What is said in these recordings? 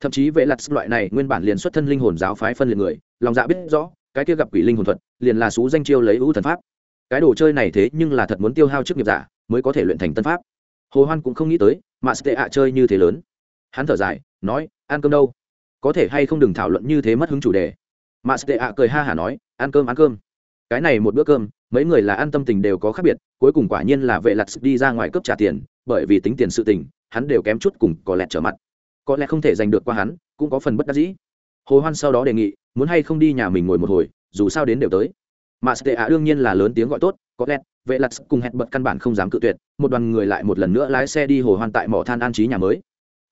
thậm chí vệ lặt loại này nguyên bản liền xuất thân linh hồn giáo phái phân liệt người, lòng dạ biết rõ, cái kia gặp quỷ linh hồn thuật, liền là xú danh chiêu lấy ưu thần pháp. Cái đồ chơi này thế nhưng là thật muốn tiêu hao chức nghiệp giả, mới có thể luyện thành tân pháp. Hồ hoan cũng không nghĩ tới, mà sẽ ạ chơi như thế lớn. Hắn thở dài, nói, ăn cơm đâu? Có thể hay không đừng thảo luận như thế mất hứng chủ đề. Mà sẽ ạ cười ha hả nói, ăn cơm ăn cơm. Cái này một bữa cơm, mấy người là ăn tâm tình đều có khác biệt, cuối cùng quả nhiên là vệ lặt đi ra ngoài cướp trả tiền, bởi vì tính tiền sự tình, hắn đều kém chút cùng có lẹt trở mặt có lẽ không thể giành được qua hắn, cũng có phần bất đắc dĩ. Hồ hoan sau đó đề nghị, muốn hay không đi nhà mình ngồi một hồi, dù sao đến đều tới. Mà tệ ạ đương nhiên là lớn tiếng gọi tốt, có lẽ vệ lặt cùng hẹn bật căn bản không dám cự tuyệt, một đoàn người lại một lần nữa lái xe đi hồ hoan tại mỏ than an trí nhà mới.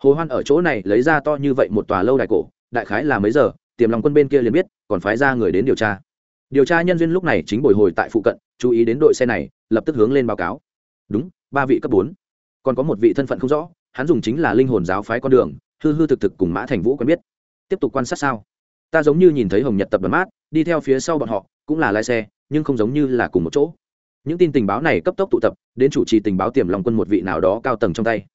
Hồ hoan ở chỗ này lấy ra to như vậy một tòa lâu đài cổ, đại khái là mấy giờ, tiềm lòng quân bên kia liền biết, còn phái ra người đến điều tra. Điều tra nhân viên lúc này chính bồi hồi tại phụ cận, chú ý đến đội xe này, lập tức hướng lên báo cáo. Đúng, ba vị cấp bốn. Còn có một vị thân phận không rõ, hắn dùng chính là linh hồn giáo phái con đường hư hư thực thực cùng mã thành vũ quen biết. Tiếp tục quan sát sao? Ta giống như nhìn thấy hồng nhật tập đoàn mát, đi theo phía sau bọn họ, cũng là lái xe, nhưng không giống như là cùng một chỗ. Những tin tình báo này cấp tốc tụ tập, đến chủ trì tình báo tiềm long quân một vị nào đó cao tầng trong tay.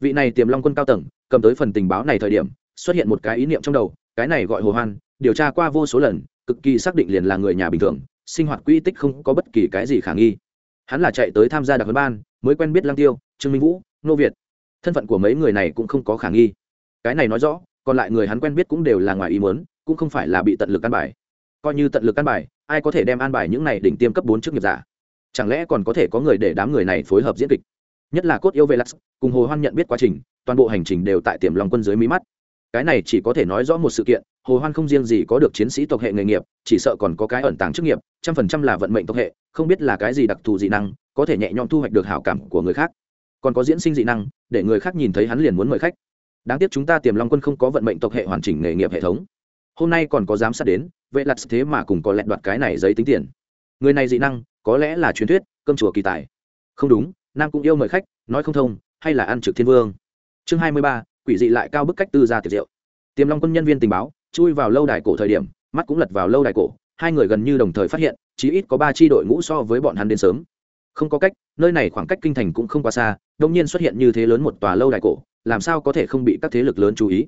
Vị này tiềm long quân cao tầng, cầm tới phần tình báo này thời điểm, xuất hiện một cái ý niệm trong đầu, cái này gọi hồ hoan, điều tra qua vô số lần, cực kỳ xác định liền là người nhà bình thường, sinh hoạt quy tích không có bất kỳ cái gì khả nghi. Hắn là chạy tới tham gia đặc huấn ban, mới quen biết lăng tiêu, trương minh vũ, nô việt. Thân phận của mấy người này cũng không có khả nghi cái này nói rõ, còn lại người hắn quen biết cũng đều là ngoài ý muốn, cũng không phải là bị tận lực căn bài. Coi như tận lực căn bài, ai có thể đem an bài những này đỉnh tiêm cấp bốn chức nghiệp giả? Chẳng lẽ còn có thể có người để đám người này phối hợp diễn kịch? Nhất là cốt yêu vệ lux cùng hồ hoan nhận biết quá trình, toàn bộ hành trình đều tại tiềm long quân dưới mí mắt. Cái này chỉ có thể nói rõ một sự kiện, hồ hoan không riêng gì có được chiến sĩ tộc hệ nghề nghiệp, chỉ sợ còn có cái ẩn tàng chức nghiệp, trăm phần trăm là vận mệnh tộc hệ, không biết là cái gì đặc thù dị năng, có thể nhẹ nhõm thu hoạch được hảo cảm của người khác. Còn có diễn sinh dị năng, để người khác nhìn thấy hắn liền muốn mời khách đáng tiếc chúng ta tiềm long quân không có vận mệnh tộc hệ hoàn chỉnh nghề nghiệp hệ thống. Hôm nay còn có giám sát đến vậy lặt thế mà cùng có lẹn đoạt cái này giấy tính tiền. Người này dị năng, có lẽ là truyền thuyết, cơm chùa kỳ tài. Không đúng, nam cũng yêu mời khách, nói không thông, hay là ăn trực thiên vương. Chương hai mươi ba, quỷ dị lại cao bức cách tư ra tiệc rượu. Tiềm long quân nhân viên tình báo, chui vào lâu đài cổ thời điểm, mắt cũng lật vào lâu đài cổ, hai người gần như đồng thời phát hiện, chí ít có ba tri đội ngũ so với bọn hắn đến sớm. Không có cách, nơi này khoảng cách kinh thành cũng không quá xa, đông nhiên xuất hiện như thế lớn một tòa lâu đài cổ làm sao có thể không bị các thế lực lớn chú ý?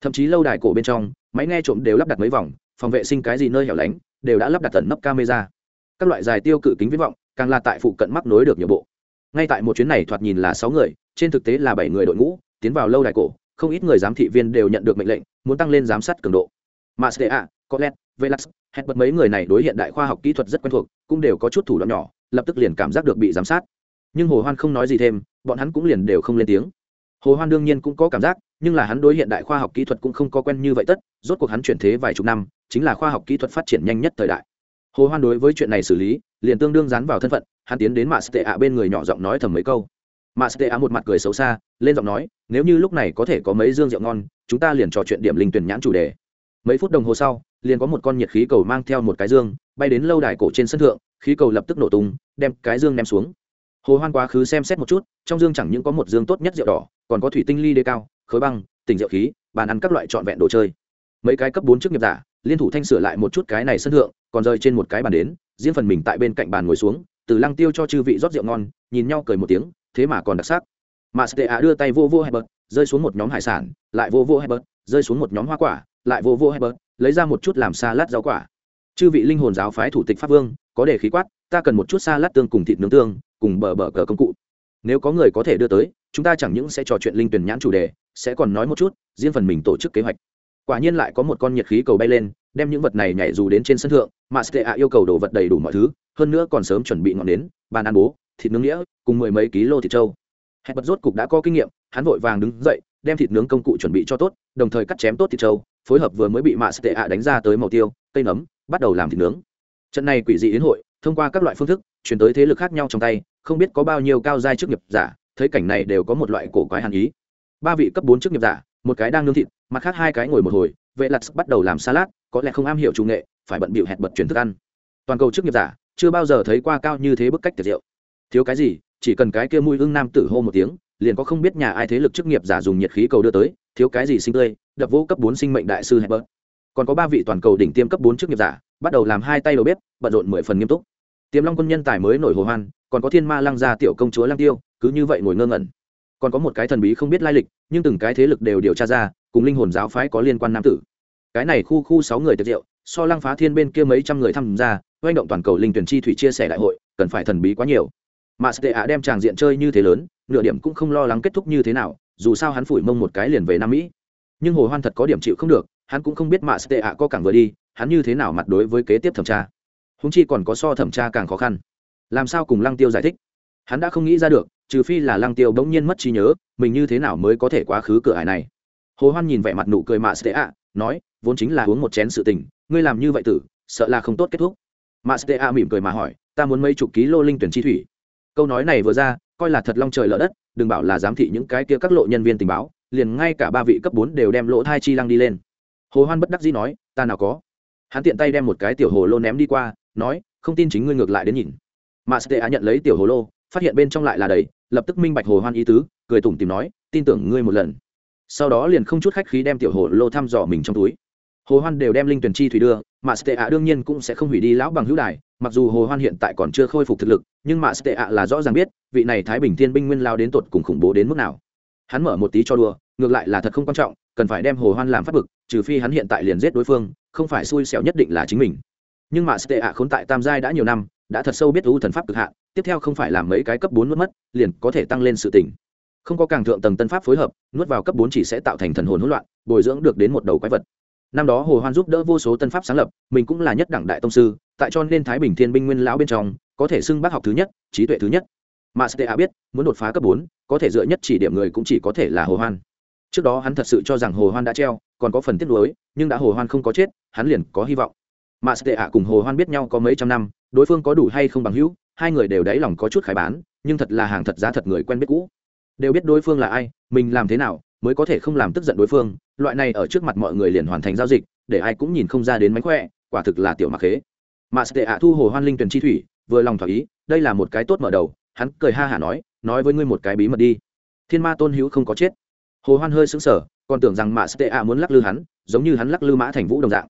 Thậm chí lâu đài cổ bên trong, máy nghe trộm đều lắp đặt mấy vòng, phòng vệ sinh cái gì nơi hẻo lánh, đều đã lắp đặt tận nắp camera. Các loại dài tiêu cự kính viễn vọng, càng là tại phụ cận mắc nối được nhiều bộ. Ngay tại một chuyến này thoạt nhìn là sáu người, trên thực tế là bảy người đội ngũ, tiến vào lâu đài cổ, không ít người giám thị viên đều nhận được mệnh lệnh, muốn tăng lên giám sát cường độ. Masdea colet velas hết bật mấy người này đối hiện đại khoa học kỹ thuật rất quen thuộc, cũng đều có chút thủ đoạn nhỏ, lập tức liền cảm giác được bị giám sát. Nhưng hồ hoan không nói gì thêm, bọn hắn cũng liền đều không lên tiếng hồ hoan đương nhiên cũng có cảm giác, nhưng là hắn đối hiện đại khoa học kỹ thuật cũng không có quen như vậy tất, rốt cuộc hắn chuyển thế vài chục năm, chính là khoa học kỹ thuật phát triển nhanh nhất thời đại. Hồ hoan đối với chuyện này xử lý, liền tương đương dán vào thân phận, hắn tiến đến mạ tệ ạ bên người nhỏ giọng nói thầm mấy câu. Mạ tệ ạ một mặt cười xấu xa, lên giọng nói, nếu như lúc này có thể có mấy dương rượu ngon, chúng ta liền trò chuyện điểm linh tuyển nhãn chủ đề. Mấy phút đồng hồ sau, liền có một con nhiệt khí cầu mang theo một cái dương, bay đến lâu đài cổ trên sân thượng, khí cầu lập tức nổ tung, đem cái dương ném xuống. Hồ hoan quá khứ xem xét một chút, trong dương chẳng những có một dương tốt nhất rượu đỏ còn có thủy tinh ly đê cao khối băng, tỉnh rượu khí, bàn ăn các loại trọn vẹn đồ chơi. Mấy cái cấp bốn chức nghiệp giả, liên thủ thanh sửa lại một chút cái này sân thượng, còn rơi trên một cái bàn đến, riêng phần mình tại bên cạnh bàn ngồi xuống, từ lăng tiêu cho chư vị rót rượu ngon, nhìn nhau cười một tiếng, thế mà còn đặc sắc. Mà stea đưa tay vô vô hebert rơi xuống một nhóm hải sản, lại vô vô hebert rơi xuống một nhóm hoa quả, lại vô vô hebert lấy ra một chút làm xa lát rau quả. Chư vị linh hồn giáo phái thủ tịch pháp vương, có đề khí quát, ta cần một chút xa lát tương cùng thịt nướng tương, cùng bờ bờ cờ công cụ. Nếu có người có thể đưa tới chúng ta chẳng những sẽ trò chuyện linh tuyển nhãn chủ đề, sẽ còn nói một chút, riêng phần mình tổ chức kế hoạch. Quả nhiên lại có một con nhiệt khí cầu bay lên, đem những vật này nhảy dù đến trên sân thượng, mà stea yêu cầu đồ vật đầy đủ mọi thứ, hơn nữa còn sớm chuẩn bị ngọn nến, bàn ăn bố, thịt nướng nghĩa, cùng mười mấy kg thịt trâu. Hẹn bật rốt cục đã có kinh nghiệm, hắn vội vàng đứng dậy, đem thịt nướng công cụ chuẩn bị cho tốt, đồng thời cắt chém tốt thịt trâu, phối hợp vừa mới bị mạ stea đánh ra tới màu tiêu, cây nấm, bắt đầu làm thịt nướng. Trận này quỷ dị yến hội, thông qua các loại phương thức chuyển tới thế lực khác nhau trong tay, không biết có bao nhiêu cao giai chức nghiệp giả thấy cảnh này đều có một loại cổ quái hàn ý. Ba vị cấp bốn chức nghiệp giả, một cái đang nướng thịt, mặt khác hai cái ngồi một hồi, vệ lặt bắt đầu làm salad, có lẽ không am hiểu chủ nghệ, phải bận bịu hẹn bật chuyển thức ăn. Toàn cầu chức nghiệp giả, chưa bao giờ thấy qua cao như thế bức cách tiệt diệu. Thiếu cái gì, chỉ cần cái kia mùi ưng nam tử hô một tiếng, liền có không biết nhà ai thế lực chức nghiệp giả dùng nhiệt khí cầu đưa tới, thiếu cái gì sinh tươi, đập vô cấp bốn sinh mệnh đại sư hẹn bớt còn có ba vị toàn cầu đỉnh tiêm cấp bốn chức nghiệp giả, bắt đầu làm hai tay đầu bếp, bận rộn mười phần nghiêm túc. Tiềm long quân nhân tài mới nổi hồ hoan còn có thiên ma lăng gia tiểu công chúa lăng tiêu, cứ như vậy ngồi ngơ ngẩn. Còn có một cái thần bí không biết lai lịch, nhưng từng cái thế lực đều điều tra ra, cùng linh hồn giáo phái có liên quan nam tử. Cái này khu khu sáu người tiệc rượu, so lăng phá thiên bên kia mấy trăm người tham gia oanh động toàn cầu linh tuyển chi thủy chia sẻ đại hội, cần phải thần bí quá nhiều. Mà sệ ạ đem tràng diện chơi như thế lớn, nửa điểm cũng không lo lắng kết thúc như thế nào, dù sao hắn phủi mông một cái liền về nam mỹ. Nhưng hồ hoan thật có điểm chịu không được, hắn cũng không biết mạ sệ ạ có cảng vừa đi, hắn như thế nào mặt đối với kế tiếp thẩm tra. Húng chi còn có so thẩm tra càng khó khăn làm sao cùng lăng tiêu giải thích? Hắn đã không nghĩ ra được, trừ phi là lăng tiêu bỗng nhiên mất trí nhớ, mình như thế nào mới có thể quá khứ cửa hải này? Hồ hoan nhìn vẻ mặt nụ cười mạ sẽ ạ nói, vốn chính là uống một chén sự tình, ngươi làm như vậy tử, sợ là không tốt kết thúc. Mạ sẽ ạ mỉm cười mà hỏi, ta muốn mấy chục ký lô linh tuyển chi thủy. Câu nói này vừa ra, coi là thật long trời lỡ đất, đừng bảo là giám thị những cái kia các lộ nhân viên tình báo, liền ngay cả ba vị cấp bốn đều đem lỗ thai chi lăng đi lên. Hồ hoan bất đắc dĩ nói, ta nào có. Hắn tiện tay đem một cái tiểu hồ lô ném đi qua, nói, không tin chính ngươi ngược lại đến nhìn mà stea nhận lấy tiểu hồ lô, phát hiện bên trong lại là đầy, lập tức minh bạch hồ hoan ý tứ, cười tủm tìm nói, tin tưởng ngươi một lần. Sau đó liền không chút khách khí đem tiểu hồ lô thăm dò mình trong túi. Hồ hoan đều đem linh tuyển chi thủy đưa, mà stea đương nhiên cũng sẽ không hủy đi lão bằng hữu đài, mặc dù hồ hoan hiện tại còn chưa khôi phục thực lực, nhưng mà stea là rõ ràng biết, vị này thái bình thiên binh nguyên lao đến tột cùng khủng bố đến mức nào. Hắn mở một tí cho đùa, ngược lại là thật không quan trọng, cần phải đem hồ hoan làm phát bực, trừ phi hắn hiện tại liền giết đối phương, không phải xui xẻo nhất định là chính mình. Nhưng mà sệ khốn tại tam giai đã nhiều năm đã thật sâu biết u thần pháp cực hạn, tiếp theo không phải làm mấy cái cấp bốn mất mất, liền có thể tăng lên sự tỉnh. Không có càng thượng tầng tân pháp phối hợp, nuốt vào cấp bốn chỉ sẽ tạo thành thần hồn hỗn loạn, bồi dưỡng được đến một đầu quái vật. Năm đó hồ hoan giúp đỡ vô số tân pháp sáng lập, mình cũng là nhất đẳng đại tông sư, tại cho nên thái bình thiên binh nguyên lão bên trong, có thể xưng bác học thứ nhất, trí tuệ thứ nhất. Mà stea biết, muốn đột phá cấp bốn, có thể dựa nhất chỉ điểm người cũng chỉ có thể là hồ hoan. Trước đó hắn thật sự cho rằng hồ hoan đã treo, còn có phần tiếc nuối, nhưng đã hồ hoan không có chết, hắn liền có hy vọng mà stea cùng hồ hoan biết nhau có mấy trăm năm, đối phương có đủ hay không bằng hữu, hai người đều đáy lòng có chút khai bán, nhưng thật là hàng thật giá thật người quen biết cũ. Đều biết đối phương là ai, mình làm thế nào mới có thể không làm tức giận đối phương, loại này ở trước mặt mọi người liền hoàn thành giao dịch, để ai cũng nhìn không ra đến mánh khỏe, quả thực là tiểu mặc khế. Mà stea thu hồ hoan linh tuyển chi thủy, vừa lòng thỏa ý, đây là một cái tốt mở đầu, hắn cười ha hả nói nói với ngươi một cái bí mật đi. Thiên ma tôn hữu không có chết. Hồ hoan hơi sững sờ, còn tưởng rằng mạ stea muốn lắc lư hắn, giống như hắn lắc lư mã thành vũ đồng dạng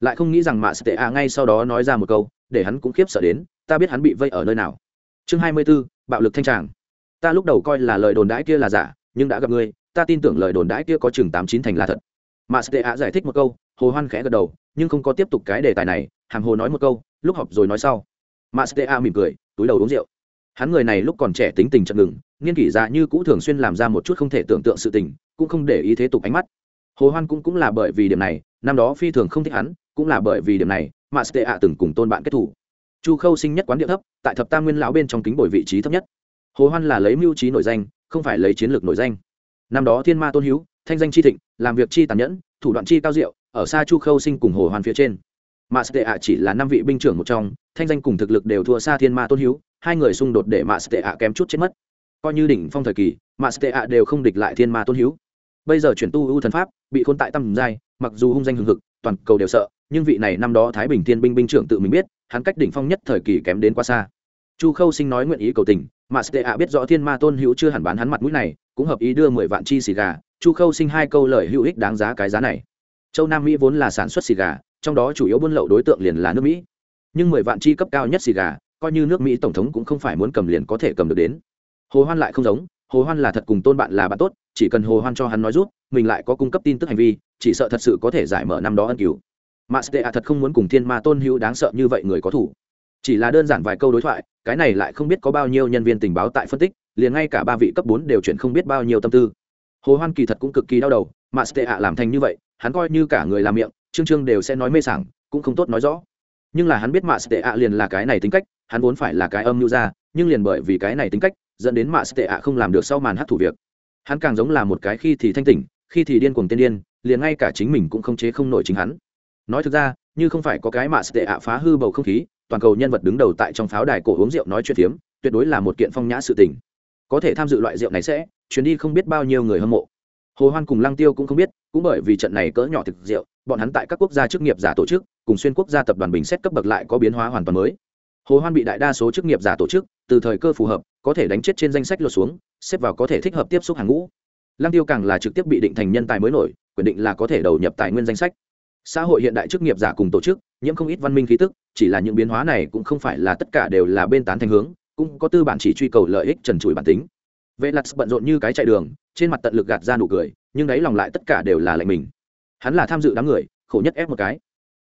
lại không nghĩ rằng mạ stea à ngay sau đó nói ra một câu để hắn cũng khiếp sợ đến ta biết hắn bị vây ở nơi nào. Chương hai mươi 24, bạo lực thanh tràng. Ta lúc đầu coi là lời đồn đãi kia là giả nhưng đã gặp ngươi ta tin tưởng lời đồn đãi kia có chừng tám chín thành là thật. Mạ stea à giải thích một câu hồ hoan khẽ gật đầu nhưng không có tiếp tục cái đề tài này hàng hồ nói một câu lúc họp rồi nói sau. Mạ stea à mỉm cười túi đầu uống rượu. Hắn người này lúc còn trẻ tính tình chậm ngừng nghiên kỷ ra như cũ thường xuyên làm ra một chút không thể tưởng tượng sự tình cũng không để ý thế tục ánh mắt hồ hoan cũng cũng là bởi vì điểm này, năm đó phi thường không thích hắn, cũng là bởi vì điểm này mà sệ ạ từng cùng tôn bạn kết thủ. Chu khâu sinh nhất quán địa thấp, tại thập tam nguyên lão bên trong kính bồi vị trí thấp nhất. Hồ hoan là lấy mưu trí nổi danh, không phải lấy chiến lược nổi danh. Năm đó thiên ma tôn hữu thanh danh chi thịnh, làm việc chi tàn nhẫn, thủ đoạn chi cao diệu, ở xa chu khâu sinh cùng hồ hoan phía trên. Mà sệ ạ chỉ là năm vị binh trưởng một trong, thanh danh cùng thực lực đều thua xa thiên ma tôn hữu hai người xung đột để mà sệ ạ kém chút chết mất. Coi như đỉnh phong thời kỳ, mà sệ ạ đều không địch lại thiên ma tôn hữu bây giờ chuyển tu ưu thần pháp, bị khôn tại tâm giai, mặc dù hung danh hừng hực, toàn cầu đều sợ, nhưng vị này năm đó thái bình thiên binh binh trưởng tự mình biết, hắn cách đỉnh phong nhất thời kỳ kém đến quá xa. Chu khâu sinh nói nguyện ý cầu tình, mà sệ ạ biết rõ thiên ma tôn hữu chưa hẳn bán hắn mặt mũi này, cũng hợp ý đưa mười vạn chi xì gà. Chu khâu sinh hai câu lời hữu ích đáng giá cái giá này. Châu nam mỹ vốn là sản xuất xì gà, trong đó chủ yếu buôn lậu đối tượng liền là nước mỹ. Nhưng mười vạn chi cấp cao nhất xì gà, coi như nước mỹ tổng thống cũng không phải muốn cầm liền có thể cầm được đến. Hồ hoan lại không giống hồ hoan là thật cùng tôn bạn là bạn tốt, chỉ cần hồ hoan cho hắn nói rút, mình lại có cung cấp tin tức hành vi, chỉ sợ thật sự có thể giải mở năm đó ân cứu. Mà stea thật không muốn cùng thiên ma tôn hữu đáng sợ như vậy người có thủ. Chỉ là đơn giản vài câu đối thoại, cái này lại không biết có bao nhiêu nhân viên tình báo tại phân tích, liền ngay cả ba vị cấp bốn đều chuyển không biết bao nhiêu tâm tư. Hồ hoan kỳ thật cũng cực kỳ đau đầu, mà stea làm thành như vậy, hắn coi như cả người làm miệng chương chương đều sẽ nói mê sảng, cũng không tốt nói rõ. Nhưng là hắn biết mạ sệ liền là cái này tính cách, hắn vốn phải là cái âm như ra nhưng liền bởi vì cái này tính cách dẫn đến mạ tệ ạ không làm được sau màn hát thủ việc. Hắn càng giống là một cái khi thì thanh tỉnh, khi thì điên cuồng tiên điên, liền ngay cả chính mình cũng không chế không nổi chính hắn. Nói thực ra, như không phải có cái mạ tệ ạ phá hư bầu không khí, toàn cầu nhân vật đứng đầu tại trong pháo đài cổ uống rượu nói chuyện phiếm, tuyệt đối là một kiện phong nhã sự tình. Có thể tham dự loại rượu này sẽ, chuyến đi không biết bao nhiêu người hâm mộ. Hồ hoan cùng lăng tiêu cũng không biết, cũng bởi vì trận này cỡ nhỏ thực rượu, bọn hắn tại các quốc gia chức nghiệp giả tổ chức, cùng xuyên quốc gia tập đoàn bình xét cấp bậc lại có biến hóa hoàn toàn mới hồ hoan bị đại đa số chức nghiệp giả tổ chức, từ thời cơ phù hợp, có thể đánh chết trên danh sách lột xuống, xếp vào có thể thích hợp tiếp xúc hàng ngũ. Lăng tiêu càng là trực tiếp bị định thành nhân tài mới nổi, quyết định là có thể đầu nhập tài nguyên danh sách. Xã hội hiện đại chức nghiệp giả cùng tổ chức, nhiễm không ít văn minh khí tức, chỉ là những biến hóa này cũng không phải là tất cả đều là bên tán thành hướng, cũng có tư bản chỉ truy cầu lợi ích trần trụi bản tính. Vệ lặt bận rộn như cái chạy đường, trên mặt tận lực gạt ra nụ cười, nhưng đấy lòng lại tất cả đều là lạnh mình. Hắn là tham dự đám người, khổ nhất ép một cái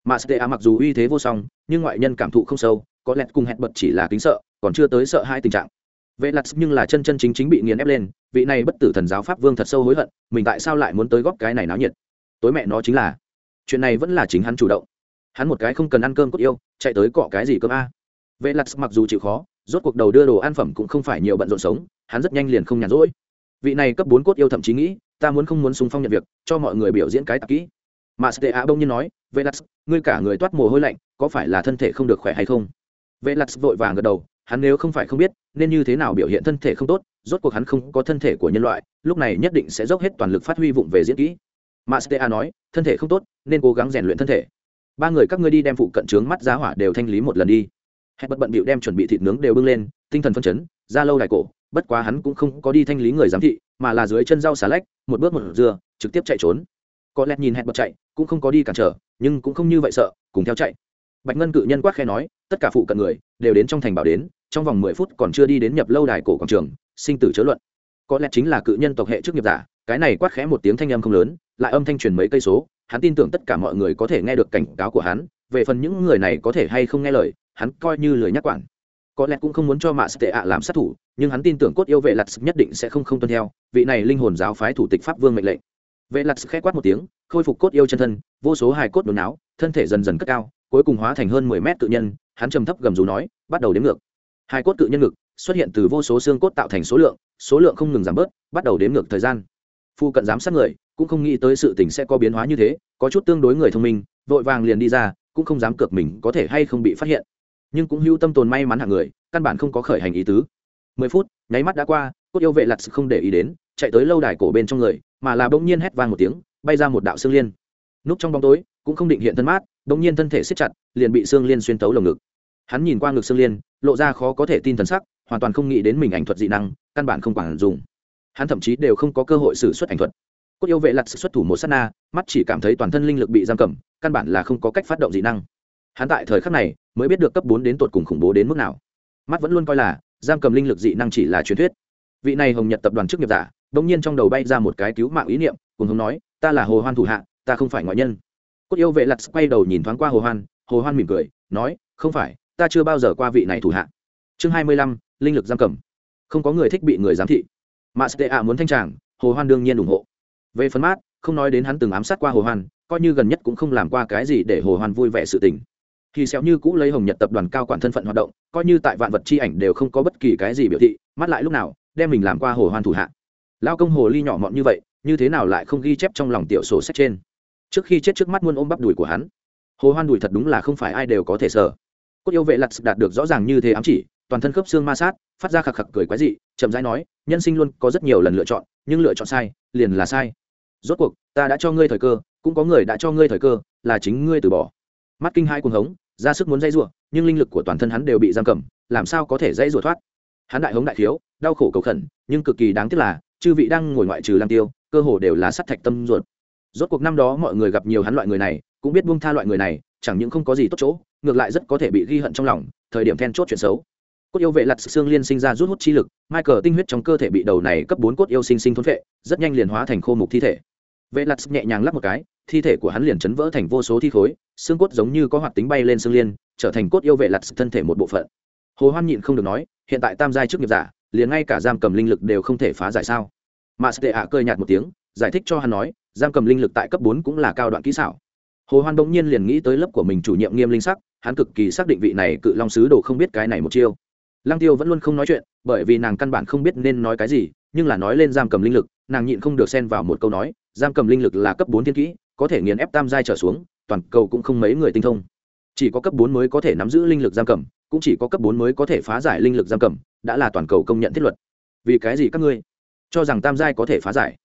mà stea mặc dù uy thế vô song, nhưng ngoại nhân cảm thụ không sâu, có lẽ cùng hẹn bật chỉ là kính sợ, còn chưa tới sợ hai tình trạng. Vệ lặt nhưng là chân chân chính chính bị nghiền ép lên, vị này bất tử thần giáo pháp vương thật sâu hối hận, mình tại sao lại muốn tới góp cái này náo nhiệt? Tối mẹ nó chính là, chuyện này vẫn là chính hắn chủ động. Hắn một cái không cần ăn cơm cốt yêu, chạy tới cọ cái gì cơm a? Vệ lặt mặc dù chịu khó, rốt cuộc đầu đưa đồ ăn phẩm cũng không phải nhiều bận rộn sống, hắn rất nhanh liền không nhàn rỗi. Vị này cấp bốn cốt yêu thậm chí nghĩ, ta muốn không muốn sung phong nhận việc, cho mọi người biểu diễn cái tạp kỹ mà stea bông nhiên nói vệ lặt ngươi cả người toát mồ hôi lạnh có phải là thân thể không được khỏe hay không vệ lặt vội vàng gật đầu hắn nếu không phải không biết nên như thế nào biểu hiện thân thể không tốt rốt cuộc hắn không có thân thể của nhân loại lúc này nhất định sẽ dốc hết toàn lực phát huy vụng về diễn kỹ Mastea nói, thân thể không tốt, nên cố gắng rèn luyện thân thể. Ba người các ngươi đi đem phụ cận trướng mắt giá hỏa đều thanh lý một lần đi. Hẹn bất bận bịu đem chuẩn bị thịt nướng đều bưng lên, tinh thần phân chấn, ra lâu đài cổ, bất quá hắn cũng không có đi thanh lý người giám thị, mà là dưới chân rau xà lách, một bước một dưa, trực tiếp chạy trốn. Có lẽ nhìn hẹn bật chạy, cũng không có đi cản trở, nhưng cũng không như vậy sợ, cùng theo chạy. Bạch Ngân cự nhân quát khẽ nói, tất cả phụ cận người đều đến trong thành bảo đến, trong vòng mười phút còn chưa đi đến nhập lâu đài cổ quảng trường, sinh tử chớ luận. Có lẽ chính là cự nhân tộc hệ trước nghiệp giả, cái này quát khẽ một tiếng thanh âm không lớn, lại âm thanh truyền mấy cây số hắn tin tưởng tất cả mọi người có thể nghe được cảnh cáo của hắn về phần những người này có thể hay không nghe lời hắn coi như lời nhắc quản có lẽ cũng không muốn cho mạ tệ ạ làm sát thủ nhưng hắn tin tưởng cốt yêu vệ lặt nhất định sẽ không không tuân theo vị này linh hồn giáo phái thủ tịch pháp vương mệnh lệnh vệ lặt khẽ quát một tiếng, khôi phục cốt yêu chân thân, vô số hài cốt đồn áo, thân thể dần dần cất cao, cuối cùng hóa thành hơn mười mét tự nhân, hắn trầm thấp gầm rú nói, bắt đầu đếm ngược. Hài cốt tự nhân ngực xuất hiện từ vô số xương cốt tạo thành số lượng số lượng không ngừng giảm bớt, bắt đầu đếm ngược thời gian. Phu cận giám sát người cũng không nghĩ tới sự tình sẽ có biến hóa như thế, có chút tương đối người thông minh, vội vàng liền đi ra, cũng không dám cược mình có thể hay không bị phát hiện. Nhưng cũng hưu tâm tồn may mắn hạng người, căn bản không có khởi hành ý tứ. Mười phút, nháy mắt đã qua cốt yêu vệ lặt không để ý đến, chạy tới lâu đài cổ bên trong người, mà là bỗng nhiên hét vang một tiếng, bay ra một đạo xương liên. Núp trong bóng tối, cũng không định hiện thân mát, bỗng nhiên thân thể siết chặt, liền bị xương liên xuyên tấu lồng ngực. Hắn nhìn qua ngực xương liên, lộ ra khó có thể tin thần sắc, hoàn toàn không nghĩ đến mình ảnh thuật dị năng, căn bản không quản dùng. Hắn thậm chí đều không có cơ hội xử xuất ảnh thuật. Cốt yêu vệ lặt xuất thủ một s á t na, mắt chỉ cảm thấy toàn thân linh lực bị giam cầm, căn bản là không có cách phát động dị năng. Hắn tại thời khắc này, mới biết được cấp bốn đến tột cùng khủng bố đến mức nào. Mắt vẫn luôn coi là, giam cầm linh lực dị năng chỉ là truyền thuyết vị này hồng nhật tập đoàn chức nghiệp giả bỗng nhiên trong đầu bay ra một cái cứu mạng ý niệm, cùng hồng nói, ta là hồ hoan thủ hạ, ta không phải ngoại nhân. Cốt yêu vệ lặt quay đầu nhìn thoáng qua hồ hoan hồ hoan mỉm cười, nói, không phải, ta chưa bao giờ qua vị này thủ hạ. Chương hai mươi lăm, linh lực giam cầm. Không có người thích bị người giám thị. Mà stea muốn thanh tràng, hồ hoan đương nhiên ủng hộ. Về phần mát, không nói đến hắn từng ám sát qua hồ hoan, coi như gần nhất cũng không làm qua cái gì để hồ hoan vui vẻ sự tình. Thì xéo như cũ lấy hồng nhật tập đoàn cao quản thân phận hoạt động, coi như tại vạn vật chi ảnh đều không có bất kỳ cái gì biểu thị mắt lại lúc nào đem mình làm qua hồ hoan thủ hạ. Lao công hồ ly nhỏ mọn như vậy, như thế nào lại không ghi chép trong lòng tiểu sổ sách trên? Trước khi chết trước mắt muôn ôm bắp đùi của hắn. Hồ hoan đùi thật đúng là không phải ai đều có thể sờ. Cốt yêu vệ lặt đạt được rõ ràng như thế ám chỉ, toàn thân khớp xương ma sát, phát ra khạc khạc cười quái dị, chậm rãi nói, nhân sinh luôn có rất nhiều lần lựa chọn, nhưng lựa chọn sai, liền là sai. Rốt cuộc, ta đã cho ngươi thời cơ, cũng có người đã cho ngươi thời cơ, là chính ngươi từ bỏ. Mắt kinh hai cuồng hống, ra sức muốn dây rủa, nhưng linh lực của toàn thân hắn đều bị giam cầm, làm sao có thể dây rủa thoát? Hắn đại hống đại thiếu đau khổ cầu khẩn, nhưng cực kỳ đáng tiếc là, chư vị đang ngồi ngoại trừ lang tiêu, cơ hồ đều là sắt thạch tâm ruột. Rốt cuộc năm đó mọi người gặp nhiều hắn loại người này, cũng biết buông tha loại người này, chẳng những không có gì tốt chỗ, ngược lại rất có thể bị ghi hận trong lòng, thời điểm then chốt chuyện xấu. Cốt yêu vệ lặt xương liên sinh ra rút hút chi lực, michael tinh huyết trong cơ thể bị đầu này cấp bốn cốt yêu sinh sinh thốn vệ rất nhanh liền hóa thành khô mục thi thể. Vệ lặt nhẹ nhàng lắp một cái, thi thể của hắn liền chấn vỡ thành vô số thi khối, xương cốt giống như có hoạt tính bay lên xương liên, trở thành cốt yêu vệ lặt thân thể một bộ phận. Hồ hoan nhịn không được nói hiện tại tam giai trước nghiệp giả, liền ngay cả giam cầm linh lực đều không thể phá giải sao? Mà sệ ạ cơi nhạt một tiếng, giải thích cho hắn nói, giam cầm linh lực tại cấp bốn cũng là cao đoạn kỹ xảo. Hồ hoan bỗng nhiên liền nghĩ tới lớp của mình chủ nhiệm nghiêm linh sắc, hắn cực kỳ xác định vị này cự long sứ đồ không biết cái này một chiêu. Lăng tiêu vẫn luôn không nói chuyện, bởi vì nàng căn bản không biết nên nói cái gì, nhưng là nói lên giam cầm linh lực, nàng nhịn không được xen vào một câu nói, giam cầm linh lực là cấp bốn thiên kỹ, có thể nghiền ép tam giai trở xuống, toàn cầu cũng không mấy người tinh thông. Chỉ có cấp bốn mới có thể nắm giữ linh lực giam cầm cũng chỉ có cấp bốn mới có thể phá giải linh lực giam cầm, đã là toàn cầu công nhận thiết luật. Vì cái gì các ngươi? Cho rằng tam giai có thể phá giải.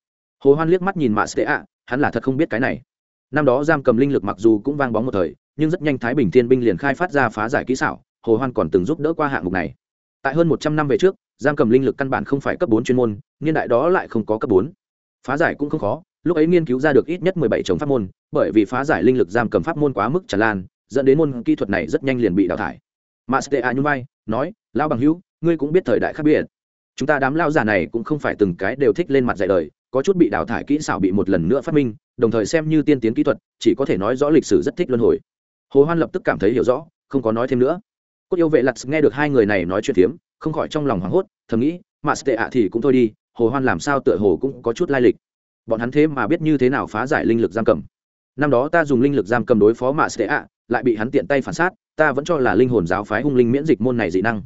Hồ hoan liếc mắt nhìn mạ sệ ạ hắn là thật không biết cái này. Năm đó giam cầm linh lực mặc dù cũng vang bóng một thời, nhưng rất nhanh thái bình thiên binh liền khai phát ra phá giải kỹ xảo, hồ hoan còn từng giúp đỡ qua hạng mục này. Tại hơn một trăm năm về trước, giam cầm linh lực căn bản không phải cấp bốn chuyên môn, niên đại đó lại không có cấp bốn. Phá giải cũng không khó, lúc ấy nghiên cứu ra được ít nhất mười bảy chồng pháp môn, bởi vì phá giải linh lực giam cầm pháp môn quá mức tràn lan, dẫn đến môn kỹ thuật này rất nhanh liền bị đào thải. Mastea nhún vai, nói, lão bằng hữu, ngươi cũng biết thời đại khác biệt. Chúng ta đám lão giả này cũng không phải từng cái đều thích lên mặt dạy đời, có chút bị đào thải kỹ xảo bị một lần nữa phát minh đồng thời xem như tiên tiến kỹ thuật chỉ có thể nói rõ lịch sử rất thích luân hồi. Hồ hoan lập tức cảm thấy hiểu rõ không có nói thêm nữa. Cốt yêu vệ lật nghe được hai người này nói chuyện thiếm, không khỏi trong lòng hoảng hốt thầm nghĩ Mastea thì cũng thôi đi hồ hoan làm sao tựa hồ cũng có chút lai lịch. Bọn hắn thế mà biết như thế nào phá giải linh lực giam cầm. Năm đó ta dùng linh lực giam cầm đối phó Mastea, lại bị hắn tiện tay phản sát ta vẫn cho là linh hồn giáo phái hung linh miễn dịch môn này dị năng.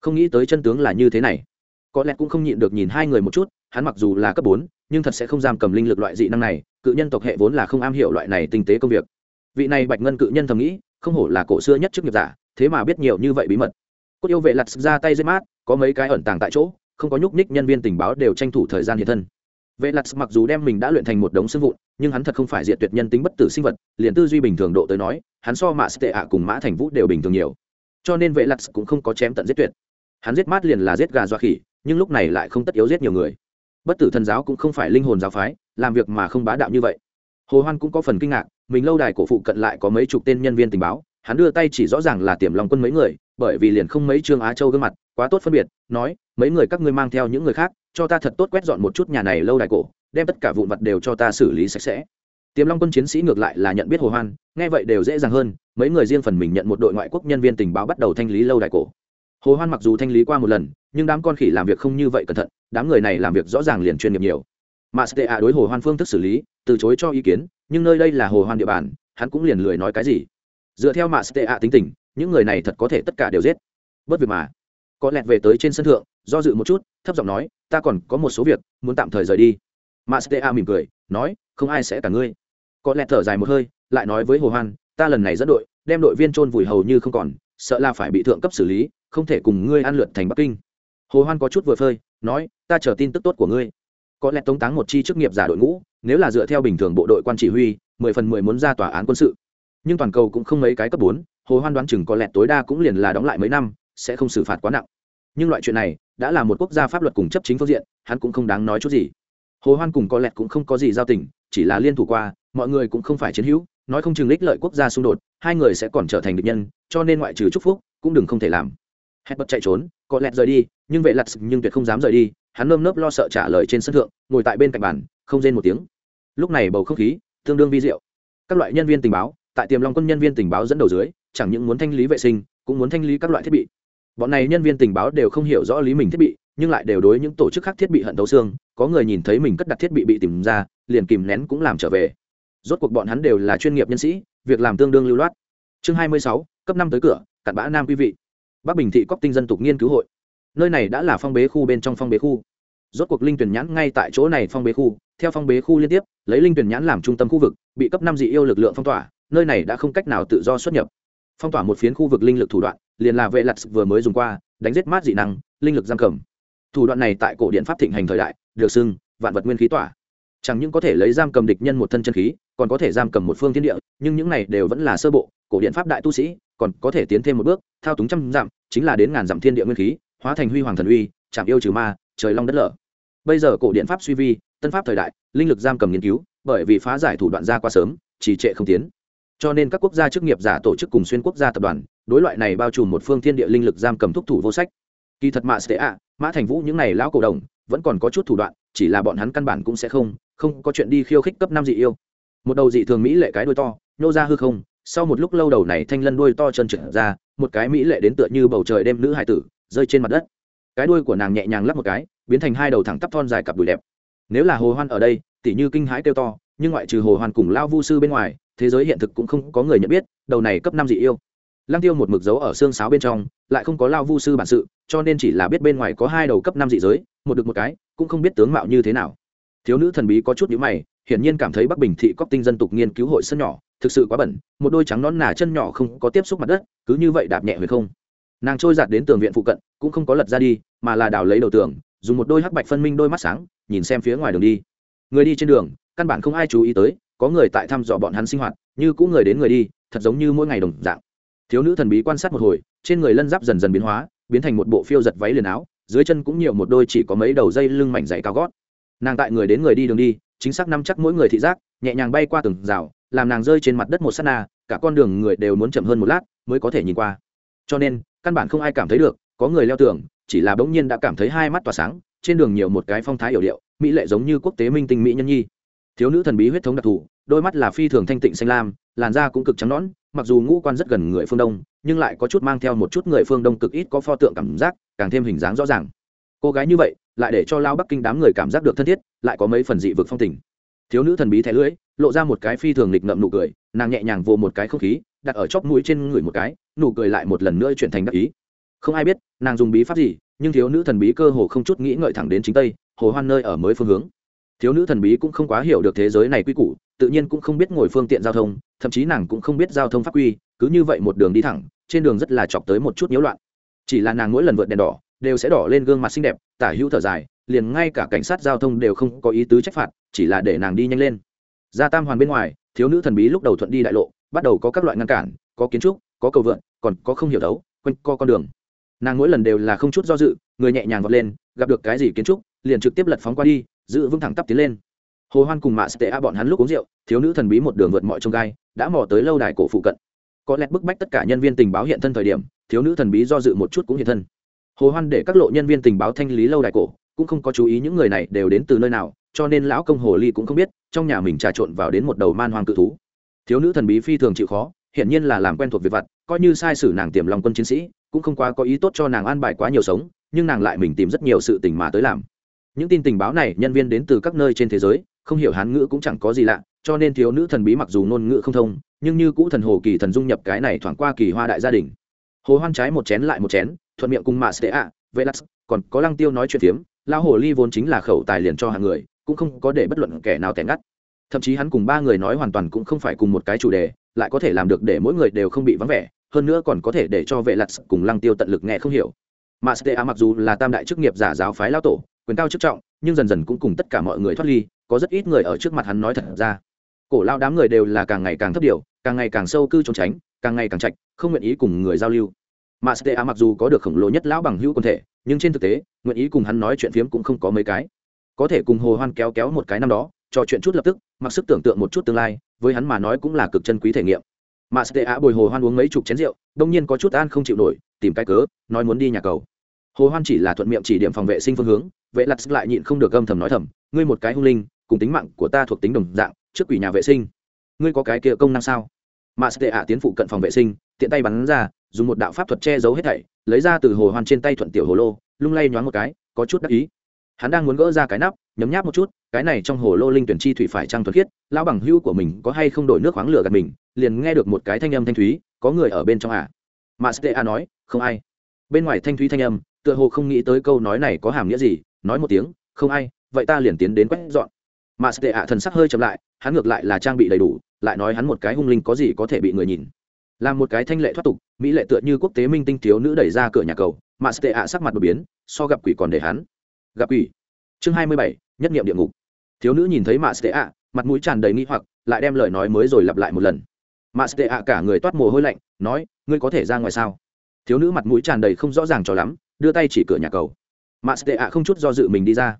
Không nghĩ tới chân tướng là như thế này. Có lẽ cũng không nhịn được nhìn hai người một chút, hắn mặc dù là cấp bốn, nhưng thật sẽ không giam cầm linh lực loại dị năng này, cự nhân tộc hệ vốn là không am hiểu loại này tinh tế công việc. Vị này bạch ngân cự nhân thầm nghĩ, không hổ là cổ xưa nhất trước nghiệp giả, thế mà biết nhiều như vậy bí mật. Cốt yêu vệ lặt ra tay dây mát, có mấy cái ẩn tàng tại chỗ, không có nhúc ních nhân viên tình báo đều tranh thủ thời gian hiện thân vệ Lật mặc dù đem mình đã luyện thành một đống xương vụn, nhưng hắn thật không phải diệt tuyệt nhân tính bất tử sinh vật, liền tư duy bình thường độ tới nói, hắn so mã tệ ạ cùng mã thành vũ đều bình thường nhiều. Cho nên vệ Lật cũng không có chém tận giết tuyệt. Hắn giết mát liền là giết gà dọa khỉ, nhưng lúc này lại không tất yếu giết nhiều người. Bất tử thần giáo cũng không phải linh hồn giáo phái, làm việc mà không bá đạo như vậy. Hồ hoan cũng có phần kinh ngạc, mình lâu đài cổ phụ cận lại có mấy chục tên nhân viên tình báo hắn đưa tay chỉ rõ ràng là tiềm lòng quân mấy người, bởi vì liền không mấy trương á châu gương mặt, quá tốt phân biệt, nói, mấy người các ngươi mang theo những người khác, cho ta thật tốt quét dọn một chút nhà này lâu đài cổ, đem tất cả vụn vật đều cho ta xử lý sạch sẽ. Tiềm long quân chiến sĩ ngược lại là nhận biết hồ hoan, nghe vậy đều dễ dàng hơn, mấy người riêng phần mình nhận một đội ngoại quốc nhân viên tình báo bắt đầu thanh lý lâu đài cổ. Hồ hoan mặc dù thanh lý qua một lần, nhưng đám con khỉ làm việc không như vậy cẩn thận, đám người này làm việc rõ ràng liền chuyên nghiệp nhiều. Mà stea đối hồ hoan phương thức xử lý, từ chối cho ý kiến, nhưng nơi đây là hồ hoan địa bàn, hắn cũng liền lười nói cái gì dựa theo mạ stea tính tình, những người này thật có thể tất cả đều giết. Bất việc mà. Có lẹt về tới trên sân thượng, do dự một chút, thấp giọng nói, ta còn có một số việc, muốn tạm thời rời đi. Mạ stea mỉm cười, nói, không ai sẽ cả ngươi. Có lẹt thở dài một hơi, lại nói với hồ hoan, ta lần này dẫn đội, đem đội viên trôn vùi hầu như không còn, sợ là phải bị thượng cấp xử lý, không thể cùng ngươi ăn lượt thành bắc kinh. Hồ hoan có chút vừa phơi, nói, ta chờ tin tức tốt của ngươi. Có lẽ tống táng một chi chức nghiệp giả đội ngũ, nếu là dựa theo bình thường bộ đội quan chỉ huy, mười phần mười muốn ra tòa án quân sự nhưng toàn cầu cũng không mấy cái cấp bốn, hồ hoan đoán chừng có lẽ tối đa cũng liền là đóng lại mấy năm, sẽ không xử phạt quá nặng. Nhưng loại chuyện này, đã là một quốc gia pháp luật cùng chấp chính phương diện, hắn cũng không đáng nói chút gì. Hồ hoan cùng có lẽ cũng không có gì giao tình, chỉ là liên thủ qua, mọi người cũng không phải chiến hữu, nói không chừng lích lợi quốc gia xung đột, hai người sẽ còn trở thành địch nhân, cho nên ngoại trừ chúc phúc, cũng đừng không thể làm. Hét bật chạy trốn, có lẹt rời đi, nhưng vệ lặt nhưng tuyệt không dám rời đi, hắn nơm nớp lo sợ trả lời trên sân thượng, ngồi tại bên cạnh bàn, không rên một tiếng. Lúc này bầu không khí tương đương vi diệu. Các loại nhân viên tình báo tại tiềm long quân nhân viên tình báo dẫn đầu dưới, chẳng những muốn thanh lý vệ sinh, cũng muốn thanh lý các loại thiết bị. Bọn này nhân viên tình báo đều không hiểu rõ lý mình thiết bị, nhưng lại đều đối những tổ chức khác thiết bị hận thấu xương, có người nhìn thấy mình cất đặt thiết bị bị tìm ra, liền kìm nén cũng làm trở về. Rốt cuộc bọn hắn đều là chuyên nghiệp nhân sĩ, việc làm tương đương lưu loát. Chương hai mươi sáu, cấp năm tới cửa, cặn bã nam quý vị. Bắc bình thị cóc tinh dân tục nghiên cứu hội. Nơi này đã là phong bế khu bên trong phong bế khu. Rốt cuộc linh tuyển nhãn ngay tại chỗ này phong bế khu, theo phong bế khu liên tiếp, lấy linh tuyển nhãn làm trung tâm khu vực, bị cấp năm dị yêu lực lượng phong tỏa nơi này đã không cách nào tự do xuất nhập. Phong tỏa một phiến khu vực linh lực thủ đoạn, liền là vệ lặt vừa mới dùng qua, đánh giết mát dị năng, linh lực giam cầm. Thủ đoạn này tại cổ điện pháp thịnh hành thời đại, được xưng vạn vật nguyên khí tỏa. Chẳng những có thể lấy giam cầm địch nhân một thân chân khí, còn có thể giam cầm một phương thiên địa, nhưng những này đều vẫn là sơ bộ, cổ điện pháp đại tu sĩ còn có thể tiến thêm một bước, thao túng trăm dặm, chính là đến ngàn dặm thiên địa nguyên khí, hóa thành huy hoàng thần uy, chạm yêu trừ ma, trời long đất lở. Bây giờ cổ điện pháp suy vi, tân pháp thời đại, linh lực giam cầm nghiên cứu, bởi vì phá giải thủ đoạn ra quá sớm, trì trệ không tiến cho nên các quốc gia chức nghiệp giả tổ chức cùng xuyên quốc gia tập đoàn, đối loại này bao trùm một phương thiên địa linh lực giam cầm thúc thủ vô sách. Kỳ thật mạ sẽ ạ, mã thành vũ những này lão cổ đồng, vẫn còn có chút thủ đoạn, chỉ là bọn hắn căn bản cũng sẽ không không có chuyện đi khiêu khích cấp năm dị yêu. Một đầu dị thường mỹ lệ cái đuôi to, nhô ra hư không, sau một lúc lâu đầu này thanh lân đuôi to chân trượt ra, một cái mỹ lệ đến tựa như bầu trời đêm nữ hải tử, rơi trên mặt đất. Cái đuôi của nàng nhẹ nhàng lắp một cái, biến thành hai đầu thẳng tắp thon dài cặp đùi đẹp. Nếu là hồ hoan ở đây, tỉ như kinh hãi kêu to, nhưng ngoại trừ hồ hoan cùng lao vu sư bên ngoài thế giới hiện thực cũng không có người nhận biết, đầu này cấp năm dị yêu. Lăng tiêu một mực dấu ở xương sáo bên trong, lại không có lao vu sư bản sự, cho nên chỉ là biết bên ngoài có hai đầu cấp năm dị giới, một được một cái, cũng không biết tướng mạo như thế nào. Thiếu nữ thần bí có chút nhíu mày, hiển nhiên cảm thấy bắc bình thị cóc tinh dân tục nghiên cứu hội sân nhỏ, thực sự quá bẩn, một đôi trắng nón nà chân nhỏ không có tiếp xúc mặt đất, cứ như vậy đạp nhẹ huyền không. Nàng trôi giạt đến tường viện phụ cận, cũng không có lật ra đi, mà là đào lấy đầu tường, dùng một đôi hắc bạch phân minh đôi mắt sáng, nhìn xem phía ngoài đường đi. Người đi trên đường, căn bản không ai chú ý tới có người tại thăm dò bọn hắn sinh hoạt, như cũ người đến người đi, thật giống như mỗi ngày đồng dạng. Thiếu nữ thần bí quan sát một hồi, trên người lân giáp dần dần biến hóa, biến thành một bộ phiêu giật váy liền áo, dưới chân cũng nhiều một đôi chỉ có mấy đầu dây lưng mảnh dày cao gót. Nàng tại người đến người đi đường đi, chính xác nắm chắc mỗi người thị giác, nhẹ nhàng bay qua từng rào, làm nàng rơi trên mặt đất một s á t na, cả con đường người đều muốn chậm hơn một lát mới có thể nhìn qua. Cho nên, căn bản không ai cảm thấy được, có người leo tường, chỉ là bỗng nhiên đã cảm thấy hai mắt tỏa sáng, trên đường nhiều một cái phong thái hiểu điệu, mỹ lệ giống như quốc tế minh tinh mỹ nhân nhi thiếu nữ thần bí huyết thống đặc thù, đôi mắt là phi thường thanh tịnh xanh lam, làn da cũng cực trắng nõn, mặc dù ngũ quan rất gần người phương đông, nhưng lại có chút mang theo một chút người phương đông cực ít có pho tượng cảm giác, càng thêm hình dáng rõ ràng. Cô gái như vậy, lại để cho lao bắc kinh đám người cảm giác được thân thiết, lại có mấy phần dị vực phong tình. Thiếu nữ thần bí thẻ lưỡi, lộ ra một cái phi thường lịch ngậm nụ cười, nàng nhẹ nhàng vô một cái không khí, đặt ở chóp mũi trên người một cái, nụ cười lại một lần nữa chuyển thành đắc ý. Không ai biết, nàng dùng bí pháp gì, nhưng thiếu nữ thần bí cơ hồ không chút nghĩ ngợi thẳng đến chính tây, hồ hoan nơi ở mới phương hướng thiếu nữ thần bí cũng không quá hiểu được thế giới này quy củ, tự nhiên cũng không biết ngồi phương tiện giao thông, thậm chí nàng cũng không biết giao thông pháp quy, cứ như vậy một đường đi thẳng, trên đường rất là chọc tới một chút nhiễu loạn. Chỉ là nàng mỗi lần vượt đèn đỏ, đều sẽ đỏ lên gương mặt xinh đẹp, tả hữu thở dài, liền ngay cả cảnh sát giao thông đều không có ý tứ trách phạt, chỉ là để nàng đi nhanh lên. Ra tam hoàn bên ngoài, thiếu nữ thần bí lúc đầu thuận đi đại lộ, bắt đầu có các loại ngăn cản, có kiến trúc, có cầu vượn, còn có không hiểu đấu, quanh co con đường. Nàng mỗi lần đều là không chút do dự, người nhẹ nhàng vọt lên, gặp được cái gì kiến trúc, liền trực tiếp lật phóng qua đi giữ vững thẳng tắp tiến lên. Hồ hoan cùng mạ a bọn hắn lúc uống rượu, thiếu nữ thần bí một đường vượt mọi trông gai, đã mò tới lâu đài cổ phụ cận. Có lẽ bức bách tất cả nhân viên tình báo hiện thân thời điểm, thiếu nữ thần bí do dự một chút cũng hiện thân. Hồ hoan để các lộ nhân viên tình báo thanh lý lâu đài cổ, cũng không có chú ý những người này đều đến từ nơi nào, cho nên lão công hồ ly cũng không biết, trong nhà mình trà trộn vào đến một đầu man hoang cự thú. Thiếu nữ thần bí phi thường chịu khó, hiển nhiên là làm quen thuộc việc vặt, coi như sai sử nàng tiềm lòng quân chiến sĩ, cũng không quá có ý tốt cho nàng an bài quá nhiều sống, nhưng nàng lại mình tìm rất nhiều sự tình mà tới làm những tin tình báo này nhân viên đến từ các nơi trên thế giới, không hiểu hán ngữ cũng chẳng có gì lạ, cho nên thiếu nữ thần bí mặc dù ngôn ngữ không thông, nhưng như cũ thần hồ kỳ thần dung nhập cái này thoảng qua kỳ hoa đại gia đình. Hồ hoan trái một chén lại một chén, thuận miệng cùng mạ stea ạ vệ lắc còn có lăng tiêu nói chuyện phiếm, lão hồ ly vốn chính là khẩu tài liền cho hàng người, cũng không có để bất luận kẻ nào tẻ ngắt. Thậm chí hắn cùng ba người nói hoàn toàn cũng không phải cùng một cái chủ đề, lại có thể làm được để mỗi người đều không bị vắng vẻ, hơn nữa còn có thể để cho vệ lặt cùng lăng tiêu tận lực nghe không hiểu. Mà stea mặc dù là tam đại chức nghiệp giả giáo phái lao tổ quyền cao chức trọng, nhưng dần dần cũng cùng tất cả mọi người thoát ly, có rất ít người ở trước mặt hắn nói thật ra. Cổ lao đám người đều là càng ngày càng thấp điều càng ngày càng sâu cư trốn tránh, càng ngày càng chạch không nguyện ý cùng người giao lưu. Mà stea mặc dù có được khổng lồ nhất lão bằng hữu quân thể, nhưng trên thực tế, nguyện ý cùng hắn nói chuyện phiếm cũng không có mấy cái. Có thể cùng hồ hoan kéo kéo một cái năm đó, trò chuyện chút lập tức, mặc sức tưởng tượng một chút tương lai, với hắn mà nói cũng là cực chân quý thể nghiệm. Mà stea bồi hồ hoan uống mấy chục chén rượu, đông nhiên có chút an không chịu nổi, tìm cái cớ, nói muốn đi nhà cầu hồ hoan chỉ là thuận miệng chỉ điểm phòng vệ sinh phương hướng, vệ lặt lại nhịn không được âm thầm nói thầm, ngươi một cái hung linh, cùng tính mạng của ta thuộc tính đồng dạng, trước quỷ nhà vệ sinh. Ngươi có cái kia công năng sao? Mà ạ tiến phụ cận phòng vệ sinh, tiện tay bắn ra, dùng một đạo pháp thuật che giấu hết thảy, lấy ra từ hồ hoan trên tay thuận tiểu hồ lô, lung lay nhoáng một cái, có chút đắc ý. Hắn đang muốn gỡ ra cái nắp, nhấm nháp một chút, cái này trong hồ lô linh tuyển chi thủy phải trăng thuần khiết, lão bằng hưu của mình có hay không đổi nước khoáng lửa gần mình, liền nghe được một cái thanh âm thanh thúy, có người ở bên trong à? Mà stea nói, không ai. Bên ngoài thanh thúy thanh âm tựa hồ không nghĩ tới câu nói này có hàm nghĩa gì, nói một tiếng, không ai, vậy ta liền tiến đến quét dọn. Mà stea thần sắc hơi chậm lại, hắn ngược lại là trang bị đầy đủ, lại nói hắn một cái hung linh có gì có thể bị người nhìn. Làm một cái thanh lệ thoát tục, mỹ lệ tựa như quốc tế minh tinh thiếu nữ đẩy ra cửa nhà cầu, mà stea sắc mặt đột biến, so gặp quỷ còn để hắn. Gặp quỷ. Chương hai mươi bảy, nhất nghiệm địa ngục. Thiếu nữ nhìn thấy mạ tệ ạ, mặt mũi tràn đầy nghi hoặc, lại đem lời nói mới rồi lặp lại một lần. Mạ tệ ạ cả người toát mồ hôi lạnh, nói, ngươi có thể ra ngoài sao? Thiếu nữ mặt mũi tràn đầy không rõ ràng cho lắm đưa tay chỉ cửa nhà cầu. Mạ stea ạ không chút do dự mình đi ra.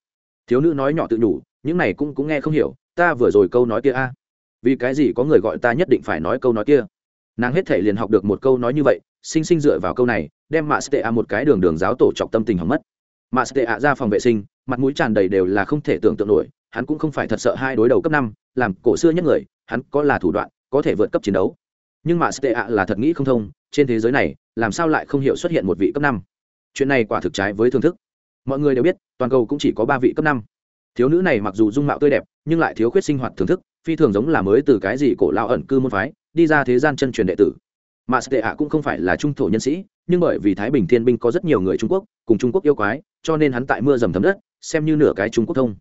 Thiếu nữ nói nhỏ tự nhủ, những này cũng cũng nghe không hiểu, ta vừa rồi câu nói kia a. Vì cái gì có người gọi ta nhất định phải nói câu nói kia? Nàng hết thể liền học được một câu nói như vậy, sinh sinh dựa vào câu này, đem mạ stea một cái đường đường giáo tổ chọc tâm tình hỏng mất. Mà sệ ạ ra phòng vệ sinh, mặt mũi tràn đầy đều là không thể tưởng tượng nổi, hắn cũng không phải thật sợ hai đối đầu cấp năm, làm cổ xưa nhất người, hắn có là thủ đoạn, có thể vượt cấp chiến đấu. Nhưng mà sệ ạ là thật nghĩ không thông, trên thế giới này, làm sao lại không hiểu xuất hiện một vị cấp năm? Chuyện này quả thực trái với thưởng thức. Mọi người đều biết, toàn cầu cũng chỉ có ba vị cấp năm. Thiếu nữ này mặc dù dung mạo tươi đẹp, nhưng lại thiếu khuyết sinh hoạt thưởng thức, phi thường giống là mới từ cái gì cổ lao ẩn cư môn phái, đi ra thế gian chân truyền đệ tử. Mà tệ ạ cũng không phải là trung thổ nhân sĩ, nhưng bởi vì thái bình thiên binh có rất nhiều người trung quốc, cùng trung quốc yêu quái, cho nên hắn tại mưa dầm thấm đất, xem như nửa cái trung quốc thông.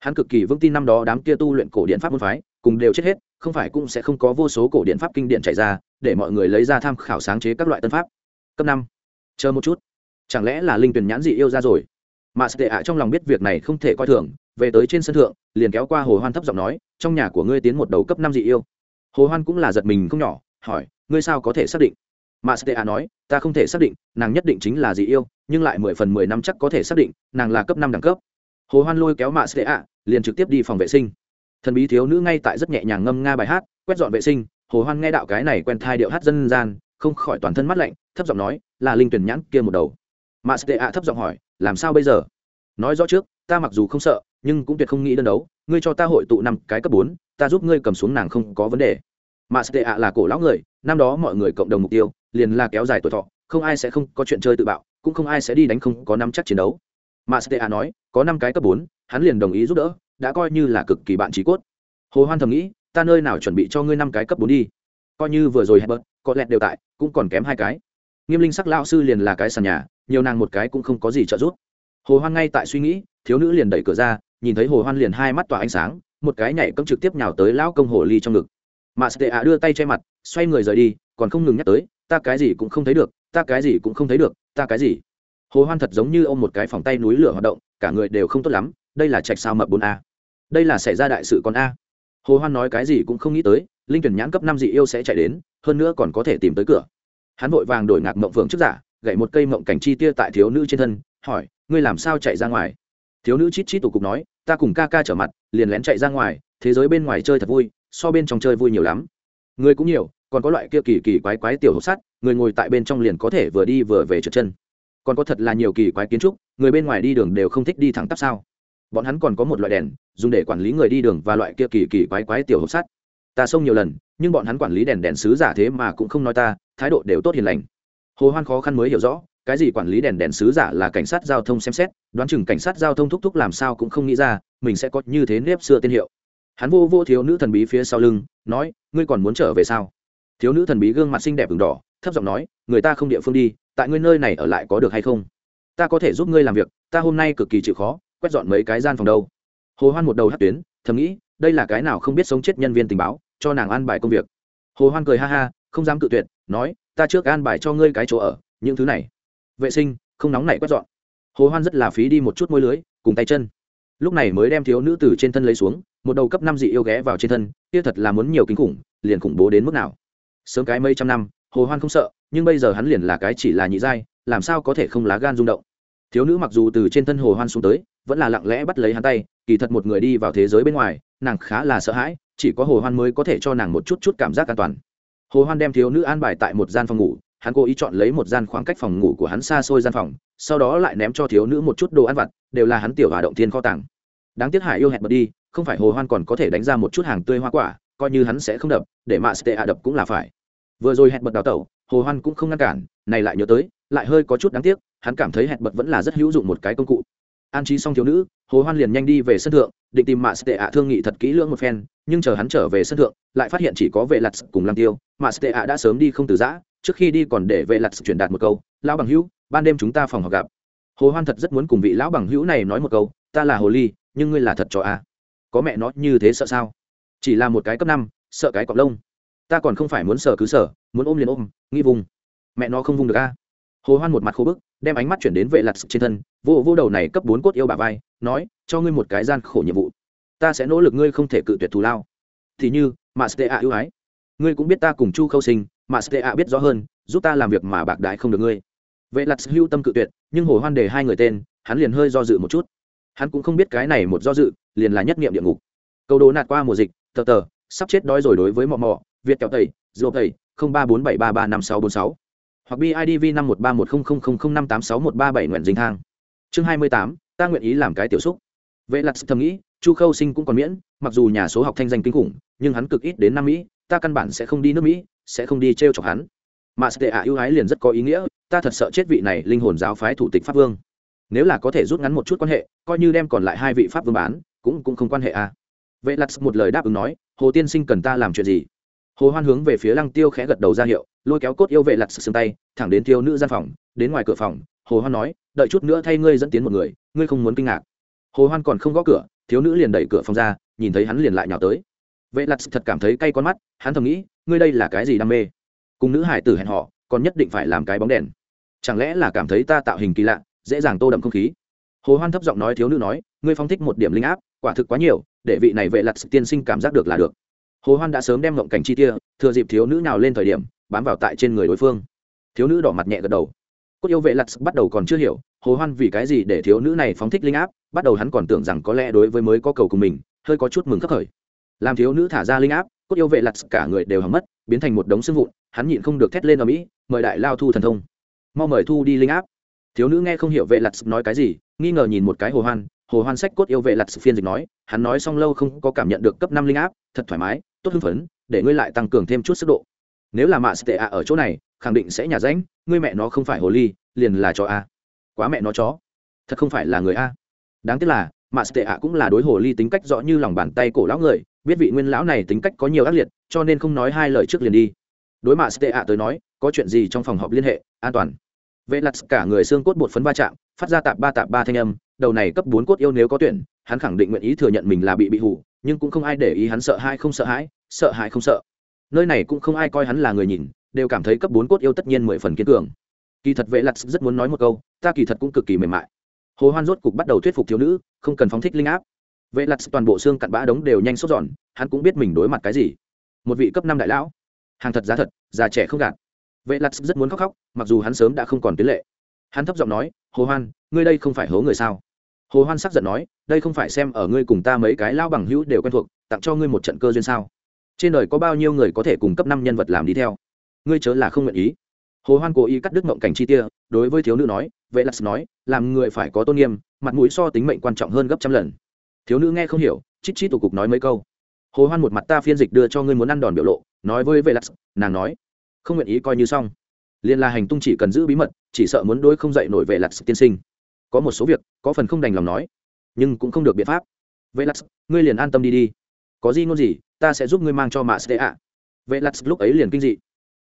Hắn cực kỳ vững tin năm đó đám kia tu luyện cổ điện pháp môn phái, cùng đều chết hết, không phải cũng sẽ không có vô số cổ điện pháp kinh điện chạy ra, để mọi người lấy ra tham khảo sáng chế các loại tân pháp. Cấp năm. Chờ một chút chẳng lẽ là linh tuyển nhãn dị yêu ra rồi? Mà sệ ạ trong lòng biết việc này không thể coi thường, về tới trên sân thượng, liền kéo qua hồ hoan thấp giọng nói, trong nhà của ngươi tiến một đầu cấp năm dị yêu. Hồ hoan cũng là giật mình không nhỏ, hỏi, ngươi sao có thể xác định? Mà stea nói, ta không thể xác định, nàng nhất định chính là dị yêu, nhưng lại mười phần mười năm chắc có thể xác định, nàng là cấp năm đẳng cấp. Hồ hoan lôi kéo mạ stea liền trực tiếp đi phòng vệ sinh. Thần bí thiếu nữ ngay tại rất nhẹ nhàng ngâm nga bài hát, quét dọn vệ sinh. Hồ hoan nghe đạo cái này quen thai điệu hát dân gian, không khỏi toàn thân mắt lạnh, thấp giọng nói, là linh tuyển nhãn kia một đầu mạ stea thấp giọng hỏi, làm sao bây giờ? Nói rõ trước, ta mặc dù không sợ, nhưng cũng tuyệt không nghĩ đơn đấu. Ngươi cho ta hội tụ năm cái cấp bốn, ta giúp ngươi cầm xuống nàng không có vấn đề. Mà sệ ạ là cổ lão người, năm đó mọi người cộng đồng mục tiêu, liền là kéo dài tuổi thọ, không ai sẽ không có chuyện chơi tự bạo, cũng không ai sẽ đi đánh không có năm chắc chiến đấu. Mà sệ ạ nói, có năm cái cấp bốn, hắn liền đồng ý giúp đỡ, đã coi như là cực kỳ bạn trí cốt. Hồ hoan thầm nghĩ, ta nơi nào chuẩn bị cho ngươi năm cái cấp bốn đi? Coi như vừa rồi hebert có lẽ đều tại, cũng còn kém hai cái. Nghiêm linh sắc lão sư liền là cái sàn nhà nhiều nàng một cái cũng không có gì trợ giúp. Hồ hoan ngay tại suy nghĩ, thiếu nữ liền đẩy cửa ra, nhìn thấy hồ hoan liền hai mắt tỏa ánh sáng, một cái nhảy cấm trực tiếp nhào tới lão công hồ ly trong ngực. Mà sệ ạ đưa tay che mặt, xoay người rời đi, còn không ngừng nhắc tới, ta cái gì cũng không thấy được, ta cái gì cũng không thấy được, ta cái gì? Hồ hoan thật giống như ôm một cái phòng tay núi lửa hoạt động, cả người đều không tốt lắm, đây là trạch sao mập bốn a? Đây là xảy ra đại sự con a? Hồ hoan nói cái gì cũng không nghĩ tới, linh tuyển nhãn cấp năm dị yêu sẽ chạy đến, hơn nữa còn có thể tìm tới cửa. Hắn vội vàng đổi ngạc mộng phượng trước giả gậy một cây mộng cảnh chi tia tại thiếu nữ trên thân, hỏi, ngươi làm sao chạy ra ngoài? Thiếu nữ chít chít tủ cục nói, ta cùng ca ca trở mặt, liền lén chạy ra ngoài, thế giới bên ngoài chơi thật vui, so bên trong chơi vui nhiều lắm. Người cũng nhiều, còn có loại kia kỳ kỳ quái quái tiểu hộp sắt, người ngồi tại bên trong liền có thể vừa đi vừa về trượt chân. Còn có thật là nhiều kỳ quái kiến trúc, người bên ngoài đi đường đều không thích đi thẳng tắp sao? Bọn hắn còn có một loại đèn, dùng để quản lý người đi đường và loại kia kỳ kỳ quái quái tiểu hộp sắt. Ta xông nhiều lần, nhưng bọn hắn quản lý đèn đèn sứ giả thế mà cũng không nói ta, thái độ đều tốt hiền lành hồ hoan khó khăn mới hiểu rõ, cái gì quản lý đèn đèn sứ giả là cảnh sát giao thông xem xét, đoán chừng cảnh sát giao thông thúc thúc làm sao cũng không nghĩ ra, mình sẽ có như thế nếp xưa tên hiệu. Hắn vô vô thiếu nữ thần bí phía sau lưng, nói, ngươi còn muốn trở về sao? Thiếu nữ thần bí gương mặt xinh đẹp ửng đỏ, thấp giọng nói, người ta không địa phương đi, tại ngươi nơi này ở lại có được hay không? Ta có thể giúp ngươi làm việc, ta hôm nay cực kỳ chịu khó, quét dọn mấy cái gian phòng đâu. Hồ hoan một đầu hát tuyến, thầm nghĩ, đây là cái nào không biết sống chết nhân viên tình báo, cho nàng an bài công việc. Hồ hoan cười ha ha, không dám cự tuyệt, nói ta trước an bài cho ngươi cái chỗ ở, những thứ này. Vệ sinh, không nóng nảy quét dọn. Hồ hoan rất là phí đi một chút môi lưới, cùng tay chân. Lúc này mới đem thiếu nữ từ trên thân lấy xuống, một đầu cấp năm dị yêu ghé vào trên thân, kia thật là muốn nhiều kinh khủng, liền khủng bố đến mức nào. Sớm cái mấy trăm năm, hồ hoan không sợ, nhưng bây giờ hắn liền là cái chỉ là nhị giai, làm sao có thể không lá gan rung động. Thiếu nữ mặc dù từ trên thân hồ hoan xuống tới, vẫn là lặng lẽ bắt lấy hắn tay, kỳ thật một người đi vào thế giới bên ngoài, nàng khá là sợ hãi, chỉ có hồ hoan mới có thể cho nàng một chút chút cảm giác an toàn hồ hoan đem thiếu nữ an bài tại một gian phòng ngủ, hắn cố ý chọn lấy một gian khoảng cách phòng ngủ của hắn xa xôi gian phòng, sau đó lại ném cho thiếu nữ một chút đồ ăn vặt, đều là hắn tiểu hòa động thiên kho tàng. Đáng tiếc hải yêu hẹn bật đi, không phải hồ hoan còn có thể đánh ra một chút hàng tươi hoa quả, coi như hắn sẽ không đập, để mạ sẽ ạ đập cũng là phải. Vừa rồi hẹn bật đào tẩu, hồ hoan cũng không ngăn cản, này lại nhớ tới, lại hơi có chút đáng tiếc, hắn cảm thấy hẹn bật vẫn là rất hữu dụng một cái công cụ an trí xong thiếu nữ, hồ hoan liền nhanh đi về sân thượng, định tìm mạ Tệ ạ thương nghị thật kỹ lưỡng một phen, nhưng chờ hắn trở về sân thượng, lại phát hiện chỉ có vệ lặt cùng lăng tiêu. Mạ Tệ ạ đã sớm đi không từ giã, trước khi đi còn để vệ lặt truyền đạt một câu, lão bằng hữu, ban đêm chúng ta phòng họp gặp. Hồ hoan thật rất muốn cùng vị lão bằng hữu này nói một câu, ta là hồ ly, nhưng ngươi là thật cho a. Có mẹ nó như thế sợ sao? Chỉ là một cái cấp năm, sợ cái cọp lông. Ta còn không phải muốn sợ cứ sợ muốn ôm liền ôm, nghi vùng. Mẹ nó không vùng được a. Hồ hoan một mặt khô bức đem ánh mắt chuyển đến vệ lặt trên thân, vô vô đầu này cấp bốn cốt yêu bà vai, nói, cho ngươi một cái gian khổ nhiệm vụ. Ta sẽ nỗ lực ngươi không thể cự tuyệt thù lao. Thì như mà stea ưu ái. Ngươi cũng biết ta cùng chu khâu sinh mà stea biết rõ hơn, giúp ta làm việc mà bạc đại không được ngươi. Vệ lặt hưu tâm cự tuyệt, nhưng hồ hoan đề hai người tên, hắn liền hơi do dự một chút. Hắn cũng không biết cái này một do dự, liền là nhất nghiệm địa ngục. Câu đồ nạt qua mùa dịch, tờ tờ, sắp chết đói rồi đối với mò mò việt kẹo tẩy dô tẩy, không ba bốn bảy ba ba năm sáu bốn sáu hoặc bidv năm một ba một không không không không năm tám sáu một ba bảy nguyện dinh thang. Chương hai mươi tám, ta nguyện ý làm cái tiểu xúc. Vệ lặt thầm nghĩ, chu khâu sinh cũng còn miễn, mặc dù nhà số học thanh danh kinh khủng, nhưng hắn cực ít đến nam mỹ, ta căn bản sẽ không đi nước mỹ, sẽ không đi t r e o chọc hắn. Mà sệ ạ ưu ái liền rất có ý nghĩa, ta thật sợ chết vị này linh hồn giáo phái thủ tịch pháp vương. Nếu là có thể rút ngắn một chút quan hệ, coi như đem còn lại hai vị pháp vương bán, cũng cũng không quan hệ à. Vệ lặt một lời đáp ứng nói, hồ tiên sinh cần ta làm chuyện gì? Hồ hoan hướng về phía lăng tiêu khẽ gật đầu ra hiệu lôi kéo cốt yêu vệ lặt xương tay, thẳng đến thiếu nữ gian phòng, đến ngoài cửa phòng, hồ hoan nói, đợi chút nữa thay ngươi dẫn tiến một người, ngươi không muốn kinh ngạc. Hồ hoan còn không gõ cửa, thiếu nữ liền đẩy cửa phòng ra, nhìn thấy hắn liền lại nhào tới. Vệ lặt thật cảm thấy cay con mắt, hắn thầm nghĩ, ngươi đây là cái gì đam mê? Cùng nữ hải tử hẹn họ còn nhất định phải làm cái bóng đèn. Chẳng lẽ là cảm thấy ta tạo hình kỳ lạ, dễ dàng tô đậm không khí? Hồ hoan thấp giọng nói, thiếu nữ nói, ngươi phong thích một điểm linh áp, quả thực quá nhiều, để vị này vệ lặt tiên sinh cảm giác được là được hồ hoan đã sớm đem ngộng cảnh chi tia, thừa dịp thiếu nữ nào lên thời điểm, bám vào tại trên người đối phương. Thiếu nữ đỏ mặt nhẹ gật đầu. Cốt yêu vệ lặt bắt đầu còn chưa hiểu, hồ hoan vì cái gì để thiếu nữ này phóng thích linh áp, bắt đầu hắn còn tưởng rằng có lẽ đối với mới có cầu cùng mình, hơi có chút mừng khắc khởi. Làm thiếu nữ thả ra linh áp, cốt yêu vệ lặt cả người đều hỏng mất, biến thành một đống xương vụn, hắn nhịn không được thét lên ở mỹ, mời đại lao thu thần thông. Mau mời thu đi linh áp. Thiếu nữ nghe không hiểu vệ lặt nói cái gì, nghi ngờ nhìn một cái hồ hoan hồ hoan sách cốt yêu vệ lặt phiên dịch nói, hắn nói xong lâu không có cảm nhận được cấp năm linh áp, thật thoải mái tốt hưng phấn, để ngươi lại tăng cường thêm chút sức độ. Nếu là mạ tệ ạ ở chỗ này, khẳng định sẽ nhà ránh, ngươi mẹ nó không phải hồ ly, liền là chó a. Quá mẹ nó chó. Thật không phải là người a. Đáng tiếc là, mạ tệ ạ cũng là đối hồ ly tính cách rõ như lòng bàn tay cổ lão người, biết vị nguyên lão này tính cách có nhiều ác liệt, cho nên không nói hai lời trước liền đi. Đối mạ tệ ạ tới nói, có chuyện gì trong phòng họp liên hệ, an toàn. Vệ lặt cả người xương cốt bột phấn ba chạm, phát ra tạp ba tạp ba thanh âm, đầu này cấp bốn cốt yêu nếu có tuyển, hắn khẳng định nguyện ý thừa nhận mình là bị bị hủ nhưng cũng không ai để ý hắn sợ hãi không sợ hãi sợ hãi không sợ. Nơi này cũng không ai coi hắn là người nhìn, đều cảm thấy cấp bốn cốt yêu tất nhiên mười phần kiên cường. Kỳ thật vệ lặt rất muốn nói một câu, ta kỳ thật cũng cực kỳ mềm mại. Hồ hoan rốt cục bắt đầu thuyết phục thiếu nữ, không cần phóng thích linh áp. Vệ lặt toàn bộ xương cặn bã đống đều nhanh sốt giòn, hắn cũng biết mình đối mặt cái gì. Một vị cấp năm đại lão. Hàng thật giá thật, già trẻ không gạt. Vệ lặt rất muốn khóc khóc, mặc dù hắn sớm đã không còn tuyến lệ. Hắn thấp giọng nói, hồ hoan, ngươi đây không phải hố người sao? Hồ hoan sắc giận nói, đây không phải xem ở ngươi cùng ta mấy cái lao bằng hữu đều quen thuộc, tặng cho ngươi một trận cơ duyên sao? Trên đời có bao nhiêu người có thể cùng cấp năm nhân vật làm đi theo? Ngươi chớ là không nguyện ý. Hồ hoan cố ý cắt đứt mộng cảnh chi tia, đối với thiếu nữ nói, vệ lạc nói, làm người phải có tôn nghiêm, mặt mũi so tính mệnh quan trọng hơn gấp trăm lần. Thiếu nữ nghe không hiểu, chít chít tủ cục nói mấy câu. Hồ hoan một mặt ta phiên dịch đưa cho ngươi muốn ăn đòn biểu lộ, nói với vệ lạc nàng nói, không nguyện ý coi như xong. Liên là hành tung chỉ cần giữ bí mật, chỉ sợ muốn đối không dậy nổi vệ lạc tiên sinh có một số việc, có phần không đành lòng nói, nhưng cũng không được biện pháp. Vậy lắc ngươi liền an tâm đi đi. Có gì ngôn gì, ta sẽ giúp ngươi mang cho mạ stea ạ vậy lắc lúc ấy liền kinh dị.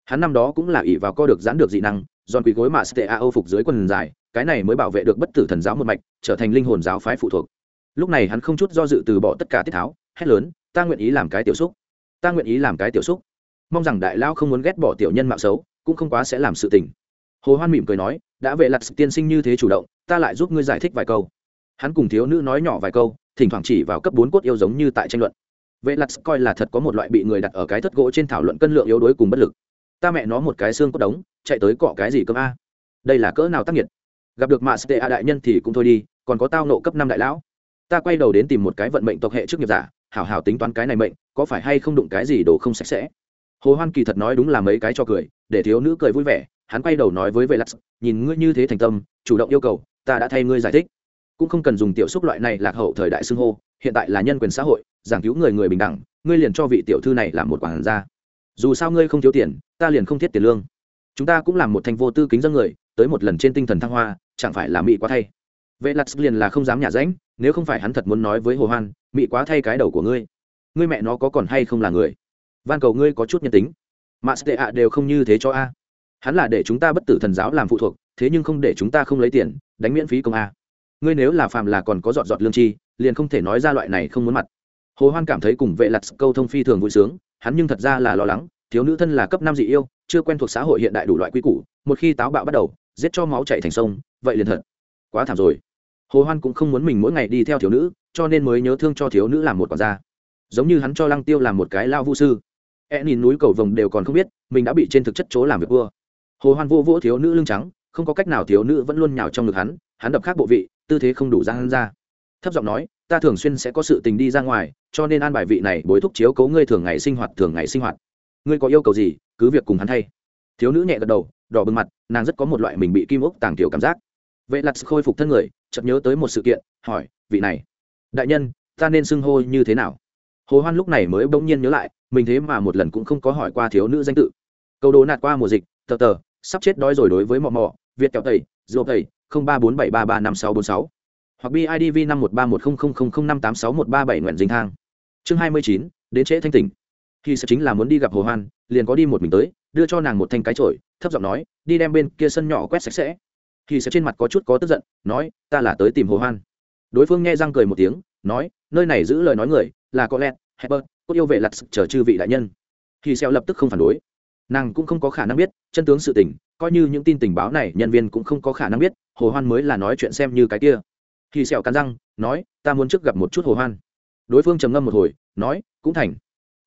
Hắn năm đó cũng là ỷ vào co được giãn được dị năng, giòn quỳ gối mạ stea âu phục dưới quần dài, cái này mới bảo vệ được bất tử thần giáo một mạch, trở thành linh hồn giáo phái phụ thuộc. Lúc này hắn không chút do dự từ bỏ tất cả tiết tháo, hét lớn, ta nguyện ý làm cái tiểu xúc. Ta nguyện ý làm cái tiểu xúc. Mong rằng đại lao không muốn ghét bỏ tiểu nhân mạo xấu, cũng không quá sẽ làm sự tình hồ hoan mỉm cười nói, đã vệ lặt tiên sinh như thế chủ động, ta lại giúp ngươi giải thích vài câu. Hắn cùng thiếu nữ nói nhỏ vài câu, thỉnh thoảng chỉ vào cấp bốn cốt yêu giống như tại tranh luận. Vệ lặt coi là thật có một loại bị người đặt ở cái thất gỗ trên thảo luận cân lượng yếu đuối cùng bất lực. Ta mẹ nó một cái xương cốt đống, chạy tới cọ cái gì cơm a? Đây là cỡ nào tác nghiệt? Gặp được mạ stea đại nhân thì cũng thôi đi, còn có tao nộ cấp năm đại lão. Ta quay đầu đến tìm một cái vận mệnh tộc hệ trước nghiệp giả, hảo hảo tính toán cái này mệnh, có phải hay không đụng cái gì đồ không sạch sẽ? Hồ hoan kỳ thật nói đúng là mấy cái cho cười, để thiếu nữ cười vui vẻ hắn quay đầu nói với vệ lắc nhìn ngươi như thế thành tâm, chủ động yêu cầu, ta đã thay ngươi giải thích. Cũng không cần dùng tiểu xúc loại này lạc hậu thời đại xưng hô, hiện tại là nhân quyền xã hội, giảng cứu người người bình đẳng, ngươi liền cho vị tiểu thư này làm một quản gia. Dù sao ngươi không thiếu tiền, ta liền không thiết tiền lương. Chúng ta cũng làm một thành vô tư kính dân người, tới một lần trên tinh thần thăng hoa, chẳng phải là mỹ quá thay? Vệ lặt liền là không dám nhả rãnh, nếu không phải hắn thật muốn nói với hồ hoan mỹ quá thay cái đầu của ngươi. Ngươi mẹ nó có còn hay không là người? Van cầu ngươi có chút nhân tính. Mà tệ ạ đều không như thế cho a hắn là để chúng ta bất tử thần giáo làm phụ thuộc, thế nhưng không để chúng ta không lấy tiền, đánh miễn phí công a. Ngươi nếu là phàm là còn có dọn dọn lương chi, liền không thể nói ra loại này không muốn mặt. Hồ hoan cảm thấy cùng vệ lặt câu thông phi thường vui sướng, hắn nhưng thật ra là lo lắng, thiếu nữ thân là cấp năm dị yêu, chưa quen thuộc xã hội hiện đại đủ loại quy củ, một khi táo bạo bắt đầu, giết cho máu chảy thành sông, vậy liền thật. Quá thảm rồi. Hồ hoan cũng không muốn mình mỗi ngày đi theo thiếu nữ, cho nên mới nhớ thương cho thiếu nữ làm một quản gia. Giống như hắn cho lăng tiêu làm một cái lao vu sư. E nhìn núi cầu vồng đều còn không biết, mình đã bị trên thực chất chỗ làm việc vua hồ hoan vô vỗ thiếu nữ lưng trắng không có cách nào thiếu nữ vẫn luôn nhào trong ngực hắn hắn đập khác bộ vị tư thế không đủ ra hắn ra thấp giọng nói ta thường xuyên sẽ có sự tình đi ra ngoài cho nên an bài vị này bối thúc chiếu cố ngươi thường ngày sinh hoạt thường ngày sinh hoạt ngươi có yêu cầu gì cứ việc cùng hắn thay thiếu nữ nhẹ gật đầu đỏ bừng mặt nàng rất có một loại mình bị kim ốc tàng tiểu cảm giác vệ lặt khôi phục thân người chợt nhớ tới một sự kiện hỏi vị này đại nhân ta nên xưng hô như thế nào hồ hoan lúc này mới bỗng nhiên nhớ lại mình thế mà một lần cũng không có hỏi qua thiếu nữ danh tự câu đố nạt qua mùa dịch tờ tờ sắp chết đói rồi đối với mò mò, việt kẹo tẩy dô tẩy, không ba bốn bảy ba ba năm sáu bốn sáu, hoặc bidv năm một ba một không không không không năm tám sáu một ba bảy nguyện dinh thang. Chương hai mươi chín, đến trễ thanh tỉnh. Khi sẽ chính là muốn đi gặp hồ hoan, liền có đi một mình tới, đưa cho nàng một thanh cái chổi, thấp giọng nói, đi đem bên kia sân nhỏ quét sạch sẽ. Khi sẽ trên mặt có chút có tức giận, nói, ta là tới tìm hồ hoan. Đối phương nghe răng cười một tiếng, nói, nơi này giữ lời nói người, là có lẽ hebert cốt yêu vệ lặt chờ chư vị đại nhân. Khi xeo lập tức không phản đối nàng cũng không có khả năng biết, chân tướng sự tình, coi như những tin tình báo này nhân viên cũng không có khả năng biết, hồ hoan mới là nói chuyện xem như cái kia. Khi sẹo cắn răng, nói, ta muốn trước gặp một chút hồ hoan. Đối phương trầm ngâm một hồi, nói, cũng thành.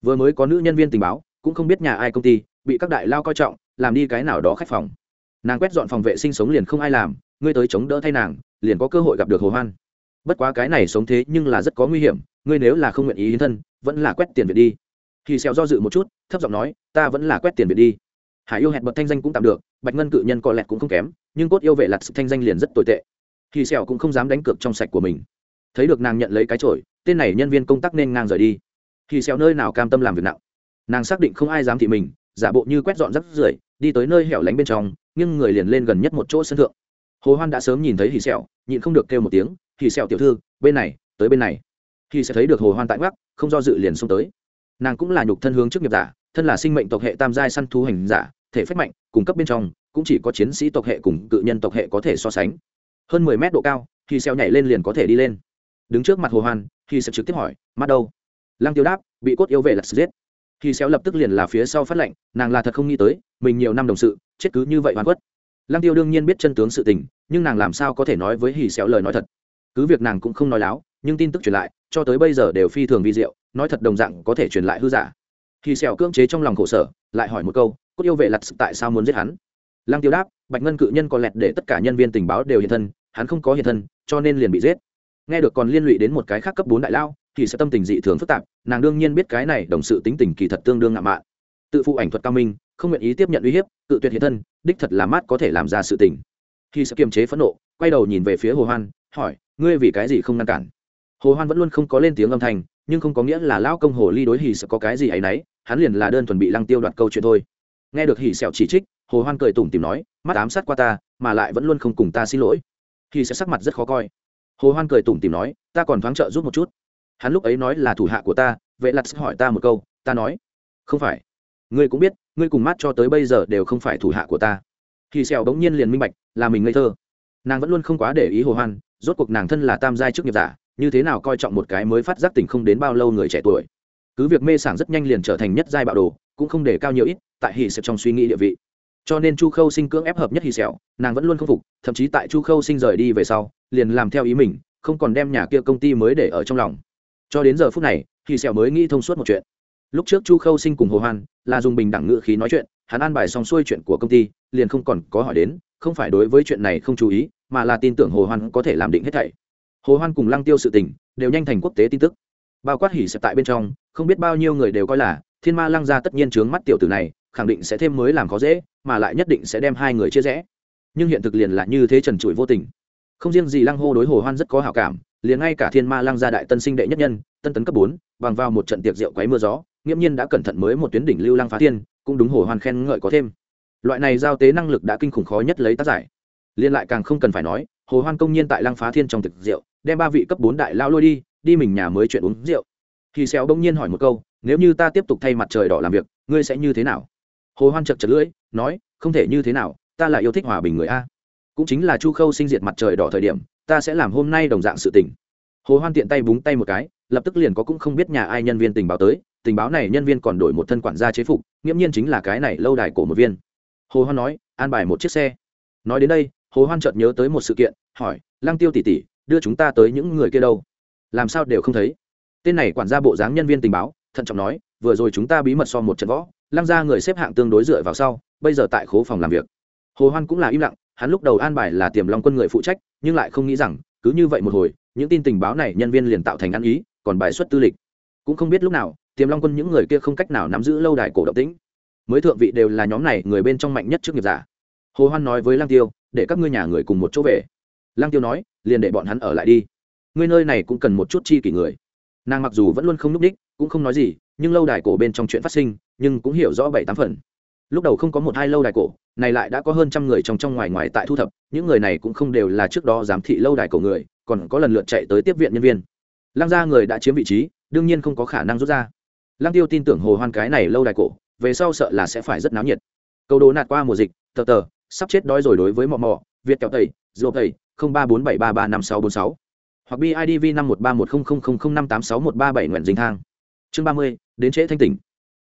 Vừa mới có nữ nhân viên tình báo, cũng không biết nhà ai công ty, bị các đại lao coi trọng, làm đi cái nào đó khách phòng. Nàng quét dọn phòng vệ sinh sống liền không ai làm, ngươi tới chống đỡ thay nàng, liền có cơ hội gặp được hồ hoan. Bất quá cái này sống thế nhưng là rất có nguy hiểm, ngươi nếu là không nguyện ý hiến thân, vẫn là quét tiền về đi thì xèo do dự một chút thấp giọng nói ta vẫn là quét tiền việt đi. Hải yêu hẹn bật thanh danh cũng tạm được bạch ngân cự nhân có lẹt cũng không kém nhưng cốt yêu vệ lặt thanh danh liền rất tồi tệ. Thì xèo cũng không dám đánh cược trong sạch của mình. Thấy được nàng nhận lấy cái chổi tên này nhân viên công tác nên ngang rời đi. Thì sẹo nơi nào cam tâm làm việc nặng. Nàng xác định không ai dám thị mình giả bộ như quét dọn rác rưởi đi tới nơi hẻo lánh bên trong nhưng người liền lên gần nhất một chỗ sân thượng. Hồ hoan đã sớm nhìn thấy hì sẹo, nhịn không được kêu một tiếng hì sẹo tiểu thư bên này tới bên này. Khi sẽ thấy được hồ hoan tại ngoắc không do dự liền xông tới nàng cũng là nhục thân hướng trước nghiệp giả, thân là sinh mệnh tộc hệ tam giai săn thú hành giả, thể phép mạnh, cung cấp bên trong, cũng chỉ có chiến sĩ tộc hệ cùng cự nhân tộc hệ có thể so sánh. Hơn mười mét độ cao khi xeo nhảy lên liền có thể đi lên. Đứng trước mặt hồ hoan khi sẽ trực tiếp hỏi, mắt đâu? Lăng tiêu đáp, bị cốt yêu vệ lật giết. Khi xéo lập tức liền là phía sau phát lệnh, nàng là thật không nghĩ tới, mình nhiều năm đồng sự, chết cứ như vậy hoàn quất lăng tiêu đương nhiên biết chân tướng sự tình, nhưng nàng làm sao có thể nói với hì xéo lời nói thật? Cứ việc nàng cũng không nói láo, nhưng tin tức truyền lại, cho tới bây giờ đều phi thường vi diệu nói thật đồng dạng có thể truyền lại hư giả. Khi sẹo cưỡng chế trong lòng khổ sở, lại hỏi một câu, cốt yêu vệ lật tại sao muốn giết hắn? Lăng tiêu đáp, bạch ngân cự nhân còn lẹt để tất cả nhân viên tình báo đều hiện thân, hắn không có hiện thân, cho nên liền bị giết. Nghe được còn liên lụy đến một cái khác cấp bốn đại lao, thì sẽ tâm tình dị thường phức tạp, nàng đương nhiên biết cái này đồng sự tính tình kỳ thật tương đương ngạo mạn. Tự phụ ảnh thuật cao minh, không nguyện ý tiếp nhận uy hiếp tự tuyệt hiện thân, đích thật là mát có thể làm ra sự tình. Khi sẽ kiềm chế phẫn nộ, quay đầu nhìn về phía hồ hoan, hỏi, ngươi vì cái gì không ngăn cản? Hồ hoan vẫn luôn không có lên tiếng âm thanh, nhưng không có nghĩa là lão công hồ ly đối hỉ sẽ có cái gì ấy nấy, hắn liền là đơn thuần bị lăng tiêu đoạt câu chuyện thôi. Nghe được hỉ sẹo chỉ trích, hồ hoan cười tủm tìm nói, mắt ám sát qua ta, mà lại vẫn luôn không cùng ta xin lỗi. Hỉ sẽ sắc mặt rất khó coi. Hồ hoan cười tủm tìm nói, ta còn thoáng trợ giúp một chút. Hắn lúc ấy nói là thủ hạ của ta, vệ lặt hỏi ta một câu, ta nói, không phải. Ngươi cũng biết, ngươi cùng mắt cho tới bây giờ đều không phải thủ hạ của ta. Khi sẹo bỗng nhiên liền minh bạch là mình ngây thơ. Nàng vẫn luôn không quá để ý hồ hoan, rốt cuộc nàng thân là tam giai chức nghiệp giả như thế nào coi trọng một cái mới phát giác tỉnh không đến bao lâu người trẻ tuổi. Cứ việc mê sảng rất nhanh liền trở thành nhất giai bạo đồ, cũng không để cao nhiều ít, tại hì sẽ trong suy nghĩ địa vị. Cho nên chu khâu sinh cưỡng ép hợp nhất hì sẹo, nàng vẫn luôn không phục, thậm chí tại chu khâu sinh rời đi về sau, liền làm theo ý mình, không còn đem nhà kia công ty mới để ở trong lòng. Cho đến giờ phút này hì sẹo mới nghĩ thông suốt một chuyện. Lúc trước chu khâu sinh cùng hồ hoan là dùng bình đẳng ngữ khí nói chuyện, hắn an bài xong xuôi chuyện của công ty, liền không còn có hỏi đến, không phải đối với chuyện này không chú ý, mà là tin tưởng hồ hoan có thể làm định hết thảy hồ hoan cùng lăng tiêu sự tình đều nhanh thành quốc tế tin tức. Bao quát hỉ sẹp tại bên trong, không biết bao nhiêu người đều coi là, thiên ma lăng gia tất nhiên trướng mắt tiểu tử này, khẳng định sẽ thêm mới làm khó dễ, mà lại nhất định sẽ đem hai người chia rẽ. Nhưng hiện thực liền là như thế trần trụi vô tình. Không riêng gì lăng hô đối hồ hoan rất có hảo cảm, liền ngay cả thiên ma lăng gia đại tân sinh đệ nhất nhân, tân tấn cấp bốn, bằng vào một trận tiệc rượu quấy mưa gió, nghiễm nhiên đã cẩn thận mới một tuyến đỉnh lưu lăng phá thiên, cũng đúng hồ hoan khen ngợi có thêm. Loại này giao tế năng lực đã kinh khủng khó nhất lấy tác giải. Liên lại càng không cần phải nói, hồ hoan công nhiên tại lăng phá thiên trong thực rượu đem ba vị cấp bốn đại lao lôi đi đi mình nhà mới chuyện uống rượu. Thì xéo bỗng nhiên hỏi một câu, nếu như ta tiếp tục thay mặt trời đỏ làm việc, ngươi sẽ như thế nào? Hồ hoan chật chật lưỡi, nói, không thể như thế nào, ta lại yêu thích hòa bình người a. Cũng chính là chu khâu sinh diệt mặt trời đỏ thời điểm, ta sẽ làm hôm nay đồng dạng sự tình. Hồ hoan tiện tay búng tay một cái, lập tức liền có cũng không biết nhà ai nhân viên tình báo tới, tình báo này nhân viên còn đổi một thân quản gia chế phục, nghiễm nhiên chính là cái này lâu đài của một viên. Hồ hoan nói, an bài một chiếc xe. Nói đến đây, hồ hoan chợt nhớ tới một sự kiện, hỏi, lăng tiêu tỷ tỷ đưa chúng ta tới những người kia đâu? Làm sao đều không thấy? Tên này quản gia bộ dáng nhân viên tình báo, thận trọng nói, vừa rồi chúng ta bí mật so một trận võ, lăng ra người xếp hạng tương đối dựa vào sau, bây giờ tại khố phòng làm việc. Hồ hoan cũng là im lặng, hắn lúc đầu an bài là tiềm long quân người phụ trách, nhưng lại không nghĩ rằng, cứ như vậy một hồi, những tin tình báo này nhân viên liền tạo thành ăn ý, còn bài xuất tư lịch. Cũng không biết lúc nào, tiềm long quân những người kia không cách nào nắm giữ lâu đài cổ động tĩnh. Mới thượng vị đều là nhóm này người bên trong mạnh nhất trước nghiệp giả. Hồ hoan nói với lang tiêu, để các ngươi nhà người cùng một chỗ về. Lang tiêu nói liền để bọn hắn ở lại đi. Ngươi nơi này cũng cần một chút chi kỷ người. Nàng mặc dù vẫn luôn không núp đích, cũng không nói gì, nhưng lâu đài cổ bên trong chuyện phát sinh, nhưng cũng hiểu rõ bảy tám phần. Lúc đầu không có một hai lâu đài cổ, này lại đã có hơn trăm người trong trong ngoài ngoài tại thu thập, những người này cũng không đều là trước đó giám thị lâu đài cổ người, còn có lần lượt chạy tới tiếp viện nhân viên. Lăng gia người đã chiếm vị trí, đương nhiên không có khả năng rút ra. Lăng tiêu tin tưởng hồ hoan cái này lâu đài cổ, về sau sợ là sẽ phải rất náo nhiệt. Câu đố nạt qua mùa dịch, tờ tờ, sắp chết đói rồi đối với mò mò việt kẹo tẩy dô tẩy ba bốn bảy ba ba năm sáu bốn sáu hoặc bidv năm một ba một không không không không năm tám sáu một ba bảy nguyện dính thang. Chương ba mươi đến trễ thanh tỉnh.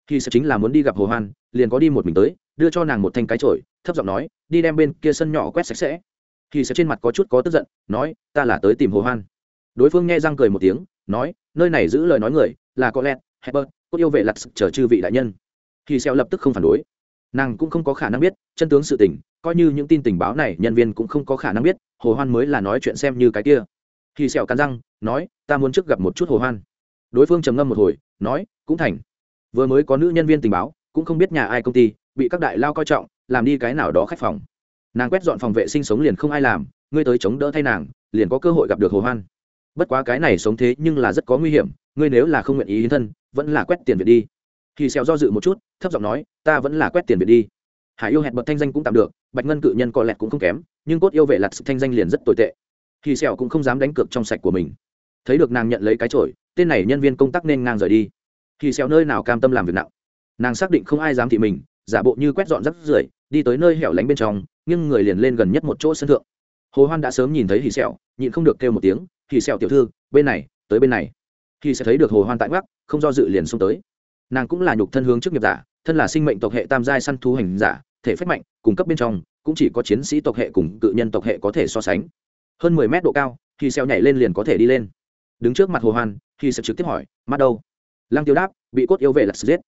Khi sẽ chính là muốn đi gặp hồ hoan liền có đi một mình tới đưa cho nàng một thanh cái chổi thấp giọng nói đi đem bên kia sân nhỏ quét sạch sẽ. Khi sẽ trên mặt có chút có tức giận nói ta là tới tìm hồ hoan. Đối phương nghe răng cười một tiếng nói nơi này giữ lời nói người là có lẽ Herbert, cốt yêu vệ lặt chờ chư vị đại nhân. Khi xeo lập tức không phản đối. Nàng cũng không có khả năng biết chân tướng sự tình coi như những tin tình báo này nhân viên cũng không có khả năng biết, hồ hoan mới là nói chuyện xem như cái kia. Khi sẹo cắn răng, nói, ta muốn trước gặp một chút hồ hoan. Đối phương trầm ngâm một hồi, nói, cũng thành. Vừa mới có nữ nhân viên tình báo, cũng không biết nhà ai công ty, bị các đại lao coi trọng, làm đi cái nào đó khách phòng. Nàng quét dọn phòng vệ sinh sống liền không ai làm, ngươi tới chống đỡ thay nàng, liền có cơ hội gặp được hồ hoan. Bất quá cái này sống thế nhưng là rất có nguy hiểm, ngươi nếu là không nguyện ý hiến thân, vẫn là quét tiền viện đi. Khi xèo do dự một chút, thấp giọng nói, ta vẫn là quét tiền viện đi. Hải yêu hẹn bật thanh danh cũng tạm được bạch ngân cự nhân có lẹt cũng không kém nhưng cốt yêu vệ lặt thanh danh liền rất tồi tệ. Thì sẹo cũng không dám đánh cược trong sạch của mình. Thấy được nàng nhận lấy cái chổi tên này nhân viên công tác nên ngang rời đi. Thì sẹo nơi nào cam tâm làm việc nặng. Nàng xác định không ai dám thị mình giả bộ như quét dọn rác rưởi đi tới nơi hẻo lánh bên trong nhưng người liền lên gần nhất một chỗ sân thượng. Hồ hoan đã sớm nhìn thấy hì sẹo nhịn không được kêu một tiếng hì sẹo tiểu thư bên này tới bên này. Thì sẽ thấy được hồ hoan tại góc, không do dự liền xông tới. Nàng cũng là nhục thân hướng trước nghiệp giả thân là sinh mệnh tộc hệ tam giai săn thú hành giả thể phách mạnh cung cấp bên trong, cũng chỉ có chiến sĩ tộc hệ cùng cự nhân tộc hệ có thể so sánh. Hơn mười mét độ cao khi xeo nhảy lên liền có thể đi lên. Đứng trước mặt hồ hoan khi sẽ trực tiếp hỏi mắt đâu? Lăng tiêu đáp, bị cốt yêu vệ là giết.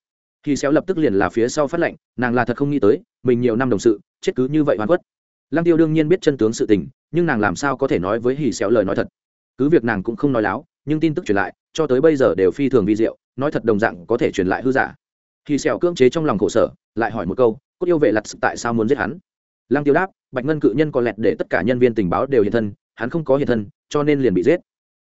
Khi xeo lập tức liền là phía sau phát lệnh, nàng là thật không nghĩ tới, mình nhiều năm đồng sự, chết cứ như vậy hoàn quất lăng tiêu đương nhiên biết chân tướng sự tình, nhưng nàng làm sao có thể nói với hì xéo lời nói thật? Cứ việc nàng cũng không nói láo, nhưng tin tức truyền lại, cho tới bây giờ đều phi thường vi diệu, nói thật đồng dạng có thể truyền lại hư giả. Hì xéo cưỡng chế trong lòng khổ sở, lại hỏi một câu cốt yêu vệ lặt tại sao muốn giết hắn? Lăng tiêu đáp, bạch ngân cự nhân có lẹt để tất cả nhân viên tình báo đều hiện thân, hắn không có hiện thân, cho nên liền bị giết.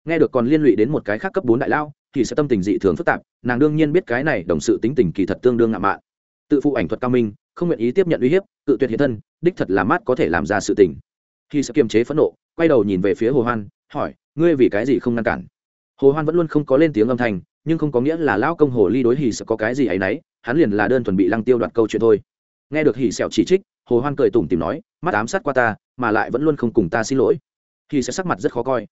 Nghe được còn liên lụy đến một cái khác cấp bốn đại lao, thì sẽ tâm tình dị thường phức tạp, nàng đương nhiên biết cái này đồng sự tính tình kỳ thật tương đương ngạo mạn. Tự phụ ảnh thuật cao minh, không nguyện ý tiếp nhận uy hiếp tự tuyệt hiện thân, đích thật là mát có thể làm ra sự tình. Khi sẽ kiềm chế phẫn nộ, quay đầu nhìn về phía hồ hoan, hỏi, ngươi vì cái gì không ngăn cản? Hồ hoan vẫn luôn không có lên tiếng âm thanh, nhưng không có nghĩa là lão công hồ ly đối hì sẽ có cái gì ấy nấy, hắn liền là đơn thuần bị lăng tiêu đoạt câu chuyện thôi nghe được hỉ sẹo chỉ trích, hồ hoan cười tủm tìm nói, mắt ám sát qua ta, mà lại vẫn luôn không cùng ta xin lỗi. Hỉ sẽ sắc mặt rất khó coi.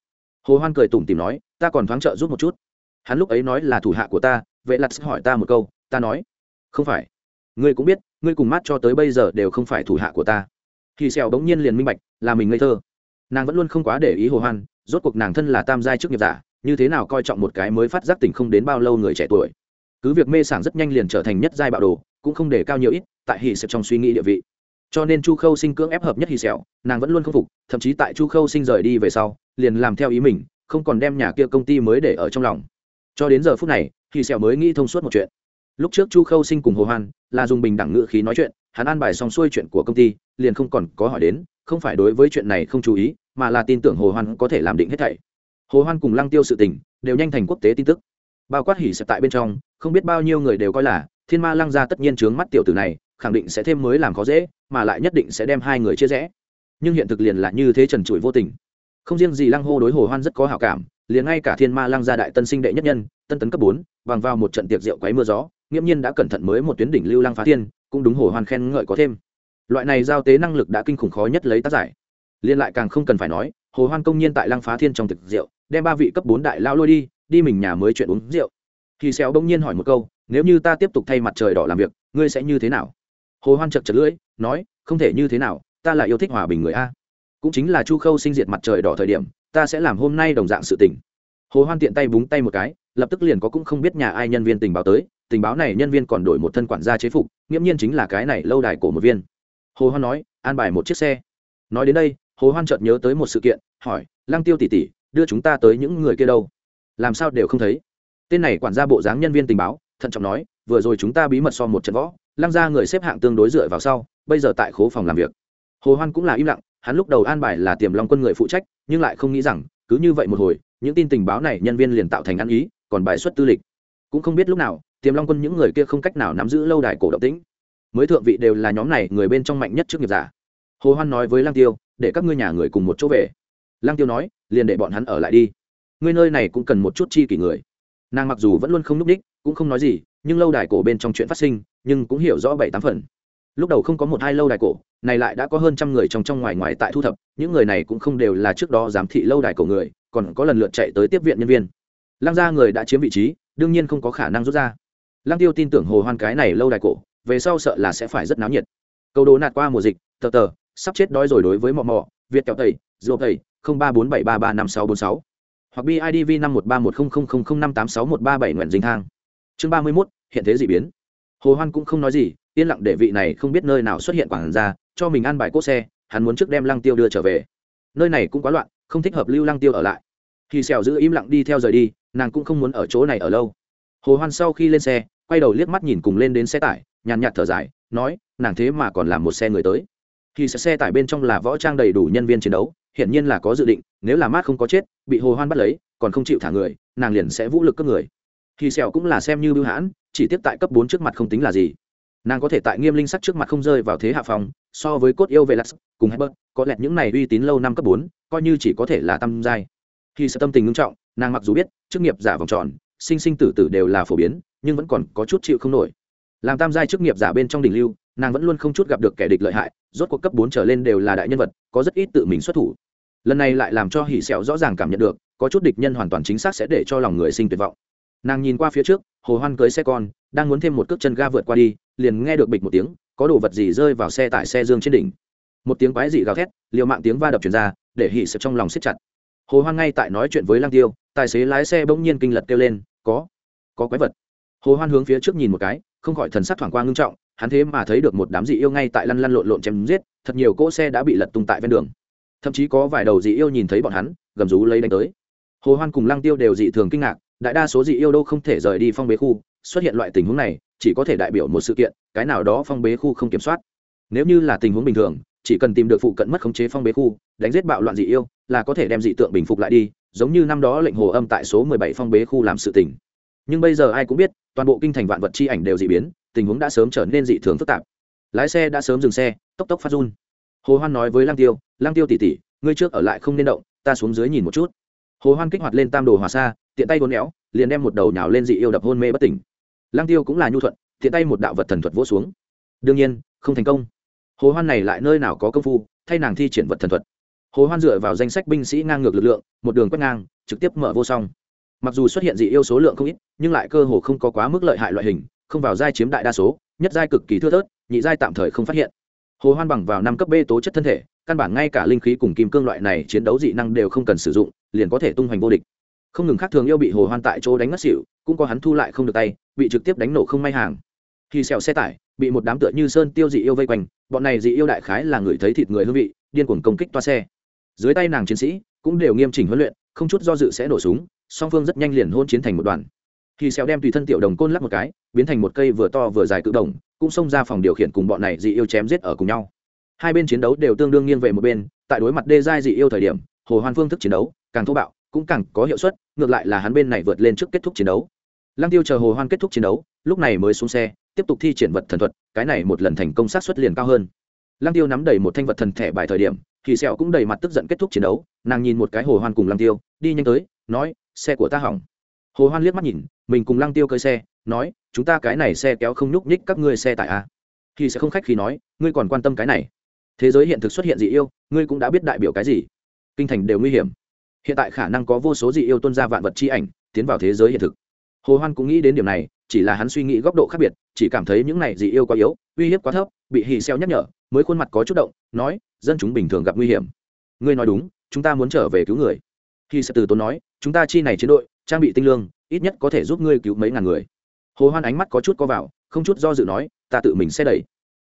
Hồ hoan cười tủm tìm nói, ta còn thoáng trợ giúp một chút. Hắn lúc ấy nói là thủ hạ của ta, vậy lặt hỏi ta một câu, ta nói, không phải. Ngươi cũng biết, ngươi cùng mát cho tới bây giờ đều không phải thủ hạ của ta. Thì sẹo bỗng nhiên liền minh bạch, là mình ngây thơ. Nàng vẫn luôn không quá để ý hồ hoan, rốt cuộc nàng thân là tam giai chức nghiệp giả, như thế nào coi trọng một cái mới phát giác tình không đến bao lâu người trẻ tuổi cứ việc mê sảng rất nhanh liền trở thành nhất giai bạo đồ, cũng không để cao nhiều ít tại hì sẹo trong suy nghĩ địa vị. Cho nên chu khâu sinh cưỡng ép hợp nhất hì sẹo, nàng vẫn luôn không phục, thậm chí tại chu khâu sinh rời đi về sau, liền làm theo ý mình, không còn đem nhà kia công ty mới để ở trong lòng. Cho đến giờ phút này hì sẹo mới nghĩ thông suốt một chuyện. Lúc trước chu khâu sinh cùng hồ hoan là dùng bình đẳng ngữ khí nói chuyện, hắn an bài xong xuôi chuyện của công ty, liền không còn có hỏi đến, không phải đối với chuyện này không chú ý, mà là tin tưởng hồ hoan có thể làm định hết thảy. Hồ hoan cùng lăng tiêu sự tình đều nhanh thành quốc tế tin tức. Bao quát hỉ sẹp tại bên trong không biết bao nhiêu người đều coi là, thiên ma lăng gia tất nhiên trướng mắt tiểu tử này, khẳng định sẽ thêm mới làm khó dễ, mà lại nhất định sẽ đem hai người chia rẽ. Nhưng hiện thực liền là như thế trần trụi vô tình. Không riêng gì lăng hô đối hồ hoan rất có hảo cảm, liền ngay cả thiên ma lăng gia đại tân sinh đệ nhất nhân, tân tấn cấp bốn, bằng vào một trận tiệc rượu quấy mưa gió, nghiễm nhiên đã cẩn thận mới một tuyến đỉnh lưu lăng phá thiên, cũng đúng hồ hoan khen ngợi có thêm. Loại này giao tế năng lực đã kinh khủng khó nhất lấy tác giải. Liên lại càng không cần phải nói, hồ hoan công nhiên tại lăng phá thiên trong thực rượu, đem ba vị cấp bốn đại lao lôi đi đi mình nhà mới chuyện uống rượu khi xéo bỗng nhiên hỏi một câu, nếu như ta tiếp tục thay mặt trời đỏ làm việc, ngươi sẽ như thế nào? Hồ hoan chật chật lưỡi, nói, không thể như thế nào, ta là yêu thích hòa bình người a. Cũng chính là chu khâu sinh diệt mặt trời đỏ thời điểm, ta sẽ làm hôm nay đồng dạng sự tình. Hồ hoan tiện tay búng tay một cái, lập tức liền có cũng không biết nhà ai nhân viên tình báo tới, tình báo này nhân viên còn đổi một thân quản gia chế phục nghiêm nhiên chính là cái này lâu đài cổ một viên. Hồ hoan nói, an bài một chiếc xe. Nói đến đây, hồ hoan chợt nhớ tới một sự kiện, hỏi, lăng tiêu tỷ tỷ, đưa chúng ta tới những người kia đâu? Làm sao đều không thấy? Tên này quản gia bộ dáng nhân viên tình báo, thận trọng nói, vừa rồi chúng ta bí mật so một trận võ, lăng ra người xếp hạng tương đối dựa vào sau, bây giờ tại khố phòng làm việc. Hồ hoan cũng là im lặng, hắn lúc đầu an bài là tiềm long quân người phụ trách, nhưng lại không nghĩ rằng, cứ như vậy một hồi, những tin tình báo này nhân viên liền tạo thành ăn ý, còn bài xuất tư lịch. Cũng không biết lúc nào, tiềm long quân những người kia không cách nào nắm giữ lâu đài cổ động tĩnh. Mới thượng vị đều là nhóm này người bên trong mạnh nhất trước nghiệp giả. Hồ hoan nói với lang tiêu, để các ngươi nhà người cùng một chỗ về. Lang tiêu nói, liền để bọn hắn ở lại đi. Ngươi nơi này cũng cần một chút chi kỷ người nàng mặc dù vẫn luôn không núp ních cũng không nói gì, nhưng lâu đài cổ bên trong chuyện phát sinh, nhưng cũng hiểu rõ bảy tám phần. Lúc đầu không có một hai lâu đài cổ, này lại đã có hơn trăm người trong trong ngoài ngoài tại thu thập, những người này cũng không đều là trước đó giám thị lâu đài cổ người, còn có lần lượt chạy tới tiếp viện nhân viên. Lăng gia người đã chiếm vị trí, đương nhiên không có khả năng rút ra. Lăng tiêu tin tưởng hồ hoan cái này lâu đài cổ, về sau sợ là sẽ phải rất náo nhiệt. Câu đồ nạt qua mùa dịch, tờ tờ, sắp chết đói rồi đối với mò mò việt kẹo tẩy dô tẩy, không ba bốn bảy ba ba năm sáu bốn sáu hoặc bidv năm một ba một không không không không năm tám sáu một ba bảy nguyện dinh thang. Chương ba mươi mốt, hiện thế dị biến. Hồ hoan cũng không nói gì, yên lặng để vị này không biết nơi nào xuất hiện quản ra cho mình ăn bài cốt xe, hắn muốn trước đem lăng tiêu đưa trở về. Nơi này cũng quá loạn, không thích hợp lưu lăng tiêu ở lại. Khi xèo giữ im lặng đi theo rời đi, nàng cũng không muốn ở chỗ này ở lâu. Hồ hoan sau khi lên xe, quay đầu liếc mắt nhìn cùng lên đến xe tải, nhàn nhạt thở dài, nói, nàng thế mà còn làm một xe người tới. Thì xe tải bên trong là võ trang đầy đủ nhân viên chiến đấu, hiển nhiên là có dự định nếu là mát không có chết, bị hồ hoan bắt lấy, còn không chịu thả người, nàng liền sẽ vũ lực cấp người. Thì sẹo cũng là xem như bưu hãn, chỉ tiếp tại cấp bốn trước mặt không tính là gì. Nàng có thể tại nghiêm linh sắc trước mặt không rơi vào thế hạ phòng, so với cốt yêu về lạc cùng hebert có lẽ những này uy tín lâu năm cấp bốn, coi như chỉ có thể là tâm giai. Khi sợ tâm tình ngưng trọng, nàng mặc dù biết, chức nghiệp giả vòng tròn, sinh sinh tử tử đều là phổ biến, nhưng vẫn còn có chút chịu không nổi. Làm tam giai chức nghiệp giả bên trong đỉnh lưu, nàng vẫn luôn không chút gặp được kẻ địch lợi hại, rốt cuộc cấp bốn trở lên đều là đại nhân vật, có rất ít tự mình xuất thủ lần này lại làm cho hỉ sẹo rõ ràng cảm nhận được, có chút địch nhân hoàn toàn chính xác sẽ để cho lòng người sinh tuyệt vọng. Nàng nhìn qua phía trước, hồ hoan cưới xe con, đang muốn thêm một cước chân ga vượt qua đi, liền nghe được bịch một tiếng, có đồ vật gì rơi vào xe tải xe dương trên đỉnh. Một tiếng quái dị gào thét, liều mạng tiếng va đập truyền ra, để hỉ sẹo trong lòng siết chặt. Hồ hoan ngay tại nói chuyện với lang tiêu, tài xế lái xe bỗng nhiên kinh lật kêu lên, có có quái vật. Hồ hoan hướng phía trước nhìn một cái, không khỏi thần sắc thoáng qua ngưng trọng, hắn thế mà thấy được một đám dị yêu ngay tại lăn lăn lộn lộn chém giết, thật nhiều cỗ xe đã bị lật tung tại ven đường thậm chí có vài đầu dị yêu nhìn thấy bọn hắn, gầm rú lấy đánh tới. Hồ hoan cùng lăng tiêu đều dị thường kinh ngạc, đại đa số dị yêu đâu không thể rời đi phong bế khu, xuất hiện loại tình huống này, chỉ có thể đại biểu một sự kiện, cái nào đó phong bế khu không kiểm soát. Nếu như là tình huống bình thường, chỉ cần tìm được phụ cận mất khống chế phong bế khu, đánh giết bạo loạn dị yêu, là có thể đem dị tượng bình phục lại đi, giống như năm đó lệnh hồ âm tại số 17 phong bế khu làm sự tình. Nhưng bây giờ ai cũng biết, toàn bộ kinh thành vạn vật chi ảnh đều dị biến, tình huống đã sớm trở nên dị thường phức tạp. Lái xe đã sớm dừng xe, tốc tốc phát run hồ hoan nói với lang tiêu lang tiêu tỉ tỉ ngươi trước ở lại không nên động, ta xuống dưới nhìn một chút. Hồ hoan kích hoạt lên tam đồ hòa xa, tiện tay vốn éo, liền đem một đầu nhào lên dị yêu đập hôn mê bất tỉnh. Lang tiêu cũng là nhu thuận, tiện tay một đạo vật thần thuật vỗ xuống. Đương nhiên, không thành công. Hồ hoan này lại nơi nào có công phu, thay nàng thi triển vật thần thuật. Hồ hoan dựa vào danh sách binh sĩ ngang ngược lực lượng, một đường quét ngang, trực tiếp mở vô song. Mặc dù xuất hiện dị yêu số lượng không ít, nhưng lại cơ hồ không có quá mức lợi hại loại hình, không vào giai chiếm đại đa số, nhất giai cực kỳ thưa thớt, nhị giai tạm thời không phát hiện hồ hoan bằng vào năm cấp b tố chất thân thể, căn bản ngay cả linh khí cùng kim cương loại này chiến đấu dị năng đều không cần sử dụng, liền có thể tung hoành vô địch. Không ngừng khác thường yêu bị hồ hoan tại chỗ đánh ngất xỉu, cũng có hắn thu lại không được tay, bị trực tiếp đánh nổ không may hàng. Khi xèo xe tải, bị một đám tựa như sơn tiêu dị yêu vây quanh, bọn này dị yêu đại khái là người thấy thịt người hương vị, điên cuồng công kích toa xe. Dưới tay nàng chiến sĩ, cũng đều nghiêm chỉnh huấn luyện, không chút do dự sẽ nổ súng, song phương rất nhanh liền hôn chiến thành một đoàn. Khi xèo đem tùy thân tiểu đồng côn lắc một cái, biến thành một cây vừa to vừa dài cự đồng cũng xông ra phòng điều khiển cùng bọn này dị yêu chém giết ở cùng nhau. Hai bên chiến đấu đều tương đương nghiêng về một bên, tại đối mặt đê giai dị yêu thời điểm, hồ hoan phương thức chiến đấu, càng thô bạo, cũng càng có hiệu suất, ngược lại là hắn bên này vượt lên trước kết thúc chiến đấu. Lăng tiêu chờ hồ hoan kết thúc chiến đấu, lúc này mới xuống xe, tiếp tục thi triển vật thần thuật, cái này một lần thành công sát xuất liền cao hơn. Lăng tiêu nắm đầy một thanh vật thần thẻ bài thời điểm thì sẹo cũng đầy mặt tức giận kết thúc chiến đấu, nàng nhìn một cái hồ hoan cùng lăng tiêu, đi nhanh tới, nói, xe của ta hỏng. Hồ hoan liếc mắt nhìn, mình cùng lăng tiêu cơi xe, nói chúng ta cái này xe kéo không nhúc nhích các ngươi xe tải a thì sẽ không khách khi nói, ngươi còn quan tâm cái này. Thế giới hiện thực xuất hiện dị yêu, ngươi cũng đã biết đại biểu cái gì. Kinh thành đều nguy hiểm. Hiện tại khả năng có vô số dị yêu tuân ra vạn vật chi ảnh, tiến vào thế giới hiện thực. Hồ hoan cũng nghĩ đến điểm này, chỉ là hắn suy nghĩ góc độ khác biệt, chỉ cảm thấy những này dị yêu quá yếu, uy hiếp quá thấp, bị hì xeo nhắc nhở, mới khuôn mặt có chút động, nói, dân chúng bình thường gặp nguy hiểm. Ngươi nói đúng, chúng ta muốn trở về cứu người. Khi sẽ từ tốn nói, chúng ta chi này chiến đội, trang bị tinh lương, ít nhất có thể giúp ngươi cứu mấy ngàn người hồ hoan ánh mắt có chút co vào, không chút do dự nói, ta tự mình sẽ đẩy.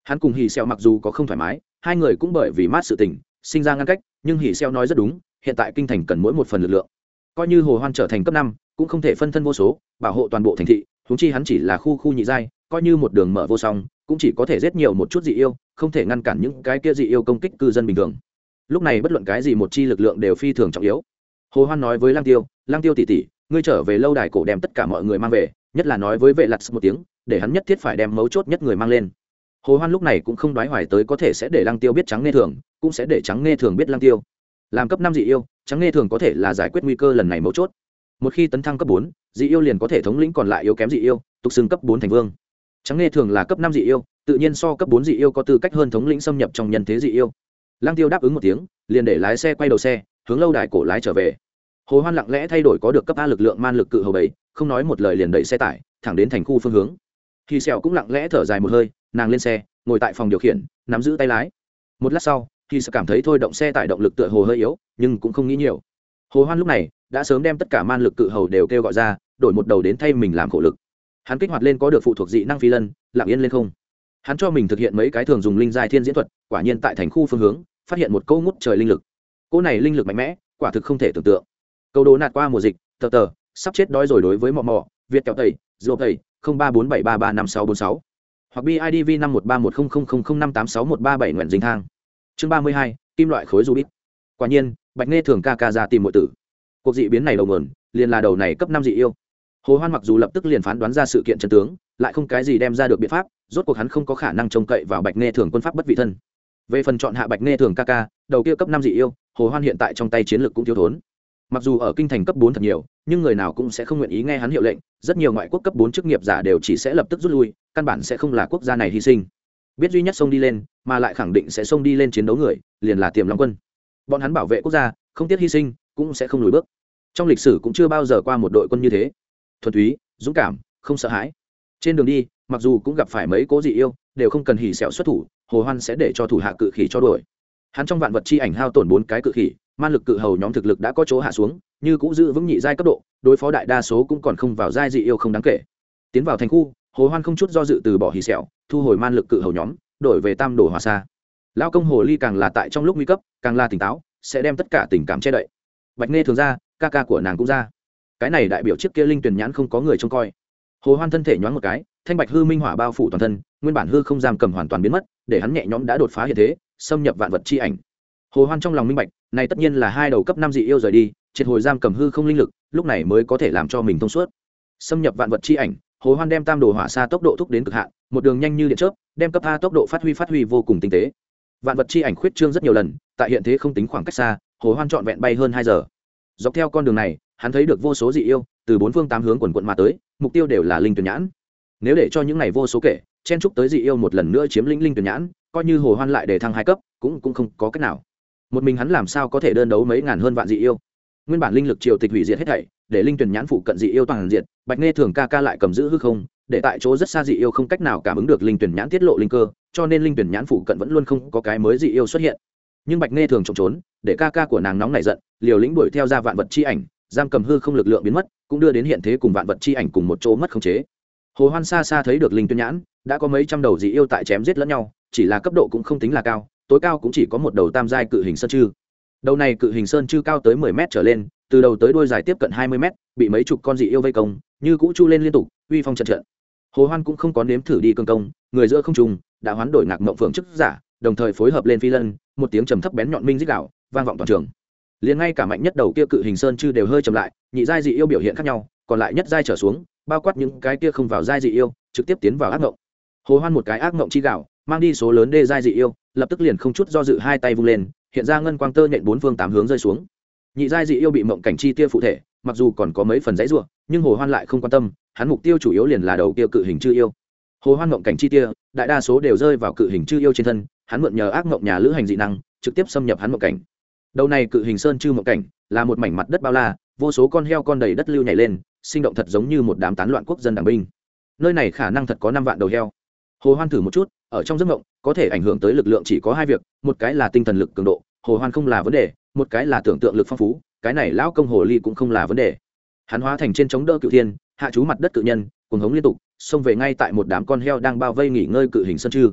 Hắn cùng hì xeo mặc dù có không thoải mái, hai người cũng bởi vì mát sự tình, sinh ra ngăn cách, nhưng hì xeo nói rất đúng, hiện tại kinh thành cần mỗi một phần lực lượng. Coi như hồ hoan trở thành cấp năm, cũng không thể phân thân vô số, bảo hộ toàn bộ thành thị, huống chi hắn chỉ là khu khu nhị giai, coi như một đường mở vô song, cũng chỉ có thể giết nhiều một chút dị yêu, không thể ngăn cản những cái kia dị yêu công kích cư dân bình thường. Lúc này bất luận cái gì một chi lực lượng đều phi thường trọng yếu. Hồ hoan nói với lang tiêu lang tiêu tỷ tỷ ngươi trở về lâu đài cổ đem tất cả mọi người mang về, nhất là nói với vệ lặt một tiếng, để hắn nhất thiết phải đem mấu chốt nhất người mang lên. Hồ hoan lúc này cũng không đoái hoài tới có thể sẽ để lang tiêu biết trắng nghe thường, cũng sẽ để trắng nghe thường biết lang tiêu. Làm cấp năm dị yêu trắng nghe thường có thể là giải quyết nguy cơ lần này mấu chốt. Một khi tấn thăng cấp bốn, dị yêu liền có thể thống lĩnh còn lại yếu kém dị yêu, tục xưng cấp bốn thành vương. Trắng nghe thường là cấp năm dị yêu, tự nhiên so cấp bốn dị yêu có tư cách hơn thống lĩnh xâm nhập trong nhân thế dị yêu. Lang tiêu đáp ứng một tiếng, liền để lái xe quay đầu xe, hướng lâu đài cổ lái trở về hồ hoan lặng lẽ thay đổi có được cấp a lực lượng man lực cự hầu bảy, không nói một lời liền đẩy xe tải, thẳng đến thành khu phương hướng. Khi sẹo cũng lặng lẽ thở dài một hơi, nàng lên xe, ngồi tại phòng điều khiển, nắm giữ tay lái. Một lát sau khi sẹo cảm thấy thôi động xe tải động lực tựa hồ hơi yếu, nhưng cũng không nghĩ nhiều. Hồ hoan lúc này đã sớm đem tất cả man lực cự hầu đều kêu gọi ra, đổi một đầu đến thay mình làm khổ lực. Hắn kích hoạt lên có được phụ thuộc dị năng phi lân, lặng yên lên không. Hắn cho mình thực hiện mấy cái thường dùng linh giai thiên diễn thuật, quả nhiên tại thành khu phương hướng, phát hiện một câu ngút trời linh lực. Cỗ này linh lực mạnh mẽ, quả thực không thể tưởng tượng câu đồ nạt qua mùa dịch, tờ tờ, sắp chết đói rồi đối với mò mò việt kẹo tẩy dô tẩy ba bốn bảy ba ba năm sáu bốn sáu. Hoặc bidv năm một ba một không không không không năm tám sáu một ba bảy nguyện dính thang. Chương ba mươi hai, kim loại khối rubit quả nhiên, bạch nghe thường ca ca ra tìm mọi tử. Cuộc dị biến này đầu nguồn, liền là đầu này cấp năm dị yêu. Hồ hoan mặc dù lập tức liền phán đoán ra sự kiện chân tướng, lại không cái gì đem ra được biện pháp, rốt cuộc hắn không có khả năng trông cậy vào bạch nghe thường quân pháp bất vị thân. Về phần chọn hạ bạch nghe thường ca ca, đầu kia cấp năm dị yêu, hồ hoan hiện tại trong tay chiến lược cũng thiếu thốn mặc dù ở kinh thành cấp bốn thật nhiều, nhưng người nào cũng sẽ không nguyện ý nghe hắn hiệu lệnh, rất nhiều ngoại quốc cấp bốn chức nghiệp giả đều chỉ sẽ lập tức rút lui, căn bản sẽ không là quốc gia này hy sinh. Biết duy nhất xông đi lên, mà lại khẳng định sẽ xông đi lên chiến đấu người, liền là tiềm long quân. Bọn hắn bảo vệ quốc gia, không tiếc hy sinh, cũng sẽ không lùi bước. Trong lịch sử cũng chưa bao giờ qua một đội quân như thế. Thuần túy, dũng cảm, không sợ hãi. Trên đường đi, mặc dù cũng gặp phải mấy cố dị yêu, đều không cần hỉ sẹo xuất thủ, hồ hoan sẽ để cho thủ hạ cự khỉ cho đuổi. Hắn trong vạn vật chi ảnh hao tổn bốn cái cự khỉ man lực cự hầu nhóm thực lực đã có chỗ hạ xuống, như cũng giữ vững nhị giai cấp độ, đối phó đại đa số cũng còn không vào giai dị yêu không đáng kể. Tiến vào thành khu, hồ hoan không chút do dự từ bỏ hì sẹo, thu hồi man lực cự hầu nhóm, đổi về tam đồ hòa xa lao công hồ ly càng là tại trong lúc nguy cấp, càng là tỉnh táo, sẽ đem tất cả tình cảm che đậy. Bạch nghe thường ra, ca ca của nàng cũng ra. Cái này đại biểu chiếc kia linh tuyển nhãn không có người trông coi. Hồ hoan thân thể nhoáng một cái, thanh bạch hư minh hỏa bao phủ toàn thân, nguyên bản hư không giam cầm hoàn toàn biến mất, để hắn nhẹ nhõm đã đột phá hiện thế, xâm nhập vạn vật chi ảnh. Hồ hoan trong lòng minh bạch này tất nhiên là hai đầu cấp năm dị yêu rời đi, triệt hồi giam cầm hư không linh lực, lúc này mới có thể làm cho mình thông suốt. Xâm nhập vạn vật chi ảnh, hồ hoan đem tam đồ hỏa xa tốc độ thúc đến cực hạn, một đường nhanh như điện chớp, đem cấp a tốc độ phát huy phát huy vô cùng tinh tế. Vạn vật chi ảnh khuyết trương rất nhiều lần, tại hiện thế không tính khoảng cách xa, hồ hoan trọn vẹn bay hơn hai giờ. Dọc theo con đường này, hắn thấy được vô số dị yêu, từ bốn phương tám hướng quần quận mà tới, mục tiêu đều là linh tuyển nhãn. Nếu để cho những này vô số kể, chen chúc tới dị yêu một lần nữa chiếm lĩnh linh tuyển nhãn, coi như hồ hoan lại để thăng hai cấp, cũng cũng không có cách nào một mình hắn làm sao có thể đơn đấu mấy ngàn hơn vạn dị yêu? Nguyên bản linh lực triều tịch hủy diệt hết thảy, để linh tuyển nhãn phụ cận dị yêu toàn diệt, bạch nghe thường ca ca lại cầm giữ hư không, để tại chỗ rất xa dị yêu không cách nào cảm ứng được linh tuyển nhãn tiết lộ linh cơ, cho nên linh tuyển nhãn phụ cận vẫn luôn không có cái mới dị yêu xuất hiện. Nhưng bạch nghe thường trộm trốn, để ca ca của nàng nóng nảy giận, liều lĩnh đuổi theo ra vạn vật chi ảnh, giam cầm hư không lực lượng biến mất, cũng đưa đến hiện thế cùng vạn vật chi ảnh cùng một chỗ mất khống chế. Hồ hoan xa xa thấy được linh tuyển nhãn, đã có mấy trăm đầu dị yêu tại chém giết lẫn nhau, chỉ là cấp độ cũng không tính là cao tối cao cũng chỉ có một đầu tam giai cự hình sơn chư. Đầu này cự hình sơn chư cao tới mười mét trở lên, từ đầu tới đuôi dài tiếp cận hai mươi mét, bị mấy chục con dị yêu vây công, như cũ chu lên liên tục, uy phong trận trận. Hồ hoan cũng không có nếm thử đi cương công, người giữa không trùng đã hoán đổi ngạc mộng phượng chức giả, đồng thời phối hợp lên phi lân, một tiếng trầm thấp bén nhọn minh dích đạo vang vọng toàn trường. Liền ngay cả mạnh nhất đầu kia cự hình sơn chư đều hơi chậm lại, nhị giai dị yêu biểu hiện khác nhau, còn lại nhất giai trở xuống, bao quát những cái kia không vào giai dị yêu, trực tiếp tiến vào ác ngộng hồ hoan một cái ác ngộng chi gạo mang đi số lớn đê giai dị yêu lập tức liền không chút do dự hai tay vung lên, hiện ra ngân quang tơ nhện bốn phương tám hướng rơi xuống. Nhị giai dị yêu bị mộng cảnh chi tia phụ thể, mặc dù còn có mấy phần dãy ruộng nhưng hồ hoan lại không quan tâm, hắn mục tiêu chủ yếu liền là đầu kia cự hình chư yêu. Hồ hoan mộng cảnh chi tia, đại đa số đều rơi vào cự hình chư yêu trên thân, hắn mượn nhờ ác mộng nhà lữ hành dị năng, trực tiếp xâm nhập hắn mộng cảnh. Đầu này cự hình sơn chư mộng cảnh, là một mảnh mặt đất bao la, vô số con heo con đầy đất lưu nhảy lên, sinh động thật giống như một đám tán loạn quốc dân đảng binh. Nơi này khả năng thật có năm vạn đầu heo. Hồ hoan thử một chút ở trong giấc mộng, có thể ảnh hưởng tới lực lượng chỉ có hai việc, một cái là tinh thần lực cường độ, hồ hoan không là vấn đề, một cái là tưởng tượng lực phong phú, cái này lão công hồ ly cũng không là vấn đề. Hắn hóa thành trên chống đỡ cựu thiên, hạ chú mặt đất cự nhân cùng hống liên tục, xông về ngay tại một đám con heo đang bao vây nghỉ ngơi cự hình sơn chư.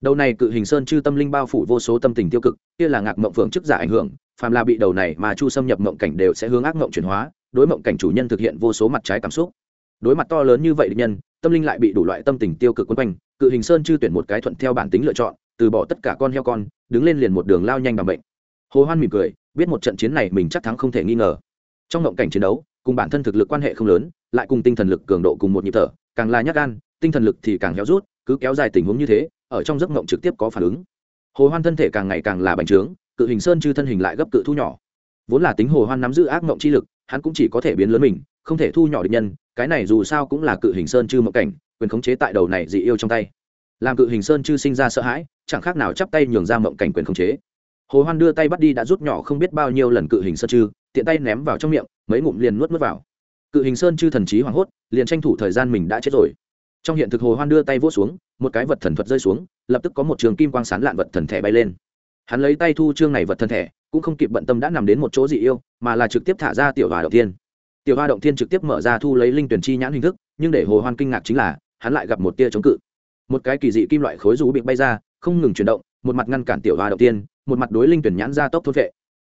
Đầu này cự hình sơn chư tâm linh bao phủ vô số tâm tình tiêu cực, kia là ngạc mộng phượng chức giả ảnh hưởng, phàm là bị đầu này mà chu xâm nhập mộng cảnh đều sẽ hướng ác mộng chuyển hóa, đối mộng cảnh chủ nhân thực hiện vô số mặt trái cảm xúc. Đối mặt to lớn như vậy địch nhân tâm linh lại bị đủ loại tâm tình tiêu cực quấn quanh, cự hình sơn chư tuyển một cái thuận theo bản tính lựa chọn, từ bỏ tất cả con heo con, đứng lên liền một đường lao nhanh bằng bệnh. Hồ hoan mỉm cười, biết một trận chiến này mình chắc thắng không thể nghi ngờ. Trong mộng cảnh chiến đấu, cùng bản thân thực lực quan hệ không lớn, lại cùng tinh thần lực cường độ cùng một nhịp thở, càng là nhát gan, tinh thần lực thì càng héo rút, cứ kéo dài tình huống như thế, ở trong giấc mộng trực tiếp có phản ứng. Hồ hoan thân thể càng ngày càng là bành trướng, cự hình sơn chư thân hình lại gấp cự thu nhỏ. Vốn là tính hồ hoan nắm giữ ác mộng chi lực, hắn cũng chỉ có thể biến lớn mình, không thể thu nhỏ địch nhân cái này dù sao cũng là cự hình sơn chư mộng cảnh, quyền khống chế tại đầu này dị yêu trong tay. Làm cự hình sơn chư sinh ra sợ hãi, chẳng khác nào chắp tay nhường ra mộng cảnh quyền khống chế. Hồ hoan đưa tay bắt đi đã rút nhỏ không biết bao nhiêu lần cự hình sơn chư, tiện tay ném vào trong miệng, mấy ngụm liền nuốt nuốt vào. Cự hình sơn chư thần trí hoảng hốt, liền tranh thủ thời gian mình đã chết rồi. Trong hiện thực hồ hoan đưa tay vỗ xuống, một cái vật thần thuật rơi xuống, lập tức có một trường kim quang sán lạn vật thần thẻ bay lên. Hắn lấy tay thu trương này vật thần thẻ cũng không kịp bận tâm đã nằm đến một chỗ dị yêu, mà là trực tiếp thả ra tiểu hòa đầu tiên tiểu hoa động thiên trực tiếp mở ra thu lấy linh tuyển chi nhãn hình thức, nhưng để hồ hoan kinh ngạc chính là, hắn lại gặp một tia chống cự. Một cái kỳ dị kim loại khối rú bị bay ra, không ngừng chuyển động, một mặt ngăn cản tiểu hoa động tiên một mặt đối linh tuyển nhãn ra tốc thôn vệ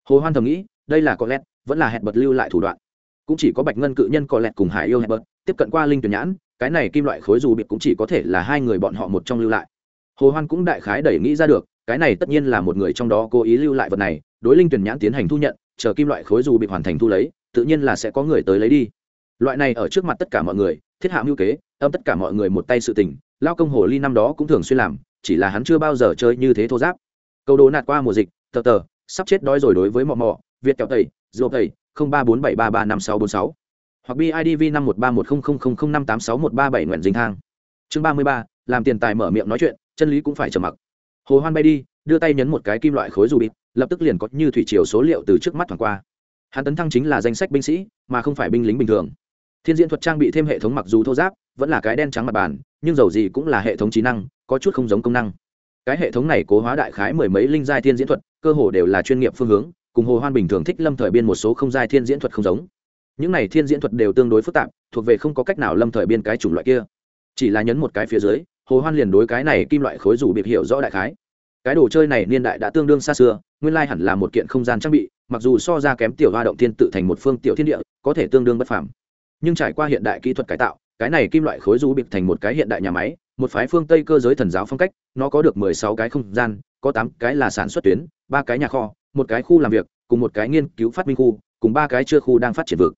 hồ hoan thầm nghĩ, đây là có lẽ, vẫn là hẹn bật lưu lại thủ đoạn. Cũng chỉ có bạch ngân cự nhân có lẹt cùng hải yêu hẹn bật tiếp cận qua linh tuyển nhãn, cái này kim loại khối dù bị cũng chỉ có thể là hai người bọn họ một trong lưu lại. Hồ hoan cũng đại khái đẩy nghĩ ra được, cái này tất nhiên là một người trong đó cố ý lưu lại vật này, đối linh tuyển nhãn tiến hành thu nhận, chờ kim loại khối dù bị hoàn thành thu lấy tự nhiên là sẽ có người tới lấy đi. Loại này ở trước mặt tất cả mọi người, thiết hạ mưu kế, âm tất cả mọi người một tay sự tình, lao công hồ ly năm đó cũng thường xuyên làm, chỉ là hắn chưa bao giờ chơi như thế thô giáp. Câu đố nạt qua mùa dịch, tờ tờ, sắp chết đói rồi đối với mò mò việt kẹo tẩy dô tẩy, không ba bốn bảy ba ba năm sáu bốn sáu, hoặc bidv năm một ba một không không không không năm tám sáu một ba bảy nguyện dinh thang. Chương ba mươi ba, làm tiền tài mở miệng nói chuyện, chân lý cũng phải trầm mặc. Hồ hoan bay đi, đưa tay nhấn một cái kim loại khối dù bịt lập tức liền có như thủy triều số liệu từ trước mắt thoảng qua hắn tấn thăng chính là danh sách binh sĩ, mà không phải binh lính bình thường. Thiên diễn thuật trang bị thêm hệ thống mặc dù thô giáp, vẫn là cái đen trắng mặt bàn, nhưng dầu gì cũng là hệ thống trí năng, có chút không giống công năng. Cái hệ thống này cố hóa đại khái mười mấy linh giai thiên diễn thuật, cơ hồ đều là chuyên nghiệp phương hướng, cùng hồ hoan bình thường thích lâm thời biên một số không giai thiên diễn thuật không giống. Những này thiên diễn thuật đều tương đối phức tạp, thuộc về không có cách nào lâm thời biên cái chủng loại kia. Chỉ là nhấn một cái phía dưới, hồ hoan liền đối cái này kim loại khối rủ biệt hiểu rõ đại khái. Cái đồ chơi này niên đại đã tương đương xa xưa, nguyên lai hẳn là một kiện không gian trang bị mặc dù so ra kém tiểu hoa động thiên tự thành một phương tiểu thiên địa, có thể tương đương bất phàm. Nhưng trải qua hiện đại kỹ thuật cải tạo, cái này kim loại khối du bịp thành một cái hiện đại nhà máy, một phái phương tây cơ giới thần giáo phong cách, nó có được mười sáu cái không gian, có tám cái là sản xuất tuyến, ba cái nhà kho, một cái khu làm việc, cùng một cái nghiên cứu phát minh khu, cùng ba cái chưa khu đang phát triển vực.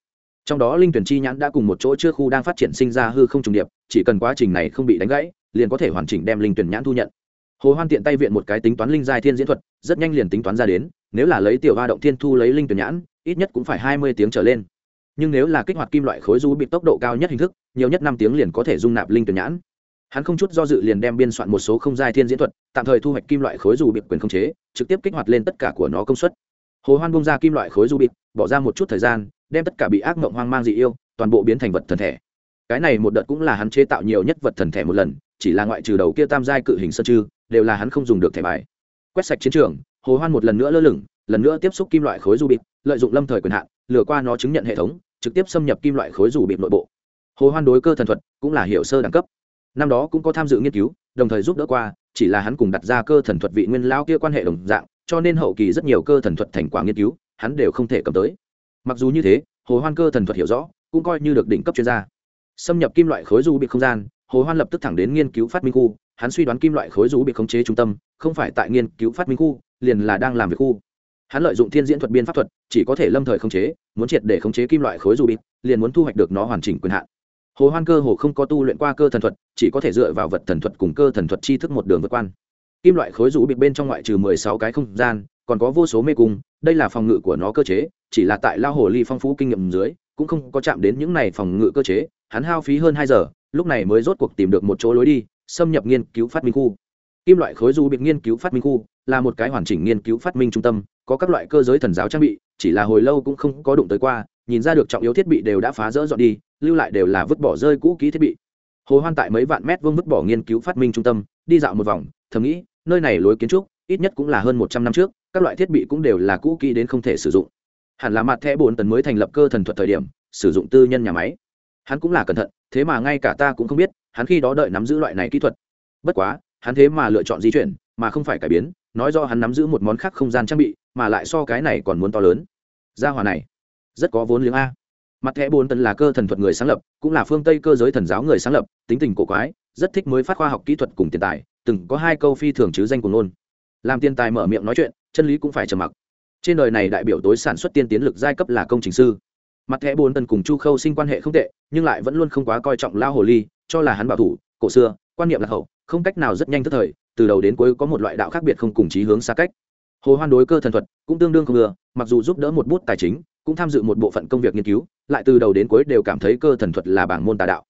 Trong đó linh tuyển chi nhãn đã cùng một chỗ chưa khu đang phát triển sinh ra hư không trùng điệp, chỉ cần quá trình này không bị đánh gãy, liền có thể hoàn chỉnh đem linh tuyển nhãn thu nhận. Hồ hoan tiện tay viện một cái tính toán linh giai thiên diễn thuật, rất nhanh liền tính toán ra đến nếu là lấy tiểu ba động thiên thu lấy linh tuyển nhãn, ít nhất cũng phải hai mươi tiếng trở lên. Nhưng nếu là kích hoạt kim loại khối du bị tốc độ cao nhất hình thức, nhiều nhất năm tiếng liền có thể dung nạp linh tuyển nhãn. Hắn không chút do dự liền đem biên soạn một số không giai thiên diễn thuật, tạm thời thu hoạch kim loại khối du bị quyền không chế, trực tiếp kích hoạt lên tất cả của nó công suất. Hồ hoan bung ra kim loại khối du bịt bỏ ra một chút thời gian, đem tất cả bị ác mộng hoang mang dị yêu, toàn bộ biến thành vật thần thể. Cái này một đợt cũng là hắn chế tạo nhiều nhất vật thần thể một lần, chỉ là ngoại trừ đầu kia tam giai cự hình sơn chư đều là hắn không dùng được thẻ bài quét sạch chiến trường, hồ hoan một lần nữa lơ lửng, lần nữa tiếp xúc kim loại khối du bịp, lợi dụng lâm thời quyền hạn, lừa qua nó chứng nhận hệ thống, trực tiếp xâm nhập kim loại khối du bịp nội bộ. Hồ hoan đối cơ thần thuật cũng là hiểu sơ đẳng cấp. Năm đó cũng có tham dự nghiên cứu, đồng thời giúp đỡ qua, chỉ là hắn cùng đặt ra cơ thần thuật vị nguyên lao kia quan hệ đồng dạng, cho nên hậu kỳ rất nhiều cơ thần thuật thành quả nghiên cứu, hắn đều không thể cầm tới. Mặc dù như thế, hồ hoan cơ thần thuật hiểu rõ, cũng coi như được đỉnh cấp chuyên gia. Xâm nhập kim loại khối du bị không gian, hồ hoan lập tức thẳng đến nghiên cứu phát minh khu hắn suy đoán kim loại khối rú bị khống chế trung tâm, không phải tại nghiên cứu phát minh khu, liền là đang làm việc khu. Hắn lợi dụng thiên diễn thuật biên pháp thuật, chỉ có thể lâm thời khống chế, muốn triệt để khống chế kim loại khối rú bị, liền muốn thu hoạch được nó hoàn chỉnh quyền hạn. Hồ hoan cơ hồ không có tu luyện qua cơ thần thuật, chỉ có thể dựa vào vật thần thuật cùng cơ thần thuật chi thức một đường vượt quan. Kim loại khối rũ bị bên trong ngoại trừ mười sáu cái không gian, còn có vô số mê cung, đây là phòng ngự của nó cơ chế, chỉ là tại lao hồ ly phong phú kinh nghiệm dưới, cũng không có chạm đến những này phòng ngự cơ chế, hắn hao phí hơn hai giờ, lúc này mới rốt cuộc tìm được một chỗ lối đi xâm nhập nghiên cứu phát minh khu. Kim loại khối du bị nghiên cứu phát minh khu là một cái hoàn chỉnh nghiên cứu phát minh trung tâm, có các loại cơ giới thần giáo trang bị, chỉ là hồi lâu cũng không có đụng tới qua, nhìn ra được trọng yếu thiết bị đều đã phá rỡ dọn đi, lưu lại đều là vứt bỏ rơi cũ kỹ thiết bị. Hồ hoan tại mấy vạn mét vuông vứt bỏ nghiên cứu phát minh trung tâm, đi dạo một vòng, thầm nghĩ, nơi này lối kiến trúc, ít nhất cũng là hơn một trăm năm trước, các loại thiết bị cũng đều là cũ kỹ đến không thể sử dụng. Hẳn là mặt thẻ bốn tấn mới thành lập cơ thần thuật thời điểm, sử dụng tư nhân nhà máy. Hắn cũng là cẩn thận, thế mà ngay cả ta cũng không biết hắn khi đó đợi nắm giữ loại này kỹ thuật. Bất quá, hắn thế mà lựa chọn di chuyển, mà không phải cải biến, nói do hắn nắm giữ một món khác không gian trang bị, mà lại so cái này còn muốn to lớn. Gia hòa này, rất có vốn liếng a. Mặt thẻ bốn tần là cơ thần thuật người sáng lập, cũng là phương tây cơ giới thần giáo người sáng lập, tính tình cổ quái, rất thích mới phát khoa học kỹ thuật cùng tiền tài, từng có hai câu phi thường chứ danh cùng ngôn. Làm tiền tài mở miệng nói chuyện, chân lý cũng phải trầm mặc. Trên đời này đại biểu tối sản xuất tiên tiến lực giai cấp là công trình sư. Mặt thẻ bốn tần cùng chu khâu sinh quan hệ không tệ, nhưng lại vẫn luôn không quá coi trọng lao hồ ly cho là hắn bảo thủ, cổ xưa, quan niệm lạc hậu, không cách nào rất nhanh tức thời, từ đầu đến cuối có một loại đạo khác biệt không cùng chí hướng xa cách. Hồ hoan đối cơ thần thuật cũng tương đương không ngừa, mặc dù giúp đỡ một bút tài chính, cũng tham dự một bộ phận công việc nghiên cứu, lại từ đầu đến cuối đều cảm thấy cơ thần thuật là bảng môn tà đạo.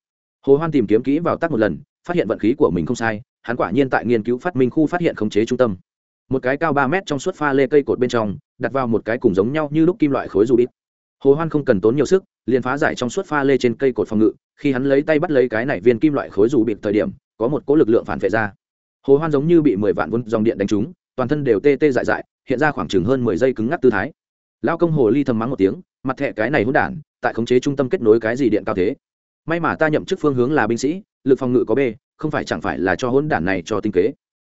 Hồ hoan tìm kiếm kỹ vào tác một lần, phát hiện vận khí của mình không sai, hắn quả nhiên tại nghiên cứu phát minh khu phát hiện khống chế trung tâm. Một cái cao ba mét trong suốt pha lê cây cột bên trong, đặt vào một cái cùng giống nhau như lúc kim loại khối rubik hồ hoan không cần tốn nhiều sức, liền phá giải trong suốt pha lê trên cây cột phòng ngự, khi hắn lấy tay bắt lấy cái này viên kim loại khối dù bịt thời điểm, có một cỗ lực lượng phản vệ ra. Hồ hoan giống như bị mười vạn vun dòng điện đánh trúng, toàn thân đều tê tê dại dại, hiện ra khoảng chừng hơn mười giây cứng ngắc tư thái. Lao công hồ ly thầm mắng một tiếng, mặt thẹ cái này hỗn đản, tại khống chế trung tâm kết nối cái gì điện cao thế? May mà ta nhậm chức phương hướng là binh sĩ, lực phòng ngự có b, không phải chẳng phải là cho hỗn đản này cho tinh kế.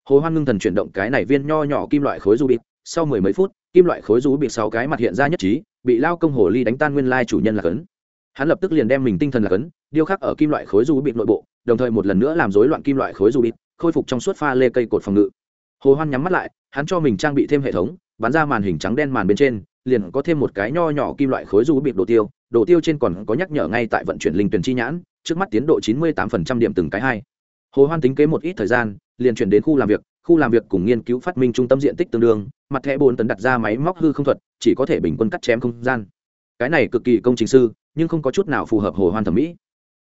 Hồ hoan ngưng thần chuyển động cái này viên nho nhỏ kim loại khối du bịt sau mười mấy phút, kim loại khối du bịt sáu cái mặt hiện ra nhất trí bị lao công hồ ly đánh tan nguyên lai chủ nhân là cấn hắn lập tức liền đem mình tinh thần là cấn điêu khắc ở kim loại khối du bịt nội bộ, đồng thời một lần nữa làm rối loạn kim loại khối du bịt, khôi phục trong suốt pha lê cây cột phòng ngự. Hồ hoan nhắm mắt lại, hắn cho mình trang bị thêm hệ thống, bắn ra màn hình trắng đen màn bên trên, liền có thêm một cái nho nhỏ kim loại khối du bị đồ tiêu đồ tiêu trên còn có nhắc nhở ngay tại vận chuyển linh tuyển chi nhãn, trước mắt tiến độ chín mươi tám điểm từng cái hai. Hồ hoan tính kế một ít thời gian, liền chuyển đến khu làm việc, khu làm việc cùng nghiên cứu phát minh trung tâm diện tích tương đương, mặt thẻ bốn tấn đặt ra máy móc hư không thuật chỉ có thể bình quân cắt chém không gian. Cái này cực kỳ công trình sư, nhưng không có chút nào phù hợp hồ hoan thẩm mỹ.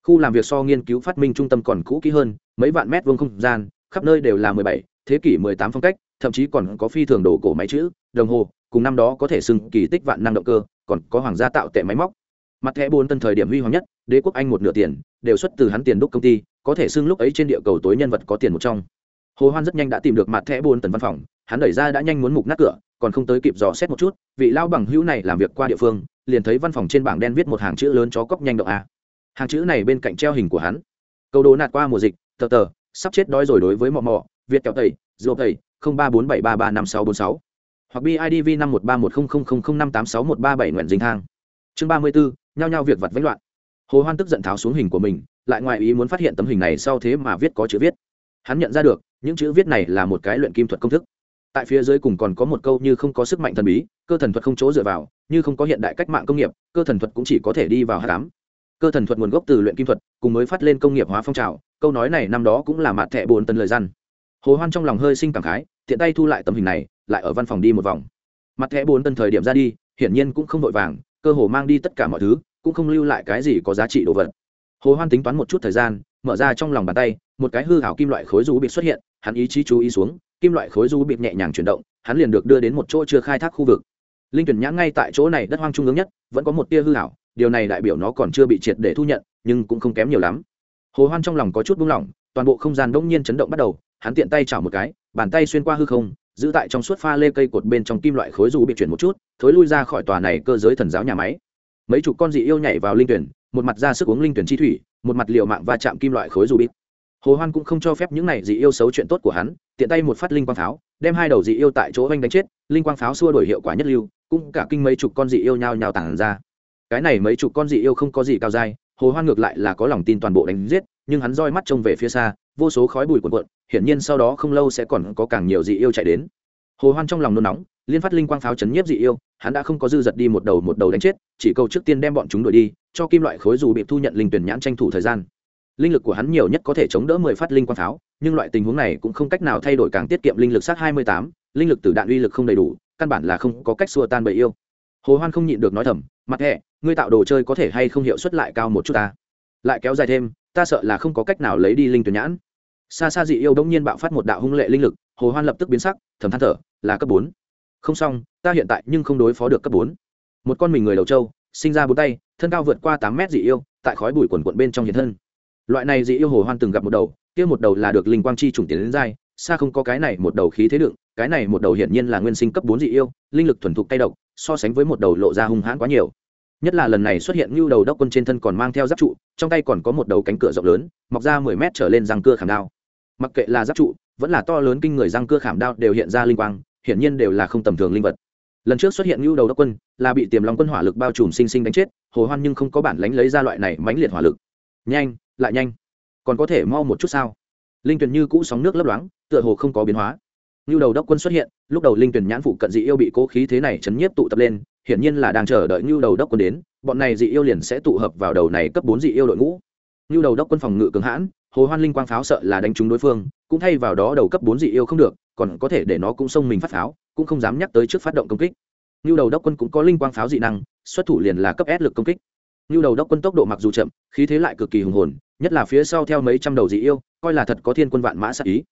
Khu làm việc so nghiên cứu phát minh trung tâm còn cũ kỹ hơn, mấy vạn mét vuông không gian, khắp nơi đều là mười bảy, thế kỷ mười tám phong cách, thậm chí còn có phi thường đồ cổ máy chữ, đồng hồ, cùng năm đó có thể xưng kỳ tích vạn năng động cơ, còn có hoàng gia tạo tệ máy móc. Mặt thẻ bốn tân thời điểm huy hoàng nhất, đế quốc anh một nửa tiền, đều xuất từ hắn tiền đúc công ty, có thể xưng lúc ấy trên địa cầu tối nhân vật có tiền một trong. Hồ hoan rất nhanh đã tìm được mặt thẻ bốn tần văn phòng hắn đẩy ra đã nhanh muốn mục nát cửa, còn không tới kịp dò xét một chút, vị lao bằng hữu này làm việc qua địa phương, liền thấy văn phòng trên bảng đen viết một hàng chữ lớn chó cóc nhanh động a. Hàng chữ này bên cạnh treo hình của hắn. Câu đố nạt qua mùa dịch, tờ tờ, sắp chết đói rồi đối với mò mò việt kẹo tẩy dô tẩy, không ba bốn bảy ba ba năm sáu bốn sáu. Hoặc bidv năm một ba một không không không không năm tám sáu một ba bảy nguyện dinh thang. Chương ba mươi bốn nhao nhao việc vặt vánh loạn. Hồ hoan tức giận tháo xuống hình của mình, lại ngoài ý muốn phát hiện tấm hình này sau thế mà viết có chữ viết. Hắn nhận ra được, những chữ viết này là một cái luyện kim thuật công thức tại phía dưới cùng còn có một câu như không có sức mạnh thần bí, cơ thần thuật không chỗ dựa vào, như không có hiện đại cách mạng công nghiệp, cơ thần thuật cũng chỉ có thể đi vào hát cám. Cơ thần thuật nguồn gốc từ luyện kim thuật, cùng mới phát lên công nghiệp hóa phong trào, câu nói này năm đó cũng là mặt thẻ bốn tân lời răn hồ hoan trong lòng hơi sinh cảm khái, tiện tay thu lại tấm hình này, lại ở văn phòng đi một vòng. Mặt thẻ bốn tân thời điểm ra đi, hiển nhiên cũng không vội vàng, cơ hồ mang đi tất cả mọi thứ, cũng không lưu lại cái gì có giá trị đồ vật. Hồ hoan tính toán một chút thời gian mở ra trong lòng bàn tay, một cái hư hảo kim loại khối du bị xuất hiện, hắn ý chí chú ý xuống, kim loại khối du bị nhẹ nhàng chuyển động, hắn liền được đưa đến một chỗ chưa khai thác khu vực. Linh tuyển nhãn ngay tại chỗ này đất hoang trung ương nhất, vẫn có một tia hư hảo, điều này đại biểu nó còn chưa bị triệt để thu nhận, nhưng cũng không kém nhiều lắm. Hồ hoan trong lòng có chút buông lỏng, toàn bộ không gian đông nhiên chấn động bắt đầu, hắn tiện tay chảo một cái, bàn tay xuyên qua hư không, giữ tại trong suốt pha lê cây cột bên trong kim loại khối dù bị chuyển một chút, thối lui ra khỏi tòa này cơ giới thần giáo nhà máy. Mấy chục con dị yêu nhảy vào linh tuyển một mặt ra sức uống linh tuyển chi thủy, một mặt liều mạng va chạm kim loại khối dù bít hồ hoan cũng không cho phép những này dị yêu xấu chuyện tốt của hắn, tiện tay một phát linh quang pháo, đem hai đầu dị yêu tại chỗ oanh đánh chết, linh quang pháo xua đổi hiệu quả nhất lưu, cũng cả kinh mấy chục con dị yêu nhao nhào tản ra. Cái này mấy chục con dị yêu không có gì cao dai, hồ hoan ngược lại là có lòng tin toàn bộ đánh giết, nhưng hắn roi mắt trông về phía xa, vô số khói bụi cuộn cuộn, hiển nhiên sau đó không lâu sẽ còn có càng nhiều dị yêu chạy đến hồ hoan trong lòng nôn nóng, liên phát linh quang pháo chấn nhiếp dị yêu, hắn đã không có dư giật đi một đầu một đầu đánh chết, chỉ câu trước tiên đem bọn chúng đuổi đi, cho kim loại khối dù bị thu nhận linh tuyển nhãn tranh thủ thời gian. Linh lực của hắn nhiều nhất có thể chống đỡ mười phát linh quang pháo, nhưng loại tình huống này cũng không cách nào thay đổi càng tiết kiệm linh lực sát hai mươi tám, linh lực từ đạn uy lực không đầy đủ, căn bản là không có cách xua tan bầy yêu. Hồ hoan không nhịn được nói thầm, mặt hệ ngươi tạo đồ chơi có thể hay không hiệu suất lại cao một chút ta? Lại kéo dài thêm, ta sợ là không có cách nào lấy đi linh tuyển nhãn. Xa xa dị yêu đông nhiên bạo phát một đạo hung lệ linh lực hồ hoan lập tức biến sắc, thầm than thở, là cấp bốn. Không xong, ta hiện tại nhưng không đối phó được cấp bốn. Một con mình người đầu trâu, sinh ra bốn tay, thân cao vượt qua tám mét dị yêu, tại khói bụi quần quận bên trong hiện thân. Loại này dị yêu hồ hoan từng gặp một đầu, kia một đầu là được linh quang chi trùng tiến đến dai, xa không có cái này một đầu khí thế đựng, cái này một đầu hiển nhiên là nguyên sinh cấp bốn dị yêu, linh lực thuần thục tay độc, so sánh với một đầu lộ ra hung hãn quá nhiều. Nhất là lần này xuất hiện như đầu đốc quân trên thân còn mang theo giáp trụ, trong tay còn có một đầu cánh cửa rộng lớn, mọc ra mười mét trở lên răng cưa khảm đao. Mặc kệ là giáp trụ vẫn là to lớn kinh người răng cưa khảm đao đều hiện ra linh quang, hiển nhiên đều là không tầm thường linh vật. Lần trước xuất hiện ngưu đầu đốc quân, là bị tiềm long quân hỏa lực bao trùm sinh sinh đánh chết, hồ hoan nhưng không có bản lánh lấy ra loại này mãnh liệt hỏa lực. Nhanh, lại nhanh. Còn có thể mau một chút sao? Linh tuyển như cũ sóng nước lấp loáng, tựa hồ không có biến hóa. Ngưu đầu đốc quân xuất hiện, lúc đầu linh tuyển nhãn phụ cận dị yêu bị cố khí thế này chấn nhiếp tụ tập lên, hiển nhiên là đang chờ đợi ngưu đầu đốc quân đến, bọn này dị yêu liền sẽ tụ hợp vào đầu này cấp bốn dị yêu đội ngũ. Ngưu đầu đốc quân phòng ngự cường hãn hồ hoan linh quang pháo sợ là đánh trúng đối phương, cũng thay vào đó đầu cấp bốn dị yêu không được, còn có thể để nó cũng xông mình phát pháo, cũng không dám nhắc tới trước phát động công kích. Như đầu đốc quân cũng có linh quang pháo dị năng, xuất thủ liền là cấp S lực công kích. Như đầu đốc quân tốc độ mặc dù chậm, khí thế lại cực kỳ hùng hồn, nhất là phía sau theo mấy trăm đầu dị yêu, coi là thật có thiên quân vạn mã sát ý.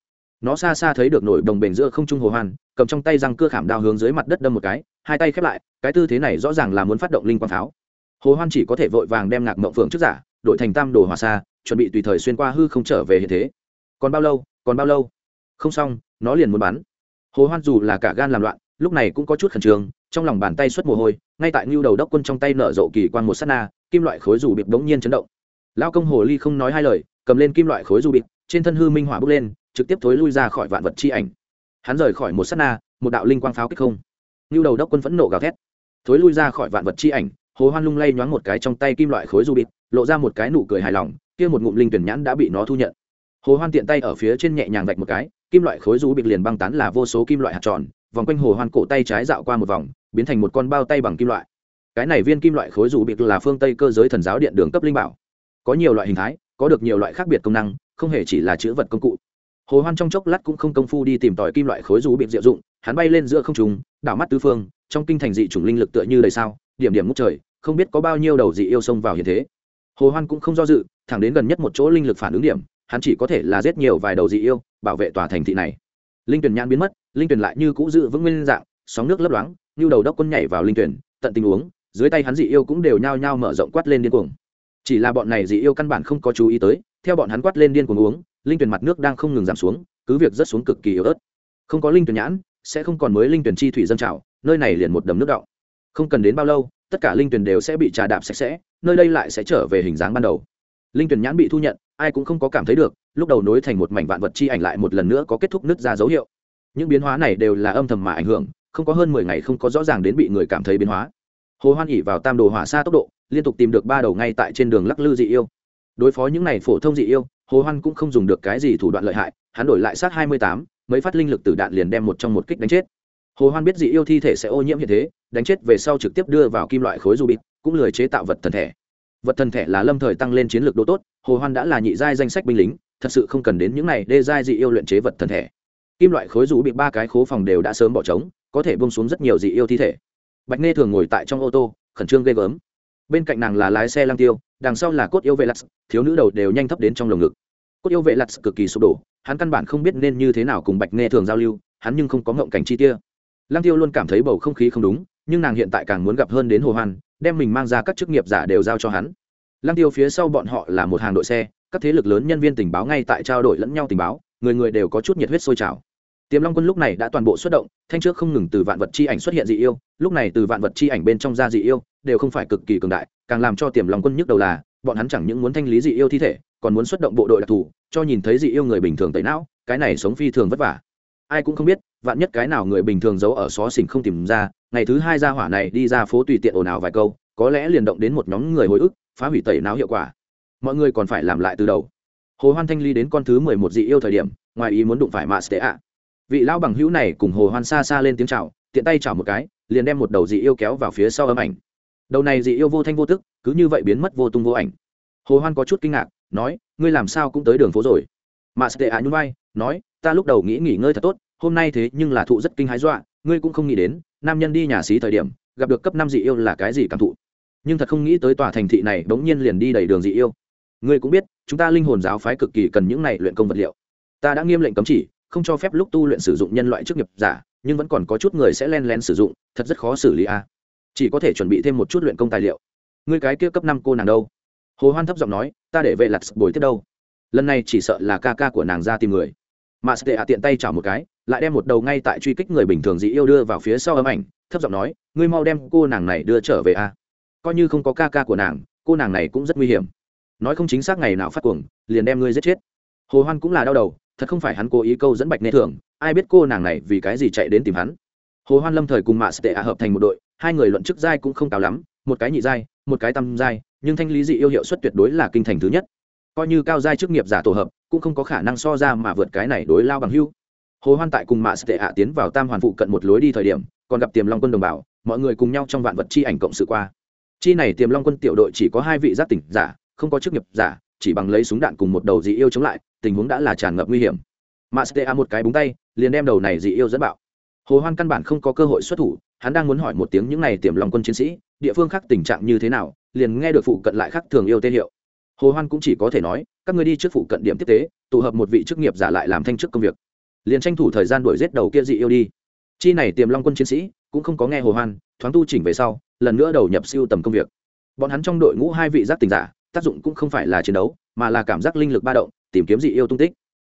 Nó xa xa thấy được nổi đồng bền giữa không trung hồ hoan, cầm trong tay răng cưa khảm đao hướng dưới mặt đất đâm một cái, hai tay khép lại, cái tư thế này rõ ràng là muốn phát động linh quang pháo. Hồ hoan chỉ có thể vội vàng đem ngạc mộng phượng trước giả, đổi thành tam đồ hòa xa chuẩn bị tùy thời xuyên qua hư không trở về hiện thế. Còn bao lâu, còn bao lâu? Không xong, nó liền muốn bắn. Hồ hoan dù là cả gan làm loạn, lúc này cũng có chút khẩn trương, trong lòng bàn tay xuất mồ hôi, ngay tại ngưu đầu đốc quân trong tay nở rộ kỳ quan một sát na, kim loại khối dù bịp đống nhiên chấn động. Lao công hồ ly không nói hai lời, cầm lên kim loại khối dù bịp, trên thân hư minh hỏa bốc lên, trực tiếp thối lui ra khỏi vạn vật chi ảnh. Hắn rời khỏi một sát na, một đạo linh quang pháo kích không. Ngưu đầu đốc quân phẫn nộ gào thét. Thối lui ra khỏi vạn vật chi ảnh, hồ hoan lung lay nhoáng một cái trong tay kim loại khối dù bịt lộ ra một cái nụ cười hài lòng kia một ngụm linh tuyển nhãn đã bị nó thu nhận. Hồ hoan tiện tay ở phía trên nhẹ nhàng vạch một cái, kim loại khối rú bịt liền băng tán là vô số kim loại hạt tròn, vòng quanh hồ hoan cổ tay trái dạo qua một vòng, biến thành một con bao tay bằng kim loại. Cái này viên kim loại khối rú biệt là phương tây cơ giới thần giáo điện đường cấp linh bảo. Có nhiều loại hình thái, có được nhiều loại khác biệt công năng, không hề chỉ là chữ vật công cụ. Hồ hoan trong chốc lát cũng không công phu đi tìm tòi kim loại khối rú biệt diệu dụng, hắn bay lên giữa không trung, đảo mắt tứ phương, trong kinh thành dị chủng linh lực tựa như đầy sao, điểm điểm ngút trời, không biết có bao nhiêu đầu dị yêu xông vào hiện thế. Hồ hoan cũng không do dự thẳng đến gần nhất một chỗ linh lực phản ứng điểm, hắn chỉ có thể là giết nhiều vài đầu dị yêu, bảo vệ tòa thành thị này. Linh tuyển nhãn biến mất, linh tuyển lại như cũ giữ vững nguyên dạng, sóng nước lấp loáng, như đầu đốc quân nhảy vào linh tuyển, tận tình uống, dưới tay hắn dị yêu cũng đều nhao nhao mở rộng quát lên điên cuồng. Chỉ là bọn này dị yêu căn bản không có chú ý tới, theo bọn hắn quát lên điên cuồng uống, linh tuyển mặt nước đang không ngừng giảm xuống, cứ việc rất xuống cực kỳ yếu ớt. Không có linh tuyển nhãn, sẽ không còn mới linh tuyển chi thủy dân trào, nơi này liền một đầm nước động không cần đến bao lâu, tất cả linh tuyển đều sẽ bị trà đạp sạch sẽ, nơi đây lại sẽ trở về hình dáng ban đầu linh tuyển nhãn bị thu nhận, ai cũng không có cảm thấy được, lúc đầu nối thành một mảnh vạn vật chi ảnh lại một lần nữa có kết thúc nứt ra dấu hiệu. Những biến hóa này đều là âm thầm mà ảnh hưởng, không có hơn mười ngày không có rõ ràng đến bị người cảm thấy biến hóa. Hồ hoan ỉ vào tam đồ hỏa xa tốc độ, liên tục tìm được ba đầu ngay tại trên đường lắc lư dị yêu. Đối phó những này phổ thông dị yêu, hồ hoan cũng không dùng được cái gì thủ đoạn lợi hại, hắn đổi lại sát hai mươi tám, mấy phát linh lực từ đạn liền đem một trong một kích đánh chết. Hồ hoan biết dị yêu thi thể sẽ ô nhiễm như thế, đánh chết về sau trực tiếp đưa vào kim loại khối du bịt cũng lười chế tạo vật thần thể vật thần thể là lâm thời tăng lên chiến lược độ tốt, hồ hoan đã là nhị giai danh sách binh lính, thật sự không cần đến những này đê giai dị yêu luyện chế vật thần thể kim loại khối rũ bị ba cái khố phòng đều đã sớm bỏ trống, có thể bông xuống rất nhiều dị yêu thi thể. Bạch nghe thường ngồi tại trong ô tô, khẩn trương ghê gớm. Bên cạnh nàng là lái xe lang tiêu, đằng sau là cốt yêu vệ lặt thiếu nữ đầu đều nhanh thấp đến trong lồng ngực. Cốt yêu vệ lặt cực kỳ sụp đổ, hắn căn bản không biết nên như thế nào cùng bạch nghe thường giao lưu, hắn nhưng không có ngộng cảnh chi tia. Lang tiêu luôn cảm thấy bầu không khí không đúng nhưng nàng hiện tại càng muốn gặp hơn đến hồ hoan, đem mình mang ra các chức nghiệp giả đều giao cho hắn. Lang tiêu phía sau bọn họ là một hàng đội xe, các thế lực lớn nhân viên tình báo ngay tại trao đổi lẫn nhau tình báo, người người đều có chút nhiệt huyết sôi trào. Tiềm long quân lúc này đã toàn bộ xuất động, thanh trước không ngừng từ vạn vật chi ảnh xuất hiện dị yêu, lúc này từ vạn vật chi ảnh bên trong ra dị yêu, đều không phải cực kỳ cường đại, càng làm cho tiềm long quân nhức đầu là, bọn hắn chẳng những muốn thanh lý dị yêu thi thể, còn muốn xuất động bộ đội đặc thù, cho nhìn thấy dị yêu người bình thường tẩy não, cái này sống phi thường vất vả. Ai cũng không biết vạn nhất cái nào người bình thường giấu ở xó xỉnh không tìm ra, ngày thứ hai ra hỏa này đi ra phố tùy tiện ồn ào vài câu, có lẽ liền động đến một nhóm người hồi ức, phá hủy tẩy não hiệu quả. Mọi người còn phải làm lại từ đầu. Hồ hoan thanh ly đến con thứ mười một dị yêu thời điểm, ngoài ý muốn đụng phải mạ stea ạ. Vị lão bằng hữu này cùng hồ hoan xa xa lên tiếng chào, tiện tay chào một cái, liền đem một đầu dị yêu kéo vào phía sau âm ảnh. Đầu này dị yêu vô thanh vô tức, cứ như vậy biến mất vô tung vô ảnh. Hồ hoan có chút kinh ngạc, nói, ngươi làm sao cũng tới đường phố rồi? Mạ stea nhún vai, nói, ta lúc đầu nghĩ nghỉ ngơi thật tốt hôm nay thế nhưng là thụ rất kinh hãi dọa, ngươi cũng không nghĩ đến, nam nhân đi nhà xí thời điểm, gặp được cấp năm dị yêu là cái gì cảm thụ. Nhưng thật không nghĩ tới tòa thành thị này bỗng nhiên liền đi đầy đường dị yêu. Ngươi cũng biết, chúng ta linh hồn giáo phái cực kỳ cần những này luyện công vật liệu. Ta đã nghiêm lệnh cấm chỉ, không cho phép lúc tu luyện sử dụng nhân loại chức nghiệp giả, nhưng vẫn còn có chút người sẽ len lén sử dụng, thật rất khó xử lý a. Chỉ có thể chuẩn bị thêm một chút luyện công tài liệu. Ngươi cái kia cấp năm cô nàng đâu? Hồ hoan thấp giọng nói, ta để vệ lặt bồi tiếp đâu? Lần này chỉ sợ là ca ca của nàng ra tìm người mà sệ hạ tiện tay chảo một cái, lại đem một đầu ngay tại truy kích người bình thường dị yêu đưa vào phía sau âm ảnh, thấp giọng nói, ngươi mau đem cô nàng này đưa trở về a. Coi như không có ca ca của nàng, cô nàng này cũng rất nguy hiểm. Nói không chính xác ngày nào phát cuồng, liền đem ngươi giết chết. Hồ hoan cũng là đau đầu, thật không phải hắn cố ý câu dẫn bạch nê thường, ai biết cô nàng này vì cái gì chạy đến tìm hắn. Hồ hoan lâm thời cùng mạ sệ hợp thành một đội, hai người luận chức giai cũng không cao lắm, một cái nhị giai, một cái tam giai, nhưng thanh lý dị yêu hiệu suất tuyệt đối là kinh thành thứ nhất. Coi như cao giai chức nghiệp giả tổ hợp cũng không có khả năng so ra mà vượt cái này đối lao bằng hưu. Hồ hoan tại cùng mạ tệ ạ tiến vào tam hoàn phụ cận một lối đi thời điểm, còn gặp tiềm long quân đồng bào, mọi người cùng nhau trong vạn vật chi ảnh cộng sự qua. Chi này tiềm long quân tiểu đội chỉ có hai vị giác tỉnh giả, không có chức nghiệp giả, chỉ bằng lấy súng đạn cùng một đầu dị yêu chống lại, tình huống đã là tràn ngập nguy hiểm. Mastea một cái búng tay, liền đem đầu này dị yêu dẫn bạo. Hồ hoan căn bản không có cơ hội xuất thủ, hắn đang muốn hỏi một tiếng những này tiềm long quân chiến sĩ, địa phương khác tình trạng như thế nào, liền nghe được phụ cận lại khác thường yêu tên hiệu hồ hoan cũng chỉ có thể nói, các ngươi đi trước phụ cận điểm tiếp tế, tụ hợp một vị chức nghiệp giả lại làm thanh chức công việc. Liền tranh thủ thời gian đuổi giết đầu kia dị yêu đi. Chi này tiềm long quân chiến sĩ, cũng không có nghe hồ hoan, thoáng tu chỉnh về sau, lần nữa đầu nhập siêu tầm công việc. Bọn hắn trong đội ngũ hai vị giác tình giả, tác dụng cũng không phải là chiến đấu, mà là cảm giác linh lực ba động, tìm kiếm dị yêu tung tích.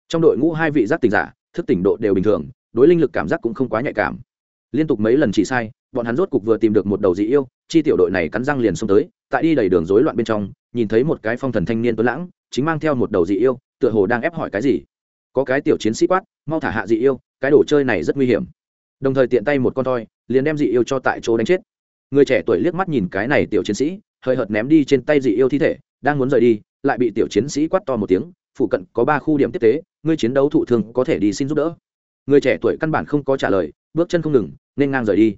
Trong đội ngũ hai vị giác tình giả, thức tỉnh độ đều bình thường, đối linh lực cảm giác cũng không quá nhạy cảm. Liên tục mấy lần chỉ sai, bọn hắn rốt cục vừa tìm được một đầu dị yêu, chi tiểu đội này cắn răng liền xông tới, tại đi đầy đường rối loạn bên trong nhìn thấy một cái phong thần thanh niên tuấn lãng, chính mang theo một đầu dị yêu, tựa hồ đang ép hỏi cái gì. Có cái tiểu chiến sĩ quát, mau thả hạ dị yêu, cái đồ chơi này rất nguy hiểm. Đồng thời tiện tay một con toi, liền đem dị yêu cho tại chỗ đánh chết. Người trẻ tuổi liếc mắt nhìn cái này tiểu chiến sĩ, hơi hợt ném đi trên tay dị yêu thi thể, đang muốn rời đi, lại bị tiểu chiến sĩ quát to một tiếng, phụ cận có ba khu điểm tiếp tế, ngươi chiến đấu thụ thương có thể đi xin giúp đỡ. Người trẻ tuổi căn bản không có trả lời, bước chân không ngừng, nên ngang rời đi.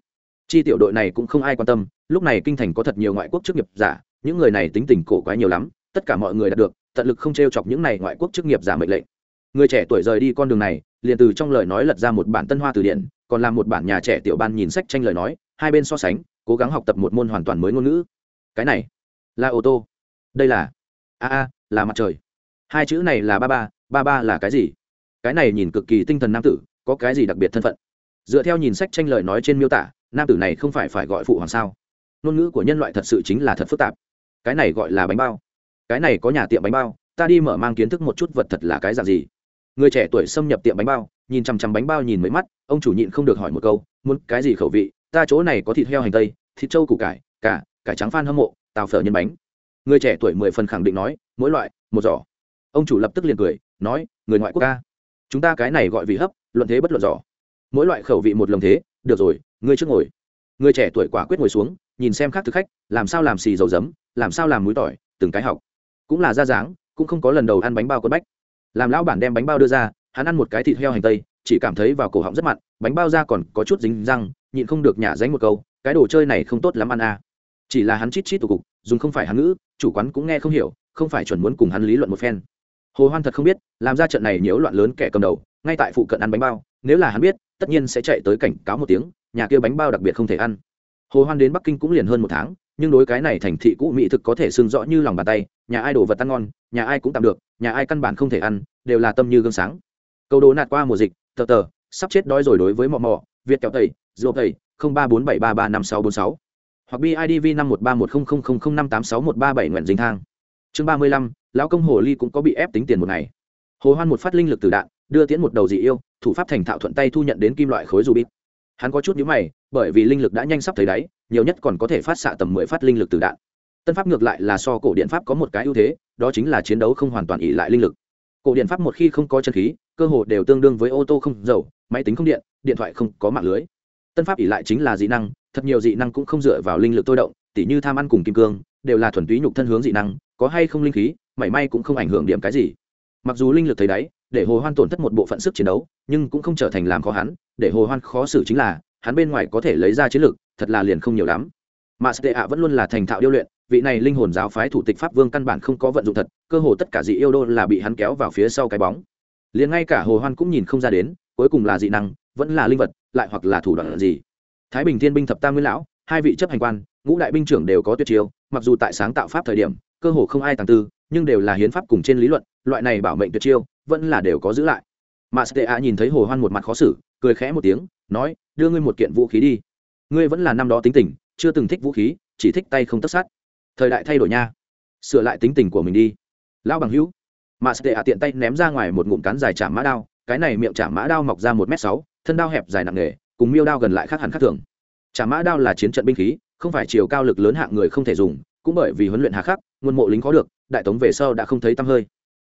Chi tiểu đội này cũng không ai quan tâm, lúc này kinh thành có thật nhiều ngoại quốc chức nghiệp giả những người này tính tình cổ quái nhiều lắm, tất cả mọi người đạt được, tận lực không t r e o chọc những này ngoại quốc chức nghiệp giả mệnh lệnh. Người trẻ tuổi rời đi con đường này, liền từ trong lời nói lật ra một bản tân hoa từ điển, còn làm một bản nhà trẻ tiểu ban nhìn sách tranh lời nói, hai bên so sánh, cố gắng học tập một môn hoàn toàn mới ngôn ngữ. Cái này, là ô tô. Đây là, a a, là mặt trời. Hai chữ này là ba ba ba ba là cái gì? Cái này nhìn cực kỳ tinh thần nam tử, có cái gì đặc biệt thân phận? Dựa theo nhìn sách tranh lời nói trên miêu tả, nam tử này không phải phải gọi phụ hoàng sao? Ngôn ngữ của nhân loại thật sự chính là thật phức tạp cái này gọi là bánh bao. Cái này có nhà tiệm bánh bao, ta đi mở mang kiến thức một chút vật thật là cái dạng gì. Người trẻ tuổi xâm nhập tiệm bánh bao, nhìn chằm chằm bánh bao nhìn mấy mắt, ông chủ nhịn không được hỏi một câu, muốn cái gì khẩu vị? Ta chỗ này có thịt heo hành tây, thịt trâu củ cải cả cải trắng phan hâm mộ, tào phở nhân bánh. Người trẻ tuổi mười phần khẳng định nói, mỗi loại, một giỏ. Ông chủ lập tức liền cười, nói, người ngoại quốc ca, chúng ta cái này gọi vị hấp, luận thế bất luận giỏ. Mỗi loại khẩu vị một lồng thế, được rồi, ngươi trước ngồi. Người trẻ tuổi quả quyết ngồi xuống, nhìn xem khác thực khách, làm sao làm xì dầu giấm làm sao làm muối tỏi, từng cái học. Cũng là ra dáng, cũng không có lần đầu ăn bánh bao quất bách. Làm lão bản đem bánh bao đưa ra, hắn ăn một cái thịt heo hành tây, chỉ cảm thấy vào cổ họng rất mặn, bánh bao ra còn có chút dính răng, nhịn không được nhả dánh một câu, cái đồ chơi này không tốt lắm ăn à. chỉ là hắn chít chít tụ cục, dùng không phải hắn ngữ, chủ quán cũng nghe không hiểu, không phải chuẩn muốn cùng hắn lý luận một phen. Hồ hoan thật không biết, làm ra trận này nhiễu loạn lớn kẻ cầm đầu, ngay tại phụ cận ăn bánh bao, nếu là hắn biết, tất nhiên sẽ chạy tới cảnh cáo một tiếng, nhà kia bánh bao đặc biệt không thể ăn. Hồ hoan đến bắc kinh cũng liền hơn một tháng nhưng đối cái này thành thị cũ mỹ thực có thể xưng rõ như lòng bàn tay, nhà ai đồ vật ăn ngon, nhà ai cũng tạm được, nhà ai căn bản không thể ăn, đều là tâm như gương sáng. Câu đố nạt qua mùa dịch, tờ tờ, sắp chết đói rồi đối với mò mò việt kẹo tẩy dô tẩy, không ba bốn bảy ba ba năm sáu bốn sáu. Hoặc bidv năm một ba một không không không không năm tám sáu một ba bảy nguyện dính thang. Chương ba mươi lăm, lão công hồ ly cũng có bị ép tính tiền một ngày. Hồ hoan một phát linh lực từ đạn, đưa tiễn một đầu dị yêu, thủ pháp thành thạo thuận tay thu nhận đến kim loại khối dù bít hắn có chút nhíu mày, bởi vì linh lực đã nhanh sắp thấy đáy nhiều nhất còn có thể phát xạ tầm mười phát linh lực từ đạn. Tân pháp ngược lại là so cổ điện pháp có một cái ưu thế, đó chính là chiến đấu không hoàn toàn ỉ lại linh lực. Cổ điện pháp một khi không có chân khí, cơ hồ đều tương đương với ô tô không dầu, máy tính không điện điện thoại không có mạng lưới. Tân pháp ỉ lại chính là dị năng, thật nhiều dị năng cũng không dựa vào linh lực tôi động, tỉ như tham ăn cùng kim cương, đều là thuần túy nhục thân hướng dị năng, có hay không linh khí, mảy may cũng không ảnh hưởng điểm cái gì. Mặc dù linh lực thấy đáy, để hồ hoan tổn thất một bộ phận sức chiến đấu, nhưng cũng không trở thành làm khó hắn, để hồ hoan khó xử chính là, hắn bên ngoài có thể lấy ra chiến lược thật là liền không nhiều lắm. Mà tệ ạ vẫn luôn là thành thạo điêu luyện, vị này linh hồn giáo phái thủ tịch pháp vương căn bản không có vận dụng thật, cơ hồ tất cả dị yêu đô là bị hắn kéo vào phía sau cái bóng. Liền ngay cả hồ hoan cũng nhìn không ra đến, cuối cùng là dị năng, vẫn là linh vật, lại hoặc là thủ đoạn gì. Thái bình thiên binh thập tam nguyên lão, hai vị chấp hành quan, ngũ đại binh trưởng đều có tuyệt chiêu, mặc dù tại sáng tạo pháp thời điểm, cơ hồ không ai tàng tư, nhưng đều là hiến pháp cùng trên lý luận, loại này bảo mệnh tuyệt chiêu, vẫn là đều có giữ lại. Mà stea nhìn thấy hồ hoan một mặt khó xử, cười khẽ một tiếng, nói, đưa ngươi một kiện vũ khí đi ngươi vẫn là năm đó tính tình chưa từng thích vũ khí chỉ thích tay không tất sát. Thời đại thay đổi nha. Sửa lại tính tình của mình đi. Lão bằng hữu. Mà stea tiện tay ném ra ngoài một ngụm cán dài chạm mã đao cái này miệng chạm mã đao mọc ra một m sáu thân đao hẹp dài nặng nề, cùng miêu đao gần lại khác hẳn khác thường. Chạm mã đao là chiến trận binh khí không phải chiều cao lực lớn hạng người không thể dùng cũng bởi vì huấn luyện hà khắc nguồn mộ lính có được đại tống về sau đã không thấy tăm hơi.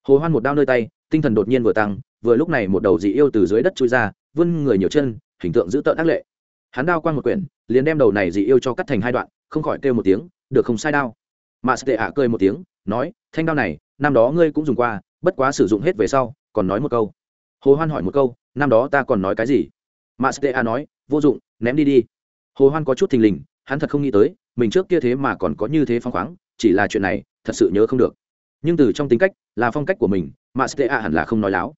Hồ hoan một đao nơi tay tinh thần đột nhiên vừa tăng vừa lúc này một đầu dị yêu từ dưới đất chui ra vươn người nhiều chân hình tượng dữ tợn ác lệ hắn đao quang một quyển, liền đem đầu này dị yêu cho cắt thành hai đoạn, không khỏi kêu một tiếng, được không sai đao? Mà sệ ạ cười một tiếng, nói, thanh đao này, năm đó ngươi cũng dùng qua, bất quá sử dụng hết về sau, còn nói một câu. Hồ hoan hỏi một câu, năm đó ta còn nói cái gì? Mà sệ ạ nói, vô dụng, ném đi đi. Hồ hoan có chút thình lình, hắn thật không nghĩ tới, mình trước kia thế mà còn có như thế phong khoáng, chỉ là chuyện này, thật sự nhớ không được. Nhưng từ trong tính cách, là phong cách của mình, mà stea hẳn là không nói láo.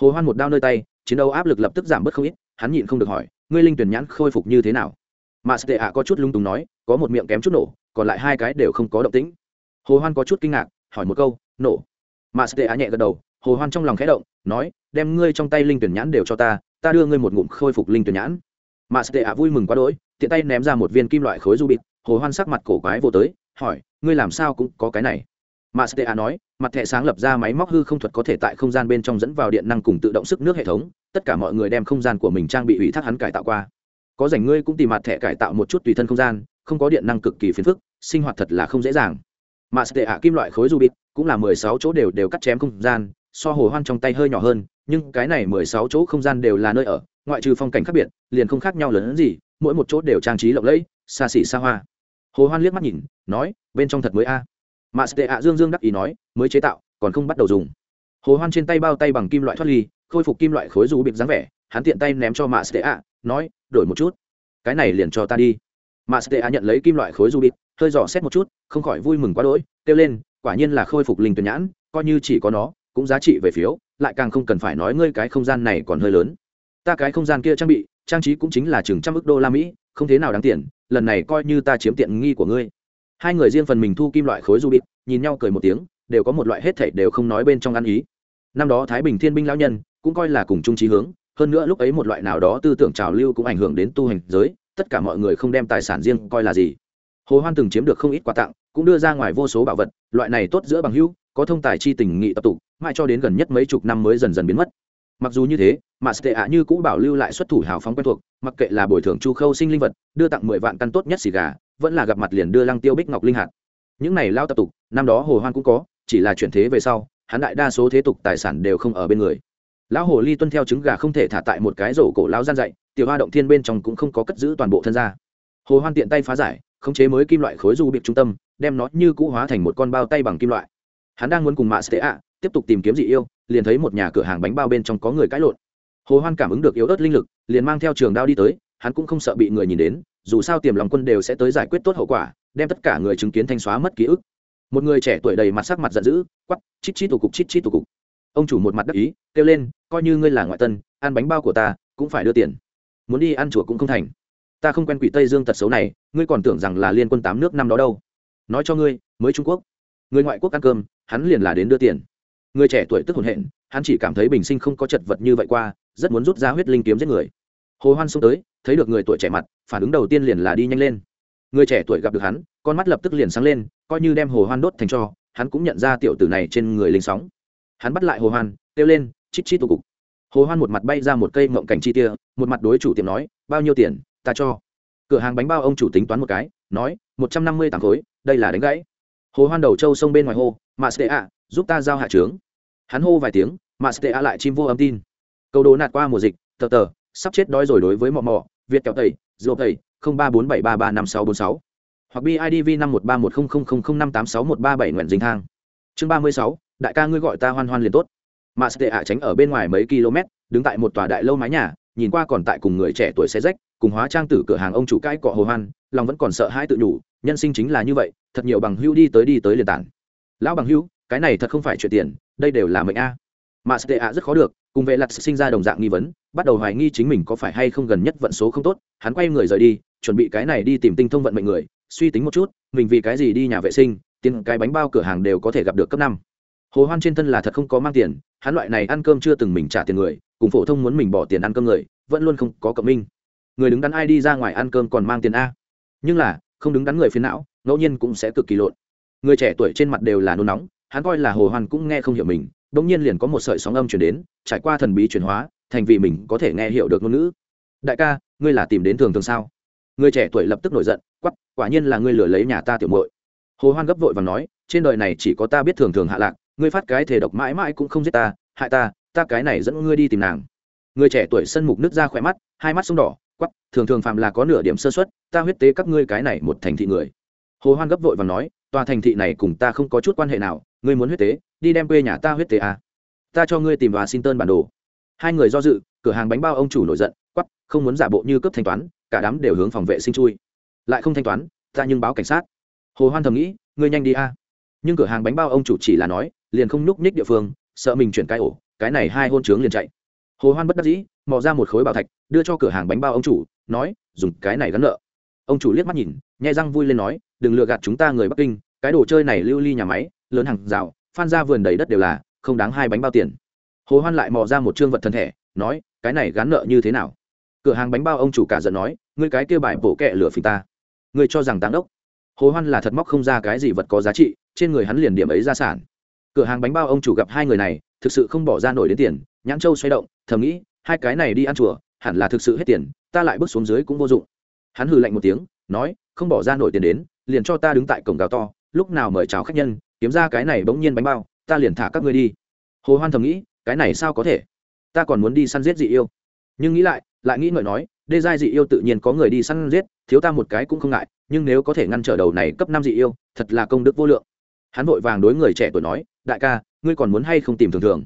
Hồ hoan một đao nơi tay, chiến đấu áp lực lập tức giảm bớt không ít hắn nhịn không được hỏi, ngươi linh tuyển nhãn khôi phục như thế nào? Mà stea có chút lung túng nói, có một miệng kém chút nổ, còn lại hai cái đều không có động tĩnh. Hồ hoan có chút kinh ngạc, hỏi một câu, nổ? Mà stea nhẹ gật đầu, hồ hoan trong lòng khẽ động, nói, đem ngươi trong tay linh tuyển nhãn đều cho ta ta đưa ngươi một ngụm khôi phục linh tuyển nhãn. Mà stea vui mừng quá đỗi, tiện tay ném ra một viên kim loại khối du bịt, hồ hoan sắc mặt cổ quái vô tới, hỏi, ngươi làm sao cũng có cái này? Mà A nói, mặt thẻ sáng lập ra máy móc hư không thuật có thể tại không gian bên trong dẫn vào điện năng cùng tự động sức nước hệ thống, tất cả mọi người đem không gian của mình trang bị ủy thác hắn cải tạo qua. Có rảnh ngươi cũng tìm mặt thẻ cải tạo một chút tùy thân không gian, không có điện năng cực kỳ phiền phức, sinh hoạt thật là không dễ dàng. Mà A kim loại khối du bịt cũng là mười sáu chỗ đều đều cắt chém không gian, so hồ hoan trong tay hơi nhỏ hơn, nhưng cái này mười sáu chỗ không gian đều là nơi ở, ngoại trừ phong cảnh khác biệt, liền không khác nhau lớn hơn gì, mỗi một chỗ đều trang trí lộng lẫy, xa xỉ xa hoa. Hồ hoan liếc mắt nhìn, nói, bên trong thật mới a mà sệ ạ dương dương đắc ý nói, mới chế tạo, còn không bắt đầu dùng. Hồ hoan trên tay bao tay bằng kim loại thoát ly, khôi phục kim loại khối dù bịp dáng vẻ, hắn tiện tay ném cho mạ sệ ạ, nói, đổi một chút, cái này liền cho ta đi. Mà stea nhận lấy kim loại khối dù bị hơi dò xét một chút, không khỏi vui mừng quá đỗi, kêu lên, quả nhiên là khôi phục linh tuyển nhãn, coi như chỉ có nó, cũng giá trị về phiếu, lại càng không cần phải nói ngươi cái không gian này còn hơi lớn. Ta cái không gian kia trang bị, trang trí cũng chính là chừng trăm ức đô la mỹ, không thế nào đáng tiền, lần này coi như ta chiếm tiện nghi của ngươi hai người riêng phần mình thu kim loại khối du bịt nhìn nhau cười một tiếng, đều có một loại hết thảy đều không nói bên trong ăn ý. Năm đó thái bình thiên binh lão nhân cũng coi là cùng chung trí hướng, hơn nữa lúc ấy một loại nào đó tư tưởng trào lưu cũng ảnh hưởng đến tu hành giới, tất cả mọi người không đem tài sản riêng coi là gì. Hồ hoan từng chiếm được không ít quà tặng, cũng đưa ra ngoài vô số bảo vật, loại này tốt giữa bằng hữu, có thông tài chi tình nghị tập tụ, mãi cho đến gần nhất mấy chục năm mới dần dần biến mất. Mặc dù như thế, mà tệ ạ như cũ bảo lưu lại xuất thủ hào phóng quen thuộc, mặc kệ là bồi thường chu khâu sinh linh vật, đưa tặng mười vạn căn tốt nhất xì gà vẫn là gặp mặt liền đưa lăng tiêu bích ngọc linh hạt. Những này lao tập tục, năm đó hồ hoan cũng có, chỉ là chuyển thế về sau, hắn đại đa số thế tục tài sản đều không ở bên người. Lão hồ ly tuân theo trứng gà không thể thả tại một cái rổ cổ lão gian dạy, tiểu hoa động thiên bên trong cũng không có cất giữ toàn bộ thân gia. Hồ hoan tiện tay phá giải, khống chế mới kim loại khối du biệt trung tâm, đem nó như cũ hóa thành một con bao tay bằng kim loại. Hắn đang muốn cùng mạ sẽ ạ tiếp tục tìm kiếm dị yêu, liền thấy một nhà cửa hàng bánh bao bên trong có người cãi lộn. Hồ hoan cảm ứng được yếu ớt linh lực, liền mang theo trường đao đi tới, hắn cũng không sợ bị người nhìn đến dù sao tiềm lòng quân đều sẽ tới giải quyết tốt hậu quả, đem tất cả người chứng kiến thanh xóa mất ký ức. Một người trẻ tuổi đầy mặt sắc mặt giận dữ, quắp, chít chít tù cục, chít chít tù cục. Ông chủ một mặt đắc ý, kêu lên, coi như ngươi là ngoại tân, ăn bánh bao của ta, cũng phải đưa tiền. Muốn đi ăn chùa cũng không thành. Ta không quen quỷ tây dương tật xấu này, ngươi còn tưởng rằng là liên quân tám nước năm đó đâu. Nói cho ngươi, mới trung quốc. Người ngoại quốc ăn cơm, hắn liền là đến đưa tiền. Người trẻ tuổi tức hồn hện, hắn chỉ cảm thấy bình sinh không có chật vật như vậy qua, rất muốn rút ra huyết linh kiếm giết người. Hồ hoan xông tới thấy được người tuổi trẻ mặt, phản ứng đầu tiên liền là đi nhanh lên. Người trẻ tuổi gặp được hắn, con mắt lập tức liền sáng lên, coi như đem hồ hoan đốt thành cho, hắn cũng nhận ra tiểu tử này trên người linh sóng. Hắn bắt lại hồ hoan, kêu lên, chít chít tụ cục. Hồ hoan một mặt bay ra một cây mộng cảnh chi tia, một mặt đối chủ tiệm nói, bao nhiêu tiền, ta cho. Cửa hàng bánh bao ông chủ tính toán một cái, nói, một trăm năm mươi tảng khối, đây là đánh gãy. Hồ hoan đầu châu sông bên ngoài hô, mà stea giúp ta giao hạ trướng. Hắn hô vài tiếng, mà stea lại chim vô âm tin. Câu đồ nạt qua mùa dịch, tờ tờ, sắp chết đói rồi đối với mò mò việt kẹo tẩy dầu tẩy, không ba bốn bảy ba ba năm sáu bốn sáu. Hoặc bidv năm một ba một không không không không năm tám sáu một ba bảy nguyện thang. Chương ba mươi sáu, đại ca ngươi gọi ta hoan hoan liền tốt. Mà ạ tránh ở bên ngoài mấy km, đứng tại một tòa đại lâu mái nhà, nhìn qua còn tại cùng người trẻ tuổi xe rách, cùng hóa trang tử cửa hàng ông chủ cãi cọ hồ hoan, lòng vẫn còn sợ hãi tự nhủ, nhân sinh chính là như vậy, thật nhiều bằng hưu đi tới đi tới liền tản. Lão bằng hưu cái này thật không phải chuyện tiền, đây đều là mệnh a mà stea rất khó được, cùng vệ lặt sinh ra đồng dạng nghi vấn, bắt đầu hoài nghi chính mình có phải hay không gần nhất vận số không tốt, hắn quay người rời đi, chuẩn bị cái này đi tìm tinh thông vận mệnh người, suy tính một chút, mình vì cái gì đi nhà vệ sinh tiền cái bánh bao cửa hàng đều có thể gặp được cấp năm. Hồ hoan trên thân là thật không có mang tiền, hắn loại này ăn cơm chưa từng mình trả tiền người, cùng phổ thông muốn mình bỏ tiền ăn cơm người, vẫn luôn không có cộng minh. Người đứng đắn ai đi ra ngoài ăn cơm còn mang tiền a. Nhưng là, không đứng đắn người phiền não, ngẫu nhiên cũng sẽ cực kỳ lộn. Người trẻ tuổi trên mặt đều là nôn nóng, hắn coi là hồ hoan cũng nghe không hiểu mình đống nhiên liền có một sợi sóng âm chuyển đến, trải qua thần bí chuyển hóa, thành vì mình có thể nghe hiểu được ngôn ngữ. Đại ca, ngươi là tìm đến thường thường sao? Người trẻ tuổi lập tức nổi giận quắp quả nhiên là ngươi lừa lấy nhà ta tiểu muội. Hồ hoan gấp vội và nói, trên đời này chỉ có ta biết thường thường hạ lạc, ngươi phát cái thể độc mãi mãi cũng không giết ta, hại ta ta cái này dẫn ngươi đi tìm nàng. Người trẻ tuổi sân mục nước ra khỏe mắt, hai mắt sông đỏ quắp thường thường phạm là có nửa điểm sơ xuất ta huyết tế các ngươi cái này một thành thị người. Hồ hoan gấp vội và nói, tòa thành thị này cùng ta không có chút quan hệ nào, ngươi muốn huyết tế đi đem quê nhà ta huyết tế à. ta cho ngươi tìm washington bản đồ. Hai người do dự, cửa hàng bánh bao ông chủ nổi giận quắp không muốn giả bộ như cướp thanh toán, cả đám đều hướng phòng vệ sinh chui. Lại không thanh toán, ta nhưng báo cảnh sát. Hồ hoan thầm nghĩ, ngươi nhanh đi a. Nhưng cửa hàng bánh bao ông chủ chỉ là nói, liền không nhúc nhích địa phương, sợ mình chuyển cái ổ, cái này hai hôn trướng liền chạy. Hồ hoan bất đắc dĩ, mò ra một khối bảo thạch, đưa cho cửa hàng bánh bao ông chủ, nói, dùng cái này gắn nợ. Ông chủ liếc mắt nhìn, nhai răng vui lên nói, đừng lừa gạt chúng ta người bắc kinh, cái đồ chơi này lưu ly nhà máy, lớn hàng rào phan ra vườn đầy đất đều là, không đáng hai bánh bao tiền. Hồ hoan lại mò ra một trương vật thân thể, nói, cái này gắn nợ như thế nào? Cửa hàng bánh bao ông chủ cả giận nói, ngươi cái kia bài bổ kẹ lửa phình ta. Ngươi cho rằng táng đốc. Hồ hoan là thật móc không ra cái gì vật có giá trị, trên người hắn liền điểm ấy ra sản. Cửa hàng bánh bao ông chủ gặp hai người này, thực sự không bỏ ra nổi đến tiền, nhãn châu xoay động, thầm nghĩ, hai cái này đi ăn chùa, hẳn là thực sự hết tiền, ta lại bước xuống dưới cũng vô dụng. Hắn hừ lạnh một tiếng, nói, không bỏ ra nổi tiền đến, liền cho ta đứng tại cổng gào to, lúc nào mời chào khách nhân kiếm ra cái này bỗng nhiên bánh bao, ta liền thả các ngươi đi. Hồ hoan thầm nghĩ, cái này sao có thể? Ta còn muốn đi săn giết dị yêu. Nhưng nghĩ lại lại nghĩ ngợi nói, đê giai dị yêu tự nhiên có người đi săn giết, thiếu ta một cái cũng không ngại, nhưng nếu có thể ngăn trở đầu này cấp năm dị yêu, thật là công đức vô lượng. Hắn vội vàng đối người trẻ tuổi nói, đại ca, ngươi còn muốn hay không tìm thường thường?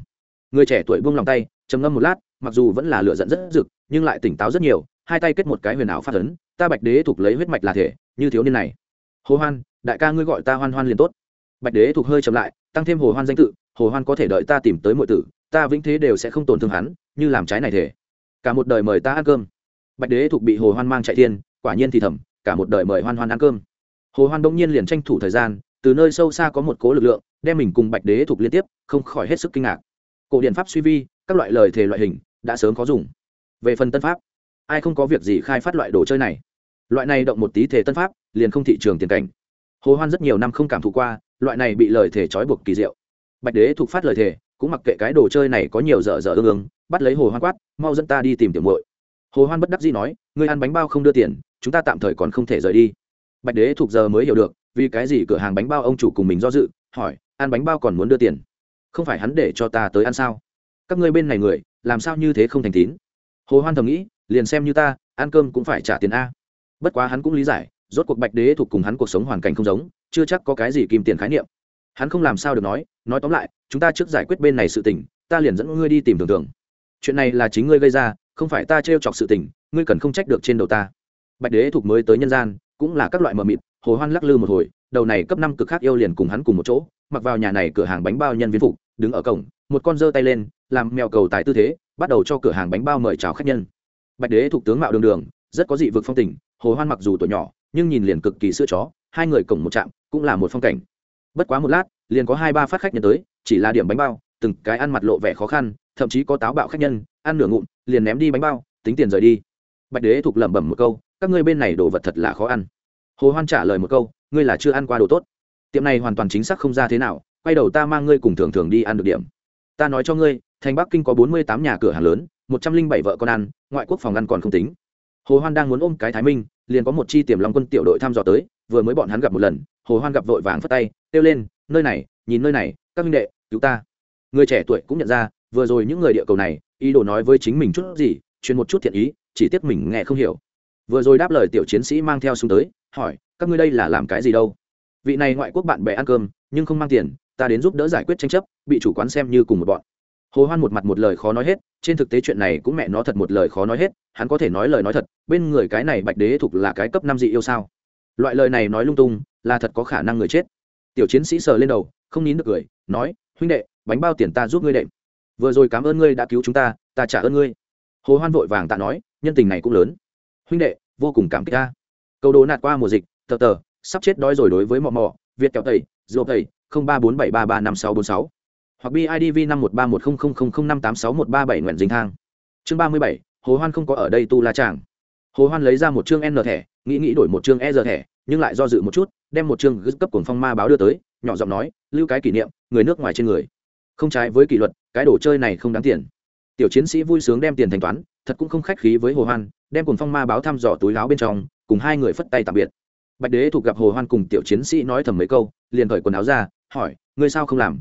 Người trẻ tuổi buông lòng tay, trầm ngâm một lát, mặc dù vẫn là lựa giận rất rực, nhưng lại tỉnh táo rất nhiều, hai tay kết một cái huyền ảo phát ấn, ta bạch đế thuộc lấy huyết mạch là thể, như thiếu niên này. Hô hoan, đại ca ngươi gọi ta hoan hoan liền tốt bạch đế thuộc hơi chậm lại, tăng thêm hồ hoan danh tự, hồ hoan có thể đợi ta tìm tới mọi tử, ta vĩnh thế đều sẽ không tổn thương hắn, như làm trái này thể cả một đời mời ta ăn cơm. Bạch đế thuộc bị hồ hoan mang chạy thiên, quả nhiên thì thầm, cả một đời mời hoan hoan ăn cơm. Hồ hoan bỗng nhiên liền tranh thủ thời gian, từ nơi sâu xa có một cố lực lượng, đem mình cùng bạch đế thuộc liên tiếp, không khỏi hết sức kinh ngạc. Cổ điện pháp suy vi, các loại lời thề loại hình, đã sớm có dùng. Về phần tân pháp, ai không có việc gì khai phát loại đồ chơi này? Loại này động một tí thể tân pháp, liền không thị trường tiền cảnh. Hồ hoan rất nhiều năm không cảm thụ qua loại này bị lời thể trói buộc kỳ diệu. Bạch đế thuộc phát lời thể cũng mặc kệ cái đồ chơi này có nhiều dở dở ương ương, bắt lấy hồ hoan quát, mau dẫn ta đi tìm tiểu muội. Hồ hoan bất đắc dĩ nói, ngươi ăn bánh bao không đưa tiền, chúng ta tạm thời còn không thể rời đi. Bạch đế thuộc giờ mới hiểu được, vì cái gì cửa hàng bánh bao ông chủ cùng mình do dự, hỏi, ăn bánh bao còn muốn đưa tiền? Không phải hắn để cho ta tới ăn sao? Các ngươi bên này người, làm sao như thế không thành tín? Hồ hoan thầm nghĩ, liền xem như ta, ăn cơm cũng phải trả tiền a. Bất quá hắn cũng lý giải, rốt cuộc bạch đế thuộc cùng hắn cuộc sống hoàn cảnh không giống chưa chắc có cái gì kìm tiền khái niệm. Hắn không làm sao được nói nói tóm lại, chúng ta trước giải quyết bên này sự tình, ta liền dẫn ngươi đi tìm tưởng tượng. Chuyện này là chính ngươi gây ra, không phải ta trêu chọc sự tình, ngươi cần không trách được trên đầu ta. Bạch đế thuộc mới tới nhân gian, cũng là các loại mờ mịt, hồ hoan lắc lư một hồi, đầu này cấp năm cực khác yêu liền cùng hắn cùng một chỗ, mặc vào nhà này cửa hàng bánh bao nhân viên phục, đứng ở cổng, một con giơ tay lên, làm mèo cầu tại tư thế, bắt đầu cho cửa hàng bánh bao mời chào khách nhân. Bạch đế thuộc tướng mạo đường đường, rất có dị vực phong tình, hồ hoan mặc dù tuổi nhỏ nhưng nhìn liền cực kỳ sữa chó, hai người cổng một trạm, cũng là một phong cảnh. Bất quá một lát, liền có hai ba phát khách nhân tới, chỉ là điểm bánh bao, từng cái ăn mặt lộ vẻ khó khăn, thậm chí có táo bạo khách nhân, ăn nửa ngụm, liền ném đi bánh bao, tính tiền rời đi. Bạch đế thục lẩm bẩm một câu, các ngươi bên này đồ vật thật là khó ăn. Hồ hoan trả lời một câu, ngươi là chưa ăn qua đồ tốt. Tiệm này hoàn toàn chính xác không ra thế nào, quay đầu ta mang ngươi cùng thường thường đi ăn được điểm. Ta nói cho ngươi, thành bắc kinh có bốn mươi tám nhà cửa hàng lớn, một trăm linh bảy vợ con ăn, ngoại quốc phòng ăn còn không tính hồ hoan đang muốn ôm cái thái minh, liền có một chi tiềm long quân tiểu đội thăm dò tới, vừa mới bọn hắn gặp một lần, hồ hoan gặp vội vàng phất tay, kêu lên, nơi này, nhìn nơi này, các minh đệ, cứu ta. Người trẻ tuổi cũng nhận ra, vừa rồi những người địa cầu này, ý đồ nói với chính mình chút gì, truyền một chút thiện ý, chỉ tiếc mình nghe không hiểu. Vừa rồi đáp lời tiểu chiến sĩ mang theo xuống tới, hỏi, các ngươi đây là làm cái gì đâu? Vị này ngoại quốc bạn bè ăn cơm, nhưng không mang tiền, ta đến giúp đỡ giải quyết tranh chấp, bị chủ quán xem như cùng một bọn hồ hoan một mặt một lời khó nói hết, trên thực tế chuyện này cũng mẹ nó thật một lời khó nói hết, hắn có thể nói lời nói thật, bên người cái này bạch đế thuộc là cái cấp năm dị yêu sao? Loại lời này nói lung tung, là thật có khả năng người chết. Tiểu chiến sĩ sờ lên đầu, không nín được cười, nói, huynh đệ, bánh bao tiền ta giúp ngươi đệm. Vừa rồi cảm ơn ngươi đã cứu chúng ta ta trả ơn ngươi. Hồ hoan vội vàng tạ nói, nhân tình này cũng lớn. Huynh đệ, vô cùng cảm kích ta. Câu đố nạt qua mùa dịch, tờ tờ, sắp chết đói rồi đối với mò mò việt kẹo tẩy, rượu tẩy, không ba bốn bảy ba ba năm sáu bốn sáu hoặc bidv năm nguyện dính thang. Chương ba mươi bảy, hồ hoan không có ở đây tu la chàng. Hồ hoan lấy ra một chương n thẻ, nghĩ nghĩ đổi một chương e giờ thẻ, nhưng lại do dự một chút, đem một chương cấp cuồng phong ma báo đưa tới, nhỏ giọng nói, lưu cái kỷ niệm, người nước ngoài trên người. Không trái với kỷ luật, cái đồ chơi này không đáng tiền. Tiểu chiến sĩ vui sướng đem tiền thanh toán, thật cũng không khách khí với hồ hoan, đem cuồng phong ma báo thăm dò túi áo bên trong, cùng hai người phất tay tạm biệt. Bạch đế thuộc gặp hồ hoan cùng tiểu chiến sĩ nói thầm mấy câu, liền cởi quần áo ra, hỏi, ngươi sao không làm?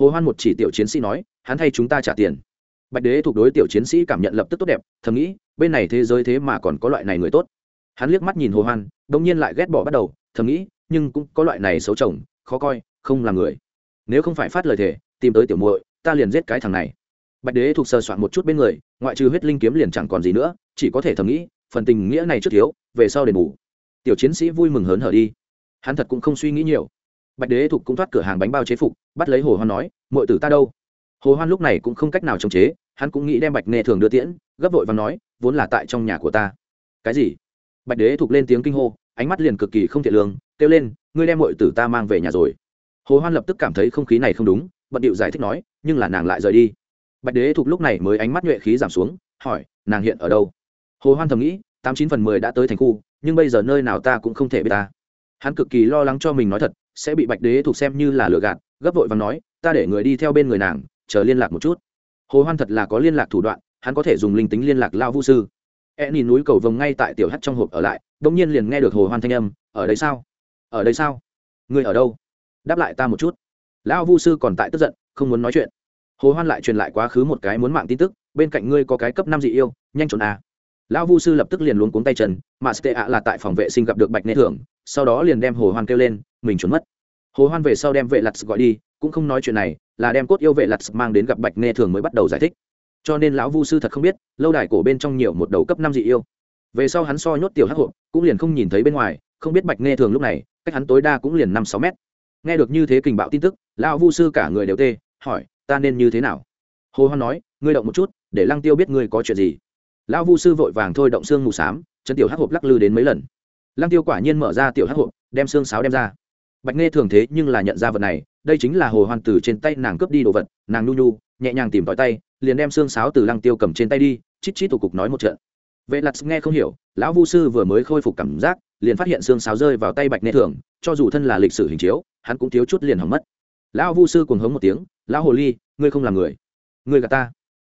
Hồ hoan một chỉ tiểu chiến sĩ nói, hắn thay chúng ta trả tiền. Bạch đế thuộc đối tiểu chiến sĩ cảm nhận lập tức tốt đẹp, thầm nghĩ, bên này thế giới thế mà còn có loại này người tốt. Hắn liếc mắt nhìn hồ hoan đông nhiên lại ghét bỏ bắt đầu, thầm nghĩ, nhưng cũng có loại này xấu chồng, khó coi, không là người. Nếu không phải phát lời thề, tìm tới tiểu muội, ta liền giết cái thằng này. Bạch đế thuộc sờ soạn một chút bên người, ngoại trừ huyết linh kiếm liền chẳng còn gì nữa, chỉ có thể thầm nghĩ, phần tình nghĩa này trước thiếu, về sau đền bù. Tiểu chiến sĩ vui mừng hớn hở đi. Hắn thật cũng không suy nghĩ nhiều bạch đế thục cũng thoát cửa hàng bánh bao chế phục, bắt lấy hồ hoan nói mọi tử ta đâu? Hồ hoan lúc này cũng không cách nào chống chế, hắn cũng nghĩ đem bạch nghề thường đưa tiễn, gấp vội và nói, vốn là tại trong nhà của ta. Cái gì? Bạch đế thục lên tiếng kinh hô, ánh mắt liền cực kỳ không thiện lương, kêu lên, ngươi đem mọi tử ta mang về nhà rồi. Hồ hoan lập tức cảm thấy không khí này không đúng, bận điệu giải thích nói, nhưng là nàng lại rời đi. Bạch đế thục lúc này mới ánh mắt nhuệ khí giảm xuống, hỏi, nàng hiện ở đâu? Hồ hoan thầm nghĩ, tám chín phần mười đã tới thành khu, nhưng bây giờ nơi nào ta cũng không thể biết ta. Hắn cực kỳ lo lắng cho mình nói thật sẽ bị bạch đế thuộc xem như là lừa gạt, gấp vội và nói, ta để người đi theo bên người nàng, chờ liên lạc một chút. Hồ hoan thật là có liên lạc thủ đoạn, hắn có thể dùng linh tính liên lạc lao vũ sư. E nhìn núi cầu vồng ngay tại tiểu hắt trong hộp ở lại đông nhiên liền nghe được hồ hoan thanh âm, ở đây sao? Ở đây sao? Người ở đâu? Đáp lại ta một chút. Lão vu sư còn tại tức giận, không muốn nói chuyện. Hồ hoan lại truyền lại quá khứ một cái muốn mạng tin tức, bên cạnh ngươi có cái cấp năm dị yêu, nhanh trốn à. Lão vu sư lập tức liền luống cuống tay chân, mà stea ạ là tại phòng vệ sinh gặp được bạch nê thưởng sau đó liền đem hồ hoan kêu lên mình trốn mất. Hồ hoan về sau đem vệ lặt gọi đi, cũng không nói chuyện này, là đem cốt yêu vệ lặt mang đến gặp bạch nê thường mới bắt đầu giải thích. Cho nên lão vu sư thật không biết, lâu đài cổ bên trong nhiều một đầu cấp năm dị yêu. Về sau hắn so nhốt tiểu hắc hộp, cũng liền không nhìn thấy bên ngoài, không biết bạch nghe thường lúc này, cách hắn tối đa cũng liền năm sáu mét. Nghe được như thế kình bạo tin tức, lão vu sư cả người đều tê, hỏi, ta nên như thế nào? Hồ hoan nói, ngươi động một chút, để lăng tiêu biết ngươi có chuyện gì. Lão vu sư vội vàng thôi động xương mù xám, chân tiểu hắc hộp lắc lư đến mấy lần. Lăng tiêu quả nhiên mở ra tiểu hắc hộp, đem xương sáo đem ra bạch nghe thường thế nhưng là nhận ra vật này, đây chính là hồ hoan từ trên tay nàng cướp đi đồ vật, nàng nu nu nhẹ nhàng tìm tỏi tay, liền đem xương sáo từ lăng tiêu cầm trên tay đi, chít chít tủ cục nói một trận. Vệ lặt nghe không hiểu, lão vu sư vừa mới khôi phục cảm giác, liền phát hiện xương sáo rơi vào tay bạch nghe thường, cho dù thân là lịch sử hình chiếu, hắn cũng thiếu chút liền hỏng mất. Lão vu sư cùng hống một tiếng, lão hồ ly, ngươi không làm người. Ngươi gạt ta.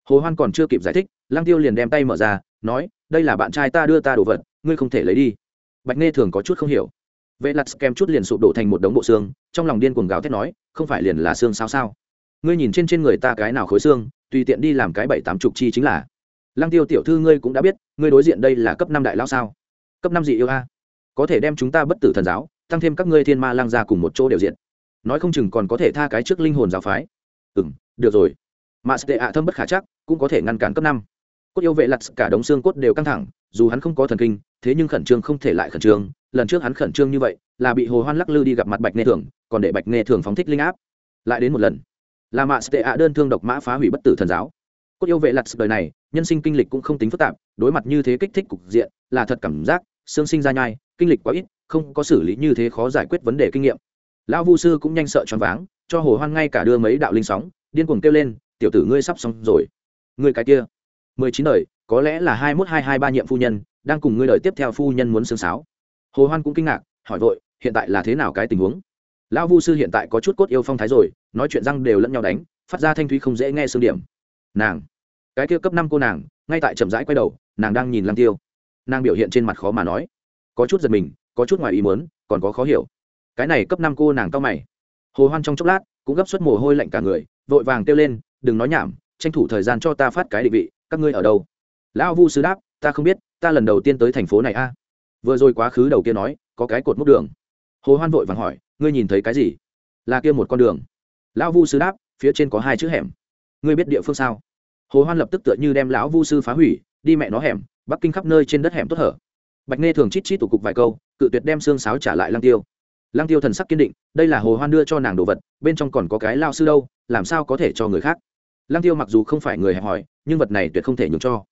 Hồ hoan còn chưa kịp giải thích, lăng tiêu liền đem tay mở ra, nói, đây là bạn trai ta đưa ta đồ vật, ngươi không thể lấy đi. Bạch nghe thường có chút không hiểu vệ lặt kem chút liền sụp đổ thành một đống bộ xương, trong lòng điên cuồng gào thét nói, không phải liền là xương sao sao? Ngươi nhìn trên trên người ta cái nào khối xương, tùy tiện đi làm cái bảy tám chục chi chính là. Lăng tiêu tiểu thư ngươi cũng đã biết, ngươi đối diện đây là cấp năm đại lao sao? Cấp năm dị yêu a? Có thể đem chúng ta bất tử thần giáo, tăng thêm các ngươi thiên ma lang ra cùng một chỗ đều diện. Nói không chừng còn có thể tha cái trước linh hồn giáo phái. Ừ m được rồi. Mà sệ ạ thâm bất khả chắc, cũng có thể ngăn cản cấp năm. Cốt yêu vệ lặt cả đống xương cốt đều căng thẳng, dù hắn không có thần kinh, thế nhưng khẩn trương không thể lại khẩn trương lần trước hắn khẩn trương như vậy, là bị hồ hoan lắc lư đi gặp mặt bạch nghe thường, còn để bạch nghe thường phóng thích linh áp. Lại đến một lần là mạ sệ ạ đơn thương độc mã phá hủy bất tử thần giáo. Cốt yêu vệ lặt đời này, nhân sinh kinh lịch cũng không tính phức tạp, đối mặt như thế kích thích cục diện, là thật cảm giác, xương sinh ra nhai, kinh lịch quá ít, không có xử lý như thế khó giải quyết vấn đề kinh nghiệm. Lão vu sư cũng nhanh sợ choáng váng, cho hồ hoan ngay cả đưa mấy đạo linh sóng, điên cuồng kêu lên, tiểu tử ngươi sắp xong rồi. Ngươi cái kia, mười chín đời, có lẽ là hai mốt hai hai ba nhiệm phu nhân, đang cùng ngươi đời tiếp theo phu nhân muốn xương sáo hồ hoan cũng kinh ngạc, hỏi vội, hiện tại là thế nào cái tình huống? Lão vu sư hiện tại có chút cốt yêu phong thái rồi, nói chuyện răng đều lẫn nhau đánh, phát ra thanh thúy không dễ nghe xương điểm. Nàng, cái kia cấp năm cô nàng, ngay tại chậm rãi quay đầu, nàng đang nhìn lăng tiêu. Nàng biểu hiện trên mặt khó mà nói. Có chút giật mình, có chút ngoài ý muốn, còn có khó hiểu. Cái này cấp năm cô nàng cao mày. Hồ hoan trong chốc lát, cũng gấp suất mồ hôi lạnh cả người, vội vàng kêu lên, đừng nói nhảm, tranh thủ thời gian cho ta phát cái định vị, các ngươi ở đâu? Lão vu sư đáp, ta không biết, ta lần đầu tiên tới thành phố này a vừa rồi quá khứ đầu kia nói, có cái cột múc đường. Hồ hoan vội vàng hỏi, ngươi nhìn thấy cái gì? Là kia một con đường. Lão vu sư đáp, phía trên có hai chữ hẻm. Ngươi biết địa phương sao? Hồ hoan lập tức tựa như đem lão vu sư phá hủy, đi mẹ nó hẻm, bắc kinh khắp nơi trên đất hẻm tốt hở. Bạch nghe thường chít chít tủ cục vài câu, cự tuyệt đem xương sáo trả lại lang tiêu. Lang tiêu thần sắc kiên định, đây là hồ hoan đưa cho nàng đồ vật, bên trong còn có cái lao sư đâu, làm sao có thể cho người khác? Lang tiêu mặc dù không phải người hẹp hỏi nhưng vật này tuyệt không thể nhường cho.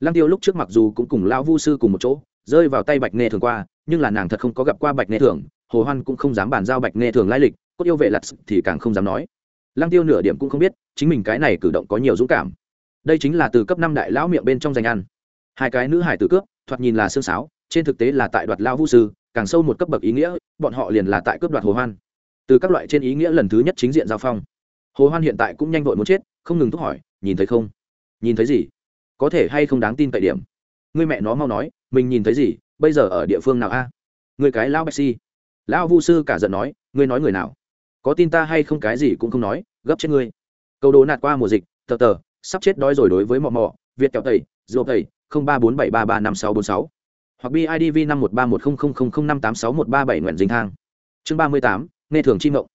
Lang tiêu lúc trước mặc dù cũng cùng lão vu sư cùng một chỗ rơi vào tay bạch nghe thường qua, nhưng là nàng thật không có gặp qua bạch nghe thường, hồ hoan cũng không dám bàn giao bạch nghe thường lai lịch, cốt yêu vệ lặt thì càng không dám nói. Lăng tiêu nửa điểm cũng không biết, chính mình cái này cử động có nhiều dũng cảm. Đây chính là từ cấp năm đại lão miệng bên trong danh ăn. Hai cái nữ hải tử cướp, thoạt nhìn là xương sáo, trên thực tế là tại đoạt lao vũ sư, càng sâu một cấp bậc ý nghĩa, bọn họ liền là tại cướp đoạt hồ hoan. Từ các loại trên ý nghĩa lần thứ nhất chính diện giao phong. Hồ hoan hiện tại cũng nhanh vội muốn chết, không ngừng thúc hỏi, nhìn thấy không? Nhìn thấy gì? Có thể hay không đáng tin tại điểm? Ngươi mẹ nó mau nói, mình nhìn thấy gì, bây giờ ở địa phương nào a? Người cái lão bạch si. Lão vu sư cả giận nói, ngươi nói người nào? Có tin ta hay không cái gì cũng không nói, gấp chết ngươi. Câu đố nạt qua mùa dịch, tờ tờ, sắp chết đói rồi đối với mò mò việt kẹo tẩy dô tẩy, không ba bốn bảy ba ba năm sáu bốn sáu. Hoặc bidv năm một ba một không không không không năm tám sáu một ba bảy nguyện dinh thang. Chương ba mươi tám, nghe thường chi mộng.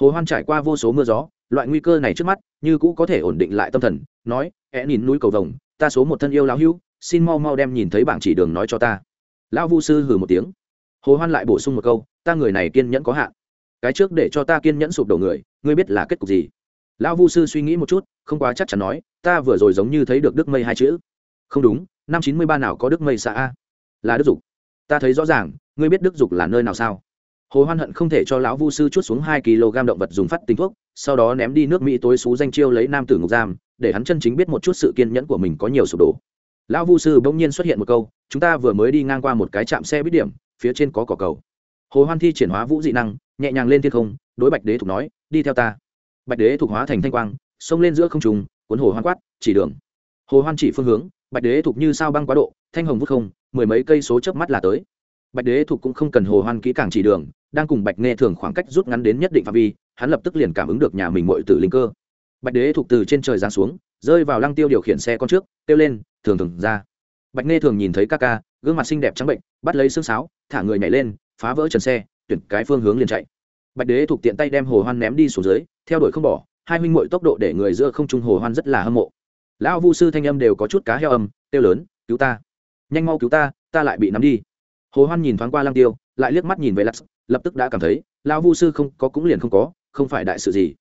Hồ hoan trải qua vô số mưa gió, loại nguy cơ này trước mắt, như cũ có thể ổn định lại tâm thần, nói é nhìn núi cầu vồng, ta số một thân yêu lão hưu xin mau mau đem nhìn thấy bảng chỉ đường nói cho ta. Lão vu sư hừ một tiếng. Hồ hoan lại bổ sung một câu, ta người này kiên nhẫn có hạn. Cái trước để cho ta kiên nhẫn sụp đổ người, ngươi biết là kết cục gì? Lão vu sư suy nghĩ một chút, không quá chắc chắn nói, ta vừa rồi giống như thấy được đức mây hai chữ. Không đúng, năm chín mươi ba nào có đức mây xã a? Là đức dục. Ta thấy rõ ràng, ngươi biết đức dục là nơi nào sao? Hồ hoan hận không thể cho lão vu sư chút xuống hai kg động vật dùng phát tinh thuốc, sau đó ném đi nước mỹ tối xú danh chiêu lấy nam tử ngục giam, để hắn chân chính biết một chút sự kiên nhẫn của mình có nhiều sụp đổ lão vu sư bỗng nhiên xuất hiện một câu, chúng ta vừa mới đi ngang qua một cái trạm xe bít điểm, phía trên có cỏ cầu. Hồ hoan thi triển hóa vũ dị năng, nhẹ nhàng lên thiên không, đối bạch đế thục nói, đi theo ta. Bạch đế thục hóa thành thanh quang, xông lên giữa không trùng cuốn hồ hoan quát, chỉ đường. Hồ hoan chỉ phương hướng, bạch đế thục như sao băng quá độ, thanh hồng vút không, mười mấy cây số chớp mắt là tới. Bạch đế thục cũng không cần hồ hoan kỹ càng chỉ đường, đang cùng bạch nghe thường khoảng cách rút ngắn đến nhất định phạm vi, hắn lập tức liền cảm ứng được nhà mình muội tử linh cơ. Bạch đế thục từ trên trời giáng xuống rơi vào lăng tiêu điều khiển xe con trước, kêu lên, thường thường ra. Bạch nghe thường nhìn thấy ca ca, gương mặt xinh đẹp trắng bệnh, bắt lấy xương sáo, thả người nhảy lên, phá vỡ trần xe, tuyển cái phương hướng liền chạy. Bạch đế thuộc tiện tay đem hồ hoan ném đi xuống dưới, theo đuổi không bỏ, hai huynh muội tốc độ để người giữa không trung hồ hoan rất là hâm mộ. Lão vu sư thanh âm đều có chút cá heo âm, kêu lớn, cứu ta! Nhanh mau cứu ta ta lại bị nắm đi. Hồ hoan nhìn thoáng qua lăng tiêu, lại liếc mắt nhìn về lắc lập tức đã cảm thấy, lão vu sư không có cũng liền không có, không phải đại sự gì.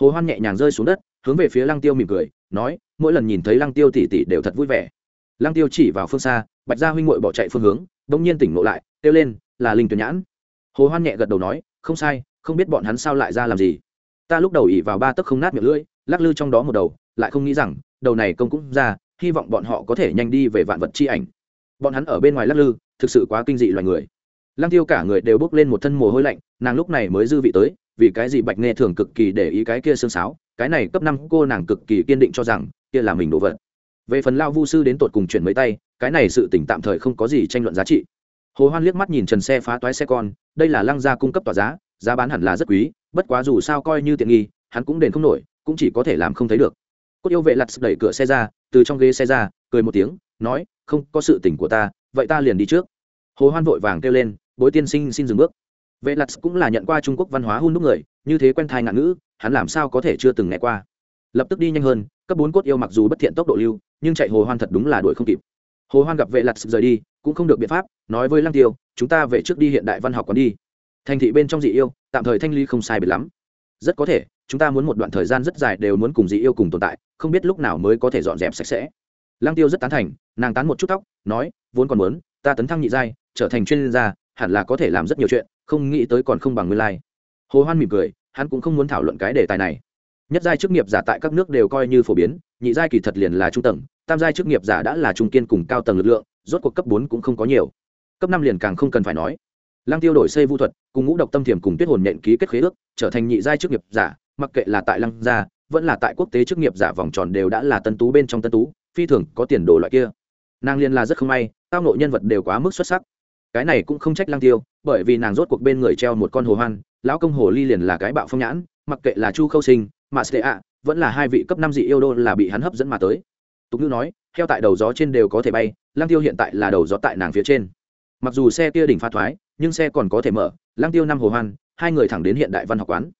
Hồ hoan nhẹ nhàng rơi xuống đất hướng về phía lăng tiêu mỉm cười, nói, mỗi lần nhìn thấy lăng tiêu tỷ tỷ đều thật vui vẻ. Lăng tiêu chỉ vào phương xa, bạch gia huynh muội bỏ chạy phương hướng, đống nhiên tỉnh ngộ lại, kêu lên, là linh tuyển nhãn. Hồ hoan nhẹ gật đầu nói, không sai, không biết bọn hắn sao lại ra làm gì. Ta lúc đầu ỉ vào ba tấc không nát miệng lưỡi, lắc lư trong đó một đầu, lại không nghĩ rằng, đầu này công cũng ra, hy vọng bọn họ có thể nhanh đi về vạn vật chi ảnh. Bọn hắn ở bên ngoài lắc lư, thực sự quá kinh dị loài người. Lăng tiêu cả người đều bốc lên một thân mồ hôi lạnh, nàng lúc này mới dư vị tới vì cái gì bạch nghe thường cực kỳ để ý cái kia xương sáo, cái này cấp năm cô nàng cực kỳ kiên định cho rằng, kia là mình đồ vật. Về phần lao vu sư đến tột cùng chuyển mấy tay, cái này sự tỉnh tạm thời không có gì tranh luận giá trị. Hồ hoan liếc mắt nhìn trần xe phá toái xe con, đây là lăng gia cung cấp tỏa giá giá bán hẳn là rất quý, bất quá dù sao coi như tiện nghi, hắn cũng đền không nổi, cũng chỉ có thể làm không thấy được. Cốt yêu vệ lặt đẩy cửa xe ra, từ trong ghế xe ra, cười một tiếng, nói, không có sự tỉnh của ta, vậy ta liền đi trước. Hồ hoan vội vàng kêu lên, bối tiên sinh xin dừng bước vệ lặt cũng là nhận qua trung quốc văn hóa hun đúc người, như thế quen thai ngạn ngữ, hắn làm sao có thể chưa từng nghe qua. Lập tức đi nhanh hơn, cấp bốn cốt yêu mặc dù bất thiện tốc độ lưu, nhưng chạy hồ hoan thật đúng là đuổi không kịp. Hồ hoan gặp vệ lặt rời đi, cũng không được biện pháp, nói với lăng tiêu, chúng ta về trước đi hiện đại văn học còn đi. Thành thị bên trong dị yêu, tạm thời thanh ly không sai biệt lắm. Rất có thể, chúng ta muốn một đoạn thời gian rất dài đều muốn cùng dị yêu cùng tồn tại, không biết lúc nào mới có thể dọn dẹp sạch sẽ. Lăng tiêu rất tán thành, nàng tán một chút tóc, nói, vốn còn muốn, ta tấn thăng nhị giai, trở thành chuyên gia hẳn là có thể làm rất nhiều chuyện, không nghĩ tới còn không bằng nguyên lai. Hồ hoan mỉm cười, hắn cũng không muốn thảo luận cái đề tài này. Nhất giai chức nghiệp giả tại các nước đều coi như phổ biến, nhị giai kỳ thật liền là trung tầng, tam giai chức nghiệp giả đã là trung kiên cùng cao tầng lực lượng, rốt cuộc cấp bốn cũng không có nhiều. Cấp năm liền càng không cần phải nói. Lăng tiêu đổi xây vu thuật, cùng ngũ độc tâm thiểm cùng tuyết hồn nhện ký kết khế ước, trở thành nhị giai chức nghiệp giả, mặc kệ là tại lăng gia, vẫn là tại quốc tế chức nghiệp giả vòng tròn đều đã là tân tú bên trong tân tú, phi thường có tiền đồ loại kia. Nàng liên là rất không may, tao nội nhân vật đều quá mức xuất sắc cái này cũng không trách Lang tiêu, bởi vì nàng rốt cuộc bên người treo một con hồ hoan, lão công hồ ly liền là cái bạo phong nhãn, mặc kệ là chu khâu sinh, mà sệ ạ, vẫn là hai vị cấp năm dị yêu đô là bị hắn hấp dẫn mà tới. Tục ngữ nói theo tại đầu gió trên đều có thể bay Lang tiêu hiện tại là đầu gió tại nàng phía trên. Mặc dù xe kia đỉnh pha thoái, nhưng xe còn có thể mở Lang tiêu năm hồ hoan, hai người thẳng đến hiện đại văn học quán.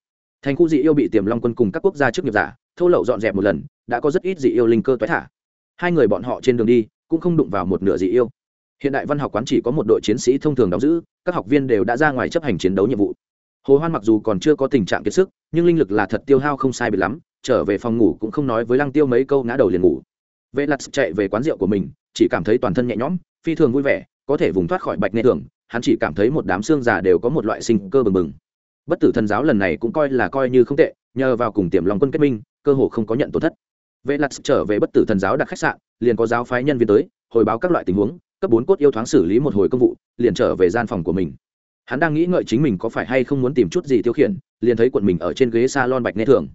Thành khu dị yêu bị tiềm long quân cùng các quốc gia chức nghiệp giả thâu lậu dọn dẹp một lần, đã có rất ít dị yêu linh cơ toái thả. Hai người bọn họ trên đường đi, cũng không đụng vào một nửa dị yêu hiện đại văn học quán chỉ có một đội chiến sĩ thông thường đóng giữ, các học viên đều đã ra ngoài chấp hành chiến đấu nhiệm vụ. Hồ hoan mặc dù còn chưa có tình trạng kiệt sức, nhưng linh lực là thật tiêu hao không sai biệt lắm, trở về phòng ngủ cũng không nói với lăng tiêu mấy câu ngã đầu liền ngủ. Vệ lặt chạy về quán rượu của mình, chỉ cảm thấy toàn thân nhẹ nhõm, phi thường vui vẻ, có thể vùng thoát khỏi bạch nê thường hắn chỉ cảm thấy một đám xương già đều có một loại sinh cơ bừng bừng. Bất tử thần giáo lần này cũng coi là coi như không tệ, nhờ vào cùng tiềm lòng quân kết minh, cơ hồ không có nhận tổn thất. Vệ lặt trở về bất tử thần giáo đặt khách sạn, liền có giáo phái nhân viên tới, hồi báo các loại tình huống cấp bốn cốt yêu thoáng xử lý một hồi công vụ, liền trở về gian phòng của mình. Hắn đang nghĩ ngợi chính mình có phải hay không muốn tìm chút gì tiêu khiển, liền thấy quận mình ở trên ghế s a lon bạch nê thường.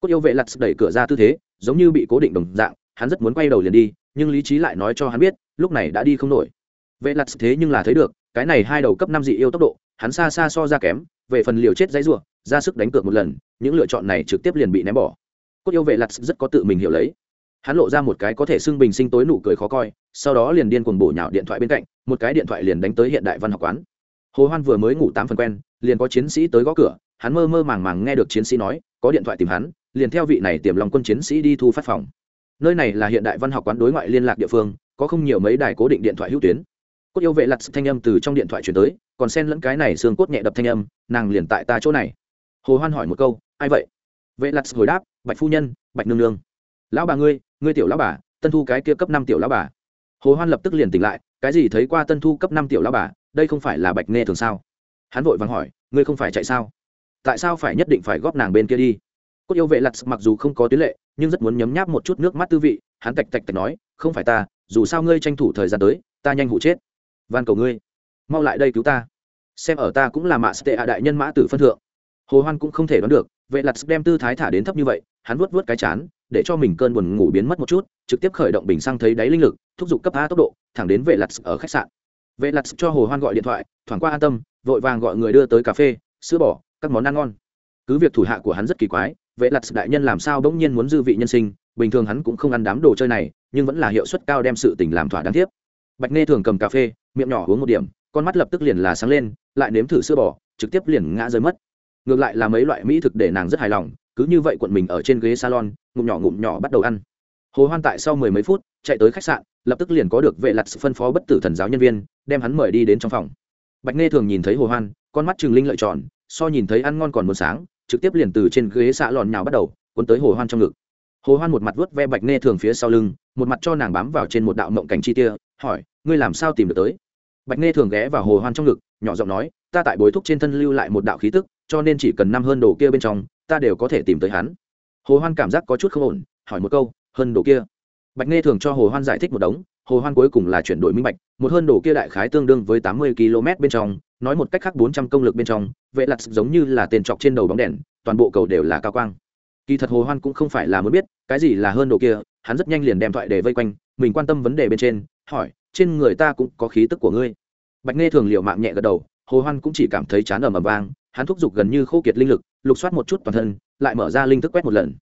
Cốt yêu vệ lặt đẩy cửa ra tư thế, giống như bị cố định đồng dạng, hắn rất muốn quay đầu liền đi, nhưng lý trí lại nói cho hắn biết, lúc này đã đi không nổi. Vệ lặt thế nhưng là thấy được, cái này hai đầu cấp năm dị yêu tốc độ, hắn xa xa so ra kém, về phần liều chết dãy r u ộ ra sức đánh cược một lần, những lựa chọn này trực tiếp liền bị ném bỏ. Cốt yêu vệ lặt rất có tự mình hiểu lấy. Hắn lộ ra một cái có thể xưng bình sinh tối nụ cười khó coi sau đó liền điên cuồng bổ nhào điện thoại bên cạnh, một cái điện thoại liền đánh tới hiện đại văn học quán. Hồ hoan vừa mới ngủ tám phần quen, liền có chiến sĩ tới gõ cửa, hắn mơ mơ màng màng nghe được chiến sĩ nói, có điện thoại tìm hắn, liền theo vị này tiềm lòng quân chiến sĩ đi thu phát phòng. Nơi này là hiện đại văn học quán đối ngoại liên lạc địa phương, có không nhiều mấy đài cố định điện thoại hữu tuyến. Cốt yêu vệ lặt thanh âm từ trong điện thoại chuyển tới, còn xen lẫn cái này xương cốt nhẹ đập thanh âm, nàng liền tại ta chỗ này. Hồ hoan hỏi một câu, ai vậy? Vệ lặt hồi đáp, bạch phu nhân, bạch nương nương. Lão bà ngươi ngươi tiểu lão bà, tân thu cái kia cấp năm tiểu lão bà hồ hoan lập tức liền tỉnh lại, cái gì thấy qua tân thu cấp năm tiểu lão bà, đây không phải là bạch nghe thường sao? Hắn vội vàng hỏi, ngươi không phải chạy sao? Tại sao phải nhất định phải góp nàng bên kia đi? Cốt yêu vệ lặt mặc dù không có tuyến lệ, nhưng rất muốn nhấm nháp một chút nước mắt tư vị, hắn tạch tạch tạch nói, không phải ta, dù sao ngươi tranh thủ thời gian tới, ta nhanh hụ chết. Van cầu ngươi, mau lại đây cứu ta. Xem ở ta cũng là mạ tệ hạ đại nhân mã tử phân thượng. Hồ hoan cũng không thể đoán được, vệ lặt đem tư thái thả đến thấp như vậy hắn vuốt vuốt cái chán, để cho mình cơn buồn ngủ biến mất một chút, trực tiếp khởi động bình xăng thấy đáy linh lực, thúc giục cấp a tốc độ, thẳng đến vệ lặt ở khách sạn. Vệ lặt cho hồ hoan gọi điện thoại, thoảng qua an tâm, vội vàng gọi người đưa tới cà phê, sữa bò, các món ăn ngon. Cứ việc thủ hạ của hắn rất kỳ quái, vệ lặt đại nhân làm sao bỗng nhiên muốn dư vị nhân sinh, bình thường hắn cũng không ăn đám đồ chơi này, nhưng vẫn là hiệu suất cao đem sự tình làm thỏa đáng tiếp. Bạch nê thường cầm cà phê, miệng nhỏ uống một điểm, con mắt lập tức liền là sáng lên, lại nếm thử sữa bò, trực tiếp liền ngã rơi mất. Ngược lại là mấy loại mỹ thực để nàng rất hài lòng cứ như vậy quận mình ở trên ghế salon, ngụm nhỏ ngụm nhỏ bắt đầu ăn. Hồ hoan tại sau mười mấy phút, chạy tới khách sạn, lập tức liền có được vệ lặt phân phó bất tử thần giáo nhân viên, đem hắn mời đi đến trong phòng. Bạch nghe thường nhìn thấy hồ hoan, con mắt trừng linh lợi tròn, so nhìn thấy ăn ngon còn muốn sáng, trực tiếp liền từ trên ghế xạ lòn nhào bắt đầu, cuốn tới hồ hoan trong ngực. Hồ hoan một mặt vuốt ve bạch nghe thường phía sau lưng, một mặt cho nàng bám vào trên một đạo mộng cảnh chi tia, hỏi, ngươi làm sao tìm được tới? Bạch nghe thường ghé vào hồ hoan trong ngực, nhỏ giọng nói, ta tại bối thúc trên thân lưu lại một đạo khí tức cho nên chỉ cần năm hơn đồ kia bên trong, ta đều có thể tìm tới hắn. Hồ hoan cảm giác có chút không ổn, hỏi một câu, hơn đồ kia? Bạch nghe thường cho hồ hoan giải thích một đống, hồ hoan cuối cùng là chuyển đổi minh bạch, một hơn đồ kia đại khái tương đương với tám mươi km bên trong, nói một cách khác bốn trăm công lực bên trong, vệ lặt giống như là tên trọc trên đầu bóng đèn, toàn bộ cầu đều là cao quang. Kỳ thật hồ hoan cũng không phải là muốn biết, cái gì là hơn đồ kia, hắn rất nhanh liền đem thoại để vây quanh, mình quan tâm vấn đề bên trên, hỏi, trên người ta cũng có khí tức của ngươi? Bạch nghe thường liệu mạng nhẹ gật đầu, hồ hoan cũng chỉ cảm thấy chán ở ầm vang hắn thúc giục gần như khô kiệt linh lực, lục soát một chút toàn thân, lại mở ra linh thức quét một lần.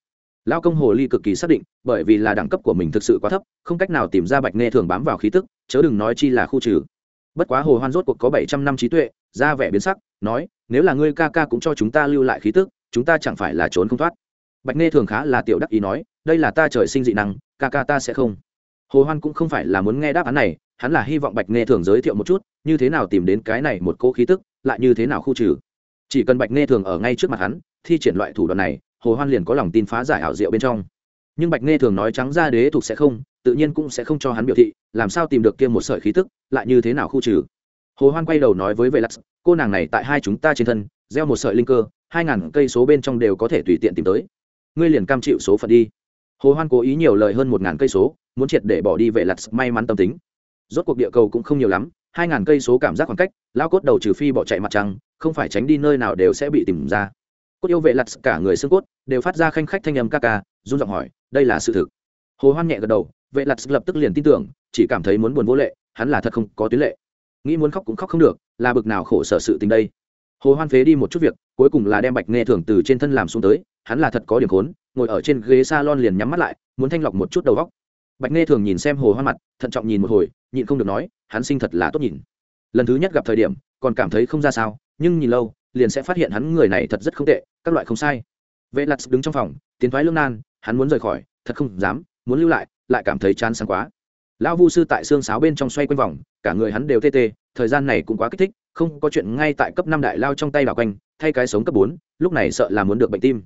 Lao công hồ ly cực kỳ xác định, bởi vì là đẳng cấp của mình thực sự quá thấp, không cách nào tìm ra bạch nghe thường bám vào khí tức, chớ đừng nói chi là khu trừ. Bất quá hồ hoan rốt cuộc có bảy trăm năm trí tuệ, ra vẻ biến sắc, nói, nếu là ngươi ca ca cũng cho chúng ta lưu lại khí tức, chúng ta chẳng phải là trốn không thoát. Bạch nghe thường khá là tiểu đắc ý nói, đây là ta trời sinh dị năng, ca ca ta sẽ không. Hồ hoan cũng không phải là muốn nghe đáp án này, hắn là hy vọng bạch nghe thường giới thiệu một chút, như thế nào tìm đến cái này một cô khí tức, lại như thế nào khu trừ chỉ cần bạch nghe thường ở ngay trước mặt hắn, thi triển loại thủ đoạn này, hồ hoan liền có lòng tin phá giải ảo diệu bên trong. Nhưng bạch nghe thường nói trắng ra đế thuộc sẽ không, tự nhiên cũng sẽ không cho hắn biểu thị, làm sao tìm được kia một sợi khí tức, lại như thế nào khu trừ. Hồ hoan quay đầu nói với vệ lạc cô nàng này tại hai chúng ta trên thân, gieo một sợi linh cơ, hai ngàn cây số bên trong đều có thể tùy tiện tìm tới. Ngươi liền cam chịu số phận đi. Hồ hoan cố ý nhiều lời hơn một ngàn cây số, muốn triệt để bỏ đi vệ lạc may mắn tâm tính. Rốt cuộc địa cầu cũng không nhiều lắm, hai ngàn cây số cảm giác khoảng cách lao cốt đầu trừ phi bỏ chạy mặt trăng không phải tránh đi nơi nào đều sẽ bị tìm ra. Cốt yêu vệ lặt cả người xương cốt, đều phát ra khanh khách thanh âm ca ca, run giọng hỏi, đây là sự thực. Hồ hoan nhẹ gật đầu, vệ lặt lập tức liền tin tưởng, chỉ cảm thấy muốn buồn vô lệ, hắn là thật không có tuyến lệ. Nghĩ muốn khóc cũng khóc không được, là bực nào khổ sở sự tình đây. Hồ hoan phế đi một chút việc, cuối cùng là đem bạch nghe thường từ trên thân làm xuống tới, hắn là thật có điểm khốn, ngồi ở trên ghế salon liền nhắm mắt lại, muốn thanh lọc một chút đầu góc bạch nghe thường nhìn xem hồ hoan mặt, thận trọng nhìn một hồi, nhịn không được nói, hắn sinh thật là tốt nhìn. Lần thứ nhất gặp thời điểm, còn cảm thấy không ra sao nhưng nhìn lâu, liền sẽ phát hiện hắn người này thật rất không tệ, các loại không sai. Vệ lặt đứng trong phòng, tiến thoái lương nan, hắn muốn rời khỏi, thật không dám, muốn lưu lại lại cảm thấy chán sáng quá. Lão vu sư tại xương sáo bên trong xoay quanh vòng, cả người hắn đều tê tê, thời gian này cũng quá kích thích, không có chuyện ngay tại cấp năm đại lao trong tay bảo quanh, thay cái sống cấp bốn, lúc này sợ là muốn được bệnh tim.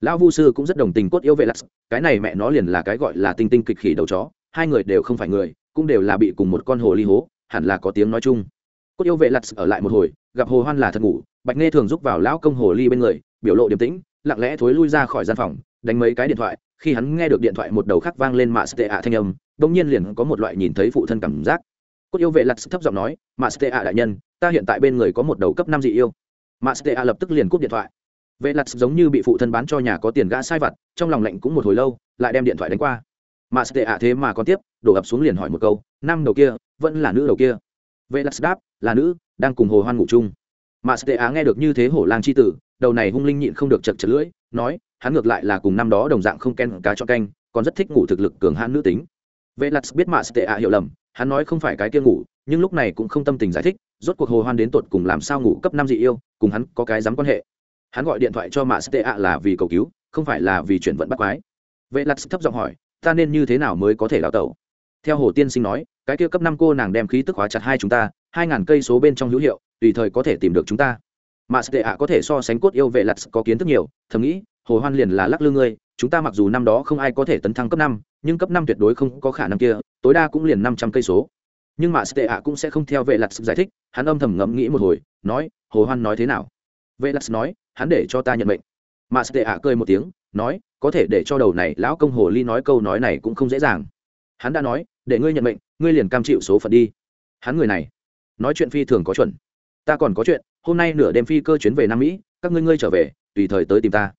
Lão vu sư cũng rất đồng tình cốt yêu vệ lặt cái này mẹ nó liền là cái gọi là tinh tinh kịch khỉ đầu chó, hai người đều không phải người, cũng đều là bị cùng một con hồ ly hố, hẳn là có tiếng nói chung cốt yêu vệ lặt ở lại một hồi, gặp hồ hoan là thật ngủ, bạch nghe thường giúp vào lão công hồ ly bên người, biểu lộ điềm tĩnh, lặng lẽ thối lui ra khỏi gian phòng, đánh mấy cái điện thoại, khi hắn nghe được điện thoại một đầu khác vang lên mạ stea ạ thanh âm đông nhiên liền có một loại nhìn thấy phụ thân cảm giác. Cốt yêu vệ lặt thấp giọng nói mạ stea ạ đại nhân, ta hiện tại bên người có một đầu cấp năm dị yêu. Mạ stea ạ lập tức liền cúp điện thoại. Vệ lặt giống như bị phụ thân bán cho nhà có tiền gã sai vặt, trong lòng lạnh cũng một hồi lâu, lại đem điện thoại đánh qua. Mạ stea ạ thế mà còn tiếp, đổ ập xuống liền hỏi một câu, năm đầu kia, vẫn là nữ đầu kia? Vệ Lạc đáp, là nữ, đang cùng hồ hoan ngủ chung. Mà sệ Á nghe được như thế hổ lang chi tử, đầu này hung linh nhịn không được chật chật lưỡi, nói, hắn ngược lại là cùng năm đó đồng dạng không ken cá cho canh, còn rất thích ngủ thực lực cường hãn nữ tính. Vệ lặt biết mạ sệ Á hiểu lầm, hắn nói không phải cái kia ngủ, nhưng lúc này cũng không tâm tình giải thích, rốt cuộc hồ hoan đến tột cùng làm sao ngủ cấp năm dị yêu, cùng hắn có cái dám quan hệ. Hắn gọi điện thoại cho mạ sệ Á là vì cầu cứu, không phải là vì chuyển vận bắt quái. Vệ lặt thấp giọng hỏi, ta nên như thế nào mới có thể đào tẩu? Theo hồ tiên sinh nói cái kia cấp năm cô nàng đem khí tức hóa chặt hai chúng ta, hai ngàn cây số bên trong hữu hiệu, tùy thời có thể tìm được chúng ta. Mà sệ ạ có thể so sánh cốt yêu vệ lặt có kiến thức nhiều, thầm nghĩ, hồ hoan liền là lắc lư ngươi, chúng ta mặc dù năm đó không ai có thể tấn thăng cấp năm, nhưng cấp năm tuyệt đối không có khả năng kia, tối đa cũng liền năm trăm cây số. Nhưng mà sệ ạ cũng sẽ không theo vệ lặt giải thích, hắn âm thầm ngẫm nghĩ một hồi, nói, hồ hoan nói thế nào? Vệ lặt nói, hắn để cho ta nhận mệnh. Mà sệ ạ cười một tiếng, nói, có thể để cho đầu này lão công hồ ly nói câu nói này cũng không dễ dàng. Hắn đã nói, để ngươi nhận mệnh ngươi liền cam chịu số phận đi. Hắn người này, nói chuyện phi thường có chuẩn. Ta còn có chuyện, hôm nay nửa đêm phi cơ chuyến về nam mỹ, các ngươi ngươi trở về, tùy thời tới tìm ta.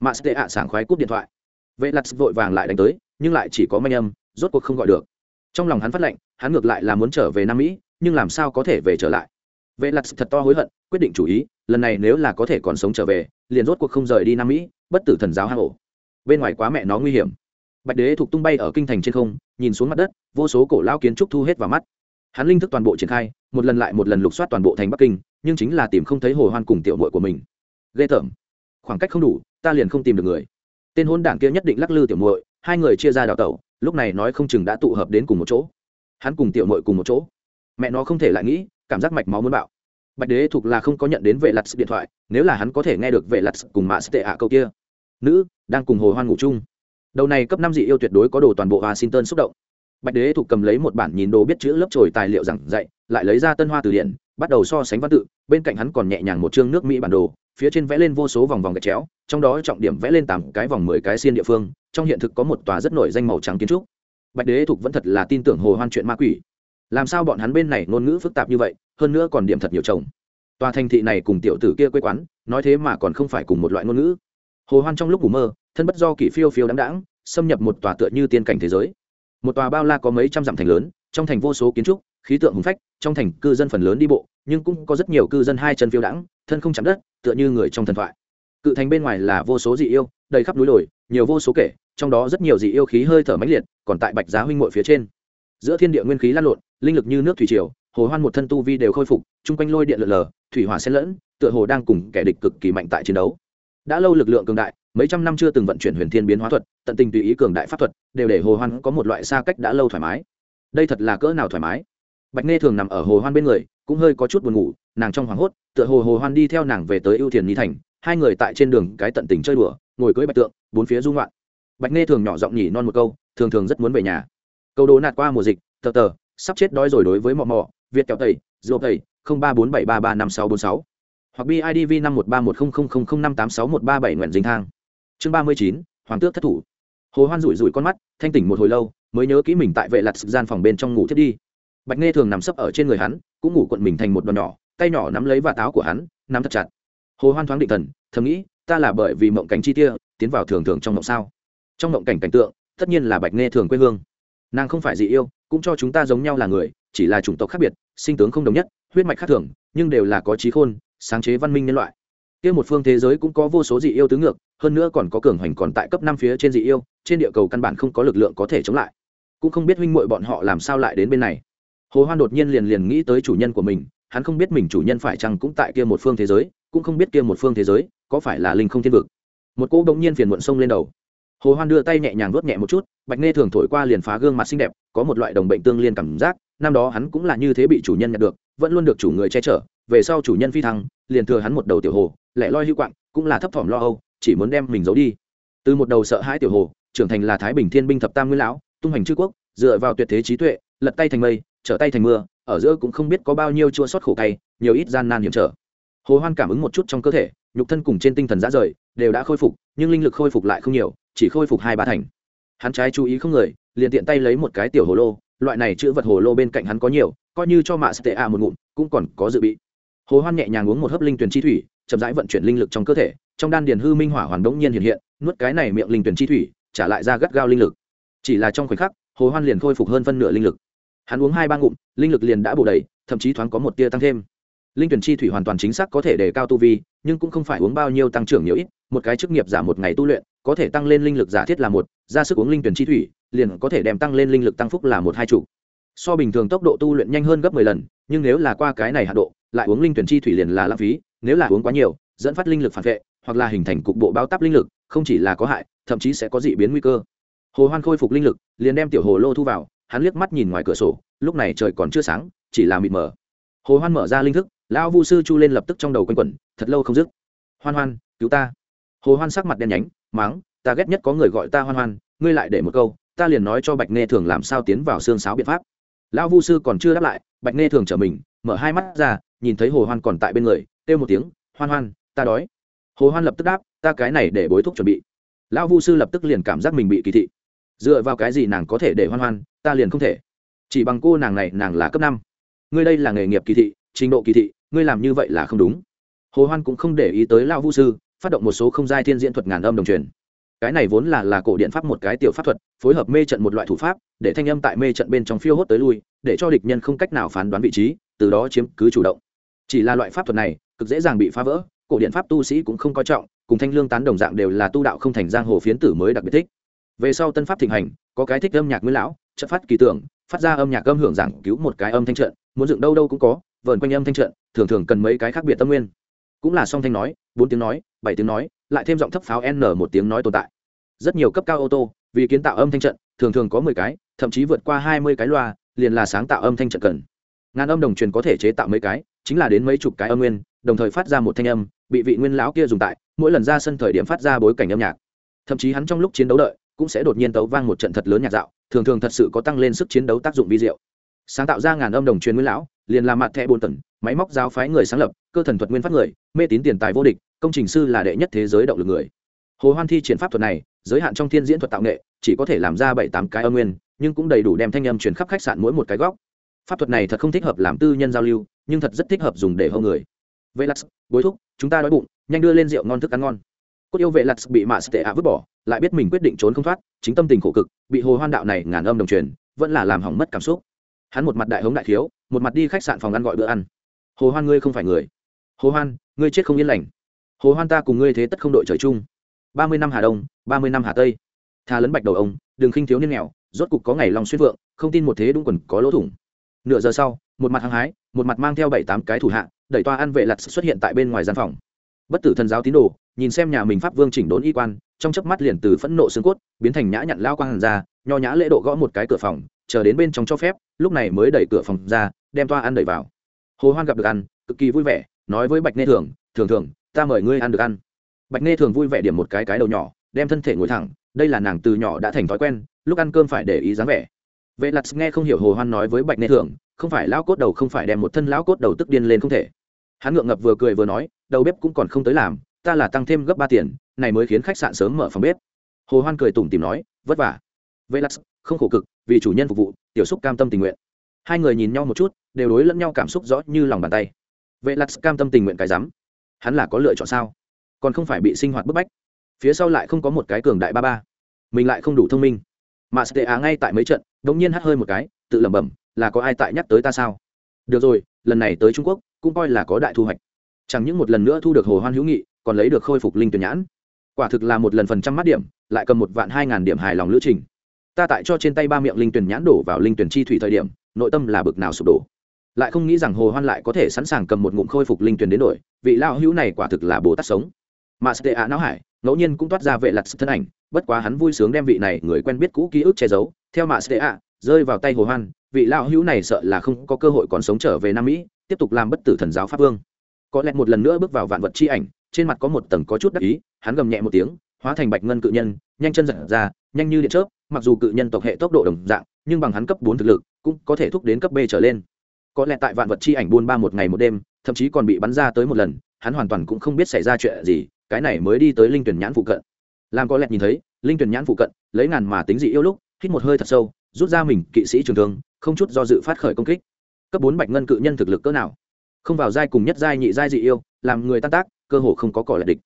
Mạ sẽ ạ sảng khoái cúp điện thoại. Vệ lặt vội vàng lại đánh tới, nhưng lại chỉ có manh âm, rốt cuộc không gọi được. Trong lòng hắn phát lệnh, hắn ngược lại là muốn trở về nam mỹ, nhưng làm sao có thể về trở lại? Vệ lặt thật to hối hận, quyết định chủ ý, lần này nếu là có thể còn sống trở về, liền rốt cuộc không rời đi nam mỹ, bất tử thần giáo hang ổ. Bên ngoài quá mẹ nó nguy hiểm bạch đế thuộc tung bay ở kinh thành trên không, nhìn xuống mặt đất, vô số cổ lao kiến trúc thu hết vào mắt. Hắn linh thức toàn bộ triển khai, một lần lại một lần lục soát toàn bộ thành bắc kinh, nhưng chính là tìm không thấy hồ hoan cùng tiểu muội của mình. Ghê tởm. Khoảng cách không đủ, ta liền không tìm được người. Tên hôn đảng kia nhất định lắc lư tiểu muội, hai người chia ra đào tẩu, lúc này nói không chừng đã tụ hợp đến cùng một chỗ. Hắn cùng tiểu muội cùng một chỗ. Mẹ nó không thể lại nghĩ, cảm giác mạch máu muốn bạo. Bạch đế thuộc là không có nhận đến vệ lặt điện thoại, nếu là hắn có thể nghe được vệ lặt cùng mạ tệ ạ câu kia. Nữ, đang cùng hồ hoan ngủ chung đầu này cấp năm dị yêu tuyệt đối có đồ toàn bộ washington xúc động. Bạch đế thục cầm lấy một bản nhìn đồ biết chữ lớp trồi tài liệu giảng dạy, lại lấy ra tân hoa từ điển, bắt đầu so sánh văn tự, bên cạnh hắn còn nhẹ nhàng một chương nước mỹ bản đồ, phía trên vẽ lên vô số vòng vòng gạch chéo, trong đó trọng điểm vẽ lên tám cái vòng mười cái xiên địa phương, trong hiện thực có một tòa rất nổi danh màu trắng kiến trúc. Bạch đế thục vẫn thật là tin tưởng hồ hoan chuyện ma quỷ. Làm sao bọn hắn bên này ngôn ngữ phức tạp như vậy, hơn nữa còn điểm thật nhiều chồng. Tòa thành thị này cùng tiểu tử kia quê quán, nói thế mà còn không phải cùng một loại ngôn ngữ. Hồ hoan trong lúc ngủ mơ thân bất do kỷ phiêu phiêu đáng đáng xâm nhập một tòa tựa như tiên cảnh thế giới. Một tòa bao la có mấy trăm dặm thành lớn, trong thành vô số kiến trúc, khí tượng hùng phách, trong thành cư dân phần lớn đi bộ, nhưng cũng có rất nhiều cư dân hai chân phiêu đãng, thân không chạm đất, tựa như người trong thần thoại. Cự thành bên ngoài là vô số dị yêu, đầy khắp núi đồi, nhiều vô số kể, trong đó rất nhiều dị yêu khí hơi thở mãnh liệt, còn tại bạch giá huynh mội phía trên. Giữa thiên địa nguyên khí lan lộn, linh lực như nước thủy triều, hồ hoan một thân tu vi đều khôi phục, chung quanh lôi điện lượn lờ thủy hỏa xen lẫn, tựa hồ đang cùng kẻ địch cực kỳ mạnh tại chiến đấu. Đã lâu lực lượng cường đại mấy trăm năm chưa từng vận chuyển huyền thiên biến hóa thuật, tận tình tùy ý cường đại pháp thuật, đều để hồ hoan có một loại xa cách đã lâu thoải mái. Đây thật là cỡ nào thoải mái? Bạch nghe thường nằm ở hồ hoan bên người, cũng hơi có chút buồn ngủ, nàng trong hoảng hốt, tựa hồ hồ hoan đi theo nàng về tới ưu thiền nhi thành, hai người tại trên đường cái tận tình chơi đùa, ngồi cưới bạch tượng, bốn phía dung ngoạn. bạch nghe thường nhỏ giọng nhỉ non một câu, thường thường rất muốn về nhà. Câu đố nạt qua mùa dịch, tờ tờ, sắp chết đói rồi đối với mò mò việt kẹo tẩy dô tẩy, không ba bốn bảy ba ba năm sáu bốn sáu. Hoặc bidv năm một ba một không không không không năm tám sáu một ba bảy nguyện dinh thang chương ba mươi chín, hoàng tước thất thủ. Hồ hoan rủi rủi con mắt, thanh tỉnh một hồi lâu, mới nhớ kỹ mình tại vệ lặt gian phòng bên trong ngủ thiết đi. Bạch nghe thường nằm sấp ở trên người hắn, cũng ngủ quận mình thành một đoàn nhỏ, tay nhỏ nắm lấy và táo của hắn, nắm thật chặt. Hồ hoan thoáng định thần, thầm nghĩ, ta là bởi vì mộng cảnh chi tia, tiến vào thường thường trong mộng sao? Trong mộng cảnh cảnh tượng, tất nhiên là bạch nghe thường quê hương. Nàng không phải dị yêu, cũng cho chúng ta giống nhau là người, chỉ là chủng tộc khác biệt, sinh tướng không đồng nhất, huyết mạch khác thường, nhưng đều là có trí khôn, sáng chế văn minh nhân loại kia một phương thế giới cũng có vô số dị yêu tứ ngược, hơn nữa còn có cường hoành còn tại cấp năm phía trên dị yêu, trên địa cầu căn bản không có lực lượng có thể chống lại. Cũng không biết huynh muội bọn họ làm sao lại đến bên này. Hồ hoan đột nhiên liền liền nghĩ tới chủ nhân của mình, hắn không biết mình chủ nhân phải chăng cũng tại kia một phương thế giới, cũng không biết kia một phương thế giới có phải là linh không thiên vực. Một cỗ bỗng nhiên phiền muộn sông lên đầu. Hồ hoan đưa tay nhẹ nhàng vuốt nhẹ một chút, bạch nghe thường thổi qua liền phá gương mặt xinh đẹp, có một loại đồng bệnh tương liên cảm giác, năm đó hắn cũng là như thế bị chủ nhân nhận được, vẫn luôn được chủ người che chở về sau chủ nhân phi thăng, liền thừa hắn một đầu tiểu hồ, lẻ loi hữu quạng, cũng là thấp thỏm lo âu, chỉ muốn đem mình giấu đi. Từ một đầu sợ hãi tiểu hồ, trưởng thành là thái bình thiên binh thập tam nguyên lão, tung hành chư quốc, dựa vào tuyệt thế trí tuệ, lật tay thành mây, trở tay thành mưa, ở giữa cũng không biết có bao nhiêu chua sót khổ cay, nhiều ít gian nan hiểm trở. Hồ hoan cảm ứng một chút trong cơ thể, nhục thân cùng trên tinh thần dã rời, đều đã khôi phục, nhưng linh lực khôi phục lại không nhiều, chỉ khôi phục hai ba thành. Hắn trái chú ý không người, liền tiện tay lấy một cái tiểu hồ lô, loại này chữ vật hồ lô bên cạnh hắn có nhiều, coi như cho mạ tệ a một ngụm, cũng còn có dự bị hồ hoan nhẹ nhàng uống một hớp linh tuyển chi thủy, chậm rãi vận chuyển linh lực trong cơ thể, trong đan điền hư minh hỏa hoàn đống nhiên hiện hiện, nuốt cái này miệng linh tuyển chi thủy, trả lại ra gắt gao linh lực. Chỉ là trong khoảnh khắc, hồ hoan liền khôi phục hơn phân nửa linh lực. Hắn uống hai ba ngụm, linh lực liền đã bổ đầy, thậm chí thoáng có một tia tăng thêm. Linh tuyển chi thủy hoàn toàn chính xác có thể đề cao tu vi, nhưng cũng không phải uống bao nhiêu tăng trưởng nhiều ít, một cái chức nghiệp giả một ngày tu luyện, có thể tăng lên linh lực giả thiết là một, ra sức uống linh tuyển chi thủy, liền có thể đem tăng lên linh lực tăng phúc là một hai chủ so bình thường tốc độ tu luyện nhanh hơn gấp mười lần, nhưng nếu là qua cái này hạ độ lại uống linh tuyển chi thủy liền là lãng phí, nếu là uống quá nhiều, dẫn phát linh lực phản vệ, hoặc là hình thành cục bộ bao tắp linh lực, không chỉ là có hại, thậm chí sẽ có dị biến nguy cơ. Hồ hoan khôi phục linh lực, liền đem tiểu hồ lô thu vào, hắn liếc mắt nhìn ngoài cửa sổ, lúc này trời còn chưa sáng, chỉ là mịt mờ. Hồ hoan mở ra linh thức, lão vu sư chu lên lập tức trong đầu quanh quẩn, thật lâu không dứt. Hoan hoan, cứu ta. Hồ hoan sắc mặt đen nhánh máng ta ghét nhất có người gọi ta hoan hoan, ngươi lại để một câu, ta liền nói cho bạch nghe thường làm sao tiến vào xương sáo biện pháp. Lão vu sư còn chưa đáp lại, bạch nghe thường trở mình, mở hai mắt ra nhìn thấy hồ hoan còn tại bên người, kêu một tiếng, hoan hoan, ta đói. Hồ hoan lập tức đáp, ta cái này để bối thúc chuẩn bị. Lão vu sư lập tức liền cảm giác mình bị kỳ thị. Dựa vào cái gì nàng có thể để hoan hoan, ta liền không thể. Chỉ bằng cô nàng này, nàng là cấp năm. Ngươi đây là nghề nghiệp kỳ thị, trình độ kỳ thị, ngươi làm như vậy là không đúng. Hồ hoan cũng không để ý tới lão vu sư, phát động một số không giai thiên diễn thuật ngàn âm đồng truyền. Cái này vốn là là cổ điện pháp một cái tiểu pháp thuật, phối hợp mê trận một loại thủ pháp, để thanh âm tại mê trận bên trong phiêu hốt tới lui, để cho địch nhân không cách nào phán đoán vị trí, từ đó chiếm cứ chủ động chỉ là loại pháp thuật này, cực dễ dàng bị phá vỡ, cổ điện pháp tu sĩ cũng không coi trọng, cùng thanh lương tán đồng dạng đều là tu đạo không thành giang hồ phiến tử mới đặc biệt thích. Về sau tân pháp thịnh hành, có cái thích âm nhạc nguyên lão chất phát kỳ tưởng, phát ra âm nhạc âm hưởng giảng cứu một cái âm thanh trận, muốn dựng đâu đâu cũng có, vờn quanh âm thanh trận, thường thường cần mấy cái khác biệt tâm nguyên. Cũng là song thanh nói, bốn tiếng nói, bảy tiếng nói, lại thêm giọng thấp pháo n một tiếng nói tồn tại. Rất nhiều cấp cao ô tô, vì kiến tạo âm thanh trận, thường thường có mười cái, thậm chí vượt qua hai mươi cái loa, liền là sáng tạo âm thanh trận cần. Ngàn âm đồng truyền có thể chế tạo mấy cái chính là đến mấy chục cái âm nguyên, đồng thời phát ra một thanh âm, bị vị nguyên lão kia dùng tại, mỗi lần ra sân thời điểm phát ra bối cảnh âm nhạc. Thậm chí hắn trong lúc chiến đấu đợi, cũng sẽ đột nhiên tấu vang một trận thật lớn nhạc dạo, thường thường thật sự có tăng lên sức chiến đấu tác dụng vi diệu. Sáng tạo ra ngàn âm đồng truyền nguyên lão, liền làm mặt thẻ bồn tần máy móc giáo phái người sáng lập, cơ thần thuật nguyên phát người, mê tín tiền tài vô địch, công trình sư là đệ nhất thế giới động lực người. Hồ hoan thi triển pháp thuật này, giới hạn trong thiên diễn thuật tạo nghệ, chỉ có thể làm ra bảy tám cái âm nguyên, nhưng cũng đầy đủ đem thanh âm truyền khắp khách sạn mỗi một cái góc pháp thuật này thật không thích hợp làm tư nhân giao lưu, nhưng thật rất thích hợp dùng để hâu người. Vệ lặt bối thúc, chúng ta đói bụng, nhanh đưa lên rượu ngon thức ăn ngon. Cốt yêu vệ lặt bị mạ tệ ạ vứt bỏ, lại biết mình quyết định trốn không thoát, chính tâm tình khổ cực, bị hồ hoan đạo này ngàn âm đồng truyền, vẫn là làm hỏng mất cảm xúc. Hắn một mặt đại hống đại thiếu một mặt đi khách sạn phòng ăn gọi bữa ăn. Hồ hoan ngươi không phải người. Hồ hoan, ngươi chết không yên lành. Hồ hoan ta cùng ngươi thế tất không đội trời chung. Ba mươi năm hà đông, ba mươi năm hà tây. Thà lấn bạch đầu ông đừng khinh thiếu niên nghèo, rốt cục có ngày lòng xuyên vượng, không tin một thế đúng quần có lỗ thủng nửa giờ sau, một mặt hăng hái, một mặt mang theo bảy tám cái thủ hạ, đẩy toa ăn vệ lặt xuất hiện tại bên ngoài gian phòng. Bất tử thần giáo tín đồ, nhìn xem nhà mình pháp vương chỉnh đốn y quan, trong chớp mắt liền từ phẫn nộ xương cốt, biến thành nhã nhặn lao quang hàn ra, nho nhã lễ độ gõ một cái cửa phòng, chờ đến bên trong cho phép, lúc này mới đẩy cửa phòng ra, đem toa ăn đẩy vào. Hồ hoan gặp được ăn, cực kỳ vui vẻ, nói với bạch nê thường thường thường, ta mời ngươi ăn được ăn. Bạch nê thường vui vẻ điểm một cái cái đầu nhỏ, đem thân thể ngồi thẳng, đây là nàng từ nhỏ đã thành thói quen, lúc ăn cơm phải để ý dáng vẻ vệ lặt nghe không hiểu hồ hoan nói với bạch nê thường không phải lão cốt đầu không phải đem một thân lão cốt đầu tức điên lên không thể. Hắn ngượng ngập vừa cười vừa nói, đầu bếp cũng còn không tới làm, ta là tăng thêm gấp ba tiền, này mới khiến khách sạn sớm mở phòng bếp. Hồ hoan cười tủm tìm nói, vất vả. Vệ lặt không khổ cực, vì chủ nhân phục vụ, tiểu xúc cam tâm tình nguyện. Hai người nhìn nhau một chút, đều đối lẫn nhau cảm xúc rõ như lòng bàn tay. Vệ lặt cam tâm tình nguyện cái rắm. Hắn là có lựa chọn sao? Còn không phải bị sinh hoạt bức bách. Phía sau lại không có một cái cường đại ba ba. Mình lại không đủ thông minh mà stea á ngay tại mấy trận đ ỗ n g nhiên hắt hơi một cái, tự lẩm bẩm, là có ai tại nhắc tới ta sao? Được rồi, lần này tới trung quốc, cũng coi là có đại thu hoạch. Chẳng những một lần nữa thu được hồ hoan hữu nghị, còn lấy được khôi phục linh tuyển nhãn. Quả thực là một lần phần trăm mắt điểm, lại cầm một vạn hai ngàn điểm hài lòng lữ trình. Ta tại cho trên tay ba miệng linh tuyển nhãn đổ vào linh tuyển chi thủy thời điểm, nội tâm là bực nào sụp đổ. Lại không nghĩ rằng hồ hoan lại có thể sẵn sàng cầm một ngụm khôi phục linh tuyển đến đổi, vị lao hữu này quả thực là bồ tát sống. Mà á não hải, ngẫu nhiên cũng toát ra vệ lặt thân ảnh bất quá hắn vui sướng đem vị này người quen biết cũ ký ức che giấu, theo mà ạ, rơi vào tay hồ hoan, vị lão hữu này sợ là không có cơ hội còn sống trở về nam mỹ, tiếp tục làm bất tử thần giáo pháp vương. Có lẽ một lần nữa bước vào vạn vật chi ảnh, trên mặt có một tầng có chút đắc ý, hắn gầm nhẹ một tiếng, hóa thành bạch ngân cự nhân, nhanh chân giật ra, nhanh như điện chớp, mặc dù cự nhân tộc hệ tốc độ đồng dạng, nhưng bằng hắn cấp bốn thực lực, cũng có thể thúc đến cấp b trở lên. Có lẽ tại vạn vật chi ảnh buôn ba một ngày một đêm, thậm chí còn bị bắn ra tới một lần, hắn hoàn toàn cũng không biết xảy ra chuyện gì, cái này mới đi tới linh tuyển nhãn phụ cận làm có lẽ nhìn thấy, linh tuyển nhãn phụ cận, lấy ngàn mà tính dị yêu lúc, hít một hơi thật sâu, rút ra mình kỵ sĩ trường thương, không chút do dự phát khởi công kích. Cấp bốn bạch ngân cự nhân thực lực cỡ nào? Không vào giai cùng nhất giai nhị giai dị yêu, làm người tan tác, cơ hồ không có cỏ lẹt địch.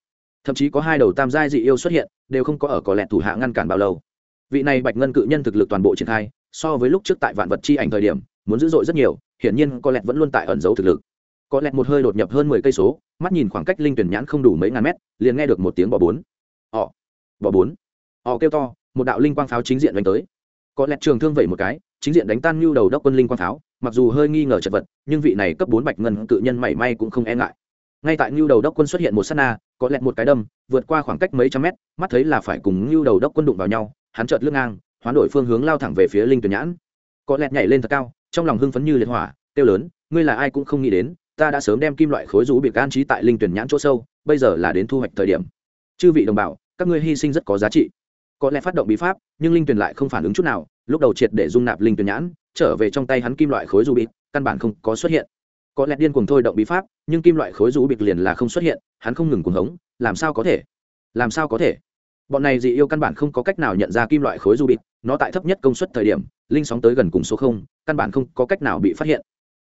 Thậm chí có hai đầu tam giai dị yêu xuất hiện, đều không có ở cỏ lẹt thủ hạ ngăn cản bao lâu. Vị này bạch ngân cự nhân thực lực toàn bộ triển khai, so với lúc trước tại vạn vật chi ảnh thời điểm, muốn dữ dội rất nhiều, hiển nhiên có lẹt vẫn luôn tại ẩn giấu thực lực. Có lẹt một hơi đột nhập hơn mười cây số, mắt nhìn khoảng cách linh tuyển nhãn không đủ mấy ngàn mét, liền nghe được một tiếng bỏ bốn. Họ bỏ bốn. Họ kêu to, một đạo linh quang pháo chính diện đánh tới. Có lẽ trường thương vẩy một cái, chính diện đánh tan nhu đầu đốc quân linh quang pháo, mặc dù hơi nghi ngờ chật vật, nhưng vị này cấp bốn bạch ngân cự nhân mảy may cũng không e ngại. Ngay tại nhu đầu đốc quân xuất hiện một s á t na, có lẽ một cái đâm, vượt qua khoảng cách mấy trăm mét, mắt thấy là phải cùng nhu đầu đốc quân đụng vào nhau, hắn chợt lướt ngang, hoán đổi phương hướng lao thẳng về phía linh tuyển nhãn. Có lẽ nhảy lên thật cao, trong lòng hưng phấn như liệt hỏa, kêu lớn, ngươi là ai cũng không nghĩ đến, ta đã sớm đem kim loại khối rú bị can trí tại linh tuyển nhãn chỗ sâu, bây giờ là đến thu hoạch thời điểm. Chư vị đồng bào các ngươi hy sinh rất có giá trị. Có lẽ phát động bí pháp, nhưng linh tuyển lại không phản ứng chút nào, lúc đầu triệt để dung nạp linh tuyển nhãn, trở về trong tay hắn kim loại khối du bịt căn bản không có xuất hiện. Có lẽ điên cuồng thôi động bí pháp, nhưng kim loại khối du bịt liền là không xuất hiện, hắn không ngừng cuồng hống, làm sao có thể? Làm sao có thể? Bọn này dị yêu căn bản không có cách nào nhận ra kim loại khối du bịt nó tại thấp nhất công suất thời điểm, linh sóng tới gần cùng số không, căn bản không có cách nào bị phát hiện.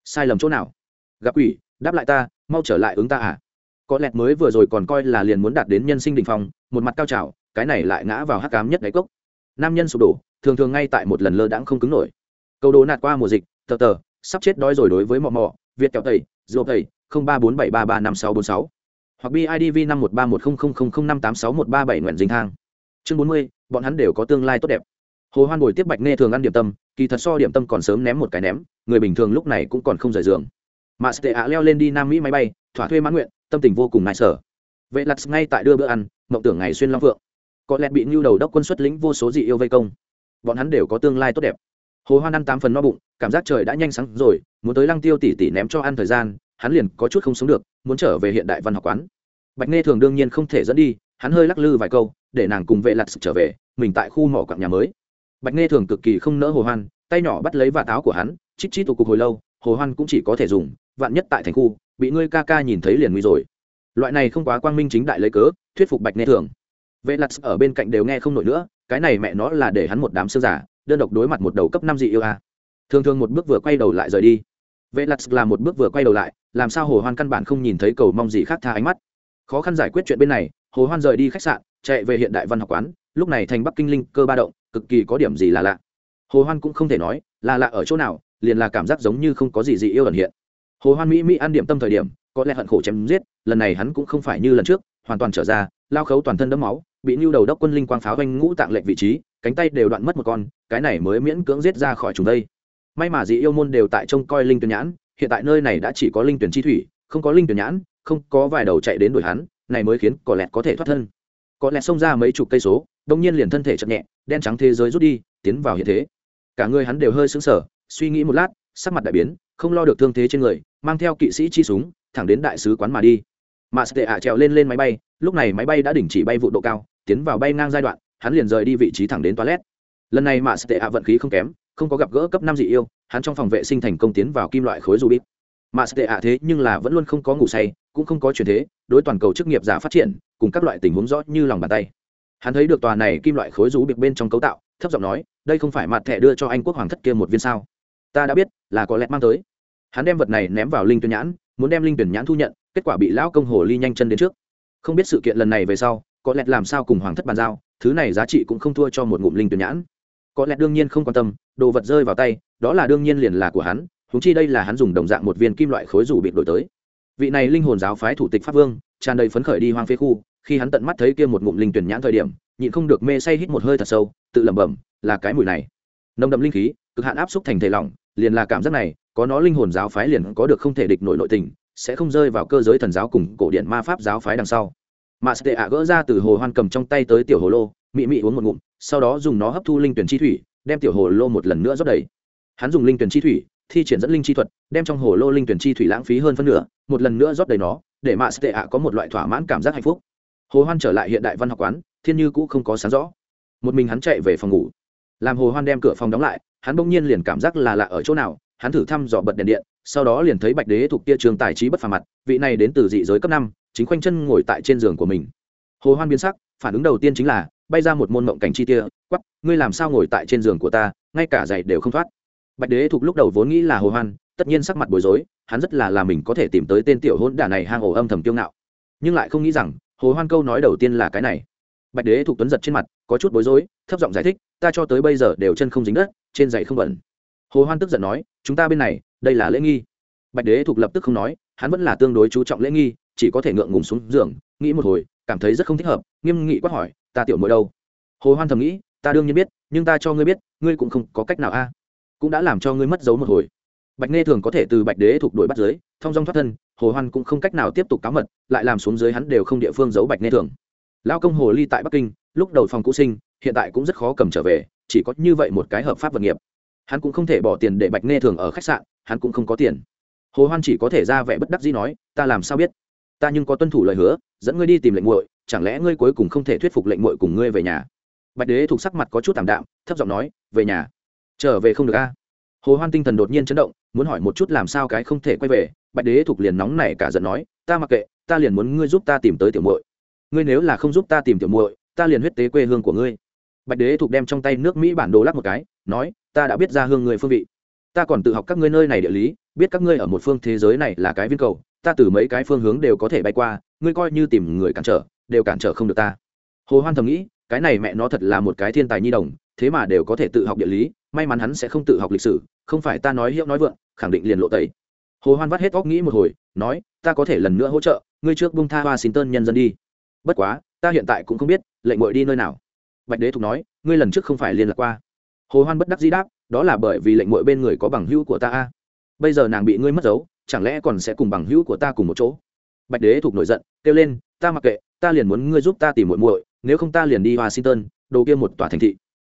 Sai lầm chỗ nào? Gặp quỷ, đáp lại ta, mau trở lại ứng ta à? Có lẹt mới vừa rồi còn coi là liền muốn đạt đến nhân sinh đình phong, một mặt cao trào, cái này lại ngã vào hắc cám nhất đáy cốc. Nam nhân sụp đổ, thường thường ngay tại một lần lơ đãng không cứng nổi. Câu đố nạt qua mùa dịch, tờ tờ, sắp chết đói rồi đối với mò mò việt kẹo tẩy dô tẩy, không ba bốn bảy ba ba năm sáu bốn sáu. Hoặc bidv năm một ba một không không không không năm tám sáu một ba bảy nguyện dinh thang. Chương bốn mươi, bọn hắn đều có tương lai tốt đẹp. Hồ hoan bồi tiếp bạch nghe thường ăn điểm tâm, kỳ thật so điểm tâm còn sớm ném một cái ném, người bình thường lúc này cũng còn không rời giường. Mà sệ ạ leo lên đi nam mỹ máy bay, thỏa thuê mãn nguyện tâm tình vô cùng nại sở. Vệ lặt ngay tại đưa bữa ăn, mộng tưởng ngày xuyên long phượng. Có lẽ bị nhu đầu đốc quân xuất lĩnh vô số dị yêu vây công. Bọn hắn đều có tương lai tốt đẹp. Hồ hoan ăn tám phần no bụng, cảm giác trời đã nhanh sáng rồi, muốn tới lăng tiêu tỉ tỉ ném cho ăn thời gian, hắn liền có chút không sống được, muốn trở về hiện đại văn học quán. Bạch nghe thường đương nhiên không thể dẫn đi, hắn hơi lắc lư vài câu, để nàng cùng vệ lặt trở về, mình tại khu mỏ quặng nhà mới. Bạch nghe thường cực kỳ không nỡ hồ hoan, tay nhỏ bắt lấy vạt áo của hắn, chít chít tụ cục hồi lâu, hồ hoan cũng chỉ có thể dùng, vạn nhất tại thành khu bị ngươi ca ca nhìn thấy liền nguy rồi. Loại này không quá quang minh chính đại lấy cớ, thuyết phục bạch nghe thường. Vệ lặt ở bên cạnh đều nghe không nổi nữa, cái này mẹ nó là để hắn một đám sơ giả, đơn độc đối mặt một đầu cấp năm dị yêu a thường thường một bước vừa quay đầu lại rời đi. Vệ lặt là một bước vừa quay đầu lại, làm sao hồ hoan căn bản không nhìn thấy cầu mong gì khác tha ánh mắt. Khó khăn giải quyết chuyện bên này, hồ hoan rời đi khách sạn, chạy về hiện đại văn học quán, lúc này thành bắc kinh linh cơ ba động, cực kỳ có điểm gì là lạ. Hồ hoan cũng không thể nói, là lạ ở chỗ nào, liền là cảm giác giống như không có gì dị yêu ẩn hiện hồ hoan mỹ mỹ ăn điểm tâm thời điểm, có lẽ hận khổ chém giết, lần này hắn cũng không phải như lần trước, hoàn toàn trở ra, lao khấu toàn thân đẫm máu, bị nhu đầu đốc quân linh quang pháo vanh ngũ tạng lệch vị trí, cánh tay đều đoạn mất một con, cái này mới miễn cưỡng giết ra khỏi chúng đây. May mà dị yêu môn đều tại trông coi linh tuyển nhãn, hiện tại nơi này đã chỉ có linh tuyển chi thủy, không có linh tuyển nhãn, không có vài đầu chạy đến đuổi hắn, này mới khiến có lẹt có thể thoát thân. Có lẹt xông ra mấy chục cây số, đông nhiên liền thân thể chậm nhẹ, đen trắng thế giới rút đi, tiến vào hiện thế. Cả người hắn đều hơi sững sờ, suy nghĩ một lát, sắc mặt đại biến, không lo được thương thế trên người mang theo kỵ sĩ chi súng, thẳng đến đại sứ quán mà đi. Mà tệ ạ trèo lên lên máy bay, lúc này máy bay đã đình chỉ bay vụ độ cao, tiến vào bay ngang giai đoạn, hắn liền rời đi vị trí thẳng đến toilet. Lần này mà tệ ạ vận khí không kém, không có gặp gỡ cấp năm dị yêu, hắn trong phòng vệ sinh thành công tiến vào kim loại khối rubik. Bít mà tệ ạ thế nhưng là vẫn luôn không có ngủ say, cũng không có chuyển thế, đối toàn cầu chức nghiệp giả phát triển, cùng các loại tình huống rõ như lòng bàn tay. Hắn thấy được tòa này kim loại khối rú bịp bên trong cấu tạo, thấp giọng nói, đây không phải mặt thẻ đưa cho anh quốc hoàng thất kia một viên sao? Ta đã biết là có lẽ mang tới hắn đem vật này ném vào linh tuyển nhãn, muốn đem linh tuyển nhãn thu nhận, kết quả bị lão công hồ ly nhanh chân đến trước. Không biết sự kiện lần này về sau, có lẽ làm sao cùng hoàng thất bàn giao, thứ này giá trị cũng không thua cho một ngụm linh tuyển nhãn. Có lẽ đương nhiên không quan tâm, đồ vật rơi vào tay, đó là đương nhiên liền là của hắn húng chi đây là hắn dùng đồng dạng một viên kim loại khối rủ bị đổi tới. Vị này linh hồn giáo phái thủ tịch pháp vương, tràn đầy phấn khởi đi hoang phế khu, khi hắn tận mắt thấy kia một ngụm linh tuyển nhãn thời điểm, nhịn không được mê say hít một hơi thật sâu, tự lẩm bẩm, là cái mùi này. Nồng đậm linh khí, cực hạn áp xúc thành thể lỏng, liền là cảm giác này có nó linh hồn giáo phái liền có được không thể địch nổi nội tình, sẽ không rơi vào cơ giới thần giáo cùng cổ điện ma pháp giáo phái đằng sau. Mà sệ ạ gỡ ra từ hồ hoan cầm trong tay tới tiểu hồ lô, mị mị uống một ngụm, sau đó dùng nó hấp thu linh tuyển chi thủy, đem tiểu hồ lô một lần nữa rót đầy. Hắn dùng linh tuyển chi thủy, thi triển dẫn linh chi thuật, đem trong hồ lô linh tuyển chi thủy lãng phí hơn phân nửa, một lần nữa rót đầy nó, để mạ sệ ạ có một loại thỏa mãn cảm giác hạnh phúc. Hồ hoan trở lại hiện đại văn học quán, thiên như cũ không có sáng rõ. Một mình hắn chạy về phòng ngủ. Làm hồ hoan đem cửa phòng đóng lại, hắn bỗng nhiên liền cảm giác là lạ ở chỗ nào hắn thử thăm dò bật đèn điện, sau đó liền thấy bạch đế thuộc kia trường tài trí bất phà mặt, vị này đến từ dị giới cấp năm, chính khoanh chân ngồi tại trên giường của mình. Hồ hoan biến sắc, phản ứng đầu tiên chính là bay ra một môn mộng cảnh chi tia quắp ngươi làm sao ngồi tại trên giường của ta, ngay cả giày đều không thoát. Bạch đế thuộc lúc đầu vốn nghĩ là hồ hoan, tất nhiên sắc mặt bối rối, hắn rất là là mình có thể tìm tới tên tiểu hôn đả này hang ổ âm thầm kiêu ngạo. Nhưng lại không nghĩ rằng, hồ hoan câu nói đầu tiên là cái này. Bạch đế thuộc tuấn giật trên mặt, có chút bối rối, thấp giọng giải thích, ta cho tới bây giờ đều chân không dính đất, trên giày không bẩn hồ hoan tức giận nói, chúng ta bên này, đây là lễ nghi. Bạch đế thuộc lập tức không nói, hắn vẫn là tương đối chú trọng lễ nghi, chỉ có thể ngượng ngùng xuống giường, nghĩ một hồi, cảm thấy rất không thích hợp, nghiêm nghị quát hỏi, ta tiểu mỗi đâu? Hồ hoan thầm nghĩ, ta đương nhiên biết, nhưng ta cho ngươi biết, ngươi cũng không có cách nào a. Cũng đã làm cho ngươi mất dấu một hồi. Bạch nghe thường có thể từ bạch đế thuộc đuổi bắt dưới thông dong thoát thân, hồ hoan cũng không cách nào tiếp tục cáo mật, lại làm xuống dưới hắn đều không địa phương giấu bạch nghe thường. Lao công hồ ly tại bắc kinh, lúc đầu phòng cũ sinh, hiện tại cũng rất khó cầm trở về, chỉ có như vậy một cái hợp pháp vật nghiệp hắn cũng không thể bỏ tiền để bạch nghe thường ở khách sạn, hắn cũng không có tiền. Hồ hoan chỉ có thể ra vẻ bất đắc dĩ nói, ta làm sao biết? Ta nhưng có tuân thủ lời hứa, dẫn ngươi đi tìm lệnh muội, chẳng lẽ ngươi cuối cùng không thể thuyết phục lệnh muội cùng ngươi về nhà? Bạch đế thuộc sắc mặt có chút tạm đạm, thấp giọng nói, về nhà. Trở về không được a? Hồ hoan tinh thần đột nhiên chấn động, muốn hỏi một chút làm sao cái không thể quay về, bạch đế thuộc liền nóng này cả giận nói, ta mặc kệ, ta liền muốn ngươi giúp ta tìm tới tiểu muội. Ngươi nếu là không giúp ta tìm tiểu muội, ta liền huyết tế quê hương của ngươi. Bạch đế thuộc đem trong tay nước mỹ bản đồ lắc một cái, nói ta đã biết ra hương người phương vị. Ta còn tự học các ngươi nơi này địa lý, biết các ngươi ở một phương thế giới này là cái viên cầu, ta từ mấy cái phương hướng đều có thể bay qua, ngươi coi như tìm người cản trở, đều cản trở không được ta. Hồ hoan thầm nghĩ, cái này mẹ nó thật là một cái thiên tài nhi đồng, thế mà đều có thể tự học địa lý, may mắn hắn sẽ không tự học lịch sử, không phải ta nói hiệu nói vượng, khẳng định liền lộ tẩy. Hồ hoan vắt hết óc nghĩ một hồi, nói, ta có thể lần nữa hỗ trợ, ngươi trước bung tha washington nhân dân đi. Bất quá, ta hiện tại cũng không biết, lệnh ngội đi nơi nào. Bạch đế thục nói, ngươi lần trước không phải liên lạc qua hồ hoan bất đắc dĩ đáp, đó là bởi vì lệnh ngội bên người có bằng hữu của ta a. Bây giờ nàng bị ngươi mất dấu, chẳng lẽ còn sẽ cùng bằng hữu của ta cùng một chỗ? Bạch đế thục nổi giận, kêu lên, ta mặc kệ, ta liền muốn ngươi giúp ta tìm muội muội, nếu không ta liền đi washington, đồ kia một tòa thành thị.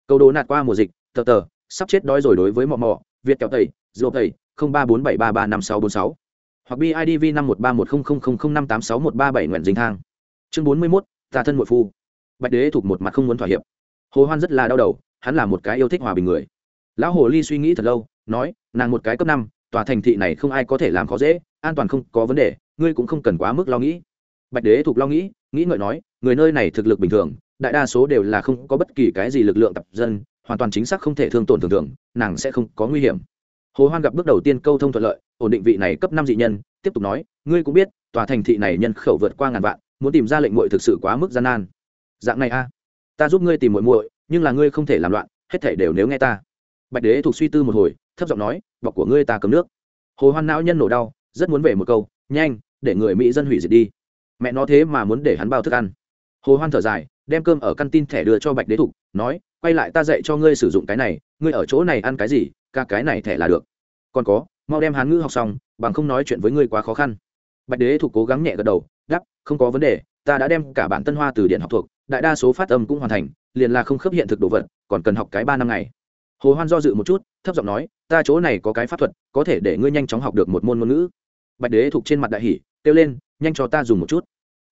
Câu đố nạt qua mùa dịch, tờ tờ, sắp chết đói rồi đối với mò mò việt kẹo tẩy dô tẩy ba bốn bảy ba ba năm sáu bốn sáu. Hoặc bidv năm một ba một không không không không năm tám sáu một ba bảy nguyện dính thang. Chương bốn mươi mốt ta thân muội phu. Bạch đế thuộc một mặt không muốn thỏa hiệp. Hồ hoan rất là đau đầu hắn là một cái yêu thích hòa bình người. Lão hồ ly suy nghĩ thật lâu, nói, nàng một cái cấp năm, tòa thành thị này không ai có thể làm khó dễ, an toàn không có vấn đề, ngươi cũng không cần quá mức lo nghĩ. Bạch đế thuộc lo nghĩ nghĩ ngợi nói, người nơi này thực lực bình thường, đại đa số đều là không có bất kỳ cái gì lực lượng tập dân, hoàn toàn chính xác không thể thương tổn thường thường, nàng sẽ không có nguy hiểm. Hồ hoan gặp bước đầu tiên câu thông thuận lợi, ổn định vị này cấp năm dị nhân, tiếp tục nói, ngươi cũng biết, tòa thành thị này nhân khẩu vượt qua ngàn vạn, muốn tìm ra lệnh muội thực sự quá mức gian nan. Dạng này a, ta giúp ngươi tìm muội muội nhưng là ngươi không thể làm loạn, hết thể đều nếu nghe ta. Bạch đế thuộc suy tư một hồi, thấp giọng nói, bọc của ngươi ta cầm nước. Hồ hoan não nhân nổ đau, rất muốn về một câu, nhanh, để người mỹ dân hủy diệt đi. Mẹ nó thế mà muốn để hắn bao thức ăn. Hồ hoan thở dài, đem cơm ở căn tin thẻ đưa cho bạch đế thục, nói, quay lại ta dạy cho ngươi sử dụng cái này, ngươi ở chỗ này ăn cái gì, ca cái này thẻ là được. Còn có, mau đem hán ngữ học xong, bằng không nói chuyện với ngươi quá khó khăn. Bạch đế thục cố gắng nhẹ gật đầu đắp không có vấn đề, ta đã đem cả bản tân hoa từ điện học thuộc, đại đa số phát âm cũng hoàn thành liền là không khớp hiện thực đồ vật, còn cần học cái ba năm ngày. Hồ hoan do dự một chút, thấp giọng nói, ta chỗ này có cái pháp thuật, có thể để ngươi nhanh chóng học được một môn ngôn ngữ. Bạch đế thục trên mặt đại hỉ, kêu lên, nhanh cho ta dùng một chút.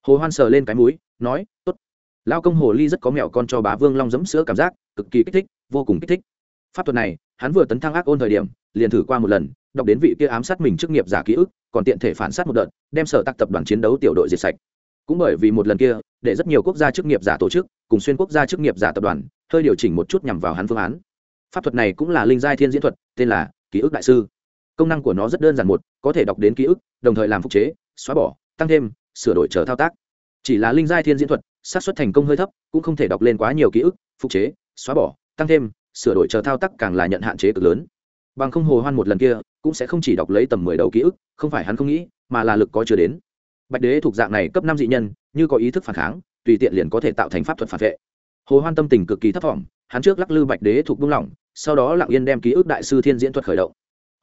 Hồ hoan sờ lên cái mũi, nói, tốt. Lao công hồ ly rất có mẹo con cho bá vương long giấm sữa cảm giác, cực kỳ kích thích, vô cùng kích thích. Pháp thuật này, hắn vừa tấn thăng ác ôn thời điểm, liền thử qua một lần, đọc đến vị kia ám sát mình trước nghiệp giả ký ức, còn tiện thể phản sát một đợt, đem sở tác tập đoàn chiến đấu tiểu đội diệt sạch. Cũng bởi vì một lần kia để rất nhiều quốc gia chức nghiệp giả tổ chức, cùng xuyên quốc gia chức nghiệp giả tập đoàn, hơi điều chỉnh một chút nhằm vào hắn phương án. Pháp thuật này cũng là linh giai thiên diễn thuật, tên là ký ức đại sư. Công năng của nó rất đơn giản một, có thể đọc đến ký ức, đồng thời làm phục chế, xóa bỏ, tăng thêm, sửa đổi chờ thao tác. Chỉ là linh giai thiên diễn thuật, xác suất thành công hơi thấp, cũng không thể đọc lên quá nhiều ký ức, phục chế, xóa bỏ, tăng thêm, sửa đổi chờ thao tác càng là nhận hạn chế cực lớn. Bằng không hồ hoan một lần kia, cũng sẽ không chỉ đọc lấy tầm mười đầu ký ức, không phải hắn không nghĩ, mà là lực có chưa đến bạch đế thuộc dạng này cấp năm dị nhân, như có ý thức phản kháng, tùy tiện liền có thể tạo thành pháp thuật phản vệ. Hồ hoan tâm tình cực kỳ thấp thỏm, hắn trước lắc lư bạch đế thuộc buông lỏng, sau đó lặng yên đem ký ức đại sư thiên diễn thuật khởi động.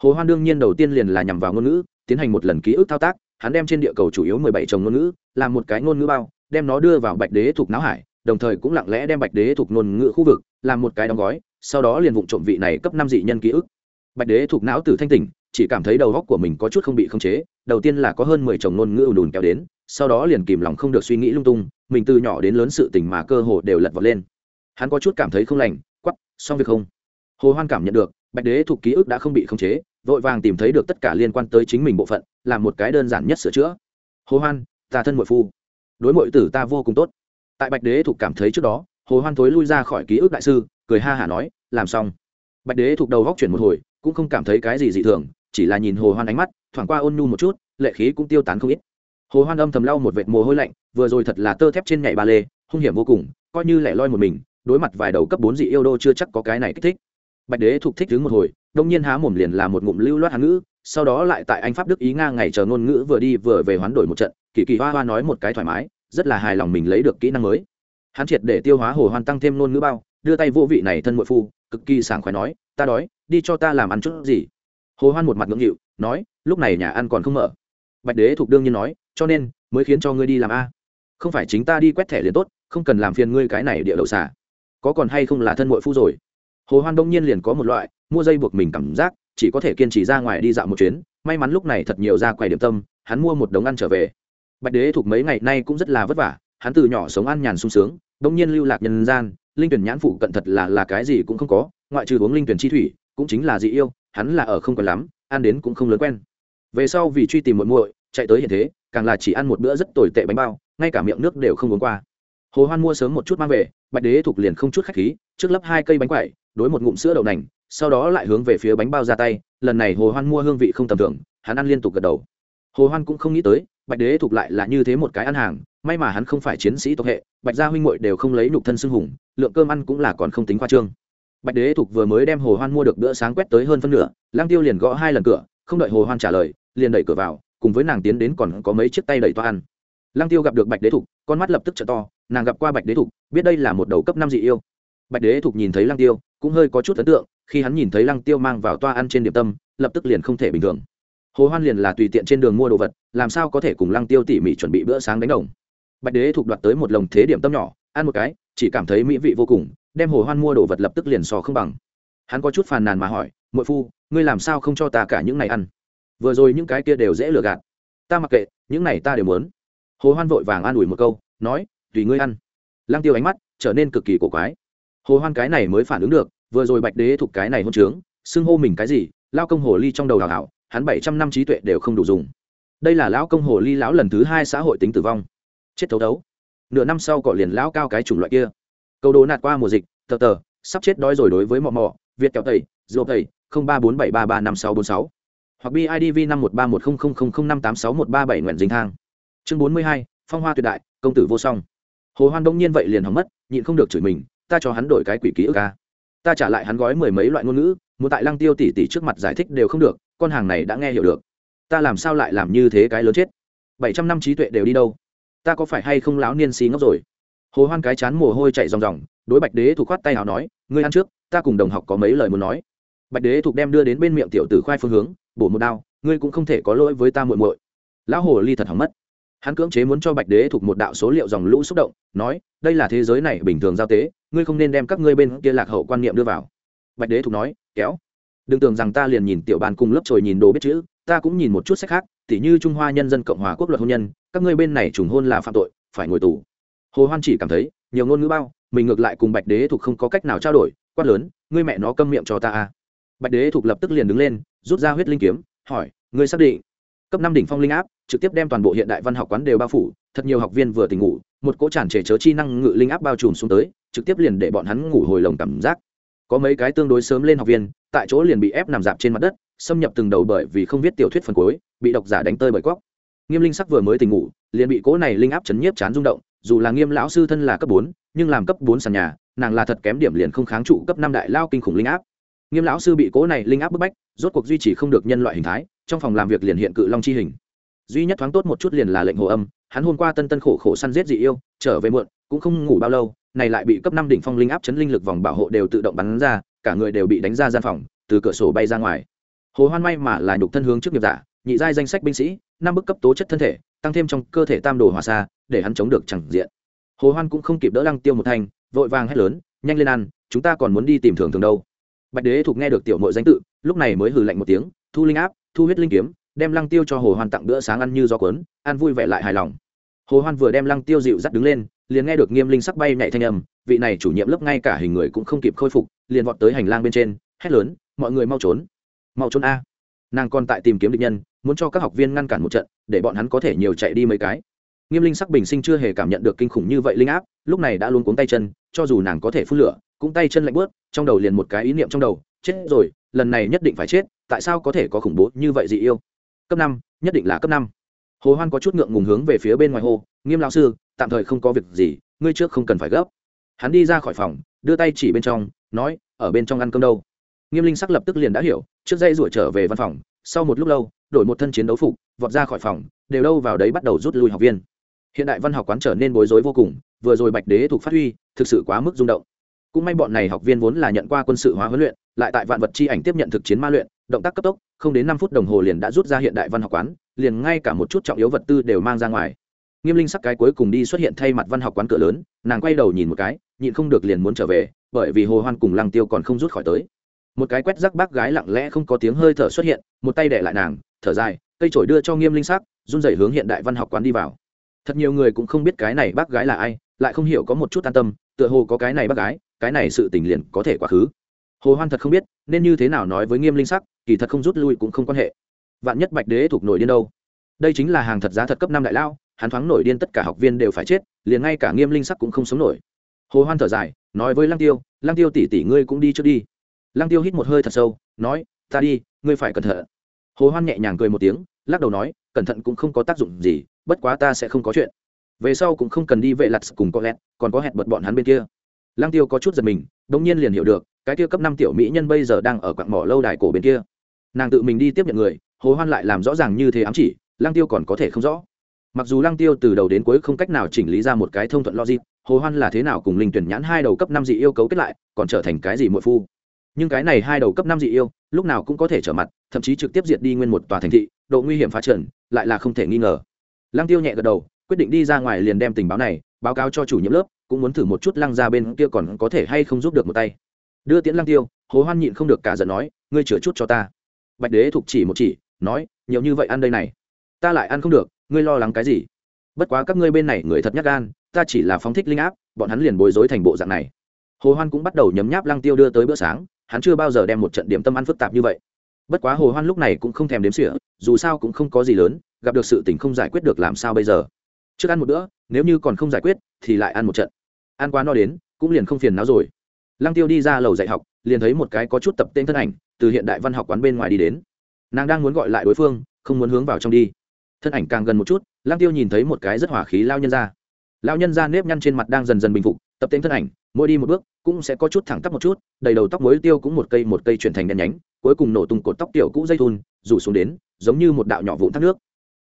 Hồ hoan đương nhiên đầu tiên liền là nhằm vào ngôn ngữ, tiến hành một lần ký ức thao tác, hắn đem trên địa cầu chủ yếu mười bảy chồng ngôn ngữ, làm một cái ngôn ngữ bao, đem nó đưa vào bạch đế thuộc não hải, đồng thời cũng lặng lẽ đem bạch đế thuộc ngôn ngữ khu vực, làm một cái đóng gói, sau đó liền vụng trộm vị này cấp năm dị nhân ký ức. Bạch đế thuộc não tử thanh tỉnh chỉ cảm thấy đầu góc của mình có chút không bị khống chế, đầu tiên là có hơn mười chồng ngôn ngữ ùn ùn kéo đến, sau đó liền kìm lòng không được suy nghĩ lung tung, mình từ nhỏ đến lớn sự tình mà cơ hồ đều lật vọt lên. Hắn có chút cảm thấy không lành quắp xong việc không? Hồ hoan cảm nhận được, bạch đế thuộc ký ức đã không bị khống chế, vội vàng tìm thấy được tất cả liên quan tới chính mình bộ phận, làm một cái đơn giản nhất sửa chữa. Hồ hoan, ta thân mội phu. Đối mội tử ta vô cùng tốt. Tại bạch đế thuộc cảm thấy trước đó, hồ hoan thối lui ra khỏi ký ức đại sư, cười ha hả nói, làm xong. Bạch đế thuộc đầu góc chuyển một hồi, cũng không cảm thấy cái gì dị thường chỉ là nhìn hồ hoan ánh mắt, thoảng qua ôn nhu một chút, lệ khí cũng tiêu tán không ít. Hồ hoan âm thầm lau một vệt mồ hôi lạnh, vừa rồi thật là tơ thép trên nhảy ba lê, hung hiểm vô cùng, coi như lẻ loi một mình, đối mặt vài đầu cấp bốn dị yêu đô chưa chắc có cái này kích thích. Bạch đế thuộc thích đứng một hồi, đông nhiên há mồm liền là một ngụm lưu loát hán ngữ, sau đó lại tại anh pháp đức ý nga ngày chờ ngôn ngữ vừa đi vừa về hoán đổi một trận, kỳ kỳ hoa hoa nói một cái thoải mái, rất là hài lòng mình lấy được kỹ năng mới. Hắn triệt để tiêu hóa hồ hoan tăng thêm ngôn ngữ bao, đưa tay vô vị này thân muội phu, cực kỳ sảng khoái nói, ta đói, đi cho ta làm ăn chút gì hồ hoan một mặt ngưỡng nghịu, nói, lúc này nhà ăn còn không mở. Bạch đế thuộc đương nhiên nói, cho nên, mới khiến cho ngươi đi làm a. Không phải chính ta đi quét thẻ liền tốt, không cần làm phiền ngươi cái này địa đậu xả có còn hay không là thân mội phu rồi? Hồ hoan đông nhiên liền có một loại mua dây buộc mình cảm giác, chỉ có thể kiên trì ra ngoài đi dạo một chuyến. May mắn lúc này thật nhiều ra quầy điểm tâm, hắn mua một đống ăn trở về. Bạch đế thuộc mấy ngày nay cũng rất là vất vả, hắn từ nhỏ sống ăn nhàn sung sướng, đông nhiên lưu lạc nhân gian, linh tuyển nhãn phụ cận thật là là cái gì cũng không có, ngoại trừ uống linh tuyển chi thủy, cũng chính là dị yêu hắn là ở không còn lắm, ăn đến cũng không lớn quen. Về sau vì truy tìm muộn muội, chạy tới hiện thế, càng là chỉ ăn một bữa rất tồi tệ bánh bao, ngay cả miệng nước đều không uống qua. Hồ hoan mua sớm một chút mang về, bạch đế thục liền không chút khách khí, trước lấp hai cây bánh quẩy, đối một ngụm sữa đậu nành, sau đó lại hướng về phía bánh bao ra tay, lần này hồ hoan mua hương vị không tầm thường, hắn ăn liên tục gật đầu. Hồ hoan cũng không nghĩ tới, bạch đế thục lại là như thế một cái ăn hàng, may mà hắn không phải chiến sĩ tộc hệ, bạch gia huynh muội đều không lấy nhục thân xưng hùng, lượng cơm ăn cũng là còn không tính khoa trương bạch đế thục vừa mới đem hồ hoan mua được bữa sáng quét tới hơn phân nửa lang tiêu liền gõ hai lần cửa, không đợi hồ hoan trả lời, liền đẩy cửa vào, cùng với nàng tiến đến còn có mấy chiếc tay đẩy toa ăn. Lang tiêu gặp được bạch đế thục, con mắt lập tức trợ to, nàng gặp qua bạch đế thục, biết đây là một đầu cấp năm dị yêu. Bạch đế thục nhìn thấy lang tiêu, cũng hơi có chút ấn tượng, khi hắn nhìn thấy lăng tiêu mang vào toa ăn trên điểm tâm, lập tức liền không thể bình thường. Hồ hoan liền là tùy tiện trên đường mua đồ vật, làm sao có thể cùng lăng tiêu tỉ mỉ chuẩn bị bữa sáng đánh đồng. Bạch đế thục đoạt tới một lồng thế điểm tâm nhỏ, ăn một cái, chỉ cảm thấy mỹ vị vô cùng đem hồ hoan mua đồ vật lập tức liền sò không bằng. Hắn có chút phàn nàn mà hỏi, muội phu, ngươi làm sao không cho ta cả những này ăn? Vừa rồi những cái kia đều dễ lừa gạt. Ta mặc kệ, những này ta đều muốn. Hồ hoan vội vàng an ủi một câu, nói, tùy ngươi ăn. Lăng tiêu ánh mắt trở nên cực kỳ cổ quái. Hồ hoan cái này mới phản ứng được, vừa rồi bạch đế thuộc cái này hôn trướng, xưng hô mình cái gì, lao công hồ ly trong đầu đào hảo hắn bảy trăm năm trí tuệ đều không đủ dùng. Đây là lão công hồ ly lão lần thứ hai xã hội tính tử vong. Chết thấu đấu nửa năm sau cọ liền lão cao cái chủng loại kia câu đố nạt qua mùa dịch, tờ tờ, sắp chết đói rồi đối với mò mò việt kẹo tẩy dô tẩy, không ba bốn bảy ba ba năm sáu bốn sáu. Hoặc bidv năm một ba một không không không không năm tám sáu một ba bảy nguyện dính thang. Chương bốn mươi hai, phong hoa tuyệt đại, công tử vô song. Hồ hoan đông nhiên vậy liền hỏng mất, nhịn không được chửi mình, ta cho hắn đổi cái quỷ ký ức ca ta trả lại hắn gói mười mấy loại ngôn ngữ, muốn tại lăng tiêu tỷ tỷ trước mặt giải thích đều không được, con hàng này đã nghe hiểu được. Ta làm sao lại làm như thế cái lớn chết? Bảy trăm năm trí tuệ đều đi đâu? Ta có phải hay không lão niên xí ngốc rồi? Hồ hoan cái chán mồ hôi chạy ròng ròng, đối bạch đế thục khoát tay nào nói, ngươi ăn trước, ta cùng đồng học có mấy lời muốn nói. Bạch đế thục đem đưa đến bên miệng tiểu tử khoai phương hướng, bổ một đao, ngươi cũng không thể có lỗi với ta muội muội. Lão hồ ly thật hỏng mất. Hắn cưỡng chế muốn cho bạch đế thuộc một đạo số liệu dòng lũ xúc động, nói, đây là thế giới này bình thường giao tế, ngươi không nên đem các ngươi bên kia lạc hậu quan niệm đưa vào. Bạch đế thuộc nói, kéo. Đừng tưởng rằng ta liền nhìn tiểu bàn cùng lớp trồi nhìn đồ biết chữ, ta cũng nhìn một chút sách khác, tỉ như trung hoa nhân dân cộng hòa quốc luật hôn nhân, các ngươi bên này trùng hôn là phạm tội, phải ngồi tù hồ hoan chỉ cảm thấy, nhiều ngôn ngữ bao, mình ngược lại cùng bạch đế thuộc không có cách nào trao đổi, quát lớn, ngươi mẹ nó câm miệng cho ta à? Bạch đế thuộc lập tức liền đứng lên, rút ra huyết linh kiếm, hỏi, ngươi xác định cấp năm đỉnh phong linh áp, trực tiếp đem toàn bộ hiện đại văn học quán đều bao phủ, thật nhiều học viên vừa tỉnh ngủ, một cỗ tràn trề chớ chi năng ngự linh áp bao trùm xuống tới, trực tiếp liền để bọn hắn ngủ hồi lồng cảm giác. Có mấy cái tương đối sớm lên học viên, tại chỗ liền bị ép nằm dạp trên mặt đất, xâm nhập từng đầu bởi vì không viết tiểu thuyết phần cuối, bị độc giả đánh tơi bởi cóc. Nghiêm linh sắc vừa mới tỉnh ngủ, liền bị cỗ này linh áp chấn nhiếp chán rung động dù là nghiêm lão sư thân là cấp bốn, nhưng làm cấp bốn sàn nhà, nàng là thật kém điểm liền không kháng trụ cấp năm đại lao kinh khủng linh áp. Nghiêm lão sư bị cố này linh áp bức bách, rốt cuộc duy trì không được nhân loại hình thái, trong phòng làm việc liền hiện cự long chi hình. Duy nhất thoáng tốt một chút liền là lệnh hồ âm, hắn hôm qua tân tân khổ khổ săn giết dị yêu, trở về muộn, cũng không ngủ bao lâu, này lại bị cấp năm đỉnh phong linh áp chấn linh lực vòng bảo hộ đều tự động bắn ra, cả người đều bị đánh ra gian phòng, từ cửa sổ bay ra ngoài. Hồ hoan may mà là nhục thân hướng trước nghiệp giả, nhị giai danh sách binh sĩ, năm bức cấp tố chất thân thể tăng thêm trong cơ thể tam đồ hòa xa, để hắn chống được chẳng diện. Hồ hoan cũng không kịp đỡ lăng tiêu một thanh, vội vàng hét lớn, nhanh lên ăn, chúng ta còn muốn đi tìm thường thường đâu. Bạch đế thuộc nghe được tiểu mội danh tự, lúc này mới hừ lạnh một tiếng, thu linh áp, thu huyết linh kiếm, đem lăng tiêu cho hồ hoan tặng bữa sáng ăn như gió cuốn, ăn vui vẻ lại hài lòng. Hồ hoan vừa đem lăng tiêu dịu dắt đứng lên, liền nghe được nghiêm linh sắc bay nhảy thanh âm, vị này chủ nhiệm lớp ngay cả hình người cũng không kịp khôi phục, liền vọt tới hành lang bên trên, hét lớn, mọi người mau trốn mau trốn a. Nàng còn tại tìm kiếm địch nhân muốn cho các học viên ngăn cản một trận, để bọn hắn có thể nhiều chạy đi mấy cái. Nghiêm linh sắc bình sinh chưa hề cảm nhận được kinh khủng như vậy linh áp, lúc này đã luôn cuống tay chân, cho dù nàng có thể phun lửa, cũng tay chân lạnh bớt, trong đầu liền một cái ý niệm trong đầu, chết rồi, lần này nhất định phải chết, tại sao có thể có khủng bố như vậy dị yêu? Cấp năm, nhất định là cấp năm. Hồ hoan có chút ngượng ngùng hướng về phía bên ngoài hồ nghiêm lão sư, tạm thời không có việc gì, ngươi trước không cần phải gấp. Hắn đi ra khỏi phòng, đưa tay chỉ bên trong, nói, ở bên trong ăn cơm đâu? Nghiêm linh sắc lập tức liền đã hiểu, trước dây rủa trở về văn phòng, sau một lúc lâu đổi một thân chiến đấu phục, vọt ra khỏi phòng, đều đâu vào đấy bắt đầu rút lui học viên. Hiện đại văn học quán trở nên bối rối vô cùng, vừa rồi bạch đế thuộc phát huy, thực sự quá mức rung động. Cũng may bọn này học viên vốn là nhận qua quân sự hóa huấn luyện, lại tại vạn vật chi ảnh tiếp nhận thực chiến ma luyện, động tác cấp tốc, không đến năm phút đồng hồ liền đã rút ra hiện đại văn học quán, liền ngay cả một chút trọng yếu vật tư đều mang ra ngoài. Nghiêm linh sắc cái cuối cùng đi xuất hiện thay mặt văn học quán cửa lớn, nàng quay đầu nhìn một cái, nhịn không được liền muốn trở về, bởi vì hồ hoan cùng lăng tiêu còn không rút khỏi tới. Một cái quét rắc bác gái lặng lẽ không có tiếng hơi thở xuất hiện, một tay để lại nàng thở dài, cây trổi đưa cho nghiêm linh sắc, run rẩy hướng hiện đại văn học quán đi vào. Thật nhiều người cũng không biết cái này bác gái là ai, lại không hiểu có một chút an tâm, tựa hồ có cái này bác gái, cái này sự tình liền có thể quá khứ. Hồ hoan thật không biết, nên như thế nào nói với nghiêm linh sắc, kỳ thật không rút lui cũng không quan hệ. Vạn nhất bạch đế thuộc nổi điên đâu? Đây chính là hàng thật giá thật cấp năm đại lao, hắn thoáng nổi điên tất cả học viên đều phải chết, liền ngay cả nghiêm linh sắc cũng không sống nổi. Hồ hoan thở dài, nói với lăng tiêu lăng tiêu tỷ tỷ ngươi cũng đi trước đi. Lăng tiêu hít một hơi thật sâu, nói, ta đi, ngươi phải cẩn thận hồ hoan nhẹ nhàng cười một tiếng, lắc đầu nói, cẩn thận cũng không có tác dụng gì, bất quá ta sẽ không có chuyện. Về sau cũng không cần đi vệ lặt cùng có lẹt còn có hẹn bật bọn hắn bên kia. Lang tiêu có chút giật mình đông nhiên liền hiểu được, cái kia cấp năm tiểu mỹ nhân bây giờ đang ở quạng mỏ lâu đài cổ bên kia. Nàng tự mình đi tiếp nhận người, hồ hoan lại làm rõ ràng như thế ám chỉ Lang tiêu còn có thể không rõ. Mặc dù Lang tiêu từ đầu đến cuối không cách nào chỉnh lý ra một cái thông thuận logic, hồ hoan là thế nào cùng linh tuyển nhãn hai đầu cấp năm dị yêu cấu kết lại, còn trở thành cái gì muội phu? Nhưng cái này hai đầu cấp năm dị yêu, lúc nào cũng có thể trở mặt, thậm chí trực tiếp diệt đi nguyên một tòa thành thị, độ nguy hiểm phá trần, lại là không thể nghi ngờ. Lăng tiêu nhẹ gật đầu, quyết định đi ra ngoài liền đem tình báo này báo cáo cho chủ nhiệm lớp, cũng muốn thử một chút lăng ra bên kia còn có thể hay không giúp được một tay. Đưa tiễn lăng tiêu, hồ hoan nhịn không được cả giận nói, ngươi chữa chút cho ta. Bạch đế thục chỉ một chỉ, nói, nhiều như vậy ăn đây này, ta lại ăn không được, ngươi lo lắng cái gì? Bất quá các ngươi bên này người thật nhát gan, ta chỉ là phóng thích linh áp, bọn hắn liền bối rối thành bộ dạng này. Hồ hoan cũng bắt đầu nhấm nháp lăng tiêu đưa tới bữa sáng hắn chưa bao giờ đem một trận điểm tâm ăn phức tạp như vậy. Bất quá hồ hoan lúc này cũng không thèm đếm xỉa, dù sao cũng không có gì lớn, gặp được sự tình không giải quyết được làm sao bây giờ? Trước ăn một bữa, nếu như còn không giải quyết, thì lại ăn một trận. Ăn quá no đến, cũng liền không phiền não rồi. Lăng tiêu đi ra lầu dạy học, liền thấy một cái có chút tập tên thân ảnh, từ hiện đại văn học quán bên ngoài đi đến. Nàng đang muốn gọi lại đối phương, không muốn hướng vào trong đi. Thân ảnh càng gần một chút, lăng tiêu nhìn thấy một cái rất hỏa khí lao nhân ra. Lao nhân ra nếp nhăn trên mặt đang dần dần bình phục, tập tên thân ảnh mỗi đi một bước cũng sẽ có chút thẳng tắp một chút, đầy đầu tóc mối tiêu cũng một cây một cây chuyển thành đen nhánh, cuối cùng nổ tung cột tóc tiểu cũ dây thun, rủ xuống đến, giống như một đạo nhỏ vụn thác nước.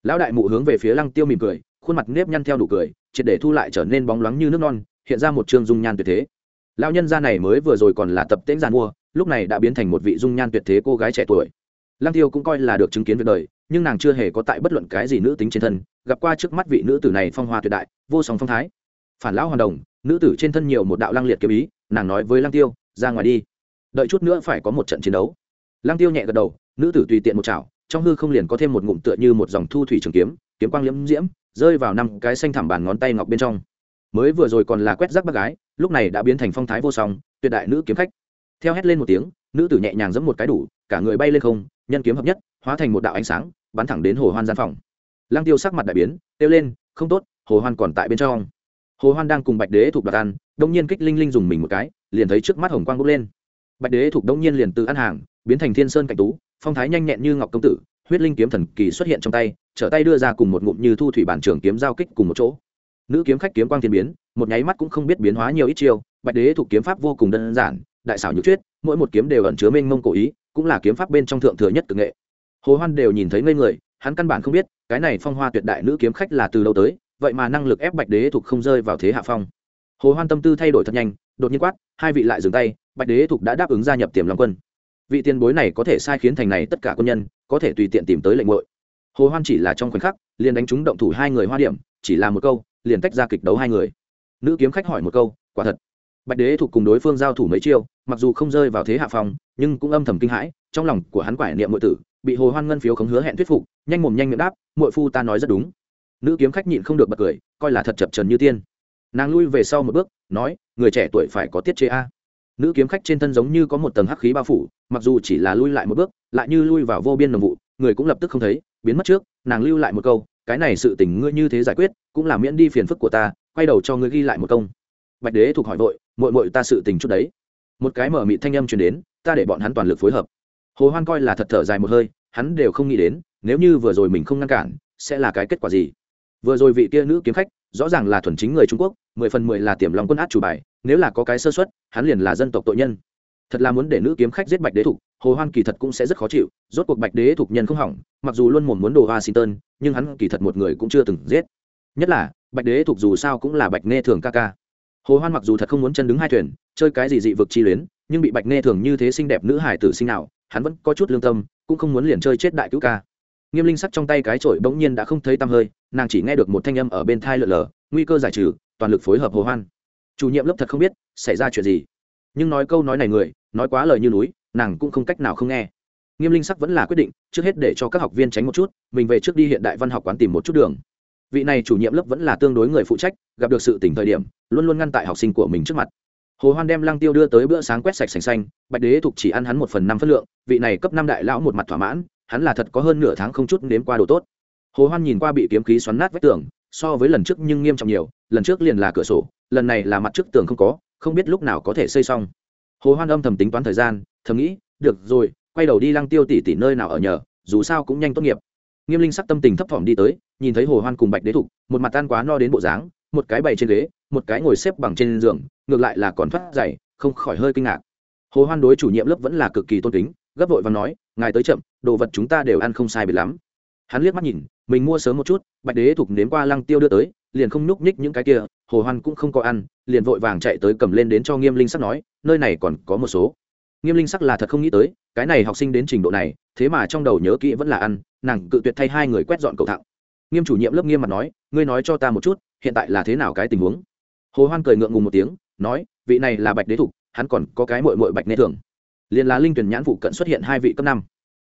Lão đại mụ hướng về phía lăng tiêu mỉm cười, khuôn mặt nếp nhăn theo đủ cười, triệt để thu lại trở nên bóng loáng như nước non, hiện ra một trường dung nhan tuyệt thế. Lão nhân gia này mới vừa rồi còn là tập tễnh giàn mua, lúc này đã biến thành một vị dung nhan tuyệt thế cô gái trẻ tuổi. Lăng tiêu cũng coi là được chứng kiến việc đời, nhưng nàng chưa hề có tại bất luận cái gì nữ tính trên thân, gặp qua trước mắt vị nữ tử này phong hoa tuyệt đại, vô song phong thái phản lão hoàn đồng, nữ tử trên thân nhiều một đạo lăng liệt kiếm ý, nàng nói với lăng tiêu, ra ngoài đi. Đợi chút nữa phải có một trận chiến đấu. Lăng tiêu nhẹ gật đầu, nữ tử tùy tiện một chảo, trong hư không liền có thêm một ngụm tựa như một dòng thu thủy trường kiếm kiếm quang liễm diễm, rơi vào năm cái xanh thảm bàn ngón tay ngọc bên trong. Mới vừa rồi còn là quét rác bác gái, lúc này đã biến thành phong thái vô song, tuyệt đại nữ kiếm khách. Theo hét lên một tiếng, nữ tử nhẹ nhàng giẫm một cái đủ, cả người bay lên không, nhân kiếm hợp nhất, hóa thành một đạo ánh sáng, bắn thẳng đến hồ hoan gian phòng. Lăng tiêu sắc mặt đại biến, kêu lên, không tốt, hồ hoan còn tại bên trong hồ hoan đang cùng bạch đế thuộc đoạt ăn, đông nhiên kích linh linh dùng mình một cái, liền thấy trước mắt hồng quang bốc lên. Bạch đế thuộc đông nhiên liền từ ăn hàng, biến thành thiên sơn cảnh tú, phong thái nhanh nhẹn như ngọc công tử, huyết linh kiếm thần kỳ xuất hiện trong tay, trở tay đưa ra cùng một ngụm như thu thủy bản trường kiếm giao kích cùng một chỗ. Nữ kiếm khách kiếm quang thiên biến, một nháy mắt cũng không biết biến hóa nhiều ít chiêu, bạch đế thuộc kiếm pháp vô cùng đơn giản, đại xảo nhược chuyết mỗi một kiếm đều ẩn chứa mênh mông cổ ý, cũng là kiếm pháp bên trong thượng thừa nhất tự nghệ. Hồ hoan đều nhìn thấy ngây người, hắn căn bản không biết, cái này phong hoa tuyệt đại nữ kiếm khách là từ lâu tới vậy mà năng lực ép bạch đế thuộc không rơi vào thế hạ phong. Hồ hoan tâm tư thay đổi thật nhanh, đột nhiên quát, hai vị lại dừng tay, bạch đế thuộc đã đáp ứng gia nhập tiềm long quân. Vị tiền bối này có thể sai khiến thành này tất cả quân nhân, có thể tùy tiện tìm tới lệnh ngội hồ hoan chỉ là trong khoảnh khắc, liền đánh trúng động thủ hai người hoa điểm, chỉ là một câu, liền tách ra kịch đấu hai người. Nữ kiếm khách hỏi một câu, quả thật. Bạch đế thuộc cùng đối phương giao thủ mấy chiêu, mặc dù không rơi vào thế hạ phòng nhưng cũng âm thầm kinh hãi, trong lòng của hắn quải niệm muội tử, bị hồ hoan ngân phiếu khống hứa hẹn thuyết phục, nhanh mồm nhanh miệng đáp, muội phu ta nói rất đúng nữ kiếm khách nhịn không được bật cười, coi là thật chập trần như tiên. Nàng lui về sau một bước, nói, người trẻ tuổi phải có tiết chế a. Nữ kiếm khách trên thân giống như có một tầng hắc khí bao phủ, mặc dù chỉ là lui lại một bước, lại như lui vào vô biên đồng vụ, người cũng lập tức không thấy, biến mất trước, nàng lưu lại một câu, cái này sự tình ngươi như thế giải quyết, cũng là miễn đi phiền phức của ta, quay đầu cho ngươi ghi lại một công. Bạch đế thuộc hỏi vội mội mội ta sự tình chút đấy. Một cái mở mị thanh âm truyền đến, ta để bọn hắn toàn lực phối hợp. Hồ hoan coi là thật thở dài một hơi, hắn đều không nghĩ đến, nếu như vừa rồi mình không ngăn cản, sẽ là cái kết quả gì? Vừa rồi vị kia nữ kiếm khách, rõ ràng là thuần chính người trung quốc, mười phần mười là tiềm lòng quân át chủ bài, nếu là có cái sơ xuất hắn liền là dân tộc tội nhân. Thật là muốn để nữ kiếm khách giết bạch đế thục, hồ hoan kỳ thật cũng sẽ rất khó chịu, rốt cuộc bạch đế thục nhân không hỏng, mặc dù luôn mồm muốn đồ washington, nhưng hắn kỳ thật một người cũng chưa từng giết. Nhất là, bạch đế thục dù sao cũng là bạch nghe thường ca ca. Hồ hoan mặc dù thật không muốn chân đứng hai thuyền, chơi cái gì dị vực chi luyến, nhưng bị bạch nghe thường như thế xinh đẹp nữ hải tử sinh nào, hắn vẫn có chút lương tâm, cũng không muốn liền chơi chết đại cứu ca nghiêm linh sắc trong tay cái chổi bỗng nhiên đã không thấy tăm hơi, nàng chỉ nghe được một thanh âm ở bên thai lượn lờ, nguy cơ giải trừ, toàn lực phối hợp hồ hoan. Chủ nhiệm lớp thật không biết, xảy ra chuyện gì. Nhưng nói câu nói này người, nói quá lời như núi, nàng cũng không cách nào không nghe. Nghiêm linh sắc vẫn là quyết định, trước hết để cho các học viên tránh một chút, mình về trước đi hiện đại văn học quán tìm một chút đường. Vị này chủ nhiệm lớp vẫn là tương đối người phụ trách, gặp được sự tỉnh thời điểm, luôn luôn ngăn tại học sinh của mình trước mặt. Hồ hoan đem lăng tiêu đưa tới bữa sáng quét sạch sành xanh, bạch đế thục chỉ ăn hắn một phần năm phân lượng, vị này cấp năm đại lão một mặt thỏa mãn hắn là thật có hơn nửa tháng không chút nếm qua đồ tốt. Hồ hoan nhìn qua bị kiếm khí xoắn nát vách tường, so với lần trước nhưng nghiêm trọng nhiều, lần trước liền là cửa sổ, lần này là mặt trước tường không có, không biết lúc nào có thể xây xong. Hồ hoan âm thầm tính toán thời gian, thầm nghĩ, được rồi, quay đầu đi lăng tiêu tỷ tỷ nơi nào ở nhờ, dù sao cũng nhanh tốt nghiệp. Nghiêm linh sắc tâm tình thấp thỏm đi tới, nhìn thấy hồ hoan cùng bạch đế thục, một mặt tan quá no đến bộ dáng, một cái bày trên ghế, một cái ngồi xếp bằng trên giường, ngược lại là còn thoát dày không khỏi hơi kinh ngạc. Hồ hoan đối chủ nhiệm lớp vẫn là cực kỳ tôn kính gấp vội và nói, ngài tới chậm, đồ vật chúng ta đều ăn không sai biệt lắm. Hắn liếc mắt nhìn, mình mua sớm một chút, bạch đế thục nếm qua lăng tiêu đưa tới, liền không nhúc nhích những cái kia, hồ hoan cũng không có ăn, liền vội vàng chạy tới cầm lên đến cho nghiêm linh sắc nói, nơi này còn có một số. Nghiêm linh sắc là thật không nghĩ tới, cái này học sinh đến trình độ này, thế mà trong đầu nhớ kỹ vẫn là ăn, nàng cự tuyệt thay hai người quét dọn cầu thẳng nghiêm chủ nhiệm lớp nghiêm mặt nói, ngươi nói cho ta một chút, hiện tại là thế nào cái tình huống? Hồ hoan cười ngượng ngùng một tiếng, nói, vị này là bạch đế thục, hắn còn có cái mội mội bạch nê thường liền là linh tuyển nhãn phụ cận xuất hiện hai vị cấp năm.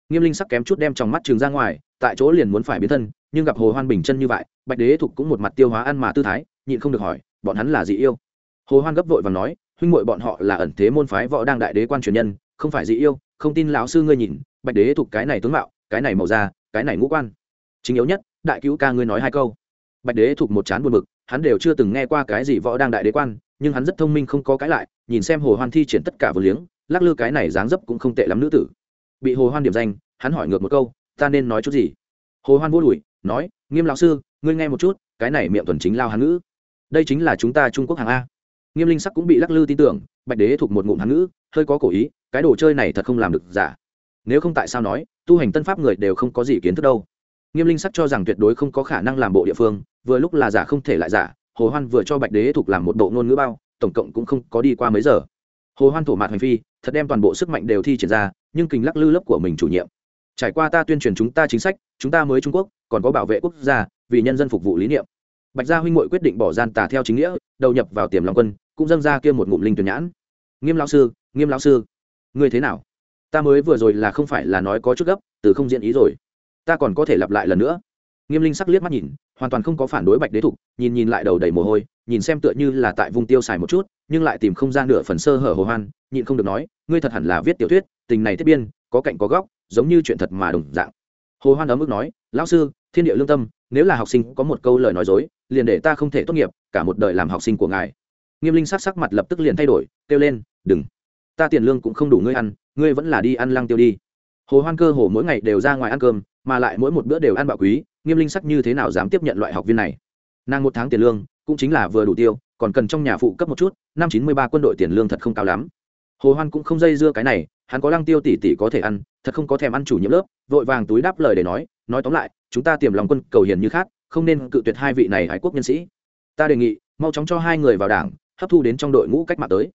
Nghiêm linh sắc kém chút đem trong mắt trường ra ngoài, tại chỗ liền muốn phải biến thân, nhưng gặp hồ hoan bình chân như vậy, bạch đế thục cũng một mặt tiêu hóa ăn mà tư thái, nhịn không được hỏi, bọn hắn là gì yêu? Hồ hoan gấp vội và nói, huynh muội bọn họ là ẩn thế môn phái võ đang đại đế quan truyền nhân, không phải gì yêu, không tin lão sư ngươi nhìn, bạch đế thục cái này tướng mạo, cái này màu da, cái này ngũ quan. Chính yếu nhất, đại cứu ca ngươi nói hai câu. Bạch đế thục một chán buồn bực, hắn đều chưa từng nghe qua cái gì võ đang đại đế quan, nhưng hắn rất thông minh không có cái lại, nhìn xem hồ hoan thi triển tất cả vừa liếng lắc lư cái này dáng dấp cũng không tệ lắm nữ tử. Bị hồ hoan điểm danh, hắn hỏi ngược một câu, ta nên nói chút gì? Hồ hoan vô đùi, nói, nghiêm lão sư, ngươi nghe một chút, cái này miệng thuần chính lao hán ngữ. Đây chính là chúng ta trung quốc hàng a. Nghiêm linh sắc cũng bị lắc lư tin tưởng, bạch đế thuộc một ngụm hán ngữ, hơi có cổ ý, cái đồ chơi này thật không làm được giả. Nếu không tại sao nói, tu hành tân pháp người đều không có gì kiến thức đâu. Nghiêm linh sắc cho rằng tuyệt đối không có khả năng làm bộ địa phương, vừa lúc là giả không thể lại giả, hồ hoan vừa cho bạch đế thuộc làm một bộ ngôn ngữ bao, tổng cộng cũng không có đi qua mấy giờ hồ hoan thổ mạt hành phi, thật đem toàn bộ sức mạnh đều thi triển ra, nhưng kình lắc lư lớp của mình chủ nhiệm. Trải qua ta tuyên truyền chúng ta chính sách, chúng ta mới trung quốc, còn có bảo vệ quốc gia, vì nhân dân phục vụ lý niệm. Bạch gia huynh m quyết định bỏ gian tà theo chính nghĩa, đầu nhập vào tiềm long quân, cũng dâng ra kia một ngụm linh tuyển nhãn. Nghiêm lão sư, nghiêm lão sư, ngươi thế nào? Ta mới vừa rồi là không phải là nói có chút gấp, từ không diễn ý rồi. Ta còn có thể lặp lại lần nữa. Nghiêm linh sắc liếc mắt nhìn, hoàn toàn không có phản đối bạch đế thục, nhìn nhìn lại đầu đầy mồ hôi nhìn xem tựa như là tại vùng tiêu xài một chút, nhưng lại tìm không ra nửa phần sơ hở hồ hoan, nhịn không được nói, ngươi thật hẳn là viết tiểu thuyết, tình này thiết biên, có cạnh có góc, giống như chuyện thật mà đồng dạng. Hồ hoan ấm ức nói, lão sư, thiên địa lương tâm, nếu là học sinh có một câu lời nói dối, liền để ta không thể tốt nghiệp, cả một đời làm học sinh của ngài. Nghiêm linh sắc sắc mặt lập tức liền thay đổi, kêu lên, đừng. Ta tiền lương cũng không đủ ngươi ăn, ngươi vẫn là đi ăn lăng tiêu đi. Hồ hoan cơ hồ mỗi ngày đều ra ngoài ăn cơm, mà lại mỗi một bữa đều ăn bạo quý, nghiêm linh sắc như thế nào dám tiếp nhận loại học viên này? Nàng một tháng tiền lương cũng chính là vừa đủ tiêu, còn cần trong nhà phụ cấp một chút, năm chín mươi ba quân đội tiền lương thật không cao lắm. Hồ hoan cũng không dây dưa cái này, hắn có lăng tiêu tỷ tỷ có thể ăn, thật không có thèm ăn chủ nhiệm lớp, vội vàng túi đáp lời để nói nói tóm lại, chúng ta tiềm lòng quân cầu hiền như khác, không nên cự tuyệt hai vị này hải quốc nhân sĩ. Ta đề nghị, mau chóng cho hai người vào đảng, hấp thu đến trong đội ngũ cách mạng tới.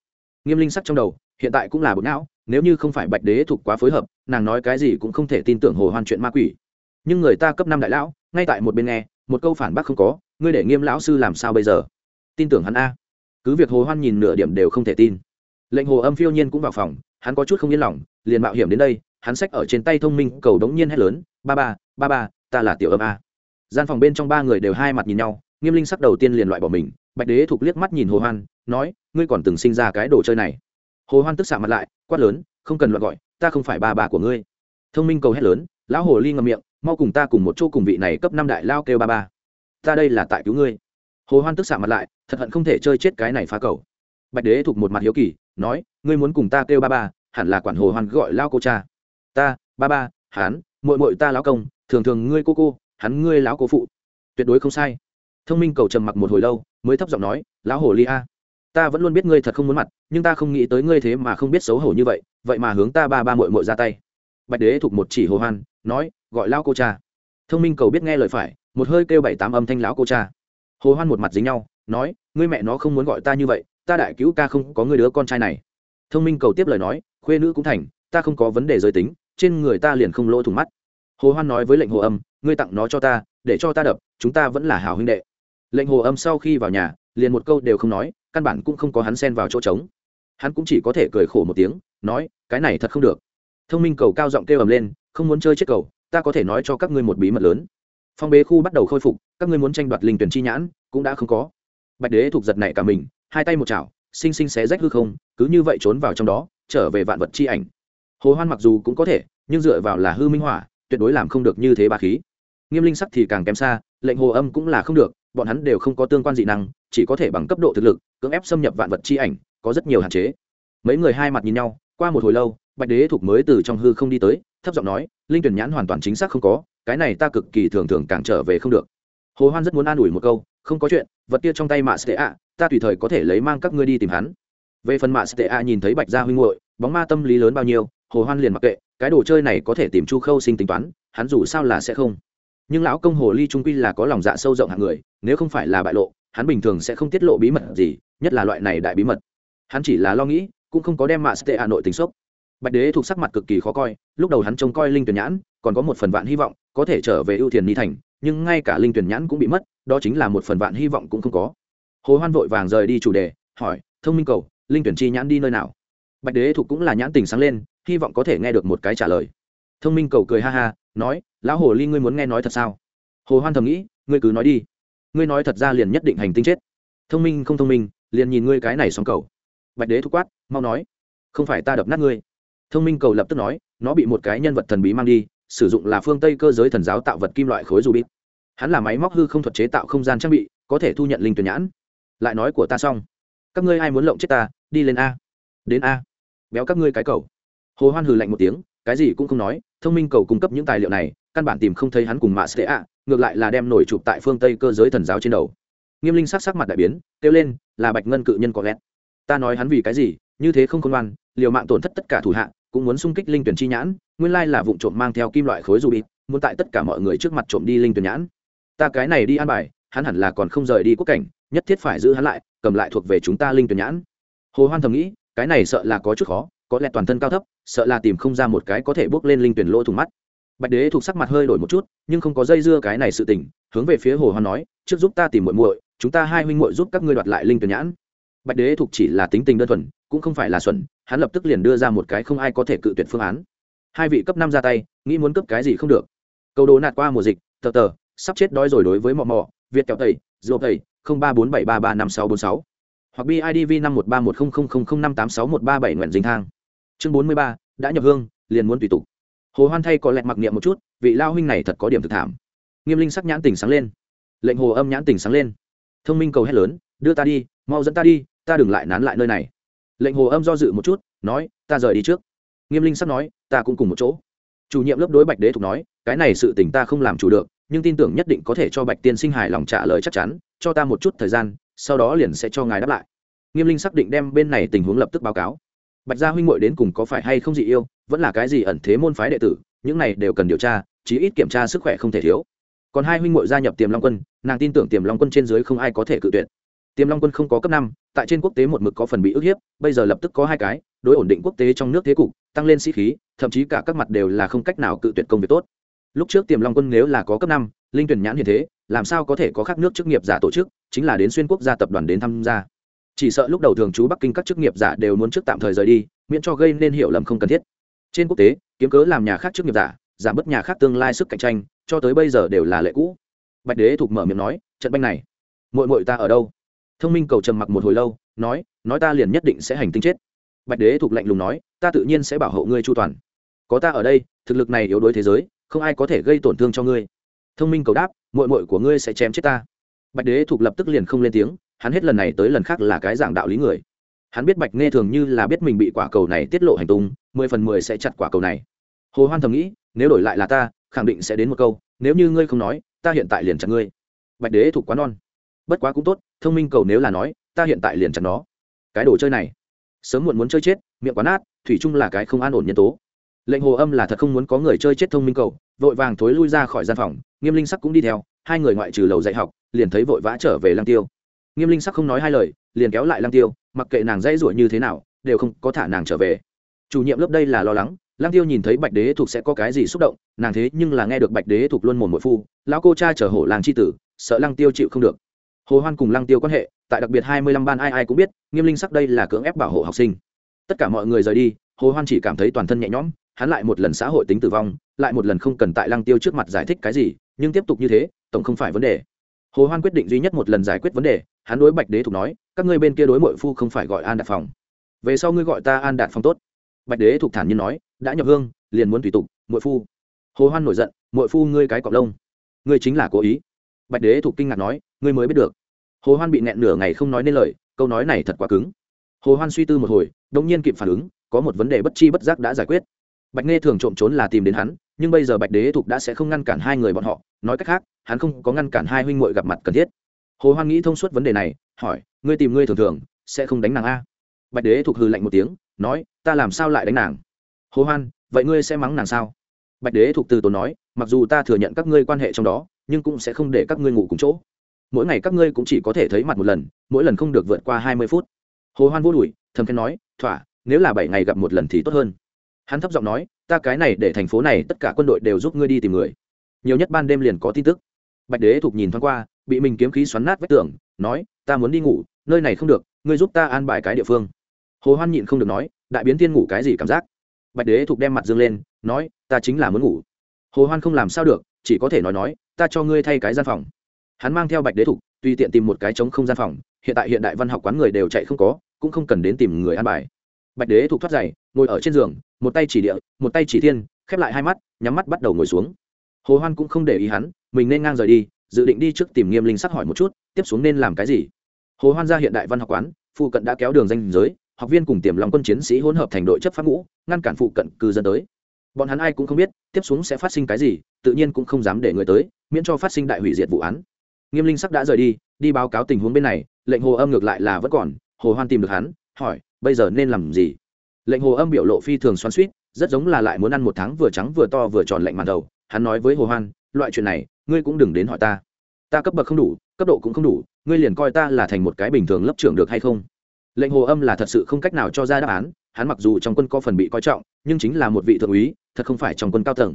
Nghiêm linh sắc trong đầu, hiện tại cũng là bộ não, nếu như không phải bạch đế thuộc quá phối hợp, nàng nói cái gì cũng không thể tin tưởng hồ hoan chuyện ma quỷ. Nhưng người ta cấp năm đại lão, ngay tại một bên nghe, một câu phản bác không có ngươi để nghiêm lão sư làm sao bây giờ? Tin tưởng hắn a. Cứ việc hồ hoan nhìn nửa điểm đều không thể tin. Lệnh hồ âm phiêu nhiên cũng vào phòng, hắn có chút không yên lòng, liền mạo hiểm đến đây, hắn xách ở trên tay thông minh cầu đống nhiên hét lớn, ba ba ba ba, ta là tiểu âm a. Gian phòng bên trong ba người đều hai mặt nhìn nhau, nghiêm linh sắc đầu tiên liền loại bỏ mình, bạch đế thục liếc mắt nhìn hồ hoan, nói, ngươi còn từng sinh ra cái đồ chơi này? Hồ hoan tức xạ mặt lại, quát lớn, không cần loại gọi, ta không phải ba ba của ngươi. Thông minh cầu hét lớn, lão hồ ly ngậm miệng, mau cùng ta cùng một chỗ cùng vị này cấp năm đại lao kêu ba ba ta đây là tại cứu ngươi. Hồ hoan tức xạ mặt lại, thật hận không thể chơi chết cái này phá cầu. Bạch đế thuộc một mặt hiếu kỳ, nói, ngươi muốn cùng ta kêu ba ba, hẳn là quản hồ hoan gọi lao cô cha. Ta, ba ba hán muội muội ta lão công, thường thường ngươi cô cô, hắn ngươi lão cô phụ. Tuyệt đối không sai. Thông minh cầu trầm mặc một hồi lâu, mới thấp giọng nói, lão hồ ly a, ta vẫn luôn biết ngươi thật không muốn mặt, nhưng ta không nghĩ tới ngươi thế mà không biết xấu hổ như vậy vậy mà hướng ta ba ba muội muội ra tay. Bạch đế thuộc một chỉ hồ hoan, nói, gọi lão cô cha thông minh cầu biết nghe lời phải, một hơi kêu bảy tám âm thanh lão cô cha. Hồ hoan một mặt dính nhau, nói, ngươi mẹ nó không muốn gọi ta như vậy, ta đại cứu ca không có người đứa con trai này. Thông minh cầu tiếp lời nói, khuê nữ cũng thành, ta không có vấn đề giới tính, trên người ta liền không lỗ thủng mắt. Hồ hoan nói với lệnh hồ âm, ngươi tặng nó cho ta, để cho ta đập, chúng ta vẫn là hảo huynh đệ. Lệnh hồ âm sau khi vào nhà, liền một câu đều không nói, căn bản cũng không có hắn xen vào chỗ trống. Hắn cũng chỉ có thể cười khổ một tiếng, nói, cái này thật không được. Thông minh cầu cao giọng kêu ầm lên, không muốn chơi chết cầu ta có thể nói cho các ngươi một bí mật lớn. Phong bế khu bắt đầu khôi phục, các ngươi muốn tranh đoạt linh tuyển chi nhãn, cũng đã không có. Bạch đế thuộc giật này cả mình, hai tay một chảo, xinh xinh xé rách hư không, cứ như vậy trốn vào trong đó, trở về vạn vật chi ảnh. Hồ hoan mặc dù cũng có thể, nhưng dựa vào là hư minh hỏa, tuyệt đối làm không được như thế ba khí. Nghiêm linh sắc thì càng kém xa, lệnh hồ âm cũng là không được, bọn hắn đều không có tương quan dị năng, chỉ có thể bằng cấp độ thực lực, cưỡng ép xâm nhập vạn vật chi ảnh, có rất nhiều hạn chế. Mấy người hai mặt nhìn nhau qua một hồi lâu, bạch đế thuộc mới từ trong hư không đi tới, thấp giọng nói, linh tuyển nhãn hoàn toàn chính xác không có, cái này ta cực kỳ thường thường càng trở về không được. Hồ hoan rất muốn an ủi một câu, không có chuyện, vật kia trong tay mạ sệ ạ ta tùy thời có thể lấy mang các ngươi đi tìm hắn. Về phần mạ sệ ạ nhìn thấy bạch gia huynh muội, bóng ma tâm lý lớn bao nhiêu, hồ hoan liền mặc kệ, cái đồ chơi này có thể tìm chu khâu sinh tính toán, hắn dù sao là sẽ không. Nhưng lão công hồ ly trung quy là có lòng dạ sâu rộng hạng người, nếu không phải là bại lộ, hắn bình thường sẽ không tiết lộ bí mật gì, nhất là loại này đại bí mật. Hắn chỉ là lo nghĩ cũng không có đem mạ tệ hà nội tính sốc. Bạch đế thuộc sắc mặt cực kỳ khó coi, lúc đầu hắn trông coi linh tuyển nhãn, còn có một phần vạn hy vọng, có thể trở về ưu thiền ni thành, nhưng ngay cả linh tuyển nhãn cũng bị mất, đó chính là một phần vạn hy vọng cũng không có. Hồ hoan vội vàng rời đi chủ đề, hỏi, thông minh cầu, linh tuyển chi nhãn đi nơi nào? Bạch đế thuộc cũng là nhãn tình sáng lên, hy vọng có thể nghe được một cái trả lời. Thông minh cầu cười ha ha, nói, lão hồ ly ngươi muốn nghe nói thật sao? Hồ hoan thầm nghĩ, ngươi cứ nói đi. Ngươi nói thật ra liền nhất định hành tinh chết. Thông minh không thông minh, liền nhìn ngươi cái này xong cầu bạch đế thu quát, mau nói, không phải ta đập nát ngươi. Thông minh cầu lập tức nói, nó bị một cái nhân vật thần bí mang đi, sử dụng là phương tây cơ giới thần giáo tạo vật kim loại khối dù bít hắn là máy móc hư không thuật chế tạo không gian trang bị, có thể thu nhận linh tuyển nhãn. Lại nói của ta xong. Các ngươi ai muốn lộng chết ta, đi lên a. Đến a. Béo các ngươi cái cầu. Hồ hoan hừ lạnh một tiếng, cái gì cũng không nói, thông minh cầu cung cấp những tài liệu này, căn bản tìm không thấy hắn cùng mạ sẽ ạ ngược lại là đem nổi chụp tại phương tây cơ giới thần giáo trên đầu. Nghiêm linh sắc sắc mặt đại biến, kêu lên, là bạch ngân cự nhân có ghét ta nói hắn vì cái gì, như thế không công ngoan, liều mạng tổn thất tất cả thủ hạ, cũng muốn xung kích linh tuyển chi nhãn, nguyên lai là vụ trộm mang theo kim loại khối dù bịt muốn tại tất cả mọi người trước mặt trộm đi linh tuyển nhãn. Ta cái này đi an bài, hắn hẳn là còn không rời đi quốc cảnh, nhất thiết phải giữ hắn lại, cầm lại thuộc về chúng ta linh tuyển nhãn. Hồ hoan thầm nghĩ, cái này sợ là có chút khó, có lẽ toàn thân cao thấp, sợ là tìm không ra một cái có thể bước lên linh tuyển lỗ thủng mắt. Bạch đế thuộc sắc mặt hơi đổi một chút, nhưng không có dây dưa cái này sự tình, hướng về phía hồ hoan nói, trước giúp ta tìm muội muội, chúng ta hai huynh muội giúp các ngươi đoạt lại linh tuyển nhãn bạch đế thuộc chỉ là tính tình đơn thuần, cũng không phải là xuẩn, hắn lập tức liền đưa ra một cái không ai có thể cự tuyệt phương án. Hai vị cấp năm ra tay, nghĩ muốn cấp cái gì không được. Câu đồ nạt qua mùa dịch, tờ tờ, sắp chết đói rồi đối với mò mò việt kẹo tẩy dô tẩy, không ba bốn bảy ba ba năm sáu bốn sáu. Hoặc bidv năm một ba một không không không không năm tám sáu một ba bảy nguyện dinh thang. Chương bốn mươi ba, đã nhập hương, liền muốn tùy tục. Hồ hoan thay có lẹt mặc niệm một chút, vị lao huynh này thật có điểm thực thảm. Nghiêm linh sắc nhãn tỉnh sáng lên. Lệnh hồ âm nhãn tỉnh sáng lên. Thông minh cầu hét lớn, đưa ta đi, mau dẫn ta đi ta đừng lại nán lại nơi này. Lệnh hồ âm do dự một chút, nói, ta rời đi trước. Nghiêm linh sắp nói, ta cũng cùng một chỗ. Chủ nhiệm lớp đối bạch đế thục nói, cái này sự tình ta không làm chủ được, nhưng tin tưởng nhất định có thể cho bạch tiên sinh hài lòng trả lời chắc chắn, cho ta một chút thời gian, sau đó liền sẽ cho ngài đáp lại. Nghiêm linh xác định đem bên này tình huống lập tức báo cáo. Bạch gia huynh muội đến cùng có phải hay không dị yêu, vẫn là cái gì ẩn thế môn phái đệ tử, những này đều cần điều tra, chí ít kiểm tra sức khỏe không thể thiếu. Còn hai huynh muội gia nhập tiềm long quân, nàng tin tưởng tiềm long quân trên dưới không ai có thể cự tuyệt tiềm long quân không có cấp năm, tại trên quốc tế một mực có phần bị ức hiếp, bây giờ lập tức có hai cái, đối ổn định quốc tế trong nước thế cục, tăng lên sĩ khí, thậm chí cả các mặt đều là không cách nào cự tuyệt công việc tốt. Lúc trước tiềm long quân nếu là có cấp năm, linh tuyển nhãn hiện thế, làm sao có thể có khác nước chức nghiệp giả tổ chức, chính là đến xuyên quốc gia tập đoàn đến tham gia. Chỉ sợ lúc đầu thường trú bắc kinh các chức nghiệp giả đều muốn trước tạm thời rời đi, miễn cho gây nên hiểu lầm không cần thiết. Trên quốc tế, kiếm cớ làm nhà khác chức nghiệp giả, giảm bớt nhà khác tương lai sức cạnh tranh, cho tới bây giờ đều là lệ cũ. Bạch đế thục mở miệng nói, trận banh này mội mội ta ở đâu? Thông minh cầu trầm mặc một hồi lâu, nói nói ta liền nhất định sẽ hành tinh chết. Bạch đế thục lạnh lùng nói, ta tự nhiên sẽ bảo hộ ngươi chu toàn. Có ta ở đây, thực lực này yếu đuối thế giới, không ai có thể gây tổn thương cho ngươi. Thông minh cầu đáp mội mội của ngươi sẽ chém chết ta. Bạch đế thục lập tức liền không lên tiếng, hắn hết lần này tới lần khác là cái dạng đạo lý người. Hắn biết bạch nghe thường như là biết mình bị quả cầu này tiết lộ hành tung, mười phần mười sẽ chặt quả cầu này. Hồ hoan thầm nghĩ, nếu đổi lại là ta, khẳng định sẽ đến một câu, nếu như ngươi không nói, ta hiện tại liền chặt ngươi. Bạch đế thục quá non bất quá cũng tốt, thông minh cầu nếu là nói, ta hiện tại liền chặt nó. Cái đồ chơi này, sớm muộn muốn chơi chết, miệng quá nát, thủy chung là cái không an ổn nhân tố. Lệnh hồ âm là thật không muốn có người chơi chết thông minh cầu, vội vàng thối lui ra khỏi gian phòng, nghiêm linh sắc cũng đi theo, hai người ngoại trừ lầu dạy học, liền thấy vội vã trở về lang tiêu. Nghiêm linh sắc không nói hai lời, liền kéo lại lang tiêu, mặc kệ nàng dây ruổi như thế nào, đều không có thả nàng trở về. Chủ nhiệm lớp đây là lo lắng lang tiêu nhìn thấy bạch đế thuộc sẽ có cái gì xúc động, nàng thế nhưng là nghe được bạch đế thuộc luôn mồm một phu, lão cô cha chở hổ làng c h i tử, sợ lang tiêu chịu không được hồ hoan cùng lăng tiêu quan hệ, tại đặc biệt hai mươi lăm ban ai ai cũng biết, nghiêm linh sắc đây là cưỡng ép bảo hộ học sinh. Tất cả mọi người rời đi, hồ hoan chỉ cảm thấy toàn thân nhẹ nhõm, hắn lại một lần xã hội tính tử vong, lại một lần không cần tại lăng tiêu trước mặt giải thích cái gì, nhưng tiếp tục như thế, tổng không phải vấn đề. Hồ hoan quyết định duy nhất một lần giải quyết vấn đề, hắn đối bạch đế thục nói, các ngươi bên kia đối mội phu không phải gọi an đạt phòng về sau ngươi gọi ta an đạt phòng tốt. Bạch đế thục thản nhiên nói, đã nhập hương, liền muốn tùy tục mội phu. Hồ hoan nổi giận mội phu ngươi cái cọc lông. Ngươi chính là cố ý bạch đế thục kinh ngạc nói, ngươi mới biết được. Hồ hoan bị nẹn nửa ngày không nói nên lời, câu nói này thật quá cứng. Hồ hoan suy tư một hồi đống nhiên kịp phản ứng, có một vấn đề bất chi bất giác đã giải quyết. Bạch nghe thường trộm trốn là tìm đến hắn, nhưng bây giờ bạch đế thục đã sẽ không ngăn cản hai người bọn họ, nói cách khác, hắn không có ngăn cản hai huynh muội gặp mặt cần thiết. Hồ hoan nghĩ thông suốt vấn đề này, hỏi, ngươi tìm ngươi thường thường, sẽ không đánh nàng a? Bạch đế thục hừ lạnh một tiếng, nói, ta làm sao lại đánh nàng? Hồ hoan, vậy ngươi sẽ mắng nàng sao? Bạch đế thục từ tốn nói, mặc dù ta thừa nhận các ngươi quan hệ trong đó nhưng cũng sẽ không để các ngươi ngủ cùng chỗ. Mỗi ngày các ngươi cũng chỉ có thể thấy mặt một lần, mỗi lần không được vượt qua hai mươi phút. Hồ hoan vô đùi, thầm khen nói, thỏa, nếu là bảy ngày gặp một lần thì tốt hơn. Hắn thấp giọng nói, ta cái này để thành phố này tất cả quân đội đều giúp ngươi đi tìm người. Nhiều nhất ban đêm liền có tin tức. Bạch đế thục nhìn thoáng qua, bị mình kiếm khí xoắn nát vách tường, nói, ta muốn đi ngủ, nơi này không được, ngươi giúp ta an bài cái địa phương. Hồ hoan nhịn không được nói, đại biến tiên ngủ cái gì cảm giác? Bạch đế thục đem mặt dương lên, nói, ta chính là muốn ngủ. Hồ hoan không làm sao được, chỉ có thể nói nói ta cho ngươi thay cái gian phòng. Hắn mang theo bạch đế thục, tùy tiện tìm một cái trống không gian phòng, hiện tại hiện đại văn học quán người đều chạy không có, cũng không cần đến tìm người ăn bài. Bạch đế thục thoát giày, ngồi ở trên giường, một tay chỉ địa, một tay chỉ thiên, khép lại hai mắt, nhắm mắt bắt đầu ngồi xuống. Hồ hoan cũng không để ý hắn, mình nên ngang rời đi, dự định đi trước tìm nghiêm linh sắc hỏi một chút, tiếp xuống nên làm cái gì. Hồ hoan ra hiện đại văn học quán, phụ cận đã kéo đường danh giới, học viên cùng tiềm lòng quân chiến sĩ hỗn hợp thành đội chấp pháp ngũ, ngăn cản phụ cận cư dân tới bọn hắn ai cũng không biết, tiếp xuống sẽ phát sinh cái gì, tự nhiên cũng không dám để người tới, miễn cho phát sinh đại hủy diệt vụ án. Nghiêm linh sắc đã rời đi đi báo cáo tình huống bên này, lệnh hồ âm ngược lại là vẫn còn, hồ hoan tìm được hắn, hỏi, bây giờ nên làm gì? Lệnh hồ âm biểu lộ phi thường xoắn suýt rất giống là lại muốn ăn một tháng vừa trắng vừa to vừa tròn lệnh màn đầu. Hắn nói với hồ hoan, loại chuyện này, ngươi cũng đừng đến hỏi ta. Ta cấp bậc không đủ, cấp độ cũng không đủ, ngươi liền coi ta là thành một cái bình thường lớp trưởng được hay không? Lệnh hồ âm là thật sự không cách nào cho ra đáp án hắn mặc dù trong quân có phần bị coi trọng, nhưng chính là một vị thượng úy, thật không phải trong quân cao tầng.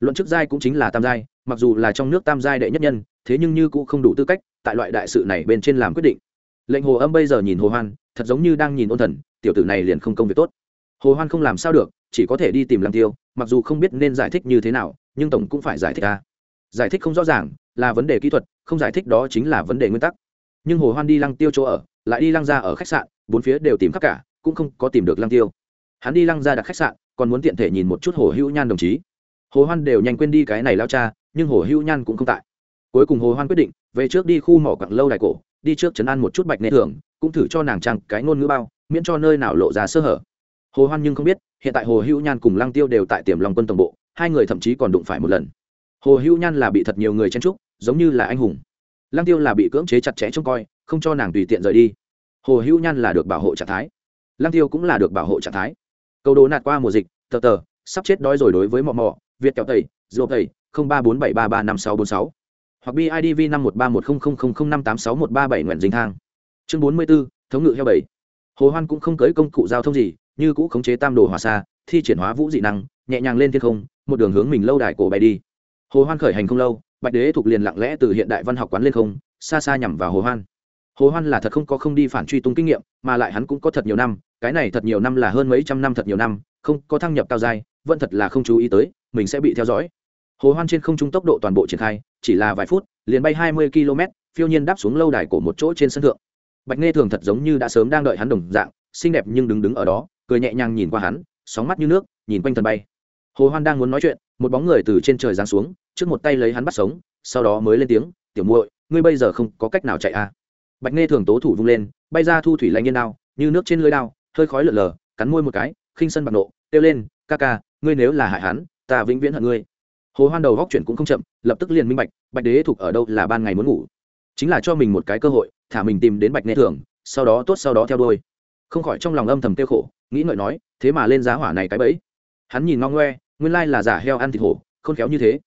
Luận chức giai cũng chính là tam giai, mặc dù là trong nước tam giai đệ nhất nhân, thế nhưng như cũng không đủ tư cách tại loại đại sự này bên trên làm quyết định. Lệnh hồ âm bây giờ nhìn hồ hoan, thật giống như đang nhìn ôn thần, tiểu tử này liền không công việc tốt. Hồ hoan không làm sao được, chỉ có thể đi tìm lăng tiêu, mặc dù không biết nên giải thích như thế nào, nhưng tổng cũng phải giải thích ra giải thích không rõ ràng, là vấn đề kỹ thuật, không giải thích đó chính là vấn đề nguyên tắc. Nhưng hồ hoan đi lăng tiêu chỗ ở, lại đi lăng ra ở khách sạn, bốn phía đều tìm khắp cả cũng không có tìm được lăng tiêu. Hắn đi lăng ra đặt khách sạn, còn muốn tiện thể nhìn một chút hồ hữu nhan đồng chí. Hồ hoan đều nhanh quên đi cái này lao cha, nhưng hồ hữu nhan cũng không tại. Cuối cùng hồ hoan quyết định, về trước đi khu mỏ quặng lâu đài cổ, đi trước chấn an một chút bạch nệ thường cũng thử cho nàng trang cái ngôn ngữ bao, miễn cho nơi nào lộ ra sơ hở. Hồ hoan nhưng không biết, hiện tại hồ hữu nhan cùng lăng tiêu đều tại tiềm long quân tổng bộ, hai người thậm chí còn đụng phải một lần. Hồ hữu nhan là bị thật nhiều người chen trúc giống như là anh hùng. Lăng tiêu là bị cưỡng chế chặt chẽ trông coi, không cho nàng tùy tiện rời đi. Hồ hữu nhan là được bảo hộ trạng thái lăng tiêu cũng là được bảo hộ trạng thái. Câu đố nạt qua mùa dịch, tờ tờ, sắp chết đói rồi đối với mò mò việt kéo tẩy dô tẩy, không ba bốn bảy ba ba năm sáu bốn sáu. Hoặc bidv năm một ba một không không không không năm tám sáu một ba bảy nguyện dinh thang. Chương bốn mươi b ố thống ngự heo bảy hồ hoan cũng không cưới công cụ giao thông gì, như cũ khống chế tam đồ hỏa xa, thi triển hóa vũ dị năng, nhẹ nhàng lên thiên không, một đường hướng mình lâu đài cổ bay đi. Hồ hoan khởi hành không lâu, bạch đế thuộc liền lặng lẽ từ hiện đại văn học quán lên không, xa xa nhằm vào hồ hoan hồ hoan là thật không có không đi phản truy tung kinh nghiệm mà lại hắn cũng có thật nhiều năm cái này thật nhiều năm là hơn mấy trăm năm thật nhiều năm không có thăng nhập cao dài, vẫn thật là không chú ý tới mình sẽ bị theo dõi. Hồ hoan trên không trung tốc độ toàn bộ triển khai chỉ là vài phút liền bay hai mươi km phiêu nhiên đáp xuống lâu đài của một chỗ trên sân thượng. Bạch nghe thường thật giống như đã sớm đang đợi hắn đồng dạng xinh đẹp nhưng đứng đứng ở đó cười nhẹ nhàng nhìn qua hắn sóng mắt như nước nhìn quanh thần bay. Hồ hoan đang muốn nói chuyện một bóng người từ trên trời giáng xuống trước một tay lấy hắn bắt sống sau đó mới lên tiếng tiểu muội ngươi bây giờ không có cách nào chạy à? Bạch nghe thường tố thủ vung lên, bay ra thu thủy lạnh nhiên đao, như nước trên lưới đao, hơi khói lở lờ cắn môi một cái, khinh sân bạc nộ, kêu lên, ca ca, ngươi nếu là hại hắn, ta vĩnh viễn hận ngươi. Hồ hoan đầu góc chuyển cũng không chậm, lập tức liền minh bạch bạch đế thuộc ở đâu là ban ngày muốn ngủ. Chính là cho mình một cái cơ hội, thả mình tìm đến bạch nghe thường, sau đó tốt sau đó theo đuôi. Không khỏi trong lòng âm thầm tiêu khổ, nghĩ ngợi nói, thế mà lên giá hỏa này cái bẫy. Hắn nhìn ngon ngoe, nguyên lai là giả heo ăn thịt hổ, khôn khéo như thế.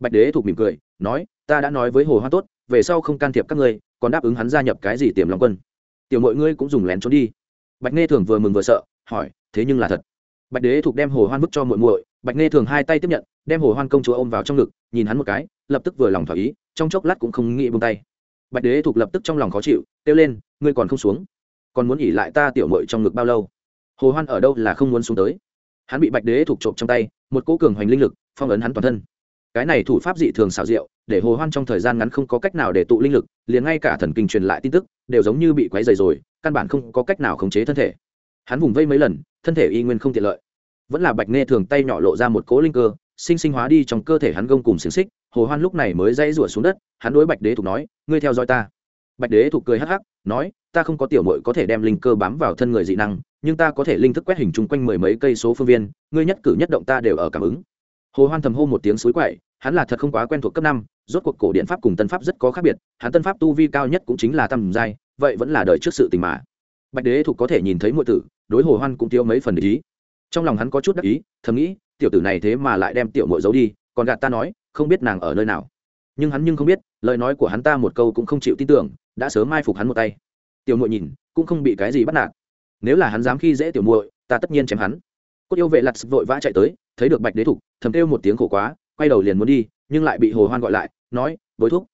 Bạch đế thuộc mỉm cười, nói, ta đã nói với hồ hoan tốt, về sau không can thiệp các ngươi còn đáp ứng hắn gia nhập cái gì tiềm long quân. Tiểu mọi ngươi cũng dùng lén trốn đi. Bạch nghe thường vừa mừng vừa sợ, hỏi, thế nhưng là thật. Bạch đế thục đem hồ hoan vứt cho muội muội, bạch nghe thường hai tay tiếp nhận, đem hồ hoan công chúa ôm vào trong ngực, nhìn hắn một cái, lập tức vừa lòng thỏa ý, trong chốc lát cũng không nghĩ buông tay. Bạch đế thục lập tức trong lòng khó chịu, kêu lên, ngươi còn không xuống? Còn muốn nghỉ lại ta tiểu mội trong ngực bao lâu? Hồ hoan ở đâu là không muốn xuống tới? Hắn bị bạch đế thục trộm trong tay, một cỗ cường hoành linh lực phong ấn hắn toàn thân cái này thủ pháp dị thường xảo diệu, để hồ hoan trong thời gian ngắn không có cách nào để tụ linh lực, liền ngay cả thần kinh truyền lại tin tức, đều giống như bị quấy dày rồi, căn bản không có cách nào khống chế thân thể. Hắn vùng vây mấy lần, thân thể y nguyên không tiện lợi. Vẫn là bạch nghe thường tay nhỏ lộ ra một cỗ linh cơ, sinh sinh hóa đi trong cơ thể hắn gông cùng xiềng xích, hồ hoan lúc này mới dãy rủa xuống đất, hắn đối bạch đế thục nói, ngươi theo dõi ta. Bạch đế thục cười hắc hắc, nói, ta không có tiểu muội có thể đem linh cơ bám vào thân người dị năng, nhưng ta có thể linh thức quét hình chung quanh mười mấy cây số phương viên, ngươi nhất cử nhất động ta đều ở cảm ứng hồ hoan thầm hô một tiếng suối quậy, hắn là thật không quá quen thuộc cấp năm, rốt cuộc cổ điện pháp cùng tân pháp rất có khác biệt, hắn tân pháp tu vi cao nhất cũng chính là tầm giai, vậy vẫn là đời trước sự tình mà. Bạch đế thục có thể nhìn thấy muội tử, đối hồ hoan cũng thiếu mấy phần ý. Trong lòng hắn có chút đắc ý, thầm nghĩ, tiểu tử này thế mà lại đem tiểu muội giấu đi, còn gạt ta nói, không biết nàng ở nơi nào. Nhưng hắn nhưng không biết, lời nói của hắn ta một câu cũng không chịu tin tưởng, đã sớm mai phục hắn một tay. Tiểu muội nhìn, cũng không bị cái gì bắt nạt. Nếu là hắn dám khi dễ tiểu muội, ta tất nhiên chém hắn cốt yêu vệ lặt vội vã chạy tới, thấy được bạch đế thục, thầm kêu một tiếng khổ quá, quay đầu liền muốn đi, nhưng lại bị hồ hoan gọi lại, nói, bối thúc.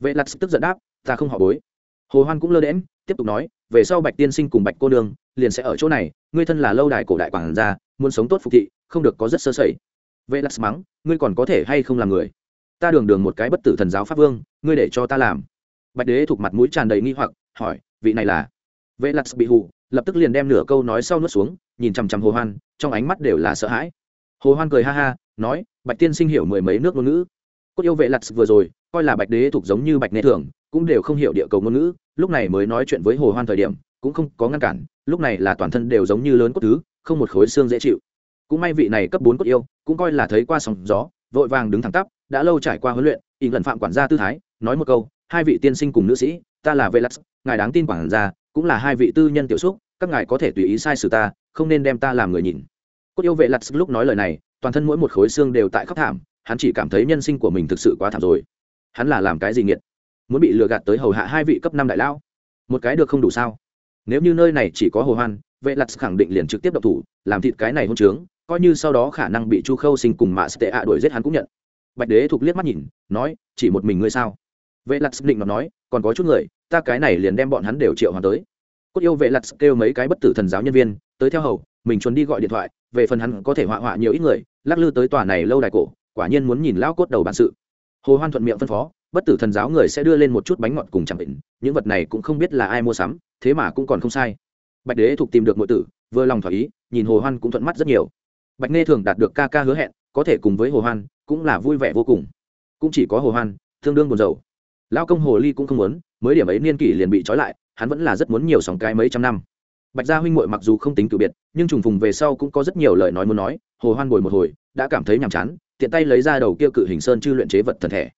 Vệ lặt tức giận đáp, ta không họ bối. Hồ hoan cũng lơ đễm tiếp tục nói, về sau bạch tiên sinh cùng bạch cô nương liền sẽ ở chỗ này, ngươi thân là lâu đài cổ đại quảng gia, muốn sống tốt phục thị, không được có rất sơ sẩy. Vệ lặt mắng, ngươi còn có thể hay không làm người? Ta đường đường một cái bất tử thần giáo pháp vương, ngươi để cho ta làm. Bạch đế thuộc mặt mũi tràn đầy nghi hoặc, hỏi, vị này là? Vệ lặt bị hụ lập tức liền đem nửa câu nói sau nuốt xuống nhìn chằm chằm hồ hoan, trong ánh mắt đều là sợ hãi. Hồ hoan cười ha ha, nói, bạch tiên sinh hiểu mười mấy nước ngôn ngữ. Cốt yêu vệ lặt vừa rồi, coi là bạch đế thuộc giống như bạch nê thường, cũng đều không hiểu địa cầu ngôn ngữ, lúc này mới nói chuyện với hồ hoan thời điểm, cũng không có ngăn cản, lúc này là toàn thân đều giống như lớn cốt thứ, không một khối xương dễ chịu. Cũng may vị này cấp bốn cốt yêu, cũng coi là thấy qua sóng gió, vội vàng đứng thẳng tắp, đã lâu trải qua huấn luyện, ỉn lần phạm quản gia tư thái, nói một câu, hai vị tiên sinh cùng nữ sĩ, ta là vệ lặt ngài đáng tin quản gia, cũng là hai vị tư nhân tiểu xúc, các ngài có thể tùy ý sai sử ta không nên đem ta làm người nhìn. Cốt yêu vệ lặt lúc nói lời này, toàn thân mỗi một khối xương đều tại khóc thảm, hắn chỉ cảm thấy nhân sinh của mình thực sự quá thảm rồi. Hắn là làm cái gì nghiệt? Muốn bị lừa gạt tới hầu hạ hai vị cấp năm đại lão? Một cái được không đủ sao? Nếu như nơi này chỉ có hồ hoan, vệ lặt khẳng định liền trực tiếp độc thủ, làm thịt cái này hôn trướng, coi như sau đó khả năng bị chu khâu sinh cùng mạ tệ ạ đuổi giết hắn cũng nhận. Bạch đế thục liếc mắt nhìn, nói, chỉ một mình ngươi sao? Vệ lặt định nó nói, còn có chút người, ta cái này liền đem bọn hắn đều triệu hoàn tới cốt yêu vệ lặt kêu mấy cái bất tử thần giáo nhân viên, tới theo hầu, mình chuẩn đi gọi điện thoại, về phần hắn có thể họa họa nhiều ít người, lắc lư tới tòa này lâu đài cổ, quả nhiên muốn nhìn lão cốt đầu bản sự. Hồ hoan thuận miệng phân phó, bất tử thần giáo người sẽ đưa lên một chút bánh ngọt cùng chẳng định, những vật này cũng không biết là ai mua sắm, thế mà cũng còn không sai. Bạch đế thuộc tìm được nội tử, vừa lòng thỏa ý, nhìn hồ hoan cũng thuận mắt rất nhiều. Bạch nghe thường đạt được ca ca hứa hẹn, có thể cùng với hồ hoan, cũng là vui vẻ vô cùng. Cũng chỉ có hồ hoan, tương đương buồn rầu. Lão công hồ ly cũng không muốn, mới điểm ấy niên kỷ liền bị trói lại hắn vẫn là rất muốn nhiều sóng cái mấy trăm năm. Bạch gia huynh muội mặc dù không tính cử biệt, nhưng trùng phùng về sau cũng có rất nhiều lời nói muốn nói, hồ hoan ngồi một hồi, đã cảm thấy nhàm chán, tiện tay lấy ra đầu kia cự hình sơn chư luyện chế vật thần thể.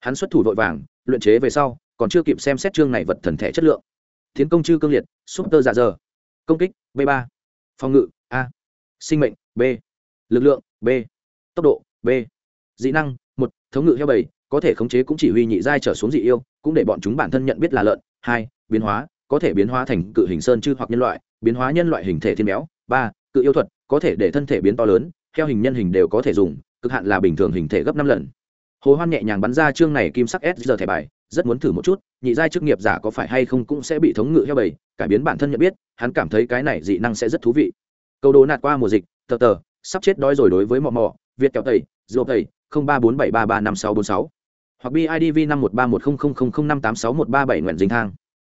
Hắn xuất thủ vội vàng, luyện chế về sau, còn chưa kịp xem xét chương này vật thần thể chất lượng. Tiến công chư cương liệt súp tơ dạ dơ. Công kích, b ba. Phòng ngự, a. Sinh mệnh, b. Lực lượng, b. Tốc độ, b. Dị năng, một. Thống ngự heo bầy, có thể khống chế cũng chỉ huy nhị giai trở xuống dị yêu, cũng để bọn chúng bản thân nhận biết là lợn hai, biến hóa, có thể biến hóa thành cự hình sơn chư hoặc nhân loại, biến hóa nhân loại hình thể thiên béo, ba, cự yêu thuật, có thể để thân thể biến to lớn, theo hình nhân hình đều có thể dùng, cực hạn là bình thường hình thể gấp năm lần. Hồ hoan nhẹ nhàng bắn ra chương này kim sắc s giờ thẻ bài, rất muốn thử một chút, nhị giai chức nghiệp giả có phải hay không cũng sẽ bị thống ngự heo bầy, cải biến bản thân nhận biết, hắn cảm thấy cái này dị năng sẽ rất thú vị. Câu đố nạt qua mùa dịch, tờ tờ, sắp chết đói rồi đối với mò mò việt kẹo tẩy dô tẩy, không ba bốn bảy ba ba năm sáu bốn sáu hoặc bidv năm một ba một không không không không năm tám sáu một ba bảy nguyện dính thang.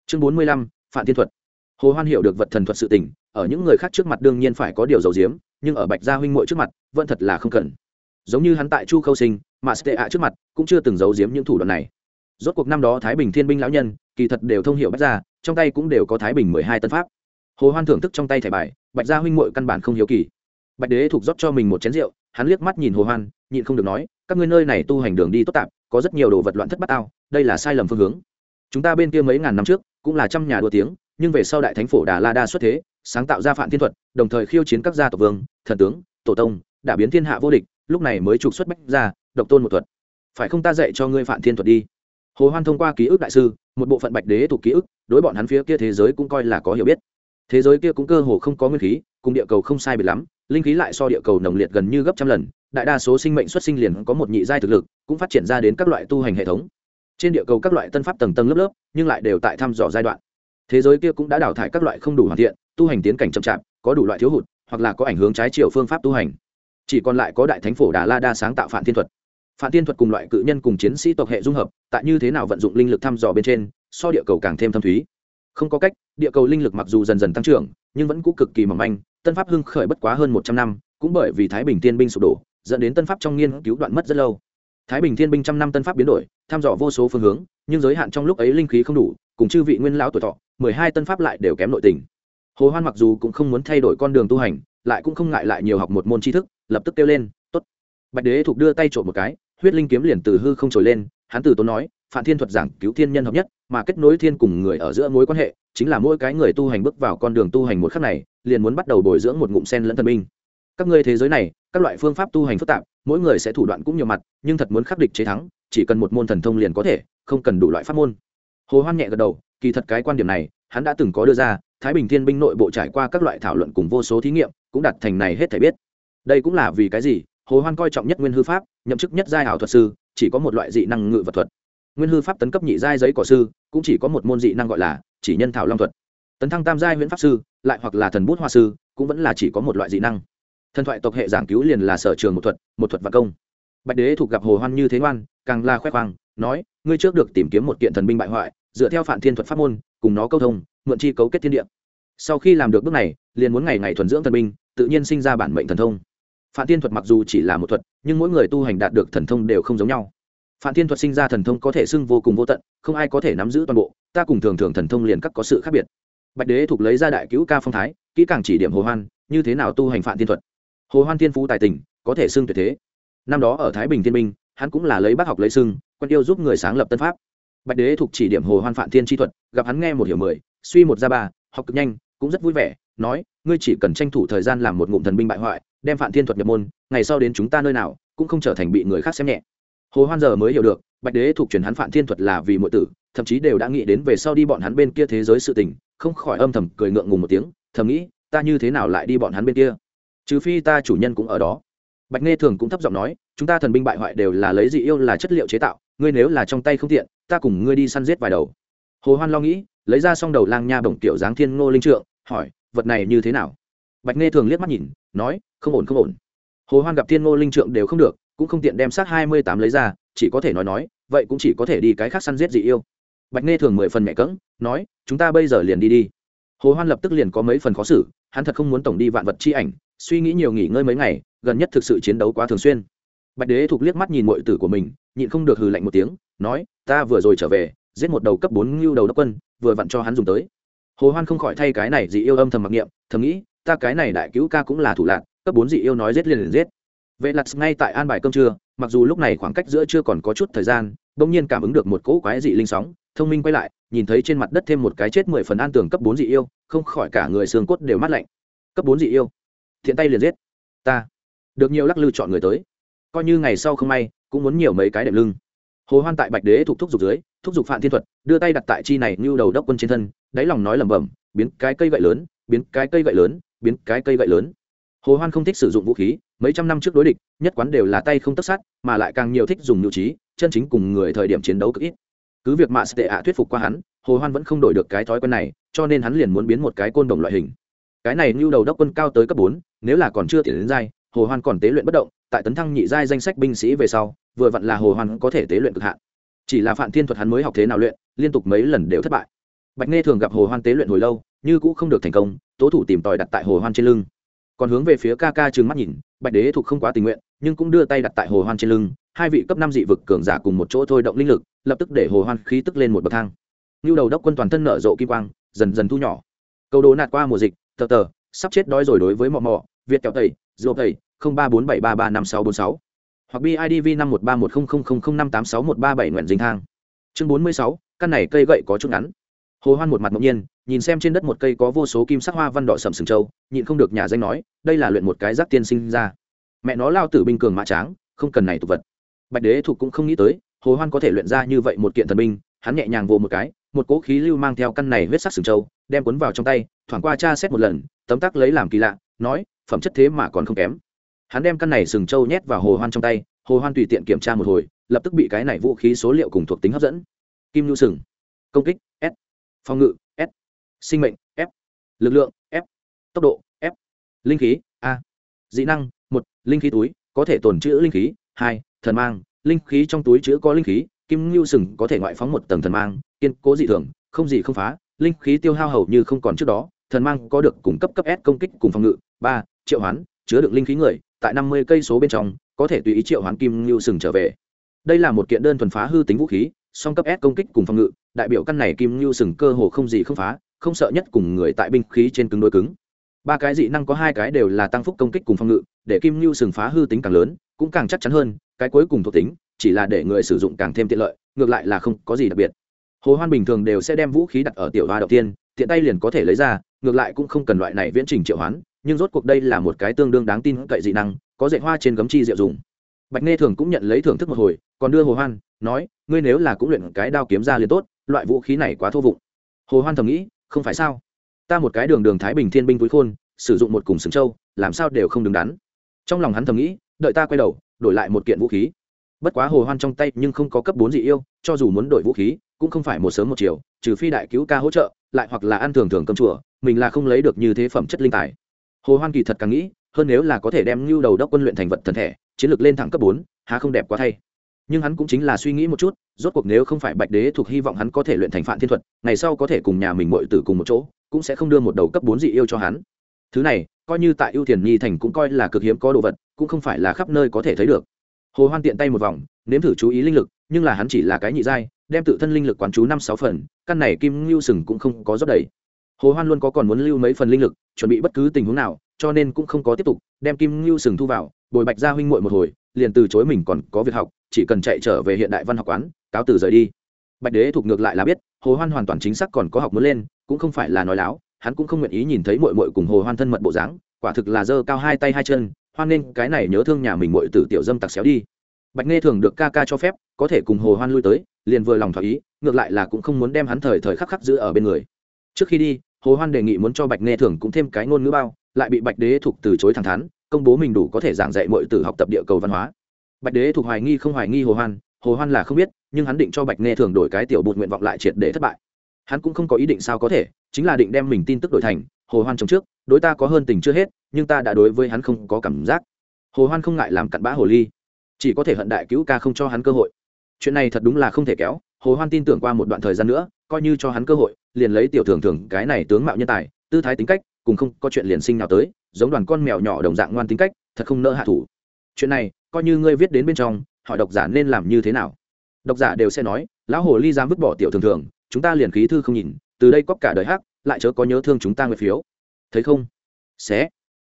Chương bốn mươi lăm, phạm thiên thuật. Hồ hoan hiểu được vật thần thuật sự tình, ở những người khác trước mặt đương nhiên phải có điều dầu diếm nhưng ở bạch gia huynh muội trước mặt, vẫn thật là không cần. Giống như hắn tại chu khâu sinh, mà stệ ạ trước mặt, cũng chưa từng giấu giếm những thủ đoạn này. Rốt cuộc năm đó thái bình thiên binh lão nhân, kỳ thật đều thông hiểu bạch gia, trong tay cũng đều có thái bình mười hai tân pháp. Hồ hoan thưởng thức trong tay thẻ bài, bạch gia huynh muội căn bản không hiếu kỳ. Bạch đế thuộc rót cho mình một chén rượu, hắn liếc mắt nhìn hồ hoan, nhịn không được nói, các ngươi nơi này tu hành đường đi tốt tạp có rất nhiều đồ vật loạn thất bát ao, đây là sai lầm phương hướng. Chúng ta bên kia mấy ngàn năm trước, cũng là trăm nhà đua tiếng, nhưng về sau đại thánh phổ đà la đa xuất thế, sáng tạo ra phạm thiên thuật, đồng thời khiêu chiến các gia tộc vương, thần tướng, tổ tông, đã biến thiên hạ vô địch, lúc này mới trục xuất bách ra độc tôn một thuật. Phải không ta dạy cho ngươi phạm thiên thuật đi? Hồ hoan thông qua ký ức đại sư, một bộ phận bạch đế thuộc ký ức, đối bọn hắn phía kia thế giới cũng coi là có hiểu biết. Thế giới kia cũng cơ hồ không có nguyên khí, cùng địa cầu không sai biệt lắm, linh khí lại so địa cầu nồng liệt gần như gấp trăm lần đại đa số sinh mệnh xuất sinh liền có một nhị giai thực lực, cũng phát triển ra đến các loại tu hành hệ thống. Trên địa cầu các loại tân pháp tầng tầng lớp lớp, nhưng lại đều tại thăm dò giai đoạn. Thế giới kia cũng đã đào thải các loại không đủ hoàn thiện, tu hành tiến cảnh chậm chạp, có đủ loại thiếu hụt, hoặc là có ảnh hướng trái chiều phương pháp tu hành. Chỉ còn lại có đại thánh phổ đà la đa sáng tạo phản thiên thuật. Phản thiên thuật cùng loại cự nhân cùng chiến sĩ tộc hệ dung hợp, tại như thế nào vận dụng linh lực thăm dò bên trên, so địa cầu càng thêm thâm thúy. Không có cách, địa cầu linh lực mặc dù dần dần tăng trưởng, nhưng vẫn cũ cực kỳ mỏng manh, tân pháp hưng khởi bất quá hơn một trăm năm, cũng bởi vì thái bình tiên binh sụp đổ dẫn đến tân pháp trong nghiên cứu đoạn mất rất lâu. Thái bình thiên binh trăm năm tân pháp biến đổi thăm dò vô số phương hướng, nhưng giới hạn trong lúc ấy linh khí không đủ, cùng chư vị nguyên lão tuổi thọ, mười hai tân pháp lại đều kém nội tình. Hồ hoan mặc dù cũng không muốn thay đổi con đường tu hành, lại cũng không ngại lại nhiều học một môn tri thức, lập tức kêu lên, tốt. Bạch đế thục đưa tay trộm một cái, huyết linh kiếm liền từ hư không trồi lên, hắn từ tốn nói phản thiên thuật giảng cứu thiên nhân hợp nhất, mà kết nối thiên cùng người ở giữa mối quan hệ, chính là mỗi cái người tu hành bước vào con đường tu hành một khắc này, liền muốn bắt đầu bồi dưỡng một ngụm sen lẫn thần minh. Các ngươi thế giới này các loại phương pháp tu hành phức tạp, mỗi người sẽ thủ đoạn cũng nhiều mặt, nhưng thật muốn khắc địch chế thắng, chỉ cần một môn thần thông liền có thể, không cần đủ loại pháp môn. Hồ hoan nhẹ gật đầu, kỳ thật cái quan điểm này, hắn đã từng có đưa ra, thái bình thiên binh nội bộ trải qua các loại thảo luận cùng vô số thí nghiệm, cũng đặt thành này hết thể biết. Đây cũng là vì cái gì? Hồ hoan coi trọng nhất nguyên hư pháp, nhậm chức nhất giai ảo thuật sư, chỉ có một loại dị năng ngự vật thuật. Nguyên hư pháp tấn cấp nhị giai giấy cỏ sư, cũng chỉ có một môn dị năng gọi là chỉ nhân thảo long thuật. Tấn thăng tam giai nguyễn pháp sư, lại hoặc là thần bút hoa sư, cũng vẫn là chỉ có một loại dị năng thần thoại tộc hệ giảng cứu liền là sở trường một thuật một thuật và công. Bạch đế thuộc gặp hồ hoan như thế ngoan, càng là khoe khoang, nói, ngươi trước được tìm kiếm một kiện thần binh bại hoại, dựa theo phản thiên thuật pháp môn, cùng nó câu thông, mượn chi cấu kết thiên địa. Sau khi làm được bước này, liền muốn ngày ngày thuần dưỡng thần binh, tự nhiên sinh ra bản mệnh thần thông. Phản thiên thuật mặc dù chỉ là một thuật, nhưng mỗi người tu hành đạt được thần thông đều không giống nhau. Phản thiên thuật sinh ra thần thông có thể xưng vô cùng vô tận, không ai có thể nắm giữ toàn bộ, ta cùng thường thường thần thông liền các có sự khác biệt. Bạch đế thuộc lấy ra đại cứu ca phong thái, kỹ càng chỉ điểm hồ hoan, như thế nào tu hành phản thiên thuật hồ hoan thiên phú tài tình, có thể xưng tuyệt thế. Năm đó ở thái bình thiên minh, hắn cũng là lấy bác học lấy xưng quân yêu giúp người sáng lập tân pháp. Bạch đế thuộc chỉ điểm hồ hoan phản thiên chi thuật, gặp hắn nghe một hiểu mười, suy một ra ba, học cực nhanh, cũng rất vui vẻ, nói, ngươi chỉ cần tranh thủ thời gian làm một ngụm thần binh bại hoại, đem phản thiên thuật nhập môn, ngày sau đến chúng ta nơi nào, cũng không trở thành bị người khác xem nhẹ. Hồ hoan giờ mới hiểu được, bạch đế thuộc truyền hắn phản thiên thuật là vì mọi tử, thậm chí đều đã nghĩ đến về sau đi bọn hắn bên kia thế giới sự tình, không khỏi âm thầm cười ngượng ngùng một tiếng, thầm nghĩ, ta như thế nào lại đi bọn hắn bên kia? Trừ phi ta chủ nhân cũng ở đó. Bạch nghe thường cũng thấp giọng nói, chúng ta thần binh bại hoại đều là lấy dị yêu là chất liệu chế tạo, ngươi nếu là trong tay không tiện, ta cùng ngươi đi săn giết vài đầu. Hồ hoan lo nghĩ, lấy ra xong đầu lang nha bổng kiểu dáng thiên ngô linh trượng, hỏi, vật này như thế nào? Bạch nghe thường liếc mắt nhìn, nói, không ổn không ổn. Hồ hoan gặp thiên ngô linh trượng đều không được, cũng không tiện đem sát hai mươi tám lấy ra, chỉ có thể nói nói, vậy cũng chỉ có thể đi cái khác săn giết dị yêu. Bạch nghe thường mười phần mẹ cỡng nói, chúng ta bây giờ liền đi đi. Hồ hoan lập tức liền có mấy phần khó xử, hắn thật không muốn tổng đi vạn vật chi ảnh suy nghĩ nhiều nghỉ ngơi mấy ngày, gần nhất thực sự chiến đấu quá thường xuyên. Bạch đế thuộc liếc mắt nhìn mọi tử của mình, nhịn không được hừ lạnh một tiếng, nói, ta vừa rồi trở về, giết một đầu cấp bốn ngưu đầu đốc quân, vừa vặn cho hắn dùng tới. Hồ hoan không khỏi thay cái này dị yêu âm thầm mặc niệm, thầm nghĩ, ta cái này đại cứu ca cũng là thủ lạc cấp bốn dị yêu nói giết liền liền giết. Vệ lặt ngay tại an bài cơm trưa, mặc dù lúc này khoảng cách giữa chưa còn có chút thời gian, bỗng nhiên cảm ứng được một cỗ quái dị linh sóng, thông minh quay lại, nhìn thấy trên mặt đất thêm một cái chết mười phần an tường cấp bốn dị yêu, không khỏi cả người xương cốt đều mát lạnh. Cấp bốn dị yêu? Thiện tay liền giết. Ta được nhiều lắc lư chọn người tới. Coi như ngày sau không may, cũng muốn nhiều mấy cái đệm lưng. Hồ hoan tại bạch đế thuộc thúc dục dưới, thúc dục phạm thiên thuật, đưa tay đặt tại chi này như đầu đốc quân trên thân, đáy lòng nói lẩm bẩm, biến cái cây gậy lớn, biến cái cây gậy lớn, biến cái cây gậy lớn. Hồ hoan không thích sử dụng vũ khí, mấy trăm năm trước đối địch, nhất quán đều là tay không tất sát, mà lại càng nhiều thích dùng nhu trí, chân chính cùng người thời điểm chiến đấu cực ít. Cứ việc mạ tệ ạ thuyết phục qua hắn, hồ hoan vẫn không đổi được cái thói quen này, cho nên hắn liền muốn biến một cái côn đồng loại hình cái này như đầu đốc quân cao tới cấp bốn, nếu là còn chưa tiến đến giai, hồ hoan còn tế luyện bất động, tại tấn thăng nhị giai danh sách binh sĩ về sau, vừa vặn là hồ hoan có thể tế luyện cực hạn. Chỉ là phạm thiên thuật hắn mới học thế nào luyện, liên tục mấy lần đều thất bại. Bạch nghe thường gặp hồ hoan tế luyện hồi lâu, như cũng không được thành công, tố thủ tìm tòi đặt tại hồ hoan trên lưng. Còn hướng về phía ca ca trừng mắt nhìn, bạch đế thuộc không quá tình nguyện, nhưng cũng đưa tay đặt tại hồ hoan trên lưng, hai vị cấp năm dị vực cường giả cùng một chỗ thôi động linh lực, lập tức để hồ hoan khí tức lên một bậc thang. Như đầu đốc quân toàn thân nở rộ kim quang, dần dần thu nhỏ. Câu đồ nạt qua mùa dịch tờ tờ, sắp chết đói rồi đối với mò mò việt kẹo tẩy dô tẩy, không ba bốn bảy ba ba năm sáu bốn sáu. Hoặc bidv năm một ba một không không không không năm tám sáu một ba bảy nguyện dinh thang. Chương bốn mươi sáu, căn này cây gậy có chút ngắn. Hồ hoan một mặt ngẫu nhiên, nhìn xem trên đất một cây có vô số kim sắc hoa văn đỏ sầm sừng châu, nhịn không được nhà danh nói, đây là luyện một cái giác tiên sinh ra. Mẹ nó lao tử binh cường mã tráng, không cần này tục vật. Bạch đế thuộc cũng không nghĩ tới, hồ hoan có thể luyện ra như vậy một kiện thần binh, hắn nhẹ nhàng vô một cái một cỗ khí lưu mang theo căn này huyết sắc sừng châu đem cuốn vào trong tay, thoảng qua cha xét một lần, tấm tắc lấy làm kỳ lạ, nói, phẩm chất thế mà còn không kém. Hắn đem căn này sừng châu nhét vào hồ hoan trong tay, hồ hoan tùy tiện kiểm tra một hồi, lập tức bị cái này vũ khí số liệu cùng thuộc tính hấp dẫn. Kim nhu sừng. Công kích, s. Phòng ngự, s. Sinh mệnh, f. Lực lượng, f. Tốc độ, f. Linh khí, a. Dị năng, một, linh khí túi, có thể tồn trữ linh khí. Hai, thần mang, linh khí trong túi chứa có linh khí. Kim ngưu sừng có thể ngoại phóng một tầng thần mang kiên cố dị thường, không gì không phá, linh khí tiêu hao hầu như không còn trước đó, thần mang có được cung cấp cấp s công kích cùng phòng ngự, ba, triệu hoán, chứa được linh khí người, tại năm mươi cây số bên trong, có thể tùy ý triệu hoán kim lưu sừng trở về. Đây là một kiện đơn thuần phá hư tính vũ khí, song cấp s công kích cùng phòng ngự, đại biểu căn này kim lưu sừng cơ hồ không gì không phá, không sợ nhất cùng người tại binh khí trên cứng đối cứng. Ba cái dị năng có hai cái đều là tăng phúc công kích cùng phòng ngự, để kim lưu sừng phá hư tính càng lớn, cũng càng chắc chắn hơn, cái cuối cùng thuộc tính, chỉ là để người sử dụng càng thêm tiện lợi, ngược lại là không có gì đặc biệt hồ hoan bình thường đều sẽ đem vũ khí đặt ở tiểu hoa đầu tiên, tiện tay liền có thể lấy ra, ngược lại cũng không cần loại này viễn trình triệu hoán, nhưng rốt cuộc đây là một cái tương đương đáng tin cậy dị năng, có dạy hoa trên gấm chi diệu dùng. Bạch nghe thường cũng nhận lấy thưởng thức một hồi, còn đưa hồ hoan, nói, ngươi nếu là cũng luyện cái đao kiếm ra liền tốt, loại vũ khí này quá thô vụng hồ hoan thầm nghĩ, không phải sao? Ta một cái đường đường thái bình thiên binh túi khôn, sử dụng một cùng sừng châu làm sao đều không đứng đắn. Trong lòng hắn thầm nghĩ, đợi ta quay đầu, đổi lại một kiện vũ khí. Bất quá hồ hoan trong tay nhưng không có cấp bốn dị yêu, cho dù muốn đổi vũ khí cũng không phải một sớm một chiều, trừ phi đại cứu ca hỗ trợ, lại hoặc là ăn thường thường cơm chùa, mình là không lấy được như thế phẩm chất linh tài. Hồ hoan kỳ thật càng nghĩ, hơn nếu là có thể đem lưu đầu đốc quân luyện thành vật thần thể, chiến lược lên thẳng cấp bốn, há không đẹp quá thay. Nhưng hắn cũng chính là suy nghĩ một chút, rốt cuộc nếu không phải bạch đế thuộc hy vọng hắn có thể luyện thành phản thiên thuật, ngày sau có thể cùng nhà mình muội tử cùng một chỗ, cũng sẽ không đưa một đầu cấp bốn dị yêu cho hắn. Thứ này, coi như tại ưu thiền nhi thành cũng coi là cực hiếm có đồ vật, cũng không phải là khắp nơi có thể thấy được. Hồ hoan tiện tay một vòng, nếm thử chú ý linh lực, nhưng là hắn chỉ là cái nhị giai đem tự thân linh lực quán chú năm sáu phần, căn này kim lưu sừng cũng không có rót đầy. Hồ hoan luôn có còn muốn lưu mấy phần linh lực, chuẩn bị bất cứ tình huống nào, cho nên cũng không có tiếp tục, đem kim lưu sừng thu vào, bồi bạch gia huynh muội một hồi, liền từ chối mình còn có việc học, chỉ cần chạy trở về hiện đại văn học quán, cáo từ rời đi. Bạch đế thuộc ngược lại là biết, hồ hoan hoàn toàn chính xác còn có học muốn lên, cũng không phải là nói láo, hắn cũng không nguyện ý nhìn thấy muội muội cùng hồ hoan thân mật bộ dáng, quả thực là dơ cao hai tay hai chân, hoan nên cái này nhớ thương nhà mình muội tử tiểu dâm tặc xéo đi bạch nghe thường được ca ca cho phép, có thể cùng hồ hoan lui tới, liền vừa lòng thỏa ý, ngược lại là cũng không muốn đem hắn thời thời khắc khắc giữ ở bên người. Trước khi đi, hồ hoan đề nghị muốn cho bạch nghe thường cũng thêm cái ngôn ngữ bao, lại bị bạch đế thuộc từ chối thẳng thắn, công bố mình đủ có thể giảng dạy mọi tử học tập địa cầu văn hóa. Bạch đế thuộc hoài nghi không hoài nghi hồ hoan hồ hoan là không biết, nhưng hắn định cho bạch nghe thường đổi cái tiểu bụt nguyện vọng lại triệt để thất bại. Hắn cũng không có ý định sao có thể, chính là định đem mình tin tức đổi thành, hồ hoan chống trước, đối ta có hơn tình chưa hết, nhưng ta đã đối với hắn không có cảm giác. Hồ hoan không ngại làm cặn bã hồ ly chỉ có thể hận đại cứu ca không cho hắn cơ hội. Chuyện này thật đúng là không thể kéo, hồ hoan tin tưởng qua một đoạn thời gian nữa, coi như cho hắn cơ hội, liền lấy tiểu thường thường cái này tướng mạo nhân tài, tư thái tính cách, cùng không có chuyện liền sinh nào tới, giống đoàn con mèo nhỏ đồng dạng ngoan tính cách, thật không nỡ hạ thủ. Chuyện này, coi như ngươi viết đến bên trong, hỏi độc giả nên làm như thế nào? Độc giả đều sẽ nói, lão hồ ly dám vứt bỏ tiểu thường thường, chúng ta liền khí thư không nhìn, từ đây cóp cả đời hắc, lại chớ có nhớ thương chúng ta người phiếu. Thấy không? Xé.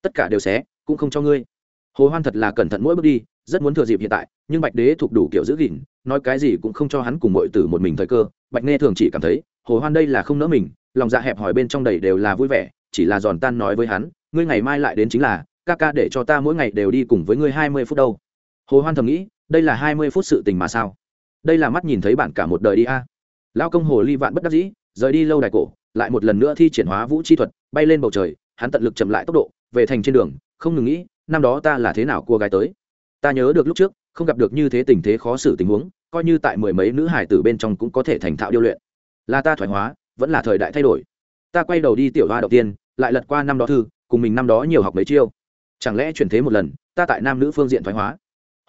Tất cả đều xé, cũng không cho ngươi. Hồ hoan thật là cẩn thận mỗi bước đi rất muốn thừa dịp hiện tại, nhưng bạch đế thuộc đủ kiểu giữ gìn, nói cái gì cũng không cho hắn cùng mọi tử một mình thời cơ. Bạch nghe thường chỉ cảm thấy, hồ hoan đây là không nỡ mình, lòng dạ hẹp hỏi bên trong đầy đều là vui vẻ, chỉ là giòn tan nói với hắn, ngươi ngày mai lại đến chính là, ca ca để cho ta mỗi ngày đều đi cùng với ngươi hai mươi phút đâu. Hồ hoan thầm nghĩ, đây là hai mươi phút sự tình mà sao? Đây là mắt nhìn thấy bạn cả một đời đi a. À. lao công hồ ly vạn bất đắc dĩ, rời đi lâu đài cổ, lại một lần nữa thi triển hóa vũ chi thuật, bay lên bầu trời, hắn tận lực chậm lại tốc độ, về thành trên đường, không ngừng nghĩ, năm đó ta là thế nào cua gái tới? Ta nhớ được lúc trước, không gặp được như thế tình thế khó xử tình huống, coi như tại mười mấy nữ hải tử bên trong cũng có thể thành thạo điêu luyện. Là ta thoái hóa, vẫn là thời đại thay đổi. Ta quay đầu đi tiểu hoa đầu tiên, lại lật qua năm đó thư, cùng mình năm đó nhiều học mấy chiêu. Chẳng lẽ chuyển thế một lần, ta tại nam nữ phương diện thoái hóa?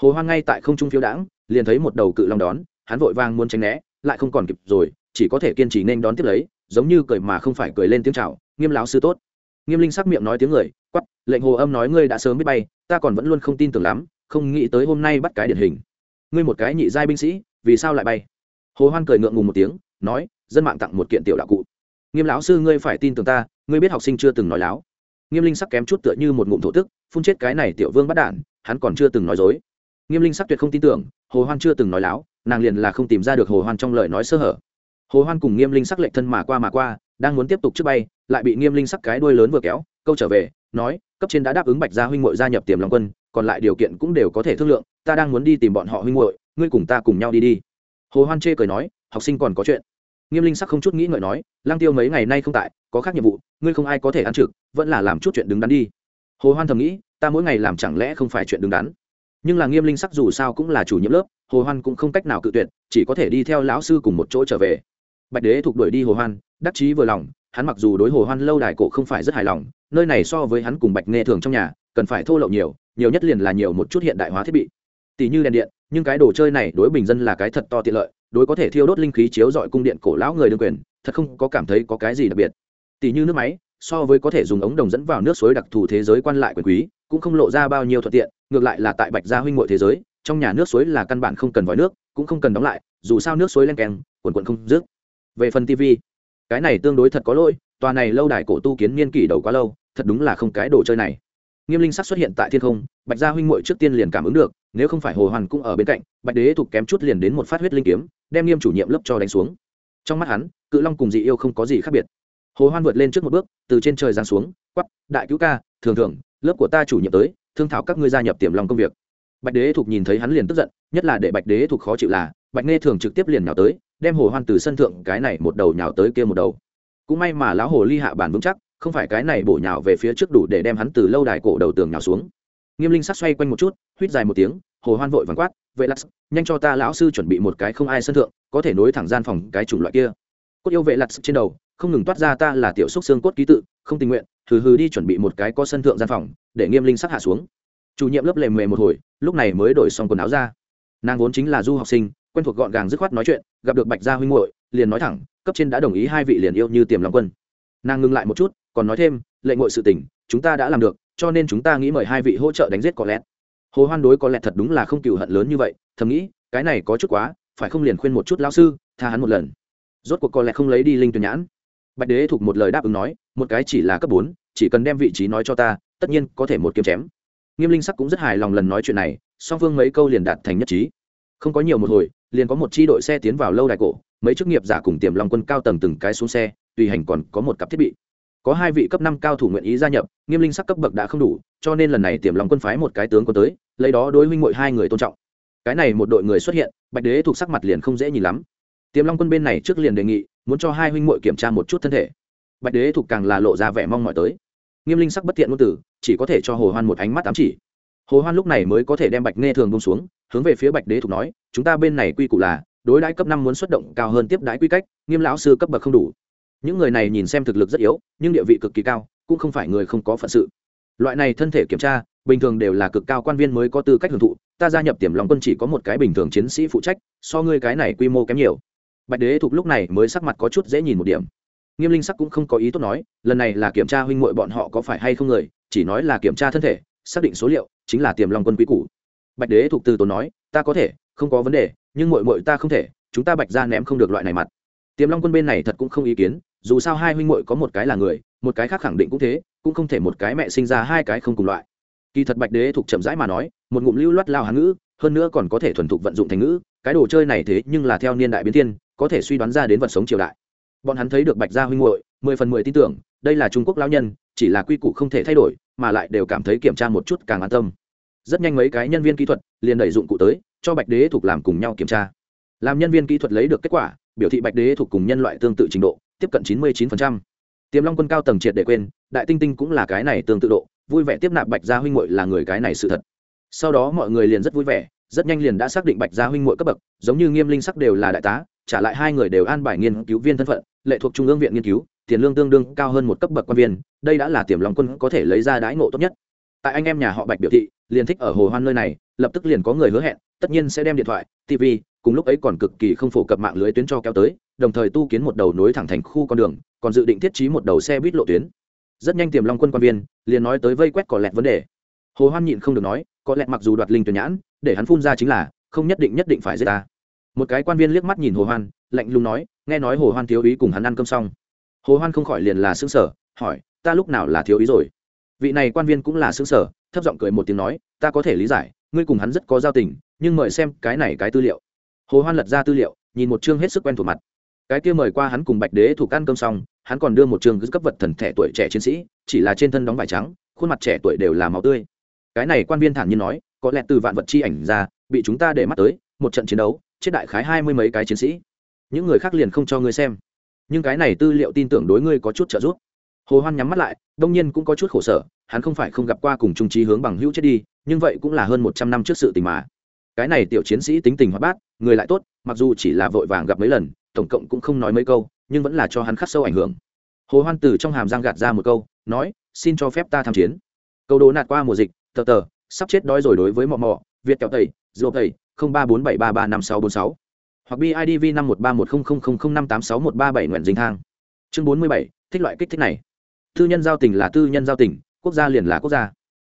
Hồ hoan ngay tại không trung phiếu đãng, liền thấy một đầu cự long đón, hắn vội vàng muốn tránh né, lại không còn kịp rồi, chỉ có thể kiên trì nên đón tiếp lấy, giống như cười mà không phải cười lên tiếng chào, nghiêm lão sư tốt. Nghiêm linh sắc miệng nói tiếng người quắp lệnh hồ âm nói ngươi đã sớm biết bay, ta còn vẫn luôn không tin tưởng lắm không nghĩ tới hôm nay bắt cái điển hình. Ngươi một cái nhị giai binh sĩ, vì sao lại bay? Hồ hoan cười ngượng ngùng một tiếng, nói, dân mạng tặng một kiện tiểu đạo cụ. Nghiêm lão sư ngươi phải tin tưởng ta, ngươi biết học sinh chưa từng nói láo. Nghiêm linh sắc kém chút tựa như một ngụm thổ tức, phun chết cái này tiểu vương bắt đản hắn còn chưa từng nói dối. Nghiêm linh sắc tuyệt không tin tưởng, hồ hoan chưa từng nói láo, nàng liền là không tìm ra được hồ hoan trong lời nói sơ hở. Hồ hoan cùng nghiêm linh sắc lệnh thân mà qua mà qua, đang muốn tiếp tục trước bay, lại bị nghiêm linh sắc cái đuôi lớn vừa kéo, câu trở về, nói, cấp trên đã đáp ứng bạch gia huynh muội gia nhập tiềm long quân còn lại điều kiện cũng đều có thể thương lượng, ta đang muốn đi tìm bọn họ huynh muội, ngươi cùng ta cùng nhau đi đi. Hồ hoan chê cười nói, học sinh còn có chuyện. Nghiêm linh sắc không chút nghĩ ngợi nói lang tiêu mấy ngày nay không tại, có khác nhiệm vụ, ngươi không ai có thể ăn trực, vẫn là làm chút chuyện đứng đắn đi. Hồ hoan thầm nghĩ, ta mỗi ngày làm chẳng lẽ không phải chuyện đứng đắn? Nhưng là nghiêm linh sắc dù sao cũng là chủ nhiệm lớp, hồ hoan cũng không cách nào cự tuyệt, chỉ có thể đi theo lão sư cùng một chỗ trở về. Bạch đế thuộc đuổi đi hồ hoan, đắc chí vừa lòng, hắn mặc dù đối hồ hoan lâu đài cổ không phải rất hài lòng, nơi này so với hắn cùng bạch nghe thường trong nhà, cần phải thô lậu nhiều nhiều nhất liền là nhiều một chút hiện đại hóa thiết bị. Tỷ như đèn điện, nhưng cái đồ chơi này đối bình dân là cái thật to tiện lợi, đối có thể thiêu đốt linh khí chiếu dọi cung điện cổ lão người đương quyền, thật không có cảm thấy có cái gì đặc biệt. Tỷ như nước máy, so với có thể dùng ống đồng dẫn vào nước suối đặc thù thế giới quan lại quyền quý, cũng không lộ ra bao nhiêu thuận tiện, ngược lại là tại bạch gia huynh ngội thế giới, trong nhà nước suối là căn bản không cần vòi nước, cũng không cần đóng lại, dù sao nước suối len keng, quần quần không dứt về phần tv cái này tương đối thật có lỗi, tòa này lâu đài cổ tu kiến niên kỷ đầu quá lâu, thật đúng là không cái đồ chơi này nghiêm linh sắc xuất hiện tại thiên không, bạch gia huynh muội trước tiên liền cảm ứng được, nếu không phải hồ hoàn cũng ở bên cạnh, bạch đế thuộc kém chút liền đến một phát huyết linh kiếm, đem nghiêm chủ nhiệm lớp cho đánh xuống. Trong mắt hắn, cự long cùng dị yêu không có gì khác biệt. Hồ hoan vượt lên trước một bước, từ trên trời giáng xuống quắp đại cứu ca, thường thường, lớp của ta chủ nhiệm tới, thương thảo các ngươi gia nhập tiềm long công việc. Bạch đế thuộc nhìn thấy hắn liền tức giận, nhất là để bạch đế thuộc khó chịu là, bạch nghe thường trực tiếp liền nhào tới, đem hồ hoan từ sân thượng cái này một đầu nhào tới kia một đầu. Cũng may mà lão hồ ly hạ bản vững chắc không phải cái này bổ nhào về phía trước đủ để đem hắn từ lâu đài cổ đầu tường nhào xuống. Nghiêm linh sắc xoay quanh một chút, huýt dài một tiếng, hồ hoan vội vàng quát, vệ lặt nhanh cho ta lão sư chuẩn bị một cái không ai sân thượng, có thể nối thẳng gian phòng cái chủng loại kia. Cốt yêu vệ lặt trên đầu, không ngừng toát ra ta là tiểu xúc xương cốt ký tự, không tình nguyện, hừ hừ đi chuẩn bị một cái có sân thượng gian phòng, để nghiêm linh sắc hạ xuống. Chủ nhiệm lớp lề mề một hồi, lúc này mới đổi xong quần áo ra. Nàng vốn chính là du học sinh, quen thuộc gọn gàng dứt khoát nói chuyện, gặp được bạch gia huynh muội, liền nói thẳng, cấp trên đã đồng ý hai vị liền yêu như tiềm lòng quân. Nàng ngừng lại một chút còn nói thêm, lệ ngội sự tình, chúng ta đã làm được, cho nên chúng ta nghĩ mời hai vị hỗ trợ đánh giết có lẽ. Hồ hoan đối có lẽ thật đúng là không cựu hận lớn như vậy, thầm nghĩ, cái này có chút quá, phải không liền khuyên một chút lão sư, tha hắn một lần. Rốt cuộc có lẽ không lấy đi linh tuyển nhãn. Bạch đế thuộc một lời đáp ứng nói, một cái chỉ là cấp bốn, chỉ cần đem vị trí nói cho ta, tất nhiên có thể một kiếm chém. Nghiêm linh sắc cũng rất hài lòng lần nói chuyện này, song phương mấy câu liền đạt thành nhất trí. Không có nhiều một hồi, liền có một chi đội xe tiến vào lâu đài cổ, mấy chức nghiệp giả cùng tiềm long quân cao tầng từng cái xuống xe, tùy hành còn có một cặp thiết bị có hai vị cấp năm cao thủ nguyện ý gia nhập, nghiêm linh sắc cấp bậc đã không đủ, cho nên lần này tiềm long quân phái một cái tướng có tới, lấy đó đối huynh mội hai người tôn trọng. Cái này một đội người xuất hiện, bạch đế thuộc sắc mặt liền không dễ nhìn lắm. Tiềm long quân bên này trước liền đề nghị, muốn cho hai huynh mội kiểm tra một chút thân thể. Bạch đế thuộc càng là lộ ra vẻ mong mỏi tới. Nghiêm linh sắc bất thiện ngôn tử, chỉ có thể cho hồ hoan một ánh mắt ám chỉ. Hồ hoan lúc này mới có thể đem bạch nghe thường bông xuống, hướng về phía bạch đế thuộc nói, chúng ta bên này quy củ là, đối đãi cấp năm muốn xuất động cao hơn tiếp đãi quy cách, nghiêm lão sư cấp bậc không đủ những người này nhìn xem thực lực rất yếu, nhưng địa vị cực kỳ cao, cũng không phải người không có phận sự. Loại này thân thể kiểm tra, bình thường đều là cực cao quan viên mới có tư cách hưởng thụ, ta gia nhập tiềm lòng quân chỉ có một cái bình thường chiến sĩ phụ trách, so ngươi cái này quy mô kém nhiều. Bạch đế thuộc lúc này mới sắc mặt có chút dễ nhìn một điểm. Nghiêm linh sắc cũng không có ý tốt nói, lần này là kiểm tra huynh muội bọn họ có phải hay không người, chỉ nói là kiểm tra thân thể, xác định số liệu, chính là tiềm long quân quý cũ bạch đế thuộc từ tốn nói, ta có thể, không có vấn đề, nhưng muội muội ta không thể, chúng ta bạch ra ném không được loại này mặt. Tiềm long quân bên này thật cũng không ý kiến dù sao hai huynh muội có một cái là người, một cái khác khẳng định cũng thế, cũng không thể một cái mẹ sinh ra hai cái không cùng loại. Kỳ thật bạch đế thuộc chậm rãi mà nói, một ngụm lưu loát lao hán ngữ, hơn nữa còn có thể thuần thục vận dụng thành ngữ, cái đồ chơi này thế nhưng là theo niên đại biến thiên, có thể suy đoán ra đến vật sống triều đại. Bọn hắn thấy được bạch gia huynh muội, mười phần mười tin tưởng, đây là trung quốc lao nhân, chỉ là quy củ không thể thay đổi, mà lại đều cảm thấy kiểm tra một chút càng an tâm. Rất nhanh mấy cái nhân viên kỹ thuật liền đẩy dụng cụ tới, cho bạch đế thuộc làm cùng nhau kiểm tra. Làm nhân viên kỹ thuật lấy được kết quả, biểu thị bạch đế thuộc cùng nhân loại tương tự trình độ tiếp cận chín mươi 99%. tiềm long quân cao tầng triệt để quên, đại tinh tinh cũng là cái này tương tự độ, vui vẻ tiếp nạp bạch gia huynh muội là người cái này sự thật sau đó mọi người liền rất vui vẻ, rất nhanh liền đã xác định bạch gia huynh muội cấp bậc, giống như nghiêm linh sắc đều là đại tá, trả lại hai người đều an bài nghiên cứu viên thân phận, lệ thuộc trung ương viện nghiên cứu, tiền lương tương đương cao hơn một cấp bậc quan viên, đây đã là tiềm long quân có thể lấy ra đãi ngộ tốt nhất tại anh em nhà họ bạch biểu thị, liền thích ở hồ hoan nơi này, lập tức liền có người hứa hẹn, tất nhiên sẽ đem điện thoại tv cùng lúc ấy còn cực kỳ không phổ cập mạng lưới tuyến cho kéo tới đồng thời tu kiến một đầu nối thẳng thành khu con đường, còn dự định thiết trí một đầu xe buýt lộ tuyến. Rất nhanh tiềm long quân quan viên liền nói tới vây quét cỏ lẹt vấn đề. Hồ hoan nhịn không được nói, có lẹt mặc dù đoạt linh tuyển nhãn, để hắn phun ra chính là, không nhất định nhất định phải giết ta. Một cái quan viên liếc mắt nhìn hồ hoan, lạnh lùng nói, nghe nói hồ hoan thiếu ý cùng hắn ăn cơm xong. Hồ hoan không khỏi liền là sững sở hỏi, ta lúc nào là thiếu ý rồi? Vị này quan viên cũng là sững sở thấp giọng cười một tiếng nói, ta có thể lý giải, ngươi cùng hắn rất có giao tình, nhưng mời xem cái này cái tư liệu. Hồ hoan lật ra tư liệu, nhìn một chương hết sức quen thuộc mặt cái kia mời qua hắn cùng bạch đế thuộc ăn cơm xong, hắn còn đưa một trường cấp vật thần thẻ tuổi trẻ chiến sĩ, chỉ là trên thân đóng vải trắng, khuôn mặt trẻ tuổi đều là máu tươi. Cái này quan viên thản nhiên nói, có lẽ từ vạn vật chi ảnh ra, bị chúng ta để mắt tới, một trận chiến đấu, chết đại khái hai mươi mấy cái chiến sĩ. Những người khác liền không cho ngươi xem. Nhưng cái này tư liệu tin tưởng đối ngươi có chút trợ giúp. Hồ hoan nhắm mắt lại, đông nhiên cũng có chút khổ sở, hắn không phải không gặp qua cùng trung trí hướng bằng hữu chết đi, nhưng vậy cũng là hơn một trăm năm trước sự tình mà. Cái này tiểu chiến sĩ tính tình hoạt bát, người lại tốt, mặc dù chỉ là vội vàng gặp mấy lần tổng cộng cũng không nói mấy câu, nhưng vẫn là cho hắn khắc sâu ảnh hưởng. Hồ hoan từ trong hàm giang gạt ra một câu, nói, xin cho phép ta tham chiến. Câu đố nạt qua mùa dịch, tờ tờ, sắp chết đói rồi đối với mò mò việt kẹo tẩy dô tẩy, không ba bốn bảy ba ba năm sáu bốn sáu. Hoặc bidv năm một ba một không không không không năm tám sáu một ba bảy nguyện dinh thang. Chương bốn mươi bảy, thích loại kích thích này. Tư nhân giao tình là tư nhân giao tình, quốc gia liền là quốc gia.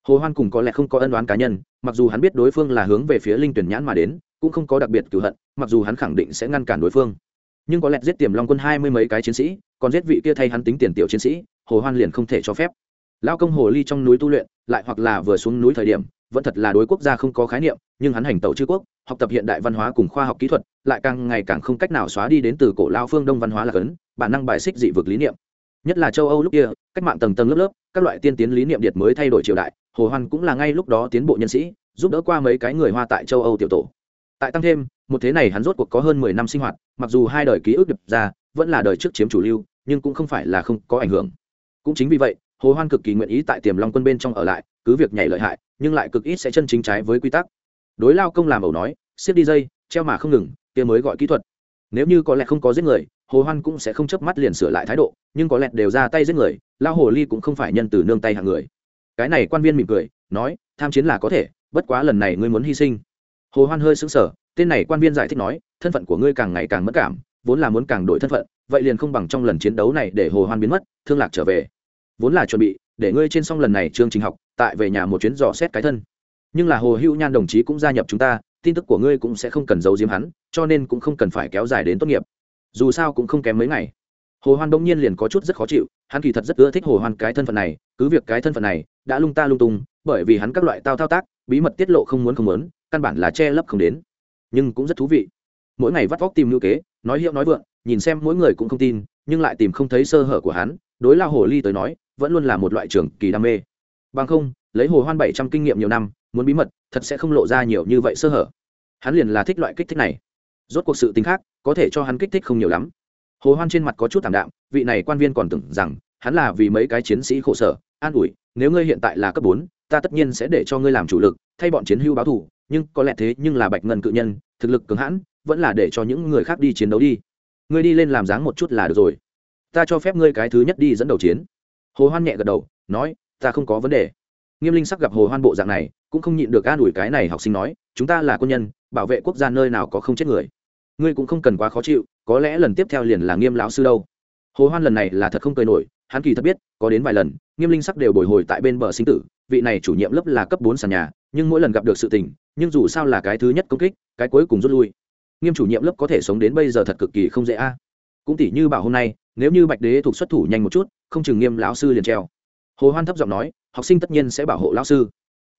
Hồ hoan cùng có lẽ không có ân đoán cá nhân, mặc dù hắn biết đối phương là hướng về phía linh tuyển nhãn mà đến, cũng không có đặc biệt cửu hận, mặc dù hắn khẳng định sẽ ngăn cản đối phương nhưng có lẽ giết tiềm long quân hai mươi mấy cái chiến sĩ, còn giết vị kia thay hắn tính tiền tiểu chiến sĩ, hồ hoan liền không thể cho phép. Lao công hồ ly trong núi tu luyện, lại hoặc là vừa xuống núi thời điểm, vẫn thật là đối quốc gia không có khái niệm, nhưng hắn hành tẩu chư quốc, học tập hiện đại văn hóa cùng khoa học kỹ thuật, lại càng ngày càng không cách nào xóa đi đến từ cổ lao phương đông văn hóa là cấn, bản năng bài xích dị vực lý niệm. Nhất là châu âu lúc kia, cách mạng tầng tầng lớp lớp, các loại tiên tiến lý niệm điệt mới thay đổi triều đại, hồ hoan cũng là ngay lúc đó tiến bộ nhân sĩ, giúp đỡ qua mấy cái người hoa tại châu âu tiểu tổ. Tại tăng thêm một thế này hắn rốt cuộc có hơn mười năm sinh hoạt, mặc dù hai đời ký ức đập ra, vẫn là đời trước chiếm chủ lưu, nhưng cũng không phải là không có ảnh hưởng. Cũng chính vì vậy, hồ hoan cực kỳ nguyện ý tại tiềm long quân bên trong ở lại, cứ việc nhảy lợi hại, nhưng lại cực ít sẽ chân chính trái với quy tắc. Đối lao công làm ẩu nói, siết đi dây, treo mà không ngừng, kia mới gọi kỹ thuật. Nếu như có lẽ không có giết người, hồ hoan cũng sẽ không chớp mắt liền sửa lại thái độ, nhưng có lẽ đều ra tay giết người, lao hồ ly cũng không phải nhân từ nương tay hạng người. Cái này quan viên mỉm cười, nói, tham chiến là có thể, bất quá lần này ngươi muốn hy sinh. Hồ hoan hơi sững sờ tên này quan viên giải thích nói, thân phận của ngươi càng ngày càng mất cảm, vốn là muốn càng đổi thân phận, vậy liền không bằng trong lần chiến đấu này để hồ hoan biến mất, thương lạc trở về. Vốn là chuẩn bị, để ngươi trên xong lần này chương trình học, tại về nhà một chuyến dò xét cái thân. Nhưng là hồ hữu nhan đồng chí cũng gia nhập chúng ta, tin tức của ngươi cũng sẽ không cần giấu giếm hắn, cho nên cũng không cần phải kéo dài đến tốt nghiệp. Dù sao cũng không kém mấy ngày. Hồ hoan đông nhiên liền có chút rất khó chịu, hắn kỳ thật rất ưa thích hồ hoan cái thân phận này, cứ việc cái thân phận này đã lung ta lung tung, bởi vì hắn các loại tao thao tác, bí mật tiết lộ không muốn không muốn, căn bản là che lấp không đến nhưng cũng rất thú vị. Mỗi ngày vắt vóc tìm ngữ kế, nói hiệu nói vượng, nhìn xem mỗi người cũng không tin, nhưng lại tìm không thấy sơ hở của hắn, đối lao hồ ly tới nói, vẫn luôn là một loại trường kỳ đam mê. Bằng không, lấy hồ hoan bảy trăm kinh nghiệm nhiều năm, muốn bí mật, thật sẽ không lộ ra nhiều như vậy sơ hở. Hắn liền là thích loại kích thích này. Rốt cuộc sự tính khác, có thể cho hắn kích thích không nhiều lắm. Hồ hoan trên mặt có chút thảm đạm, vị này quan viên còn tưởng rằng, hắn là vì mấy cái chiến sĩ khổ sở, an ủi, nếu ngươi hiện tại là cấp bốn ta tất nhiên sẽ để cho ngươi làm chủ lực thay bọn chiến hưu báo thủ, nhưng có lẽ thế nhưng là bạch ngân cự nhân thực lực cứng hãn vẫn là để cho những người khác đi chiến đấu đi. Ngươi đi lên làm dáng một chút là được rồi. Ta cho phép ngươi cái thứ nhất đi dẫn đầu chiến. Hồ hoan nhẹ gật đầu nói ta không có vấn đề. Nghiêm linh sắc gặp hồ hoan bộ dạng này cũng không nhịn được an ủi cái này học sinh nói chúng ta là quân nhân bảo vệ quốc gia nơi nào có không chết người. Ngươi cũng không cần quá khó chịu có lẽ lần tiếp theo liền là nghiêm lão sư đâu. Hồ hoan lần này là thật không cười nổi hắn kỳ thật biết có đến vài lần nghiêm linh sắc đều bồi hồi tại bên bờ sinh tử vị này chủ nhiệm lớp là cấp bốn sàn nhà, nhưng mỗi lần gặp được sự tình, nhưng dù sao là cái thứ nhất công kích, cái cuối cùng rút lui. Nghiêm chủ nhiệm lớp có thể sống đến bây giờ thật cực kỳ không dễ a. Cũng tỷ như bảo hôm nay, nếu như bạch đế thuộc xuất thủ nhanh một chút, không chừng nghiêm lão sư liền treo. Hồ hoan thấp giọng nói, học sinh tất nhiên sẽ bảo hộ lão sư.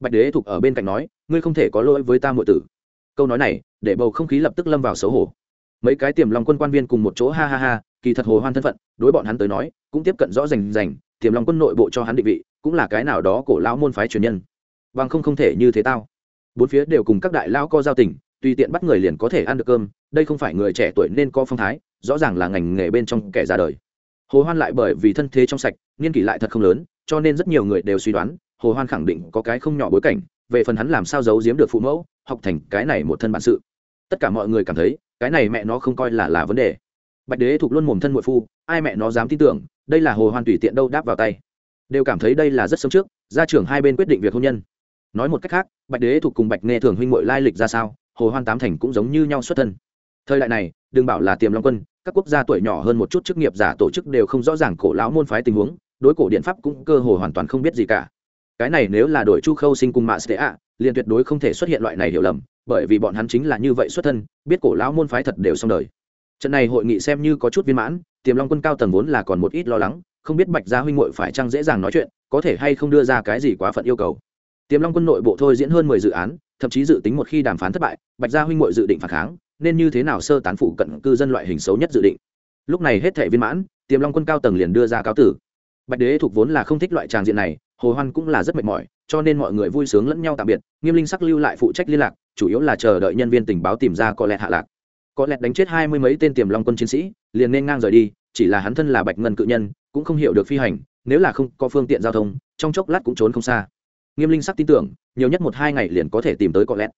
Bạch đế thuộc ở bên cạnh nói, ngươi không thể có lỗi với ta muội tử. Câu nói này, để bầu không khí lập tức lâm vào xấu hổ. Mấy cái tiềm long quân quan viên cùng một chỗ ha ha ha, kỳ thật hồ hoan thân phận, đối bọn hắn tới nói, cũng tiếp cận rõ rành rành, tiềm long quân nội bộ cho hắn định vị cũng là cái nào đó cổ lão môn phái truyền nhân. Bằng không không thể như thế tao. Bốn phía đều cùng các đại lão co giao tình, tùy tiện bắt người liền có thể ăn được cơm, đây không phải người trẻ tuổi nên có phong thái, rõ ràng là ngành nghề bên trong kẻ ra đời. Hồ hoan lại bởi vì thân thế trong sạch, nghiên kỷ lại thật không lớn, cho nên rất nhiều người đều suy đoán, hồ hoan khẳng định có cái không nhỏ bối cảnh, về phần hắn làm sao giấu giếm được phụ mẫu, học thành cái này một thân bản sự. Tất cả mọi người cảm thấy, cái này mẹ nó không coi là là vấn đề. Bạch đế thuộc luôn mồm thân muội phu, ai mẹ nó dám tin tưởng, đây là hồ hoan tùy tiện đâu đáp vào tay đều cảm thấy đây là rất sớm trước, gia trưởng hai bên quyết định việc hôn nhân. Nói một cách khác, bạch đế thuộc cùng bạch nghe thường huynh muội lai lịch ra sao, hồ hoan tám thành cũng giống như nhau xuất thân. Thời đại này, đừng bảo là tiềm long quân, các quốc gia tuổi nhỏ hơn một chút chức nghiệp giả tổ chức đều không rõ ràng cổ lão môn phái tình huống, đối cổ điện pháp cũng cơ hồ hoàn toàn không biết gì cả. Cái này nếu là đội chu khâu sinh cùng mạ sẽ ạ liền tuyệt đối không thể xuất hiện loại này hiểu lầm, bởi vì bọn hắn chính là như vậy xuất thân, biết cổ lão môn phái thật đều xong đời. Trận này hội nghị xem như có chút viên mãn, tiềm long quân cao tầng vốn là còn một ít lo lắng không biết bạch gia huynh muội phải chăng dễ dàng nói chuyện, có thể hay không đưa ra cái gì quá phận yêu cầu. Tiềm long quân nội bộ thôi diễn hơn mười dự án, thậm chí dự tính một khi đàm phán thất bại, bạch gia huynh muội dự định phản kháng, nên như thế nào sơ tán phụ cận cư dân loại hình xấu nhất dự định. Lúc này hết thể viên mãn, tiềm long quân cao tầng liền đưa ra cáo tử. Bạch đế thuộc vốn là không thích loại tràng diện này, hồ hoan cũng là rất mệt mỏi, cho nên mọi người vui sướng lẫn nhau tạm biệt, nghiêm linh sắc lưu lại phụ trách liên lạc, chủ yếu là chờ đợi nhân viên tình báo tìm ra có lẹt hạ lạc. Có lẹt đánh chết hai mươi mấy tên tiềm long quân chiến sĩ, liền nên ngang rời đi chỉ là hắn thân là bạch ngân cự nhân, cũng không hiểu được phi hành, nếu là không có phương tiện giao thông, trong chốc lát cũng trốn không xa. Nghiêm linh sắc tin tưởng, nhiều nhất một hai ngày liền có thể tìm tới có lẽ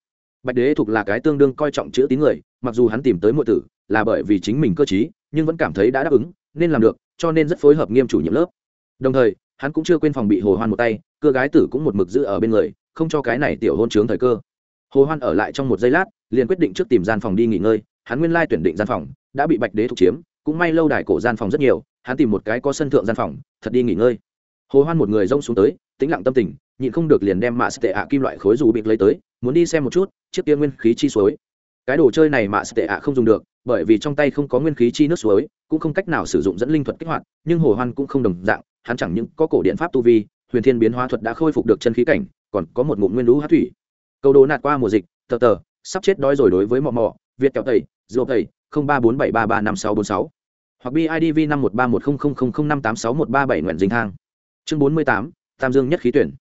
bạch đế thuộc là cái tương đương coi trọng chữ tín người, mặc dù hắn tìm tới mọi tử, là bởi vì chính mình cơ t nhưng vẫn cảm thấy đã đáp ứng, nên làm được, cho nên rất phối hợp nghiêm chủ nhiệm lớp. Đồng thời, hắn cũng chưa quên phòng bị hồ hoan một tay cưa gái tử cũng một mực giữ ở bên người, không cho cái này tiểu hôn trướng thời cơ. Hồ hoan ở lại trong một giây lát, liền quyết định trước tìm gian phòng đi nghỉ ngơi, hắn nguyên lai tuyển định gian phòng, đã bị bạch đế thuộc chiếm cũng may lâu đài cổ gian phòng rất nhiều, hắn tìm một cái có sân thượng gian phòng, thật đi nghỉ ngơi. Hồ hoan một người rông xuống tới, tĩnh lặng tâm tình, nhịn không được liền đem mạ tệ ạ kim loại khối dù bịt lấy tới, muốn đi xem một chút, chiếc kia nguyên khí chi suối. Cái đồ chơi này mạ tệ ạ không dùng được, bởi vì trong tay không có nguyên khí chi nước suối, cũng không cách nào sử dụng dẫn linh thuật kích hoạt, nhưng hồ hoan cũng không đồng dạng, hắn chẳng những có cổ điện pháp tu vi, huyền thiên biến hóa thuật đã khôi phục được chân khí cảnh, còn có một ngụm nguyên lũ hát thủy. Câu đồ nạt qua mùa dịch, tờ tờ, sắp chết đói rồi đối với mò mò việt kẹo tẩy dầu tẩy ba bốn bảy ba ba năm sáu bốn sáu, hoặc bidv năm một ba một không không không không năm tám sáu một ba bảy nguyện dinh thang. Chương bốn mươi tám, tam dương nhất khí tuyển.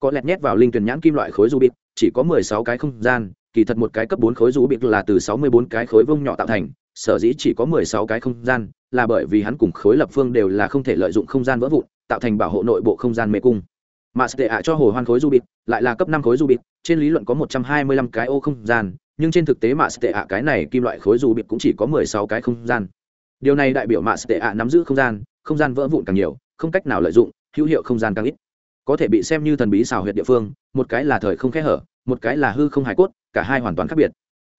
Có lẹt nhét vào linh tuyển nhãn kim loại khối du bịt chỉ có mười sáu cái không gian, kỳ thật một cái cấp bốn khối du bịt là từ sáu mươi bốn cái khối vông nhỏ tạo thành, sở dĩ chỉ có mười sáu cái không gian, là bởi vì hắn cùng khối lập phương đều là không thể lợi dụng không gian vỡ vụn, tạo thành bảo hộ nội bộ không gian mê cung. Mà sẽ ạ cho hồ hoan khối du bịt lại là cấp năm khối du bịt trên lý luận có một trăm hai mươi lăm cái ô không gian nhưng trên thực tế mà tệ ạ cái này kim loại khối dù bịt cũng chỉ có mười sáu cái không gian. Điều này đại biểu mạ tệ ạ nắm giữ không gian không gian vỡ vụn càng nhiều, không cách nào lợi dụng, hữu hiệu không gian càng ít. Có thể bị xem như thần bí xào huyệt địa phương, một cái là thời không khẽ hở, một cái là hư không hài cốt, cả hai hoàn toàn khác biệt.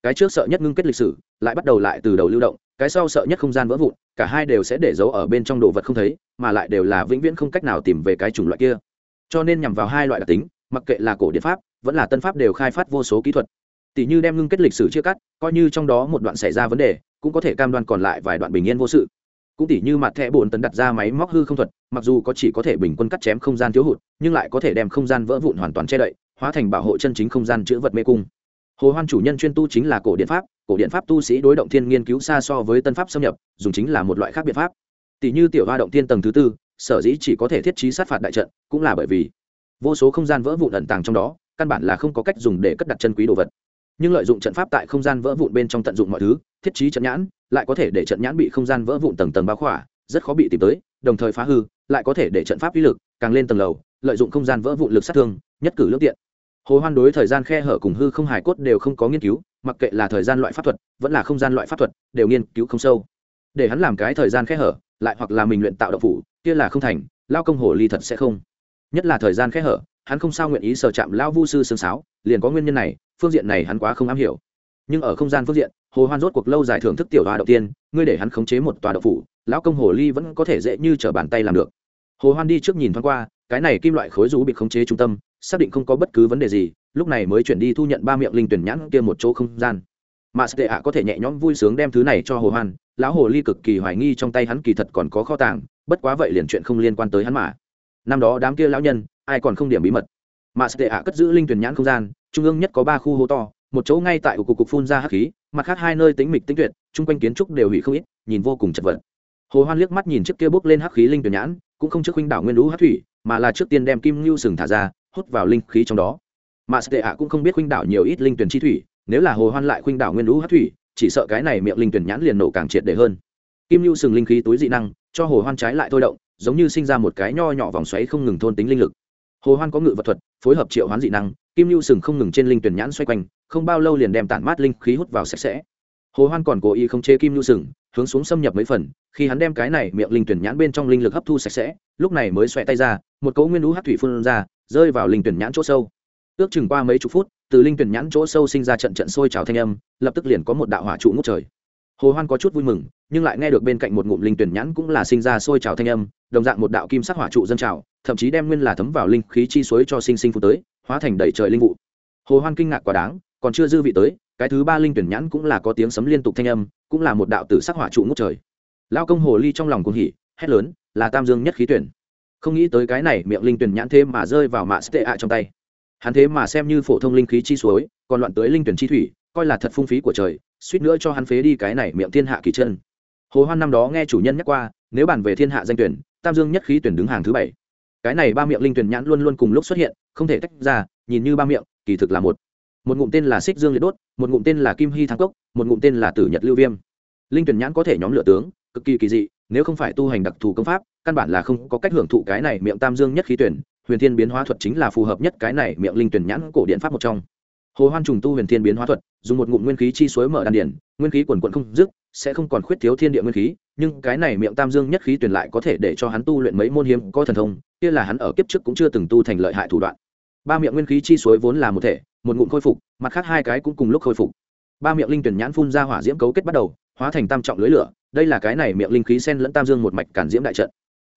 Cái trước sợ nhất ngưng kết lịch sử, lại bắt đầu lại từ đầu lưu động, cái sau sợ nhất không gian vỡ vụn, cả hai đều sẽ để giấu ở bên trong đồ vật không thấy, mà lại đều là vĩnh viễn không cách nào tìm về cái chủng loại kia. Cho nên nhằm vào hai loại đặc tính, mặc kệ là cổ điện pháp, vẫn là tân pháp đều khai phát vô số kỹ thuật tỷ như đem ngưng kết lịch sử chia cắt, coi như trong đó một đoạn xảy ra vấn đề, cũng có thể cam đoan còn lại vài đoạn bình yên vô sự. Cũng tỷ như mặt thẻ bổn tấn đặt ra máy móc hư không thuật, mặc dù có chỉ có thể bình quân cắt chém không gian thiếu hụt, nhưng lại có thể đem không gian vỡ vụn hoàn toàn che đậy, hóa thành bảo hộ chân chính không gian chữ vật mê cung. Hồ hoan chủ nhân chuyên tu chính là cổ điện pháp, cổ điện pháp tu sĩ đối động thiên nghiên cứu xa so với tân pháp xâm nhập, dùng chính là một loại khác biện pháp. Tỷ như tiểu hoa động thiên tầng thứ tư, sở dĩ chỉ có thể thiết trí sát phạt đại trận, cũng là bởi vì vô số không gian vỡ vụn ẩn tàng trong đó, căn bản là không có cách dùng để cất đặt chân quý đồ vật nhưng lợi dụng trận pháp tại không gian vỡ vụn bên trong tận dụng mọi thứ, thiết trí trận nhãn, lại có thể để trận nhãn bị không gian vỡ vụn tầng tầng bao khỏa, rất khó bị tìm tới, đồng thời phá hư, lại có thể để trận pháp uy lực càng lên tầng lầu, lợi dụng không gian vỡ vụn lực sát thương, nhất cử lương tiện. Hồ hoan đối thời gian khe hở cùng hư không hài cốt đều không có nghiên cứu, mặc kệ là thời gian loại pháp thuật, vẫn là không gian loại pháp thuật, đều nghiên cứu không sâu. Để hắn làm cái thời gian khe hở, lại hoặc là mình luyện tạo độc phủ, kia là không thành, lao công hồ ly thật sẽ không. Nhất là thời gian khe hở, hắn không sao nguyện ý sở chạm lao vu sư sương sáo, liền có nguyên nhân này phương diện này hắn quá không am hiểu. Nhưng ở không gian phương diện, hồ hoan rốt cuộc lâu dài thưởng thức tiểu hoa đầu tiên, ngươi để hắn khống chế một tòa độc phủ, lão công hồ ly vẫn có thể dễ như trở bàn tay làm được. Hồ hoan đi trước nhìn thoáng qua, cái này kim loại khối rú bị khống chế trung tâm, xác định không có bất cứ vấn đề gì, lúc này mới chuyển đi thu nhận ba miệng linh tuyển nhãn kia một chỗ không gian. Mà sệ ạ có thể nhẹ nhõm vui sướng đem thứ này cho hồ hoan, lão hồ ly cực kỳ hoài nghi trong tay hắn kỳ thật còn có kho tàng, bất quá vậy liền chuyện không liên quan tới hắn mà. Năm đó đám kia lão nhân, ai còn không điểm bí mật. Mà sệ ạ cất giữ linh tuyển nhãn không gian trung ương nhất có ba khu hố to, một chỗ ngay tại cục cục phun ra hắc khí, mặt khác hai nơi tính mịch tính tuyệt, chung quanh kiến trúc đều hủy không ít, nhìn vô cùng chật vật. Hồ hoan liếc mắt nhìn chiếc kia bốc lên hắc khí linh tuyển nhãn, cũng không trước huynh đảo nguyên lũ hắc thủy, mà là trước tiên đem kim lưu sừng thả ra, hút vào linh khí trong đó. Mà sệ ạ cũng không biết huynh đảo nhiều ít linh tuyển chi thủy, nếu là hồ hoan lại huynh đảo nguyên lũ hắc thủy, chỉ sợ cái này miệng linh tuyển nhãn liền nổ càng triệt để hơn. Kim lưu sừng linh khí túi dị năng, cho hồ hoan trái lại thôi động, giống như sinh ra một cái nho nhỏ vòng xoáy không ngừng thôn tính linh lực hồ hoan có ngự vật thuật, phối hợp triệu hoán dị năng, kim lưu sừng không ngừng trên linh tuyển nhãn xoay quanh, không bao lâu liền đem tản mát linh khí hút vào sạch sẽ. Hồ hoan còn cố ý không chế kim lưu sừng, hướng xuống xâm nhập mấy phần, khi hắn đem cái này miệng linh tuyển nhãn bên trong linh lực hấp thu sạch sẽ, lúc này mới xoẹ tay ra, một cấu nguyên lũ hát thủy phun ra, rơi vào linh tuyển nhãn chỗ sâu. Ước chừng qua mấy chục phút, từ linh tuyển nhãn chỗ sâu sinh ra trận trận sôi trào thanh âm, lập tức liền có một đạo hỏa trụ ngút trời. Hồ hoan có chút vui mừng, nhưng lại nghe được bên cạnh một ngụm linh tuyển nhãn cũng là sinh ra sôi trào thanh âm, đồng dạng một đạo kim sắc hỏa trụ dân trào thậm chí đem nguyên là thấm vào linh khí chi suối cho sinh sinh phụ tới, hóa thành đầy trời linh vụ. Hồ hoan kinh ngạc quá đáng, còn chưa dư vị tới, cái thứ ba linh tuyển nhãn cũng là có tiếng sấm liên tục thanh âm, cũng là một đạo tử sắc hỏa trụ ngút trời. Lao công hồ ly trong lòng cuồng hỉ, hét lớn, là tam dương nhất khí tuyển. Không nghĩ tới cái này miệng linh tuyển nhãn thế mà rơi vào mạ tệ ạ trong tay. Hắn thế mà xem như phổ thông linh khí chi suối, còn loạn tới linh tuyển chi thủy, coi là thật phung phí của trời, suýt nữa cho hắn phế đi cái này miệng thiên hạ kỳ chân. Hồ hoan năm đó nghe chủ nhân nhắc qua, nếu bàn về thiên hạ danh tuyển, tam dương nhất khí tuyển đứng hàng thứ bảy cái này ba miệng linh tuyển nhãn luôn luôn cùng lúc xuất hiện, không thể tách ra, nhìn như ba miệng, kỳ thực là một. Một ngụm tên là xích dương liệt đốt, một ngụm tên là kim hy thắng cốc, một ngụm tên là tử nhật lưu viêm. Linh tuyển nhãn có thể nhóm lựa tướng, cực kỳ kỳ dị, nếu không phải tu hành đặc thù công pháp, căn bản là không có cách hưởng thụ cái này miệng tam dương nhất khí tuyển, huyền thiên biến hóa thuật chính là phù hợp nhất cái này miệng linh tuyển nhãn cổ điện pháp một trong. Hồ hoan trùng tu huyền thiên biến hóa thuật dùng một ngụm nguyên khí chi suối mở đan điển nguyên khí quần quận không dứt, sẽ không còn khuyết thiếu thiên địa nguyên khí, nhưng cái này miệng tam dương nhất khí tuyển lại có thể để cho hắn tu luyện mấy môn hiếm có thần thông, kia là hắn ở kiếp trước cũng chưa từng tu thành lợi hại thủ đoạn. Ba miệng nguyên khí chi suối vốn là một thể, một ngụm khôi phục, mặt khác hai cái cũng cùng lúc khôi phục. Ba miệng linh tuyển nhãn phun ra hỏa diễm cấu kết bắt đầu, hóa thành tam trọng lưới lửa, đây là cái này miệng linh khí sen lẫn tam dương một mạch cản diễm đại trận.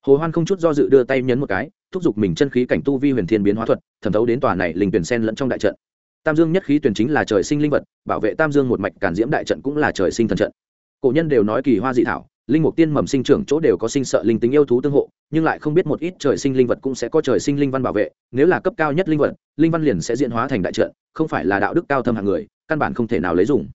Hồ hoan không chút do dự đưa tay nhấn một cái, thúc giục mình chân khí cảnh tu vi huyền thiên biến hóa thuật, thẩm thấu đến tòa này linh tuyển sen lẫn trong đại trận tam dương nhất khí tuyển chính là trời sinh linh vật, bảo vệ tam dương một mạch cản diễm đại trận cũng là trời sinh thần trận. Cổ nhân đều nói kỳ hoa dị thảo, linh mục tiên mầm sinh trưởng chỗ đều có sinh sợ linh tính yêu thú tương hộ, nhưng lại không biết một ít trời sinh linh vật cũng sẽ có trời sinh linh văn bảo vệ, nếu là cấp cao nhất linh vật, linh văn liền sẽ diễn hóa thành đại trận, không phải là đạo đức cao thâm hạng người, căn bản không thể nào lấy dùng.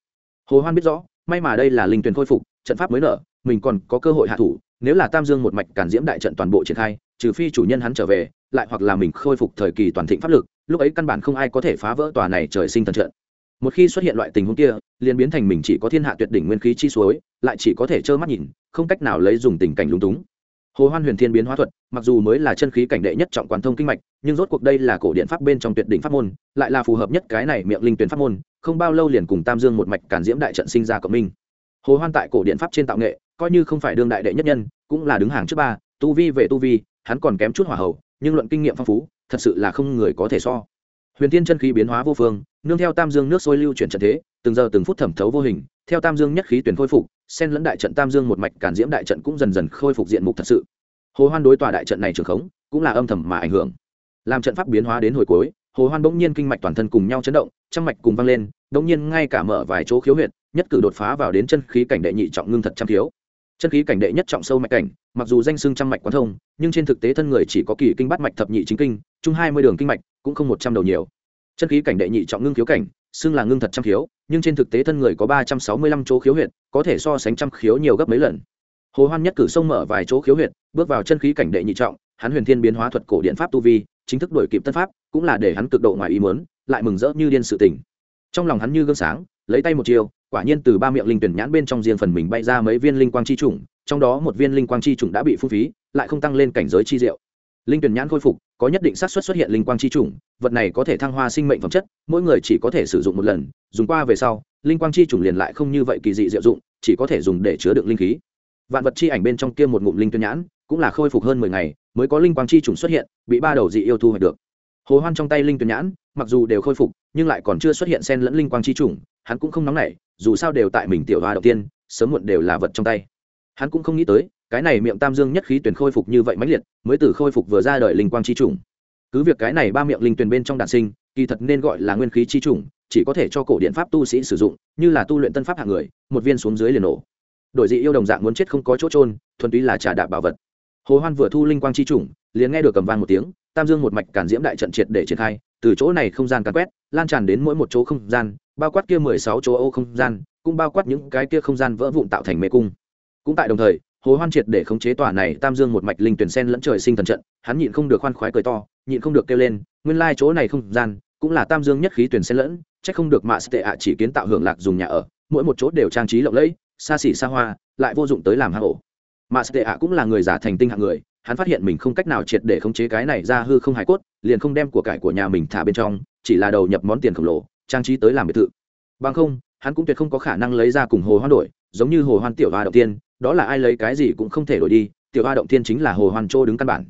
Hồ hoan biết rõ, may mà đây là linh tuyển khôi phục, trận pháp mới nở, mình còn có cơ hội hạ thủ, nếu là tam dương một mạch cản diễm đại trận toàn bộ triển khai, trừ phi chủ nhân hắn trở về, lại hoặc là mình khôi phục thời kỳ toàn thịnh pháp lực lúc ấy căn bản không ai có thể phá vỡ tòa này trời sinh thần trận. Một khi xuất hiện loại tình huống kia, liền biến thành mình chỉ có thiên hạ tuyệt đỉnh nguyên khí chi suối, lại chỉ có thể trơ mắt nhìn, không cách nào lấy dùng tình cảnh lúng túng. Hồ hoan huyền thiên biến hóa thuật, mặc dù mới là chân khí cảnh đệ nhất trọng quán thông kinh mạch, nhưng rốt cuộc đây là cổ điện pháp bên trong tuyệt đỉnh pháp môn, lại là phù hợp nhất cái này miệng linh tuyển pháp môn, không bao lâu liền cùng tam dương một mạch cản diễm đại trận sinh ra cộng minh. Hồ hoan tại cổ điện pháp trên tạo nghệ, coi như không phải đương đại đệ nhất nhân, cũng là đứng hàng trước ba, tu vi về tu vi, hắn còn kém chút hỏa hậu, nhưng luận kinh nghiệm phong phú thật sự là không người có thể so. Huyền tiên chân khí biến hóa vô phương, nương theo tam dương nước sôi lưu chuyển trận thế, từng giờ từng phút thẩm thấu vô hình, theo tam dương nhất khí tuyển khôi phục sen lẫn đại trận tam dương một mạch cản diễm đại trận cũng dần dần khôi phục diện mục thật sự. Hồ hoan đối tòa đại trận này trường khống, cũng là âm thầm mà ảnh hưởng. Làm trận pháp biến hóa đến hồi cuối, hồ hoan bỗng nhiên kinh mạch toàn thân cùng nhau chấn động, trăm mạch cùng vang lên, bỗng nhiên ngay cả mở vài chỗ khiếu huyệt, nhất cử đột phá vào đến chân khí cảnh đệ nhị trọng ngưng thật trăm thiếu chân khí cảnh đệ nhất trọng sâu mạch cảnh, mặc dù danh xưng trăm mạch quán thông, nhưng trên thực tế thân người chỉ có kỳ kinh bắt mạch thập nhị chính kinh, chung hai mươi đường kinh mạch, cũng không một trăm đầu nhiều. Chân khí cảnh đệ nhị trọng ngưng khiếu cảnh, xưng là ngưng thật trăm khiếu, nhưng trên thực tế thân người có ba trăm sáu mươi lăm chỗ khiếu huyệt, có thể so sánh trăm khiếu nhiều gấp mấy lần. Hồ hoan nhất cử sông mở vài chỗ khiếu huyệt, bước vào chân khí cảnh đệ nhị trọng, hắn huyền thiên biến hóa thuật cổ điện pháp tu vi, chính thức đổi kịp tân pháp, cũng là để hắn cực độ ngoài ý muốn, lại mừng rỡ như điên sự tình. Trong lòng hắn như gương sáng, lấy tay một chiều quả nhiên từ ba miệng linh tuyển nhãn bên trong riêng phần mình bay ra mấy viên linh quang chi trùng, trong đó một viên linh quang chi trùng đã bị phung phí, lại không tăng lên cảnh giới chi diệu. Linh tuyển nhãn khôi phục, có nhất định xác suất xuất hiện linh quang chi trùng, vật này có thể thăng hoa sinh mệnh phẩm chất, mỗi người chỉ có thể sử dụng một lần, dùng qua về sau, linh quang chi trùng liền lại không như vậy kỳ dị diệu dụng, chỉ có thể dùng để chứa đựng linh khí. Vạn vật chi ảnh bên trong kia một ngụm linh tuyển nhãn, cũng là khôi phục hơn mười ngày, mới có linh quang chi trùng xuất hiện, bị ba đầu dị yêu thu hoạch được. Hồ hoan trong tay linh tuyển nhãn, mặc dù đều khôi phục, nhưng lại còn chưa xuất hiện sen lẫn linh quang chi trùng hắn cũng không nóng nảy, dù sao đều tại mình tiểu hoa đầu tiên, sớm muộn đều là vật trong tay. Hắn cũng không nghĩ tới, cái này miệng tam dương nhất khí tuyển khôi phục như vậy mãnh liệt, mới từ khôi phục vừa ra đời linh quang chi trùng cứ việc cái này ba miệng linh tuyển bên trong đạn sinh, kỳ thật nên gọi là nguyên khí chi trùng chỉ có thể cho cổ điện pháp tu sĩ sử dụng, như là tu luyện tân pháp hạng người, một viên xuống dưới liền nổ. Đổi dị yêu đồng dạng muốn chết không có chỗ trôn thuần túy là trà đạp bảo vật. Hồ hoan vừa thu linh quang chi trùng liền nghe được cầm vang một tiếng, tam dương một mạch cản diễm đại trận triệt để triển khai từ chỗ này không gian càn quét, lan tràn đến mỗi một chỗ không gian, bao quát kia mười sáu chỗ ô không gian, cũng bao quát những cái kia không gian vỡ vụn tạo thành mê cung. Cũng tại đồng thời, hồ hoan triệt để khống chế tòa này tam dương một mạch linh tuyển sen lẫn trời sinh thần trận, hắn nhịn không được khoan khoái cười to, nhịn không được kêu lên, nguyên lai chỗ này không gian, cũng là tam dương nhất khí tuyển sen lẫn, chắc không được mạ tệ ạ chỉ kiến tạo hưởng lạc dùng nhà ở, mỗi một chỗ đều trang trí lộng lẫy, xa xỉ xa hoa, lại vô dụng tới làm hạ ổ. Mạ tệ ạ cũng là người giả thành tinh hạng người hắn phát hiện mình không cách nào triệt để khống chế cái này ra hư không hài cốt, liền không đem của cải của nhà mình thả bên trong, chỉ là đầu nhập món tiền khổng lồ, trang trí tới làm biệt thự. Bằng không, hắn cũng tuyệt không có khả năng lấy ra cùng hồ hoan đổi, giống như hồ hoan tiểu hoa động tiên, đó là ai lấy cái gì cũng không thể đổi đi, tiểu hoa động tiên chính là hồ hoan trô đứng căn bản.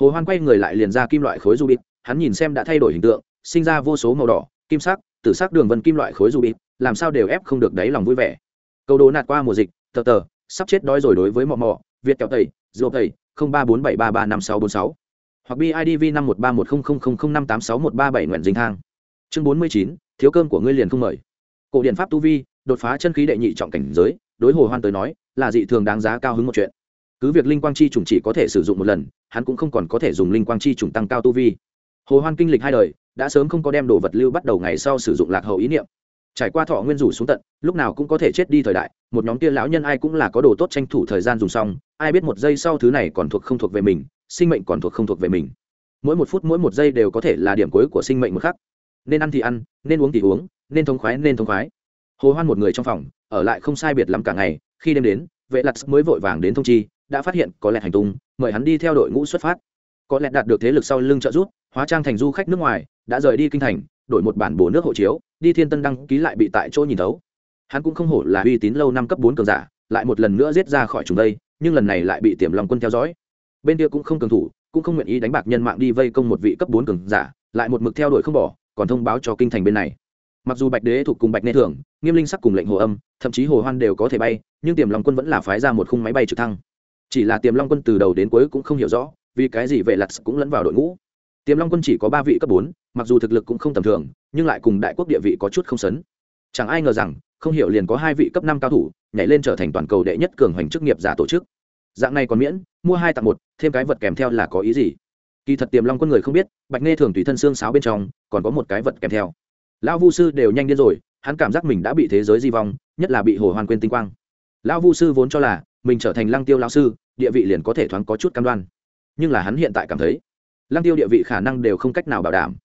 Hồ hoan quay người lại liền ra kim loại khối du bịt hắn nhìn xem đã thay đổi hình tượng, sinh ra vô số màu đỏ, kim sắc, tử sắc đường vân kim loại khối du bịt làm sao đều ép không được đáy lòng vui vẻ. Câu đố nạt qua mùa dịch, tờ tờ, sắp chết đói rồi đối với mọ mọ, việt kẹo tẩy dô tẩy ba bốn bảy ba ba năm sáu bốn sáu, hoặc bidv năm một ba một không không không không năm tám sáu một ba bảy nguyện dinh thang. Chương bốn mươi chín, thiếu cơm của ngươi liền không mời. Cổ điện pháp tu vi, đột phá chân khí đệ nhị trọng cảnh giới, đối hồ hoan tới nói, là dị thường đáng giá cao hứng một chuyện. Cứ việc linh quang chi trùng chỉ có thể sử dụng một lần, hắn cũng không còn có thể dùng linh quang chi trùng tăng cao tu vi. Hồ hoan kinh lịch hai đời, đã sớm không có đem đồ vật lưu bắt đầu ngày sau sử dụng lạc hậu ý niệm trải qua thọ nguyên rủ xuống tận, lúc nào cũng có thể chết đi thời đại, một nhóm kia lão nhân ai cũng là có đồ tốt tranh thủ thời gian dùng xong, ai biết một giây sau thứ này còn thuộc không thuộc về mình, sinh mệnh còn thuộc không thuộc về mình. Mỗi một phút mỗi một giây đều có thể là điểm cuối của sinh mệnh một khắc. Nên ăn thì ăn, nên uống thì uống, nên thông khoái nên thông khoái. Hồ hoan một người trong phòng, ở lại không sai biệt lắm cả ngày, khi đêm đến, vệ lặt mới vội vàng đến thông chi, đã phát hiện có lẽ hành tung, mời hắn đi theo đội ngũ xuất phát. Có lẽ đạt được thế lực sau lưng trợ giúp, hóa trang thành du khách nước ngoài, đã rời đi kinh thành đổi một bản bổ nước hộ chiếu, đi thiên tân đăng ký lại bị tại chỗ nhìn thấu. Hắn cũng không hổ là uy tín lâu năm cấp bốn cường giả, lại một lần nữa giết ra khỏi chúng đây, nhưng lần này lại bị tiềm lòng quân theo dõi. Bên kia cũng không cường thủ, cũng không nguyện ý đánh bạc nhân mạng đi vây công một vị cấp bốn cường giả, lại một mực theo đuổi không bỏ, còn thông báo cho kinh thành bên này. Mặc dù bạch đế thuộc cùng bạch nê thường nghiêm linh sắc cùng lệnh hồ âm, thậm chí hồ hoan đều có thể bay, nhưng tiềm long quân vẫn là phái ra một khung máy bay trực thăng. Chỉ là tiềm long quân từ đầu đến cuối cũng không hiểu rõ, vì cái gì vệ lặt cũng lẫn vào đội ngũ tiềm long quân chỉ có ba vị cấp bốn, mặc dù thực lực cũng không tầm thường, nhưng lại cùng đại quốc địa vị có chút không sấn. Chẳng ai ngờ rằng, không hiểu liền có hai vị cấp năm cao thủ, nhảy lên trở thành toàn cầu đệ nhất cường hoành chức nghiệp giả tổ chức. Dạng này còn miễn, mua hai tặng một, thêm cái vật kèm theo là có ý gì? Kỳ thật tiềm long quân người không biết, bạch nghe thường tùy thân xương sáo bên trong, còn có một cái vật kèm theo. Lão vu sư đều nhanh điên rồi, hắn cảm giác mình đã bị thế giới di vong, nhất là bị hồ hoàn quên tinh quang. Lão vu sư vốn cho là mình trở thành lăng tiêu lão sư, địa vị liền có thể thoáng có chút cam đoan. Nhưng là hắn hiện tại cảm thấy lăng tiêu địa vị khả năng đều không cách nào bảo đảm.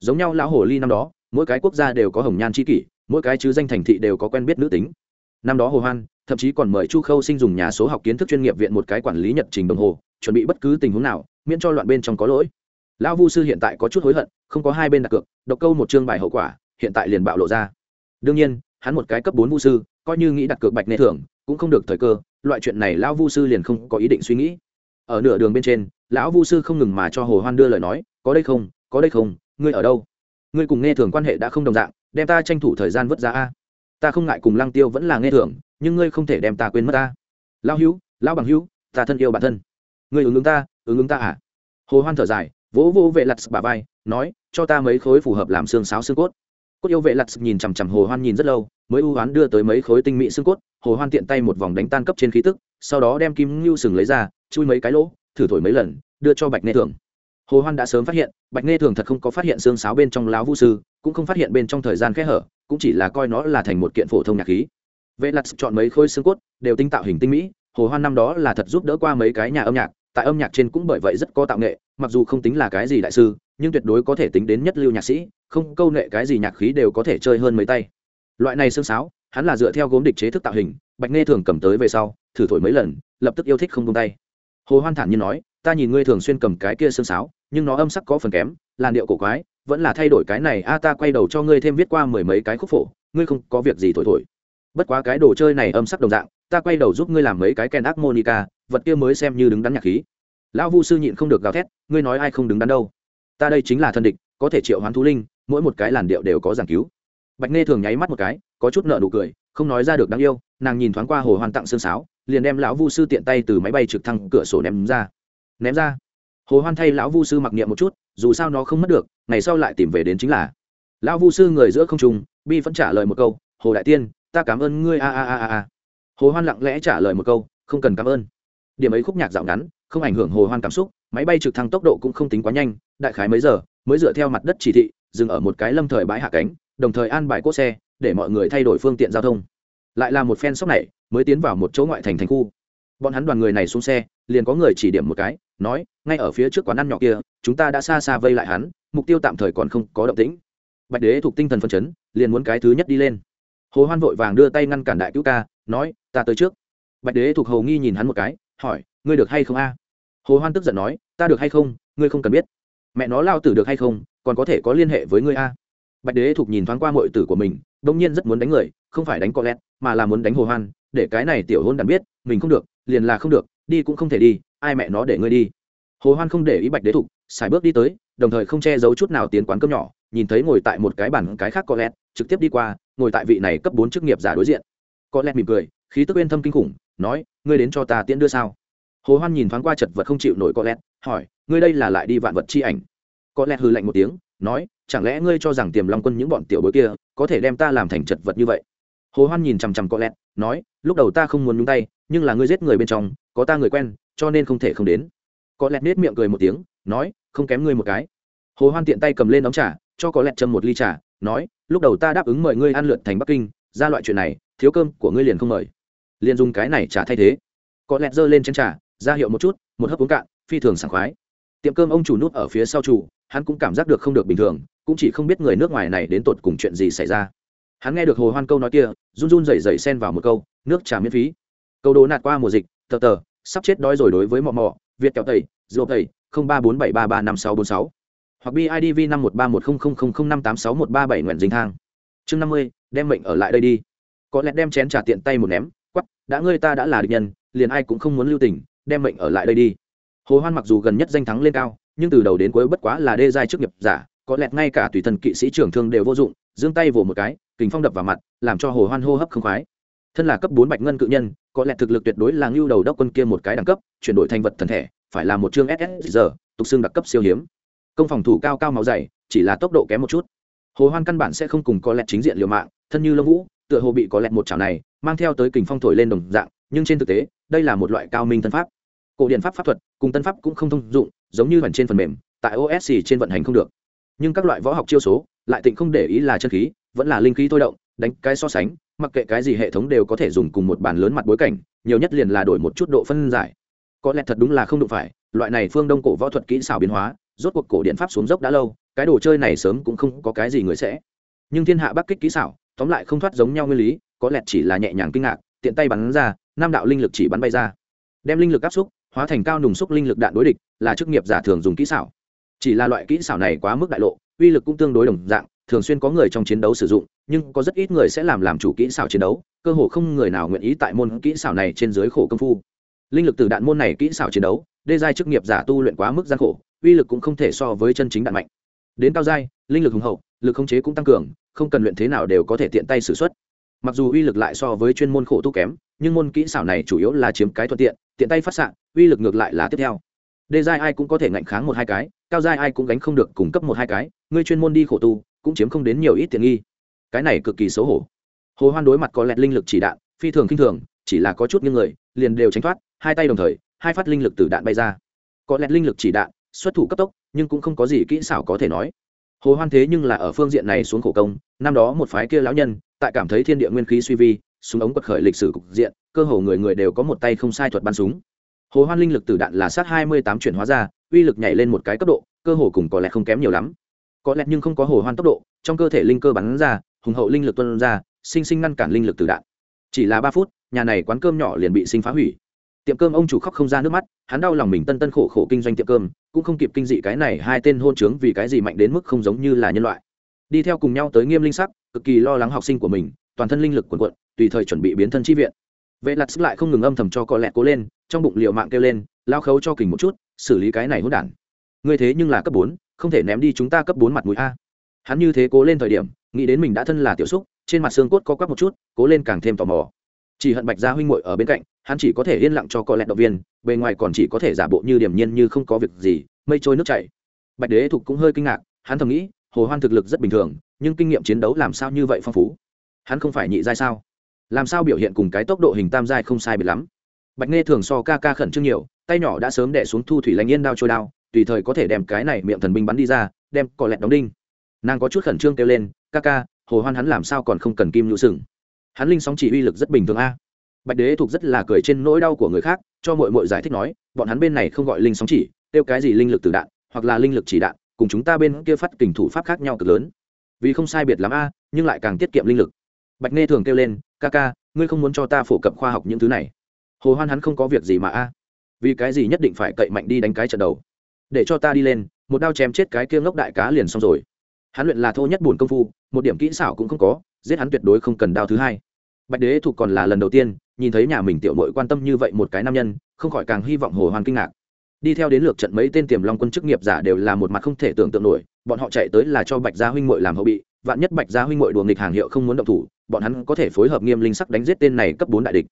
Giống nhau lão hồ ly năm đó, mỗi cái quốc gia đều có hồng nhan c h i kỷ, mỗi cái chứ danh thành thị đều có quen biết nữ tính. Năm đó hồ hoan, thậm chí còn mời chu khâu sinh dùng nhà số học kiến thức chuyên nghiệp viện một cái quản lý nhật trình đồng hồ, chuẩn bị bất cứ tình huống nào, miễn cho loạn bên trong có lỗi. Lão vu sư hiện tại có chút hối hận, không có hai bên đặt cược, độc câu một chương bài hậu quả, hiện tại liền bạo lộ ra. Đương nhiên, hắn một cái cấp bốn vu sư, coi như nghĩ đặt cược bạch nệ thưởng, cũng không được thời cơ, loại chuyện này lão vu sư liền không có ý định suy nghĩ ở nửa đường bên trên, lão vu sư không ngừng mà cho hồ hoan đưa lời nói, có đây không? Có đây không? Ngươi ở đâu? Ngươi cùng nghe thường quan hệ đã không đồng dạng, đem ta tranh thủ thời gian vứt ra a. Ta không ngại cùng lăng tiêu vẫn là nghe thường, nhưng ngươi không thể đem ta quên mất ta lão hữu, lão bằng hữu, ta thân yêu bản thân. Ngươi ứng ứng ta, ứng ứng ta à? Hồ hoan thở dài, vỗ vỗ vệ lặt bà vai, nói, cho ta mấy khối phù hợp làm xương sáo xương cốt. Cốt yêu vệ lặt nhìn chằm chằm hồ hoan nhìn rất lâu, mới ưu hoán đưa tới mấy khối tinh mỹ xương cốt. Hồ hoan tiện tay một vòng đánh tan cấp trên khí tức, sau đó đem kim ngưu sừng lấy ra chui mấy cái lỗ, thử thổi mấy lần, đưa cho bạch nê thường. Hồ hoan đã sớm phát hiện, bạch nê thường thật không có phát hiện xương sáo bên trong láo vũ sư, cũng không phát hiện bên trong thời gian khẽ hở, cũng chỉ là coi nó là thành một kiện phổ thông nhạc khí. Vệ lặt chọn mấy khối xương cốt, đều tinh tạo hình tinh mỹ, hồ hoan năm đó là thật giúp đỡ qua mấy cái nhà âm nhạc, tại âm nhạc trên cũng bởi vậy rất có tạo nghệ, mặc dù không tính là cái gì đại sư, nhưng tuyệt đối có thể tính đến nhất lưu nhạc sĩ, không câu nghệ cái gì nhạc khí đều có thể chơi hơn mấy tay. Loại này xương sáo, hắn là dựa theo gốm địch chế thức tạo hình, bạch nghe thường cầm tới về sau, thử thổi mấy lần, lập tức yêu thích không tung tay hồ hoan thản nhiên nói, ta nhìn ngươi thường xuyên cầm cái kia xương sáo, nhưng nó âm sắc có phần kém, làn điệu cổ quái, vẫn là thay đổi cái này, a, ta quay đầu cho ngươi thêm viết qua mười mấy cái khúc phổ, ngươi không có việc gì thổi thổi. Bất quá cái đồ chơi này âm sắc đồng dạng, ta quay đầu giúp ngươi làm mấy cái ken harmonica vật kia mới xem như đứng đắn nhạc khí. Lão vu sư nhịn không được gào thét, ngươi nói ai không đứng đắn đâu? Ta đây chính là thân địch, có thể triệu hoán thú linh, mỗi một cái làn điệu đều có giảng cứu. Bạch nghe thường nháy mắt một cái, có chút nợ nụ cười, không nói ra được đáng yêu, nàng nhìn thoáng qua hồ hoan tặng xương sáo liền đem lão vu sư tiện tay từ máy bay trực thăng cửa sổ ném ra. Ném ra. Hồ hoan thay lão vu sư mặc niệm một chút, dù sao nó không mất được, ngày sau lại tìm về đến chính là. Lão vu sư người giữa không trùng bi vẫn trả lời một câu, hồ đại tiên, ta cảm ơn ngươi, a a a a a. Hồ hoan lặng lẽ trả lời một câu, không cần cảm ơn. Điểm ấy khúc nhạc dạo ngắn, không ảnh hưởng hồ hoan cảm xúc, máy bay trực thăng tốc độ cũng không tính quá nhanh, đại khái mấy giờ, mới dựa theo mặt đất chỉ thị, dừng ở một cái lâm thời bãi hạ cánh, đồng thời an bài cốt xe, để mọi người thay đổi phương tiện giao thông lại là một phen sốc này mới tiến vào một chỗ ngoại thành thành khu. Bọn hắn đoàn người này xuống xe, liền có người chỉ điểm một cái, nói, ngay ở phía trước quán ăn nhỏ kia, chúng ta đã xa xa vây lại hắn, mục tiêu tạm thời còn không có động tĩnh. Bạch đế thuộc tinh thần phân chấn, liền muốn cái thứ nhất đi lên. Hồ hoan vội vàng đưa tay ngăn cản đại cứu ca, nói, ta tới trước. Bạch đế thuộc hầu nghi nhìn hắn một cái, hỏi, ngươi được hay không a? Hồ hoan tức giận nói, ta được hay không, ngươi không cần biết. Mẹ nó lao tử được hay không, còn có thể có liên hệ với ngươi a. Bạch đế thuộc nhìn thoáng qua mọi tử của mình đông nhiên rất muốn đánh người, không phải đánh có lẹt mà là muốn đánh hồ hoan, để cái này tiểu hôn đàn biết, mình không được, liền là không được, đi cũng không thể đi, ai mẹ nó để ngươi đi. Hồ hoan không để ý bạch đế thục, xài bước đi tới, đồng thời không che giấu chút nào tiến quán cơm nhỏ, nhìn thấy ngồi tại một cái bàn cái khác có lẹt trực tiếp đi qua, ngồi tại vị này cấp bốn chức nghiệp giả đối diện. Có lẹt mỉm cười, khí tức uyên thâm kinh khủng, nói, ngươi đến cho ta tiễn đưa sao? Hồ hoan nhìn thoáng qua chật vật không chịu nổi có lẹt hỏi, ngươi đây là lại đi vạn vật chi ảnh? Có lẹt hừ lạnh một tiếng, nói, chẳng lẽ ngươi cho rằng tiềm long quân những bọn tiểu bối kia có thể đem ta làm thành chật vật như vậy? Hồ hoan nhìn chằm chằm có lẹt nói, lúc đầu ta không muốn nhúng tay, nhưng là ngươi giết người bên trong, có ta người quen, cho nên không thể không đến. Có lẹt nết miệng cười một tiếng, nói, không kém ngươi một cái. Hồ hoan tiện tay cầm lên đóng trà, cho có lẹt châm một ly trà, nói, lúc đầu ta đáp ứng mời ngươi ăn lượt thành bắc kinh, ra loại chuyện này, thiếu cơm của ngươi liền không mời. Liền dùng cái này trả thay thế. Có lẹt giơ lên chén trà, ra hiệu một chút, một hớp uống cạn, phi thường sảng khoái. Tiệm cơm ông chủ nút ở phía sau chủ, hắn cũng cảm giác được không được bình thường, cũng chỉ không biết người nước ngoài này đến tột cùng chuyện gì xảy ra hắn nghe được hồ hoan câu nói kia, run run rẩy rẩy xen vào một câu, nước trà miễn phí. Câu đố nạt qua mùa dịch, tờ tờ, sắp chết đói rồi đối với mò mò việt kẹo tẩy dô tẩy, không ba bốn bảy ba ba năm sáu bốn sáu. Hoặc bidv năm một ba một không không không không năm tám sáu một ba bảy nguyện dính thang. Chương năm mươi, đem mệnh ở lại đây đi. Có lẽ đem chén trà tiện tay một ném quắp đã ngươi ta đã là địch nhân, liền ai cũng không muốn lưu tình, đem mệnh ở lại đây đi. Hồ hoan mặc dù gần nhất danh thắng lên cao, nhưng từ đầu đến cuối bất quá là đê giai chức nghiệp giả có lẽ ngay cả tùy thần kỵ sĩ trưởng thương đều vô dụng, giương tay vồ một cái, kình phong đập vào mặt, làm cho hồ hoan hô hấp không khoái. Thân là cấp bốn bạch ngân cự nhân, có lẽ thực lực tuyệt đối là ngưu đầu đốc quân kia một cái đẳng cấp, chuyển đổi thành vật thần thể, phải là một chương ss giờ tục xương đặc cấp siêu hiếm. Công phòng thủ cao cao máu dày, chỉ là tốc độ kém một chút. Hồ hoan căn bản sẽ không cùng có lẽ chính diện liều mạng, thân như lông vũ, tựa hồ bị có lẽ một chảo này, mang theo tới kình phong thổi lên đồng dạng, nhưng trên thực tế, đây là một loại cao minh thân pháp. Cổ điển pháp pháp thuật, cùng tân pháp cũng không thông dụng, giống như bản trên phần mềm, tại osc trên vận hành không được nhưng các loại võ học chiêu số lại tịnh không để ý là chân khí, vẫn là linh khí thôi động, đánh cái so sánh, mặc kệ cái gì hệ thống đều có thể dùng cùng một bàn lớn mặt bối cảnh, nhiều nhất liền là đổi một chút độ phân giải. Có lẽ thật đúng là không đụng phải, loại này phương đông cổ võ thuật kỹ xảo biến hóa, rốt cuộc cổ điện pháp xuống dốc đã lâu, cái đồ chơi này sớm cũng không có cái gì người sẽ. Nhưng thiên hạ bắc kích kỹ xảo, tóm lại không thoát giống nhau nguyên lý, có lẽ chỉ là nhẹ nhàng kinh ngạc, tiện tay bắn ra nam đạo linh lực chỉ bắn bay ra. Đem linh lực áp xúc, hóa thành cao nùng xúc linh lực đạn đối địch, là chức nghiệp giả thường dùng kỹ xảo chỉ là loại kỹ xảo này quá mức đại lộ, uy lực cũng tương đối đồng dạng, thường xuyên có người trong chiến đấu sử dụng, nhưng có rất ít người sẽ làm làm chủ kỹ xảo chiến đấu, cơ hồ không người nào nguyện ý tại môn kỹ xảo này trên dưới khổ công phu. Linh lực từ đạn môn này kỹ xảo chiến đấu, đê giai chức nghiệp giả tu luyện quá mức gian khổ, uy lực cũng không thể so với chân chính đạn mạnh. Đến cao giai, linh lực hùng hậu, lực khống chế cũng tăng cường, không cần luyện thế nào đều có thể tiện tay xử x mặc dù uy lực lại so với chuyên môn khổ tu kém, nhưng môn kỹ xảo này chủ yếu là chiếm cái thuận tiện tiện tay phát s uy lực ngược lại là tiếp theo. Đê giai ai cũng có thể ngạnh kháng một hai cái cao giai ai cũng gánh không được cung cấp một hai cái, ngươi chuyên môn đi khổ tu, cũng chiếm không đến nhiều ít tiện nghi. Cái này cực kỳ xấu hổ. Hồ hoan đối mặt có lẹt linh lực chỉ đạn, phi thường kinh thường, chỉ là có chút những người, liền đều tránh thoát, hai tay đồng thời, hai phát linh lực từ đạn bay ra. Có lẹt linh lực chỉ đạn, xuất thủ cấp tốc, nhưng cũng không có gì kỹ xảo có thể nói. Hồ hoan thế nhưng là ở phương diện này xuống khổ công, năm đó một phái kia lão nhân, tại cảm thấy thiên địa nguyên khí suy vi, súng ống quật khởi lịch sử cục diện, cơ hồ người người đều có một tay không sai thuật bắn súng. Hồ hoan linh lực từ đạn là sát hai mươi tám chuyển hóa ra uy lực nhảy lên một cái cấp độ, cơ hồ cùng có lẽ không kém nhiều lắm. Có lẽ nhưng không có hồ hoan tốc độ, trong cơ thể linh cơ bắn ra, hùng hậu linh lực tuân ra, sinh sinh ngăn cản linh lực từ đạn. Chỉ là ba phút, nhà này quán cơm nhỏ liền bị sinh phá hủy. Tiệm cơm ông chủ khóc không ra nước mắt, hắn đau lòng mình tân tân khổ khổ kinh doanh tiệm cơm, cũng không kịp kinh dị cái này hai tên hôn trướng vì cái gì mạnh đến mức không giống như là nhân loại. Đi theo cùng nhau tới nghiêm linh sắc, cực kỳ lo lắng học sinh của mình, toàn thân linh lực quần quận tùy thời chuẩn bị biến thân chi viện. Vệ lặt sức lại không ngừng âm thầm cho có lẹ cố lên, trong bụng liệu mạng kêu lên, lao khấu cho kình một chút xử lý cái này hỗn đản. Ngươi thế nhưng là cấp bốn, không thể ném đi chúng ta cấp bốn mặt mũi a. Hắn như thế cố lên thời điểm, nghĩ đến mình đã thân là tiểu xúc, trên mặt xương cốt có quắp một chút, cố lên càng thêm tò mò. Chỉ hận bạch gia huynh muội ở bên cạnh, hắn chỉ có thể yên lặng cho cô lẹn động viên, bề ngoài còn chỉ có thể giả bộ như điềm nhiên như không có việc gì, mây trôi nước chảy. Bạch đế thục cũng hơi kinh ngạc, hắn thầm nghĩ, hồ hoan thực lực rất bình thường, nhưng kinh nghiệm chiến đấu làm sao như vậy phong phú? Hắn không phải nhị giai sao? Làm sao biểu hiện cùng cái tốc độ hình tam giai không sai biệt lắm? Bạch nghe thường so ca ca khẩn trương nhiều, tay nhỏ đã sớm đẻ xuống thu thủy lãnh yên đao trôi đao, tùy thời có thể đem cái này miệng thần binh bắn đi ra, đem cọ lẹt đóng đinh. Nàng có chút khẩn trương kêu lên, ca ca, hồ hoan hắn làm sao còn không cần kim nhũ sừng? Hắn linh sóng chỉ uy lực rất bình thường a. Bạch đế thuộc rất là cười trên nỗi đau của người khác, cho mọi mội giải thích nói, bọn hắn bên này không gọi linh sóng chỉ tiêu cái gì linh lực từ đạn, hoặc là linh lực chỉ đạn, cùng chúng ta bên kia phát kình thủ pháp khác nhau cực lớn. Vì không sai biệt lắm a, nhưng lại càng tiết kiệm linh lực. Bạch nghe thường kêu lên, ca ca, ngươi không muốn cho ta phổ cập khoa học những thứ này hồ hoan hắn không có việc gì mà a. Vì cái gì nhất định phải cậy mạnh đi đánh cái trận đầu? Để cho ta đi lên, một đao chém chết cái kia ngốc đại cá liền xong rồi. Hắn luyện là thô nhất buồn công phu, một điểm kỹ xảo cũng không có, giết hắn tuyệt đối không cần đao thứ hai. Bạch đế thuộc còn là lần đầu tiên, nhìn thấy nhà mình tiểu mội quan tâm như vậy một cái nam nhân, không khỏi càng hy vọng hồ hoan kinh ngạc. Đi theo đến lượt trận mấy tên tiềm long quân chức nghiệp giả đều là một mặt không thể tưởng tượng nổi, bọn họ chạy tới là cho bạch gia huynh mội làm hậu bị, vạn nhất bạch gia huynh mội đùa nghịch hàng hiệu không muốn động thủ, bọn hắn có thể phối hợp nghiêm linh sắc đánh giết tên này cấp bốn đại địch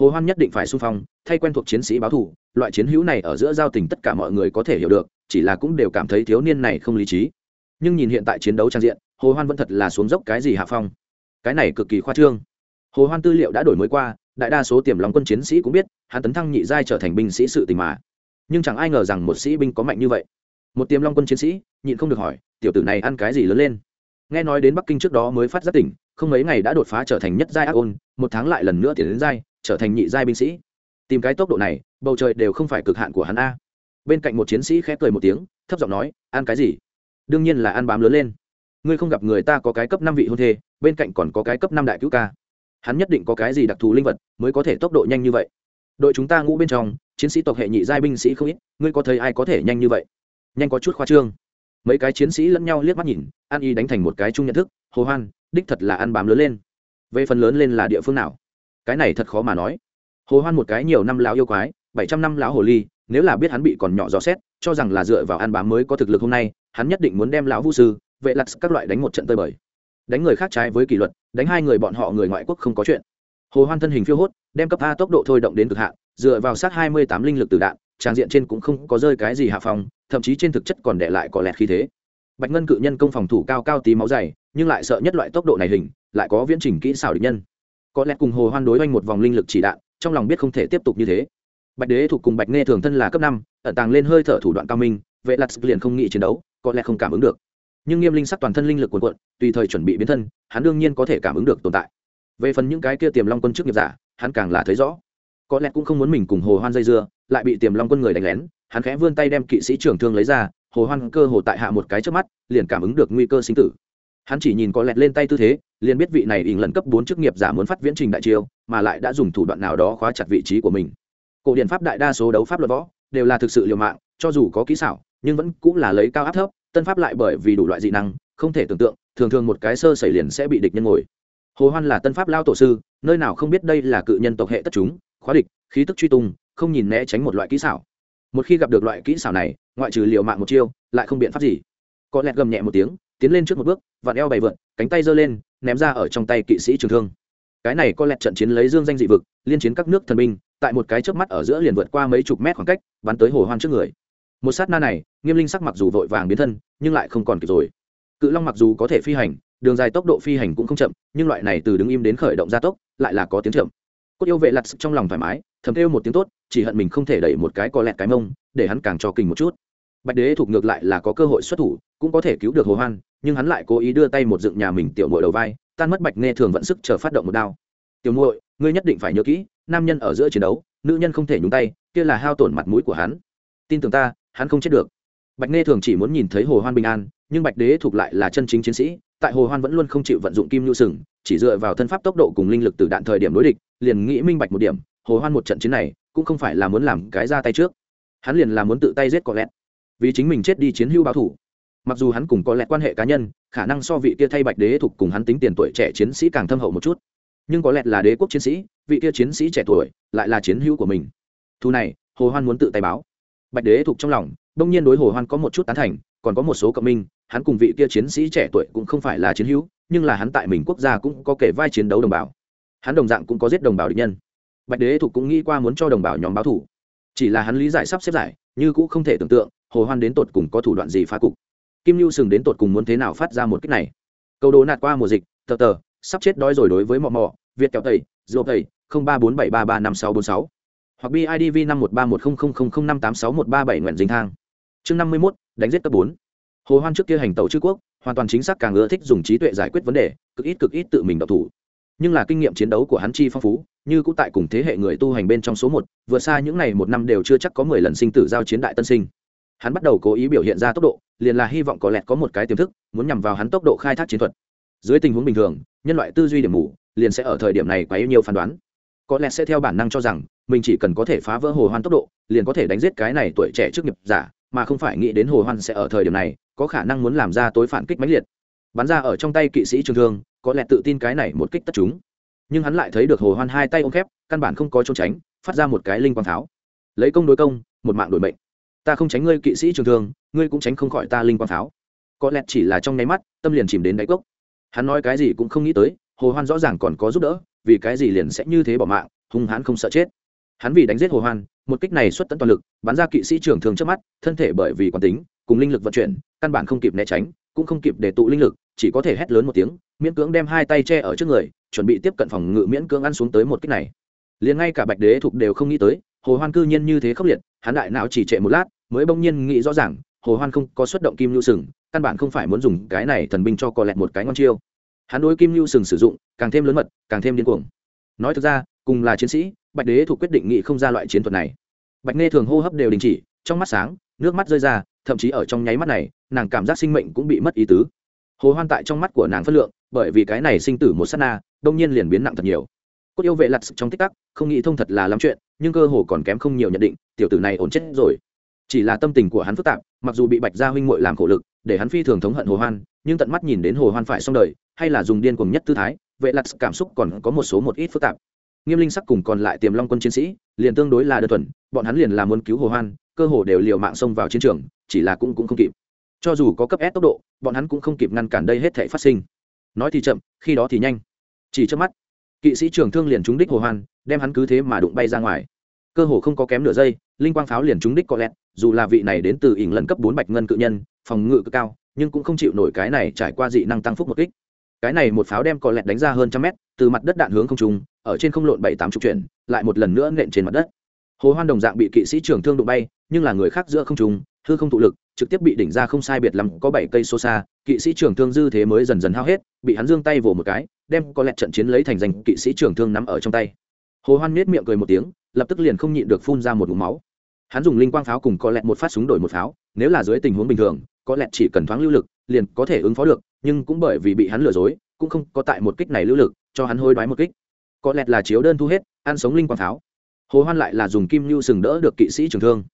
hồ hoan nhất định phải xung phong thay quen thuộc chiến sĩ báo thủ, loại chiến hữu này ở giữa giao tình tất cả mọi người có thể hiểu được chỉ là cũng đều cảm thấy thiếu niên này không lý trí. Nhưng nhìn hiện tại chiến đấu trang diện hồ hoan vẫn thật là xuống dốc cái gì hạ phong. Cái này cực kỳ khoa trương. Hồ hoan tư liệu đã đổi mới qua đại đa số tiềm long quân chiến sĩ cũng biết hắn tấn thăng nhị giai trở thành binh sĩ sự tình mà. Nhưng chẳng ai ngờ rằng một sĩ binh có mạnh như vậy. Một tiềm long quân chiến sĩ nhịn không được hỏi tiểu tử này ăn cái gì lớn lên? Nghe nói đến bắc kinh trước đó mới phát giác tỉnh không mấy ngày đã đột phá trở thành nhất giai ác ôn một tháng lại lần nữa tiến đến giai trở thành nhị giai binh sĩ. Tìm cái tốc độ này, bầu trời đều không phải cực hạn của hắn a. Bên cạnh một chiến sĩ khẽ cười một tiếng, thấp giọng nói, ăn cái gì? Đương nhiên là ăn bám lớn lên. Ngươi không gặp người ta có cái cấp năm vị hôn thê, bên cạnh còn có cái cấp năm đại cứu ca. Hắn nhất định có cái gì đặc thù linh vật mới có thể tốc độ nhanh như vậy? Đội chúng ta ngũ bên trong, chiến sĩ tộc hệ nhị giai binh sĩ không ít, ngươi có thấy ai có thể nhanh như vậy? Nhanh có chút khoa trương. Mấy cái chiến sĩ lẫn nhau liếc mắt nhìn an y đánh thành một cái chung nhận thức, hồ hoan, đích thật là ăn bám lớn lên. Về phần lớn lên là địa phương nào? Cái này thật khó mà nói. Hồ hoan một cái nhiều năm lão yêu quái, bảy trăm năm lão hồ ly, nếu là biết hắn bị còn nhỏ rõ xét, cho rằng là dựa vào ăn bám mới có thực lực hôm nay, hắn nhất định muốn đem lão vũ sư, vệ lặt các loại đánh một trận tơi bời. Đánh người khác trái với kỷ luật, đánh hai người bọn họ người ngoại quốc không có chuyện. Hồ hoan thân hình phiêu hốt, đem cấp a tốc độ thôi động đến cực hạn, dựa vào sát hai mươi tám linh lực từ đạn trang diện trên cũng không có rơi cái gì hạ phòng thậm chí trên thực chất còn để lại cỏ lẹt khí thế. Bạch ngân cự nhân công phòng thủ cao cao tí máu dày, nhưng lại sợ nhất loại tốc độ này hình, lại có viễn trình kỹ xảo địch nhân có lẽ cùng hồ hoan đối oanh một vòng linh lực chỉ đạn, trong lòng biết không thể tiếp tục như thế. Bạch đế thuộc cùng bạch nghe thường thân là cấp năm, ẩn tàng lên hơi thở thủ đoạn cao minh vệ lặt liền không nghĩ chiến đấu, có lẽ không cảm ứng được. Nhưng nghiêm linh sắc toàn thân linh lực cuồn cuộn, tùy thời chuẩn bị biến thân, hắn đương nhiên có thể cảm ứng được tồn tại. Về phần những cái kia tiềm long quân chức nghiệp giả, hắn càng là thấy rõ. Có lẽ cũng không muốn mình cùng hồ hoan dây dưa, lại bị tiềm long quân người đánh lén, hắn khẽ vươn tay đem kỵ sĩ trưởng thương lấy ra, hồ hoan cơ hồ tại hạ một cái trước mắt, liền cảm ứng được nguy cơ sinh tử hắn chỉ nhìn có lẹt lên tay tư thế, liền biết vị này ỉn lần cấp bốn chức nghiệp giả muốn phát viễn trình đại chiêu, mà lại đã dùng thủ đoạn nào đó khóa chặt vị trí của mình. Cổ điển pháp đại đa số đấu pháp luật võ, đều là thực sự liều mạng, cho dù có kỹ xảo, nhưng vẫn cũng là lấy cao áp thấp, tân pháp lại bởi vì đủ loại dị năng, không thể tưởng tượng, thường thường một cái sơ xảy liền sẽ bị địch nhân ngồi. Hồ hoan là tân pháp lao tổ sư, nơi nào không biết đây là cự nhân tộc hệ tất chúng, khóa địch, khí tức truy tung, không nhìn né tránh một loại kỹ xảo. Một khi gặp được loại kỹ xảo này, ngoại trừ liều mạng một chiêu, lại không biện pháp gì. Có lẹt gầm nhẹ một tiếng tiến lên trước một bước, vặn eo bày vượn, cánh tay giơ lên, ném ra ở trong tay kỵ sĩ trường thương. Cái này có lẹt trận chiến lấy dương danh dị vực, liên chiến các nước thần binh, tại một cái chớp mắt ở giữa liền vượt qua mấy chục mét khoảng cách, bắn tới hồ hoan trước người. Một sát na này, nghiêm linh sắc mặc dù vội vàng biến thân, nhưng lại không còn kịp rồi. Cự long mặc dù có thể phi hành, đường dài tốc độ phi hành cũng không chậm, nhưng loại này từ đứng im đến khởi động gia tốc, lại là có tiếng chậm. Cốt yêu vệ lặt trong lòng thoải mái, thầm kêu một tiếng tốt, chỉ hận mình không thể đẩy một cái co lẹt cái mông, để hắn càng cho kình một chút bạch đế thuộc ngược lại là có cơ hội xuất thủ, cũng có thể cứu được hồ hoan, nhưng hắn lại cố ý đưa tay một dựng nhà mình tiểu muội đầu vai, tan mất bạch nghe thường vận sức chờ phát động một đao. Tiểu muội, ngươi nhất định phải nhớ kỹ, nam nhân ở giữa chiến đấu, nữ nhân không thể nhúng tay, kia là hao tổn mặt mũi của hắn. Tin tưởng ta, hắn không chết được. Bạch nghe thường chỉ muốn nhìn thấy hồ hoan bình an, nhưng bạch đế thuộc lại là chân chính chiến sĩ, tại hồ hoan vẫn luôn không chịu vận dụng kim nhu sừng, chỉ dựa vào thân pháp tốc độ cùng linh lực từ đạn thời điểm đối địch, liền nghĩ minh bạch một điểm, hồ hoan một trận chiến này, cũng không phải là muốn làm cái ra tay trước. Hắn liền là muốn tự tay giết có lẹt vì chính mình chết đi chiến hưu báo thủ. Mặc dù hắn cùng có lẽ quan hệ cá nhân, khả năng so vị kia thay bạch đế thuộc cùng hắn tính tiền tuổi trẻ chiến sĩ càng thâm hậu một chút. Nhưng có lẽ là đế quốc chiến sĩ, vị kia chiến sĩ trẻ tuổi lại là chiến hữu của mình. Thu này, hồ hoan muốn tự tay báo. Bạch đế thuộc trong lòng, đông nhiên đối hồ hoan có một chút tán thành, còn có một số cộng minh, hắn cùng vị kia chiến sĩ trẻ tuổi cũng không phải là chiến hữu, nhưng là hắn tại mình quốc gia cũng có kể vai chiến đấu đồng bào. Hắn đồng dạng cũng có giết đồng bào địch nhân. Bạch đế thuộc cũng nghĩ qua muốn cho đồng bào nhóm báo thủ. Chỉ là hắn lý giải sắp xếp giải, như cũng không thể tưởng tượng hồ hoan đến tột cùng có thủ đoạn gì phá cục? Kim lưu sừng đến tột cùng muốn thế nào phát ra một cách này? Câu đố nạt qua mùa dịch, tờ tờ, sắp chết đói rồi đối với mò mò việt kéo tẩy dô tẩy ba bốn bảy ba ba năm sáu bốn sáu. Hoặc bidv năm một ba một không không không không năm tám sáu một ba bảy nguyện dính thang. Chương năm mươi mốt, đánh giết cấp bốn. Hồ hoan trước kia hành tàu chư quốc, hoàn toàn chính xác càng ưa thích dùng trí tuệ giải quyết vấn đề, cực ít cực ít tự mình độc thủ. Nhưng là kinh nghiệm chiến đấu của hắn chi phong phú, như cũng tại cùng thế hệ người tu hành bên trong số một, vượt xa những n một năm đều chưa chắc có mười lần sinh tử giao chiến đại tân sinh hắn bắt đầu cố ý biểu hiện ra tốc độ, liền là hy vọng có lẹt có một cái tiềm thức, muốn nhằm vào hắn tốc độ khai thác chiến thuật. Dưới tình huống bình thường, nhân loại tư duy điểm mù, liền sẽ ở thời điểm này quá yêu nhiều phán đoán. Có lẽ sẽ theo bản năng cho rằng, mình chỉ cần có thể phá vỡ hồ hoan tốc độ, liền có thể đánh giết cái này tuổi trẻ trước nghiệp giả, mà không phải nghĩ đến hồ hoan sẽ ở thời điểm này, có khả năng muốn làm ra tối phản kích mãnh liệt. Bắn ra ở trong tay kỵ sĩ trường thương, có lẽ tự tin cái này một kích tất chúng. Nhưng hắn lại thấy được hồ hoan hai tay ôm khép, căn bản không có trốn tránh, phát ra một cái linh quang pháo. Lấy công đối công, một mạng đổi mệnh ta không tránh ngươi kỵ sĩ trường thương, ngươi cũng tránh không khỏi ta linh quang pháo. Có lẽ chỉ là trong nháy mắt, tâm liền chìm đến đáy cốc. Hắn nói cái gì cũng không nghĩ tới, hồ hoan rõ ràng còn có giúp đỡ, vì cái gì liền sẽ như thế bỏ mạng, hung hãn không sợ chết. Hắn vì đánh giết hồ hoan, một kích này xuất tận toàn lực, bắn ra kỵ sĩ trường thương trước mắt, thân thể bởi vì quán tính, cùng linh lực vận chuyển, căn bản không kịp né tránh, cũng không kịp để tụ linh lực, chỉ có thể hét lớn một tiếng, miễn cưỡng đem hai tay che ở trước người, chuẩn bị tiếp cận phòng ngự miễn cưỡng ăn xuống tới một kích này liền ngay cả bạch đế thục đều không nghĩ tới, hồ hoan cư nhiên như thế khốc liệt, hắn đại não chỉ trệ một lát, mới bỗng nhiên nghĩ rõ ràng, hồ hoan không có xuất động kim lưu sừng, căn bản không phải muốn dùng cái này thần binh cho cò lẹt một cái ngon chiêu. Hắn đối kim lưu sừng sử dụng, càng thêm lớn mật, càng thêm điên cuồng. Nói thực ra, cùng là chiến sĩ, bạch đế thục quyết định nghị không ra loại chiến thuật này. Bạch nghe thường hô hấp đều đình chỉ, trong mắt sáng, nước mắt rơi ra, thậm chí ở trong nháy mắt này, nàng cảm giác sinh mệnh cũng bị mất ý tứ. Hồ hoan tại trong mắt của nàng phất lượng, bởi vì cái này sinh tử một sát na, đông nhiên liền biến nặng thật nhiều cốt yêu vệ lặt trong tích tắc, không nghĩ thông thật là lắm chuyện, nhưng cơ hồ còn kém không nhiều nhận định, tiểu tử này ổn chết rồi. Chỉ là tâm tình của hắn phức tạp, mặc dù bị bạch gia huynh muội làm khổ lực, để hắn phi thường thống hận hồ hoan, nhưng tận mắt nhìn đến hồ hoan phải xong đời, hay là dùng điên cuồng nhất tư thái, vệ lặt cảm xúc còn có một số một ít phức tạp. Nghiêm linh sắc cùng còn lại tiềm long quân chiến sĩ, liền tương đối là đơn thuần, bọn hắn liền là muốn cứu hồ hoan, cơ hồ đều liều mạng xông vào chiến trường, chỉ là cũng cũng không kịp. Cho dù có cấp S tốc độ, bọn hắn cũng không kịp ngăn cản đây hết thể phát sinh. Nói thì chậm, khi đó thì nhanh. Chỉ trước mắt kỵ sĩ trưởng thương liền trúng đích hồ hoan, đem hắn cứ thế mà đụng bay ra ngoài. Cơ hồ không có kém nửa giây, linh quang pháo liền trúng đích có lẹt, dù là vị này đến từ ỉng lần cấp bốn bạch ngân cự nhân, phòng ngự cực cao, nhưng cũng không chịu nổi cái này trải qua dị năng tăng phúc một kích. Cái này một pháo đem có lẹt đánh ra hơn trăm mét, từ mặt đất đạn hướng không trung, ở trên không lộn bảy tám chục chuyển, lại một lần nữa nện trên mặt đất. Hồ hoan đồng dạng bị kỵ sĩ trưởng thương đụng bay, nhưng là người khác giữa không trung, hư không tụ lực, trực tiếp bị đỉnh ra không sai biệt lắm, có bảy cây số xa, kỵ sĩ trưởng thương dư thế mới dần dần hao hết, bị hắn giương tay vồ một cái đem có lẹt trận chiến lấy thành danh kỵ sĩ trưởng thương nắm ở trong tay. Hồ hoan nết miệng cười một tiếng, lập tức liền không nhịn được phun ra một ngụm máu. Hắn dùng linh quang pháo cùng có lẹt một phát súng đổi một pháo, nếu là dưới tình huống bình thường, có lẹt chỉ cần thoáng lưu lực, liền có thể ứng phó được, nhưng cũng bởi vì bị hắn lừa dối, cũng không có tại một kích này lưu lực, cho hắn hôi đoái một kích. Có lẹt là chiếu đơn thu hết, ăn sống linh quang pháo. Hồ hoan lại là dùng kim lưu sừng đỡ được kỵ sĩ trường thương.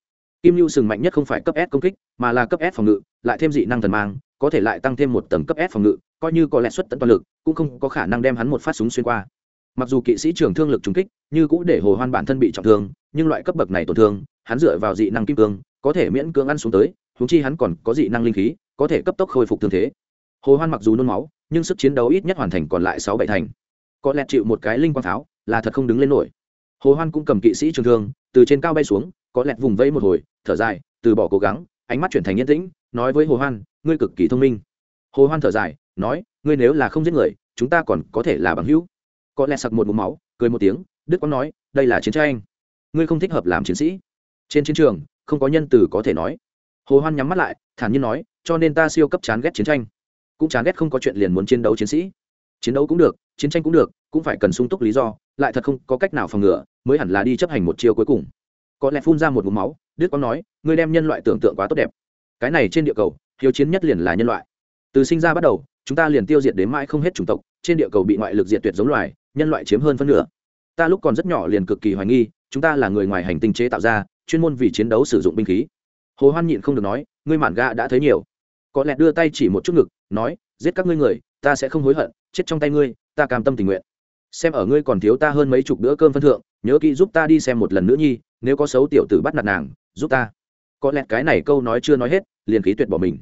Kim lưu sừng mạnh nhất không phải cấp s công kích, mà là cấp s phòng ngự, lại thêm dị năng thần mang, có thể lại tăng thêm một tầng cấp s phòng ngự coi như có lẽ xuất tận toàn lực, cũng không có khả năng đem hắn một phát súng xuyên qua. Mặc dù kỵ sĩ trưởng thương lực trúng kích, như cũng để hồ hoan bản thân bị trọng thương, nhưng loại cấp bậc này tổn thương, hắn dựa vào dị năng kim cương, có thể miễn cưỡng ăn xuống tới húng chi hắn còn có dị năng linh khí, có thể cấp tốc khôi phục thương thế. Hồ hoan mặc dù nôn máu, nhưng sức chiến đấu ít nhất hoàn thành còn lại sáu bảy thành. Có lẽ chịu một cái linh quang tháo là thật không đứng lên nổi. Hồ hoan cũng cầm kỵ sĩ trường thương, từ trên cao bay xuống, có lẽ vùng vẫy một hồi, thở dài, từ bỏ cố gắng, ánh mắt chuyển thành yên tĩnh, nói với hồ hoan, ngươi cực kỳ thông minh. Hồ hoan thở dài nói, ngươi nếu là không giết người, chúng ta còn có thể là bằng hữu. Có lẽ sặc một mũ máu, cười một tiếng, đức quang nói, đây là chiến tranh. Ngươi không thích hợp làm chiến sĩ. Trên chiến trường, không có nhân từ có thể nói. Hồ hoan nhắm mắt lại, thản nhiên nói, cho nên ta siêu cấp chán ghét chiến tranh. Cũng chán ghét không có chuyện liền muốn chiến đấu chiến sĩ. Chiến đấu cũng được, chiến tranh cũng được, cũng phải cần sung túc lý do, lại thật không có cách nào phòng ngừa, mới hẳn là đi chấp hành một chiều cuối cùng. Có lẽ phun ra một mũ máu, đức quang nói, ngươi đem nhân loại tưởng tượng quá tốt đẹp. Cái này trên địa cầu, hiếu chiến nhất liền là nhân loại. Từ sinh ra bắt đầu chúng ta liền tiêu diệt đến mãi không hết chủng tộc, trên địa cầu bị ngoại lực diệt tuyệt giống loài, nhân loại chiếm hơn phân nửa. Ta lúc còn rất nhỏ liền cực kỳ hoài nghi, chúng ta là người ngoài hành tinh chế tạo ra, chuyên môn vì chiến đấu sử dụng binh khí. Hồ hoan nhịn không được nói, ngươi mản ga đã thấy nhiều. Có lẽ đưa tay chỉ một chút ngực, nói, giết các ngươi người, ta sẽ không hối hận, chết trong tay ngươi, ta cam tâm tình nguyện. Xem ở ngươi còn thiếu ta hơn mấy chục bữa cơm phân thượng, nhớ kỹ giúp ta đi xem một lần nữa nhi, nếu có xấu tiểu tử bắt nạt nàng, giúp ta. Có lẽ cái này câu nói chưa nói hết, liền khí tuyệt bỏ mình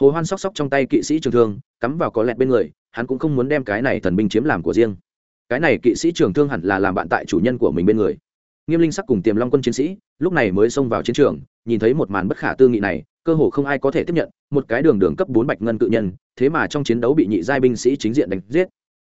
hồ hoan sóc sóc trong tay kỵ sĩ trường thương, cắm vào có lẹt bên người, hắn cũng không muốn đem cái này thần binh chiếm làm của riêng. Cái này kỵ sĩ trường thương hẳn là làm bạn tại chủ nhân của mình bên người. Nghiêm linh sắc cùng tiềm long quân chiến sĩ, lúc này mới xông vào chiến trường, nhìn thấy một màn bất khả tư nghị này, cơ hồ không ai có thể tiếp nhận, một cái đường đường cấp bốn bạch ngân cự nhân, thế mà trong chiến đấu bị nhị giai binh sĩ chính diện đánh giết.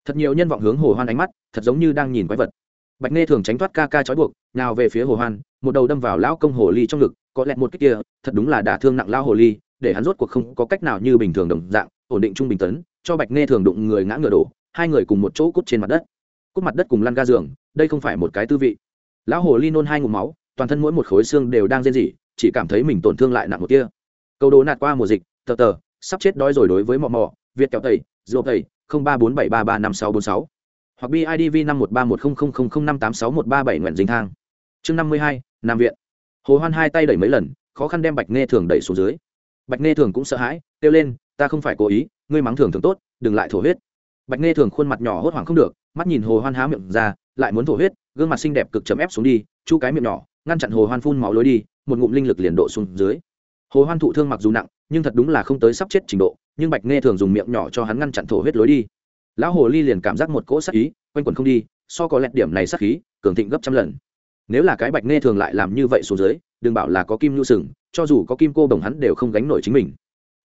Thật nhiều nhân vọng hướng hồ hoan ánh mắt, thật giống như đang nhìn quái vật. Bạch nghe thường tránh thoát ca ca trói buộc, nào về phía hồ hoan, một đầu đâm vào lão công hồ ly trong ngực, có lẽ một cái kia, thật đúng là đả thương nặng lao hồ ly để hắn rốt cuộc không có cách nào như bình thường đồng dạng, ổn định trung bình tấn, cho bạch nghe thường đụng người ngã ngựa đổ, hai người cùng một chỗ cút trên mặt đất. Cút mặt đất cùng lăn ga giường, đây không phải một cái tư vị. Lão hồ ly nôn hai ngụm máu, toàn thân mỗi một khối xương đều đang rên rỉ, chỉ cảm thấy mình tổn thương lại nặng một kia câu đố nạt qua mùa dịch, tờ tờ, sắp chết đói rồi đối với mò mò, việt kẹo tẩy dô tẩy, không ba bốn bảy ba ba năm sáu bốn sáu. Hoặc bidv năm một ba một không không không không năm tám sáu một ba bảy nguyện dính thang. Chương năm mươi hai, nam viện. Hồ hoan hai tay đẩy mấy lần, khó khăn đem bạch nghe thường đẩy xuống dưới bạch nghe thường cũng sợ hãi, kêu lên, ta không phải cố ý, ngươi mắng thường thường tốt, đừng lại thổ huyết. Bạch nghe thường khuôn mặt nhỏ hốt hoảng không được, mắt nhìn hồ hoan há miệng ra, lại muốn thổ huyết, gương mặt xinh đẹp cực chấm ép xuống đi, chu cái miệng nhỏ, ngăn chặn hồ hoan phun máu lối đi, một ngụm linh lực liền độ xuống dưới. Hồ hoan thụ thương mặc dù nặng, nhưng thật đúng là không tới sắp chết trình độ, nhưng bạch nghe thường dùng miệng nhỏ cho hắn ngăn chặn thổ huyết lối đi. Lão hồ ly liền cảm giác một cỗ sắc ý, quanh quẩn không đi, so có lẹt điểm này sắc khí, cường thịnh gấp trăm lần. Nếu là cái bạch nghe thường lại làm như vậy xuống dưới, đừng bảo là có kim nhu sừng cho dù có kim cô bồng hắn đều không gánh nổi chính mình.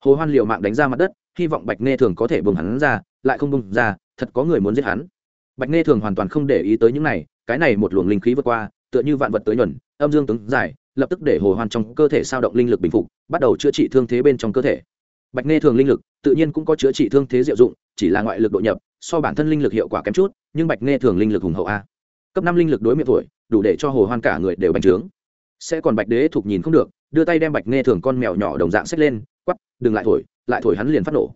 Hồ hoan liều mạng đánh ra mặt đất, hy vọng bạch nghe thường có thể bừng hắn ra, lại không bừng ra, thật có người muốn giết hắn. Bạch nghe thường hoàn toàn không để ý tới những này, cái này một luồng linh khí vượt qua, tựa như vạn vật tới nhuần, âm dương tướng giải, lập tức để hồ hoan trong cơ thể sao động linh lực bình phục, bắt đầu chữa trị thương thế bên trong cơ thể. Bạch nghe thường linh lực, tự nhiên cũng có chữa trị thương thế diệu dụng, chỉ là ngoại lực độ nhập, so bản thân linh lực hiệu quả kém chút, nhưng bạch nghe thường linh lực hùng hậu a. Cấp năm linh lực đối miệng tuổi, đủ để cho hồ hoan cả người đều bành trướng sẽ còn bạch đế thục nhìn không được, đưa tay đem bạch nghe thường con mèo nhỏ đồng dạng xách lên, quắp, đừng lại thổi lại thổi hắn liền phát nổ.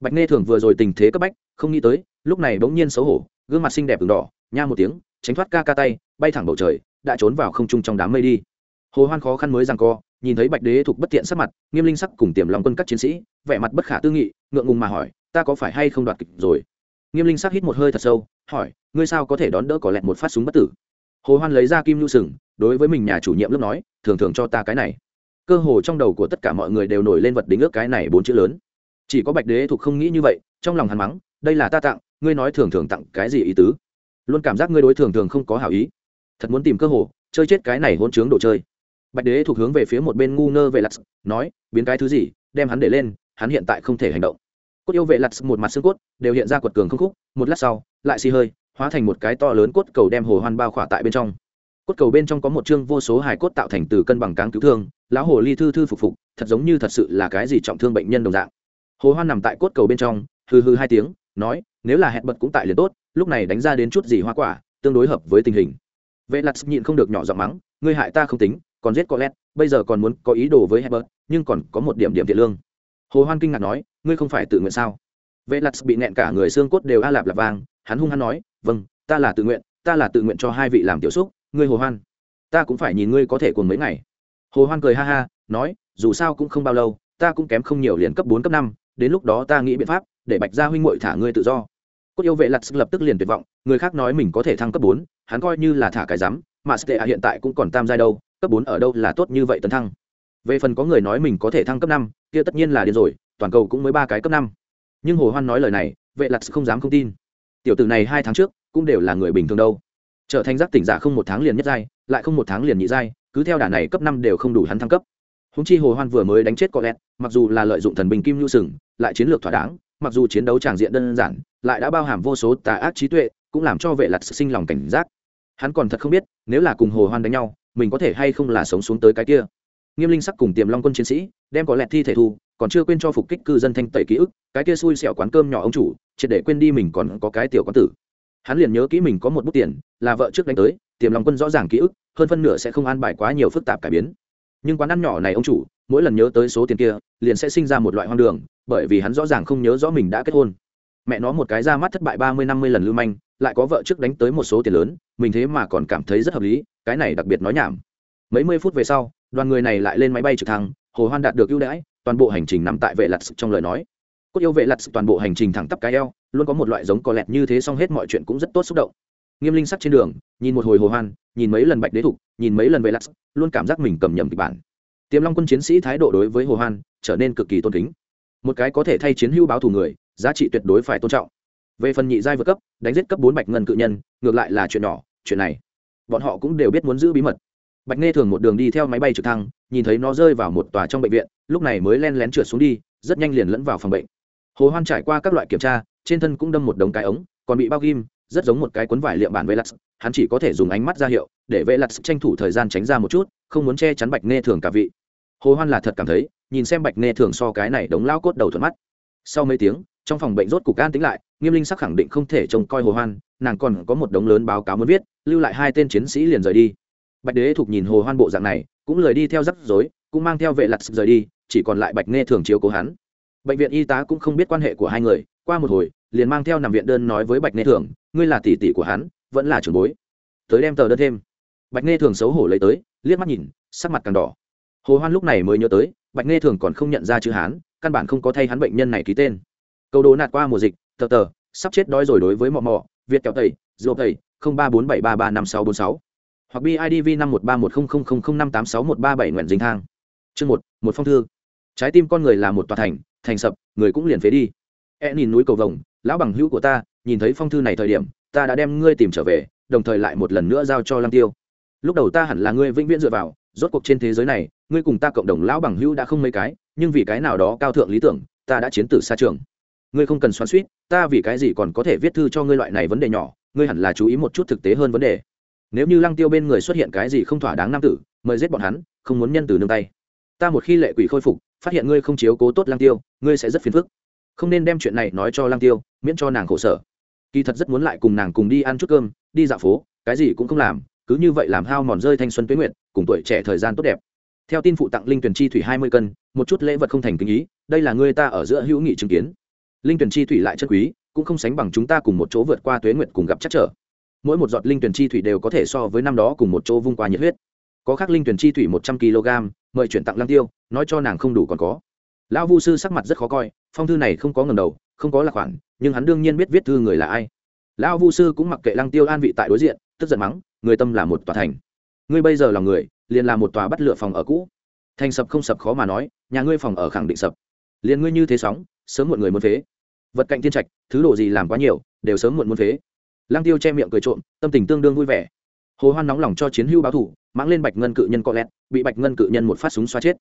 Bạch nghe thường vừa rồi tình thế cấp bách, không nghĩ tới, lúc này bỗng nhiên xấu hổ, gương mặt xinh đẹp đường đỏ, nha một tiếng, tránh thoát ca ca tay, bay thẳng bầu trời, đã trốn vào không trung trong đám mây đi. Hồ hoan khó khăn mới rằng co, nhìn thấy bạch đế thục bất tiện sắc mặt, nghiêm linh sắc cùng tiềm lòng quân các chiến sĩ, vẻ mặt bất khả tư nghị, ngượng ngùng mà hỏi, ta có phải hay không đoạt kịch rồi? Nghiêm linh sắc hít một hơi thật sâu, hỏi, ngươi sao có thể đón đỡ có lẹt một phát súng bất tử? Hồ hoan lấy ra kim nhu sừng đối với mình nhà chủ nhiệm lớp nói, thường thường cho ta cái này. Cơ hồ trong đầu của tất cả mọi người đều nổi lên vật đính ước cái này bốn chữ lớn. Chỉ có bạch đế thục không nghĩ như vậy, trong lòng hắn mắng, đây là ta tặng, ngươi nói thường thường tặng cái gì ý tứ? Luôn cảm giác ngươi đối thường thường không có hảo ý. Thật muốn tìm cơ hồ chơi chết cái này hôn chướng đồ chơi. Bạch đế thuộc hướng về phía một bên ngu ngơ về lặt nói, biến cái thứ gì, đem hắn để lên, hắn hiện tại không thể hành động. Cốt yêu vệ lặt một mặt xương cốt, đều hiện ra quật cường không khúc, một lát sau, lại xì hơi, hóa thành một cái to lớn cốt cầu đem hồ hoan bao khỏa tại bên trong cốt cầu bên trong có một chương vô số hài cốt tạo thành từ cân bằng cáng cứu thương lão hồ ly thư thư phục phục thật giống như thật sự là cái gì trọng thương bệnh nhân đồng dạng. Hồ hoan nằm tại cốt cầu bên trong hư hư hai tiếng nói nếu là hẹn bật cũng tại liền tốt lúc này đánh ra đến chút gì hoa quả tương đối hợp với tình hình. Vệ lặt nhịn không được nhỏ giọng mắng ngươi hại ta không tính còn giết có lét bây giờ còn muốn có ý đồ với hẹn bật nhưng còn có một điểm điểm thiện lương. Hồ hoan kinh ngạc nói ngươi không phải tự nguyện sao? Vệ lặt bị nẹn cả người xương cốt đều a lạp lạp vàng, hắn hung hăng nói vâng ta là tự nguyện ta là tự nguyện cho hai vị làm tiểu xúc ngươi hồ hoan, ta cũng phải nhìn ngươi có thể cùng mấy ngày. Hồ hoan cười ha ha, nói, dù sao cũng không bao lâu, ta cũng kém không nhiều liền cấp bốn, cấp năm, đến lúc đó ta nghĩ biện pháp để bạch gia huynh muội thả ngươi tự do. Cốt yêu vệ lặt lập tức liền tuyệt vọng, người khác nói mình có thể thăng cấp bốn, hắn coi như là thả cái rắm mà stea hiện tại cũng còn tam giai đâu, cấp bốn ở đâu là tốt như vậy tấn thăng. Về phần có người nói mình có thể thăng cấp năm, kia tất nhiên là điên rồi, toàn cầu cũng mới ba cái cấp năm. Nhưng hồ hoan nói lời này, vệ lặt không dám không tin. Tiểu tử này hai tháng trước, cũng đều là người bình thường đâu trở thành giác tỉnh giả không một tháng liền nhất giai, lại không một tháng liền nhị giai, cứ theo đà này cấp năm đều không đủ hắn thăng cấp. Húng chi hồ hoan vừa mới đánh chết có lẹt mặc dù là lợi dụng thần bình kim nhu sừng, lại chiến lược thỏa đáng, mặc dù chiến đấu tràng diện đơn giản, lại đã bao hàm vô số tà ác trí tuệ, cũng làm cho vệ lặt sinh lòng cảnh giác. Hắn còn thật không biết, nếu là cùng hồ hoan đánh nhau, mình có thể hay không là sống xuống tới cái kia. Nghiêm linh sắc cùng tiềm long quân chiến sĩ, đem có lẹt thi thể thu, còn chưa quên cho phục kích cư dân thanh tẩy ký ức, cái kia xui xẻo quán cơm nhỏ ông chủ, triệt để quên đi mình còn có cái tiểu quán tử hắn liền nhớ kỹ mình có một bút tiền, là vợ trước đánh tới, tiềm long quân rõ ràng ký ức, hơn phân nửa sẽ không an bài quá nhiều phức tạp cải biến. Nhưng quán ăn nhỏ này ông chủ, mỗi lần nhớ tới số tiền kia, liền sẽ sinh ra một loại hoang đường, bởi vì hắn rõ ràng không nhớ rõ mình đã kết hôn. Mẹ nó một cái ra mắt thất bại ba mươi năm mươi lần lưu manh, lại có vợ trước đánh tới một số tiền lớn, mình thế mà còn cảm thấy rất hợp lý, cái này đặc biệt nói nhảm. Mấy mươi phút về sau, đoàn người này lại lên máy bay trực thăng, hồ hoan đạt được ưu đãi, toàn bộ hành trình nằm tại vệ lặt trong lời nói. Cốt yêu vệ lặt toàn bộ hành trình thẳng tắp cái eo luôn có một loại giống có lẹt như thế xong hết mọi chuyện cũng rất tốt xúc động. Nghiêm linh sắc trên đường, nhìn một hồi hồ hoan, nhìn mấy lần bạch đế thục, nhìn mấy lần về lắc luôn cảm giác mình cầm nhầm kịch bản. Tiềm long quân chiến sĩ thái độ đối với hồ hoan trở nên cực kỳ tôn kính. Một cái có thể thay chiến hưu báo thù người, giá trị tuyệt đối phải tôn trọng. Về phần nhị giai vượt cấp, đánh giết cấp bốn bạch ngân cự nhân, ngược lại là chuyện nhỏ, chuyện này, bọn họ cũng đều biết muốn giữ bí mật. Bạch nghe thường một đường đi theo máy bay trực thăng, nhìn thấy nó rơi vào một tòa trong bệnh viện, lúc này mới len lén trượt xuống đi, rất nhanh liền lẫn vào phòng bệnh. Hồ hoan trải qua các loại kiểm tra trên thân cũng đâm một đống cái ống, còn bị bao ghim, rất giống một cái cuốn vải liệm bản vệ lặt hắn chỉ có thể dùng ánh mắt ra hiệu, để vệ lặt tranh thủ thời gian tránh ra một chút, không muốn che chắn bạch nghe thường cả vị. Hồ hoan là thật cảm thấy, nhìn xem bạch nghe thường so cái này đống lao cốt đầu thuận mắt. Sau mấy tiếng, trong phòng bệnh rốt cục an tính lại, nghiêm linh sắc khẳng định không thể trông coi hồ hoan, nàng còn có một đống lớn báo cáo muốn viết, lưu lại hai tên chiến sĩ liền rời đi. Bạch đế thuộc nhìn hồ hoan bộ dạng này, cũng lời đi theo rắc rối, cũng mang theo vệ lặt rời đi, chỉ còn lại bạch nghe thường chiếu cố hắn. Bệnh viện y tá cũng không biết quan hệ của hai người qua một hồi, liền mang theo nằm viện đơn nói với bạch nghe thường, ngươi là tỷ tỷ của hắn, vẫn là trưởng bối. Tới đem tờ đơn thêm. Bạch nghe thường xấu hổ lấy tới, liếc mắt nhìn, sắc mặt càng đỏ. Hồ hoan lúc này mới nhớ tới, bạch nghe thường còn không nhận ra chữ hán, căn bản không có thay hắn bệnh nhân này ký tên. Câu đố nạt qua mùa dịch, tờ tờ, sắp chết đói rồi đối với mọ mọ, việt kẹo tẩy dô tẩy, không ba bốn bảy ba ba năm sáu bốn sáu. Hoặc bidv năm một ba một không không không không năm tám sáu một ba bảy nguyện dính thang. Chương một một phong thư. Trái tim con người là một tòa thành thành sập, người cũng liền phế đi e nhìn núi cầu vồng, lão bằng hữu của ta, nhìn thấy phong thư này thời điểm, ta đã đem ngươi tìm trở về, đồng thời lại một lần nữa giao cho lăng tiêu. Lúc đầu ta hẳn là ngươi vĩnh viễn dựa vào, rốt cuộc trên thế giới này, ngươi cùng ta cộng đồng lão bằng hữu đã không mấy cái, nhưng vì cái nào đó cao thượng lý tưởng, ta đã chiến tử xa trường. Ngươi không cần xoắn suýt ta vì cái gì còn có thể viết thư cho ngươi loại này vấn đề nhỏ, ngươi hẳn là chú ý một chút thực tế hơn vấn đề. Nếu như lăng tiêu bên người xuất hiện cái gì không thỏa đáng nam tử, mời giết bọn hắn, không muốn nhân từ nương tay. Ta một khi lệ quỷ khôi phục, phát hiện ngươi không chiếu cố tốt lăng tiêu, ngươi sẽ rất phiền phức không nên đem chuyện này nói cho Lang tiêu, miễn cho nàng khổ sở. Kỳ thật rất muốn lại cùng nàng cùng đi ăn chút cơm, đi dạo phố, cái gì cũng không làm, cứ như vậy làm hao mòn rơi thanh xuân Tuế nguyện cùng tuổi trẻ thời gian tốt đẹp. Theo tin phụ tặng linh tuyển chi thủy hai mươi cân, một chút lễ vật không thành kinh ý, đây là người ta ở giữa hữu nghị chứng kiến. Linh tuyển chi thủy lại chân quý, cũng không sánh bằng chúng ta cùng một chỗ vượt qua tuế nguyệt cùng gặp chắc trở. Mỗi một giọt linh tuyển chi thủy đều có thể so với năm đó cùng một chỗ vung qua nhiệt huyết. Có khác linh tuyển chi thủy một trăm kg mời chuyển tặng Lang tiêu, nói cho nàng không đủ còn có lão vu sư sắc mặt rất khó coi, phong thư này không có ngầm đầu, không có là khoản, nhưng hắn đương nhiên biết viết thư người là ai. Lão vu sư cũng mặc kệ lăng tiêu an vị tại đối diện, tức giận mắng, người tâm là một tòa thành. Ngươi bây giờ là người, liền là một tòa bắt lựa phòng ở cũ. Thành sập không sập khó mà nói, nhà ngươi phòng ở khẳng định sập. Liền ngươi như thế sóng, sớm muộn người muốn phế. Vật cạnh thiên trạch, thứ đồ gì làm quá nhiều, đều sớm muộn muốn phế. Lăng tiêu che miệng cười trộm, tâm tình tương đương vui vẻ. Hồ hoan nóng lòng cho chiến hưu báo thủ, mãng lên bạch ngân cự nhân co lẹt, bị bạch ngân cự nhân một phát súng xoa chết.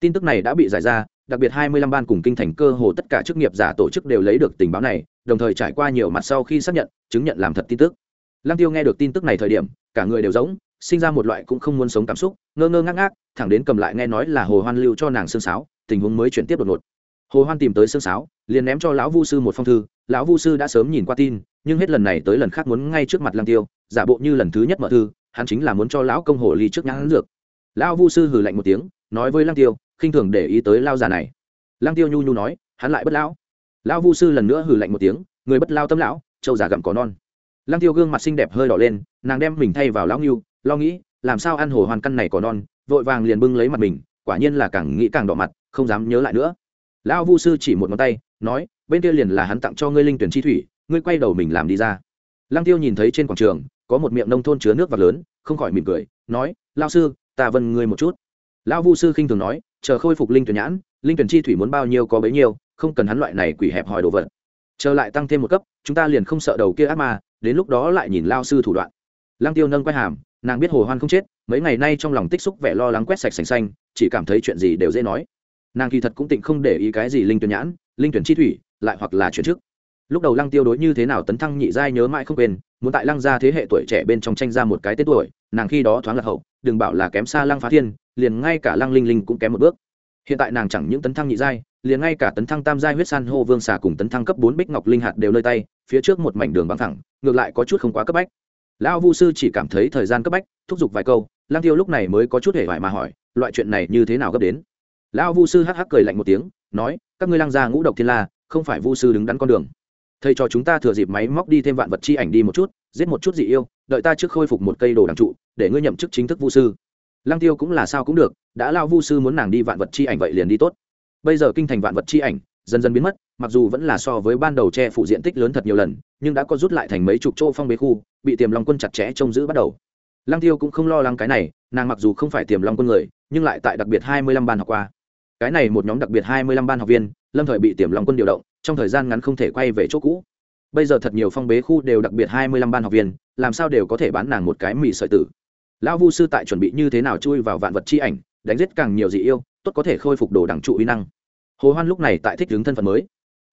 Tin tức này đã bị giải ra đặc biệt 25 ban cùng kinh thành cơ hồ tất cả chức nghiệp giả tổ chức đều lấy được tình báo này, đồng thời trải qua nhiều mặt sau khi xác nhận, chứng nhận làm thật tin tức. Lăng tiêu nghe được tin tức này thời điểm, cả người đều giống, sinh ra một loại cũng không muốn sống cảm xúc, ngơ ngơ ngác ngác, thẳng đến cầm lại nghe nói là hồ hoan lưu cho nàng xương sáo, tình huống mới chuyển tiếp đột ngột. Hồ hoan tìm tới xương sáo, liền ném cho lão vu sư một phong thư, lão vu sư đã sớm nhìn qua tin, nhưng hết lần này tới lần khác muốn ngay trước mặt lăng tiêu, giả bộ như lần thứ nhất mở thư, hắn chính là muốn cho lão công hồ ly trước nhãn dược. Lão vu sư hừ lạnh một tiếng, nói với lăng tiêu khinh thường để ý tới lao già này. Lăng tiêu nhu nhu nói, hắn lại bất lão. Lão vu sư lần nữa hừ lạnh một tiếng, người bất lao tâm lão, châu già gặm có non. Lăng tiêu gương mặt xinh đẹp hơi đỏ lên, nàng đem mình thay vào lão nghiêu lo nghĩ, làm sao ăn hồ hoàn căn này có non, vội vàng liền bưng lấy mặt mình, quả nhiên là càng nghĩ càng đỏ mặt, không dám nhớ lại nữa. Lão vu sư chỉ một ngón tay, nói, bên kia liền là hắn tặng cho ngươi linh tuyển chi thủy, ngươi quay đầu mình làm đi ra. Lăng tiêu nhìn thấy trên quảng trường, có một miệng nông thôn chứa nước và lớn, không khỏi mỉm cười, nói lao sư, ta vân ngươi một chút. Lão vu sư khinh thường nói chờ khôi phục linh tuyển nhãn, linh tuyển chi thủy muốn bao nhiêu có bấy nhiêu, không cần hắn loại này quỷ hẹp hòi đồ vật. Chờ lại tăng thêm một cấp, chúng ta liền không sợ đầu kia ác ma, đến lúc đó lại nhìn lao sư thủ đoạn. Lăng tiêu nâng quay hàm, nàng biết hồ hoan không chết, mấy ngày nay trong lòng tích xúc vẻ lo lắng quét sạch sành xanh, chỉ cảm thấy chuyện gì đều dễ nói. Nàng kỳ thật cũng tịnh không để ý cái gì linh tuyển nhãn, linh tuyển chi thủy, lại hoặc là chuyển chức. Lúc đầu lăng tiêu đối như thế nào tấn thăng nhị giai nhớ mãi không quên, muốn tại lăng gia thế hệ tuổi trẻ bên trong tranh ra một cái tên tuổi, nàng khi đó thoáng lạc hậu, đừng bảo là kém xa lăng phá thiên liền ngay cả lăng linh linh cũng kém một bước. Hiện tại nàng chẳng những tấn thăng nhị giai, liền ngay cả tấn thăng tam giai huyết san hô vương xà cùng tấn thăng cấp bốn bích ngọc linh hạt đều nơi tay, phía trước một mảnh đường băng thẳng ngược lại có chút không quá cấp bách. Lão vu sư chỉ cảm thấy thời gian cấp bách, thúc giục vài câu lang tiêu lúc này mới có chút hề vải mà hỏi, loại chuyện này như thế nào gấp đến? Lão vu sư hắc hắc cười lạnh một tiếng, nói, các ngươi lang gia ngũ độc thiên la, không phải vu sư đứng đắn con đường. Thầy cho chúng ta thừa dịp máy móc đi thêm vạn vật chi ảnh đi một chút, giết một chút dị yêu, đợi ta trước khôi phục một cây đồ đằng trụ, để ngươi nhậm chức chính thức vu sư lăng tiêu cũng là sao cũng được, đã lao vu sư muốn nàng đi vạn vật chi ảnh vậy liền đi tốt. Bây giờ kinh thành vạn vật chi ảnh, dần dần biến mất, mặc dù vẫn là so với ban đầu che phủ diện tích lớn thật nhiều lần, nhưng đã có rút lại thành mấy chục chỗ phong bế khu, bị tiềm long quân chặt chẽ trông giữ bắt đầu. Lăng tiêu cũng không lo lắng cái này, nàng mặc dù không phải tiềm long quân người, nhưng lại tại đặc biệt hai mươi lăm ban học qua. Cái này một nhóm đặc biệt hai mươi lăm ban học viên, lâm thời bị tiềm long quân điều động, trong thời gian ngắn không thể quay về chỗ cũ. Bây giờ thật nhiều phong bế khu đều đặc biệt hai mươi lăm ban học viên, làm sao đều có thể bán nàng một cái mì sợi tử? Lão vu sư tại chuẩn bị như thế nào chui vào vạn vật chi ảnh, đánh giết càng nhiều dị yêu, tốt có thể khôi phục đồ đẳng trụ uy năng. Hồ hoan lúc này tại thích ứng thân phận mới.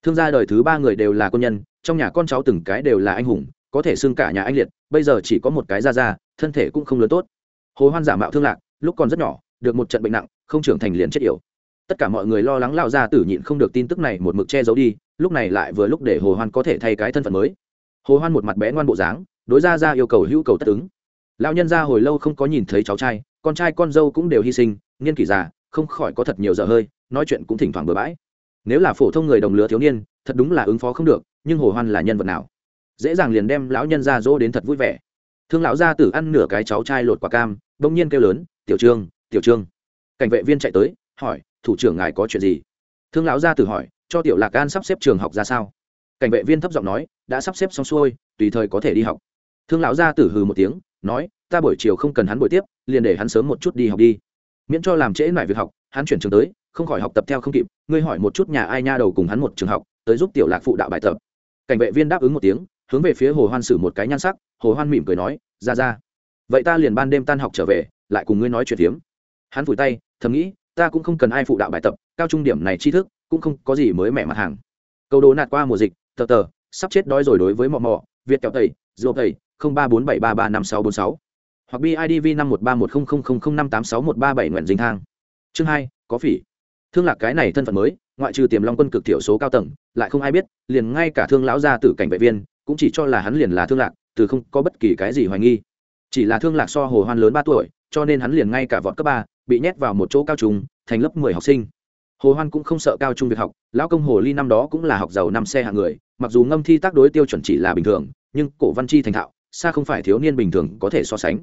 Thương gia đời thứ ba người đều là quân nhân, trong nhà con cháu từng cái đều là anh hùng, có thể xưng cả nhà anh liệt, bây giờ chỉ có một cái ra ra thân thể cũng không lớn tốt. Hồ hoan giả mạo thương lạc, lúc còn rất nhỏ, được một trận bệnh nặng, không trưởng thành liền chết yểu. Tất cả mọi người lo lắng lao ra tử nhịn không được tin tức này một mực che giấu đi, lúc này lại vừa lúc để hồ hoan có thể thay cái thân phận mới. Hồ hoan một mặt bé ngoan bộ dáng, đối ra ra yêu cầu hữu cầu tất ứng lão nhân ra hồi lâu không có nhìn thấy cháu trai, con trai con dâu cũng đều hy sinh, niên kỷ già, không khỏi có thật nhiều giờ hơi, nói chuyện cũng thỉnh thoảng bừa bãi. Nếu là phổ thông người đồng lứa thiếu niên, thật đúng là ứng phó không được, nhưng hồ hoan là nhân vật nào? Dễ dàng liền đem lão nhân ra dỗ đến thật vui vẻ. Thương lão gia tử ăn nửa cái cháu trai lột quả cam, bỗng nhiên kêu lớn, tiểu trương tiểu trương. Cảnh vệ viên chạy tới, hỏi, thủ trưởng ngài có chuyện gì? Thương lão gia tử hỏi, cho tiểu lạc an sắp xếp trường học ra sao? Cảnh vệ viên thấp giọng nói, đã sắp xếp xong xuôi, tùy thời có thể đi học. Thương lão gia tử hừ một tiếng nói, ta buổi chiều không cần hắn buổi tiếp, liền để hắn sớm một chút đi học đi. Miễn cho làm trễ lại việc học, hắn chuyển trường tới, không khỏi học tập theo không kịp, ngươi hỏi một chút nhà ai nha đầu cùng hắn một trường học, tới giúp tiểu lạc phụ đạo bài tập. Cảnh vệ viên đáp ứng một tiếng, hướng về phía hồ hoan sử một cái nhan sắc, hồ hoan mỉm cười nói, ra ra. Vậy ta liền ban đêm tan học trở về, lại cùng ngươi nói chuyện hiếm. hắn vùi tay, thầm nghĩ, ta cũng không cần ai phụ đạo bài tập, cao trung điểm này tri thức, cũng không có gì mới mẻ mặt hàng. Câu đố nạt qua mùa dịch, tờ tờ, sắp chết đói rồi đối với mò mò việt kẹo tẩy dô tẩy ba bốn bảy ba ba năm sáu bốn sáu. Hoặc bidv năm một ba một không không không không năm tám sáu một ba bảy nguyện dinh thang. Chương hai, có phỉ. Thương lạc cái này thân phận mới, ngoại trừ tiềm long quân cực thiểu số cao tầng, lại không ai biết, liền ngay cả thương lão gia tử cảnh vệ viên, cũng chỉ cho là hắn liền là thương lạc, từ không có bất kỳ cái gì hoài nghi. Chỉ là thương lạc so hồ hoan lớn ba tuổi, cho nên hắn liền ngay cả vọt cấp ba, bị nhét vào một chỗ cao trung, thành lớp mười học sinh. Hồ hoan cũng không sợ cao trung việc học, lão công hồ ly năm đó cũng là học giàu năm xe hạng người, mặc dù ngâm thi tác đối tiêu chuẩn chỉ là bình thường, nhưng cổ văn chi thành thạo xa không phải thiếu niên bình thường có thể so sánh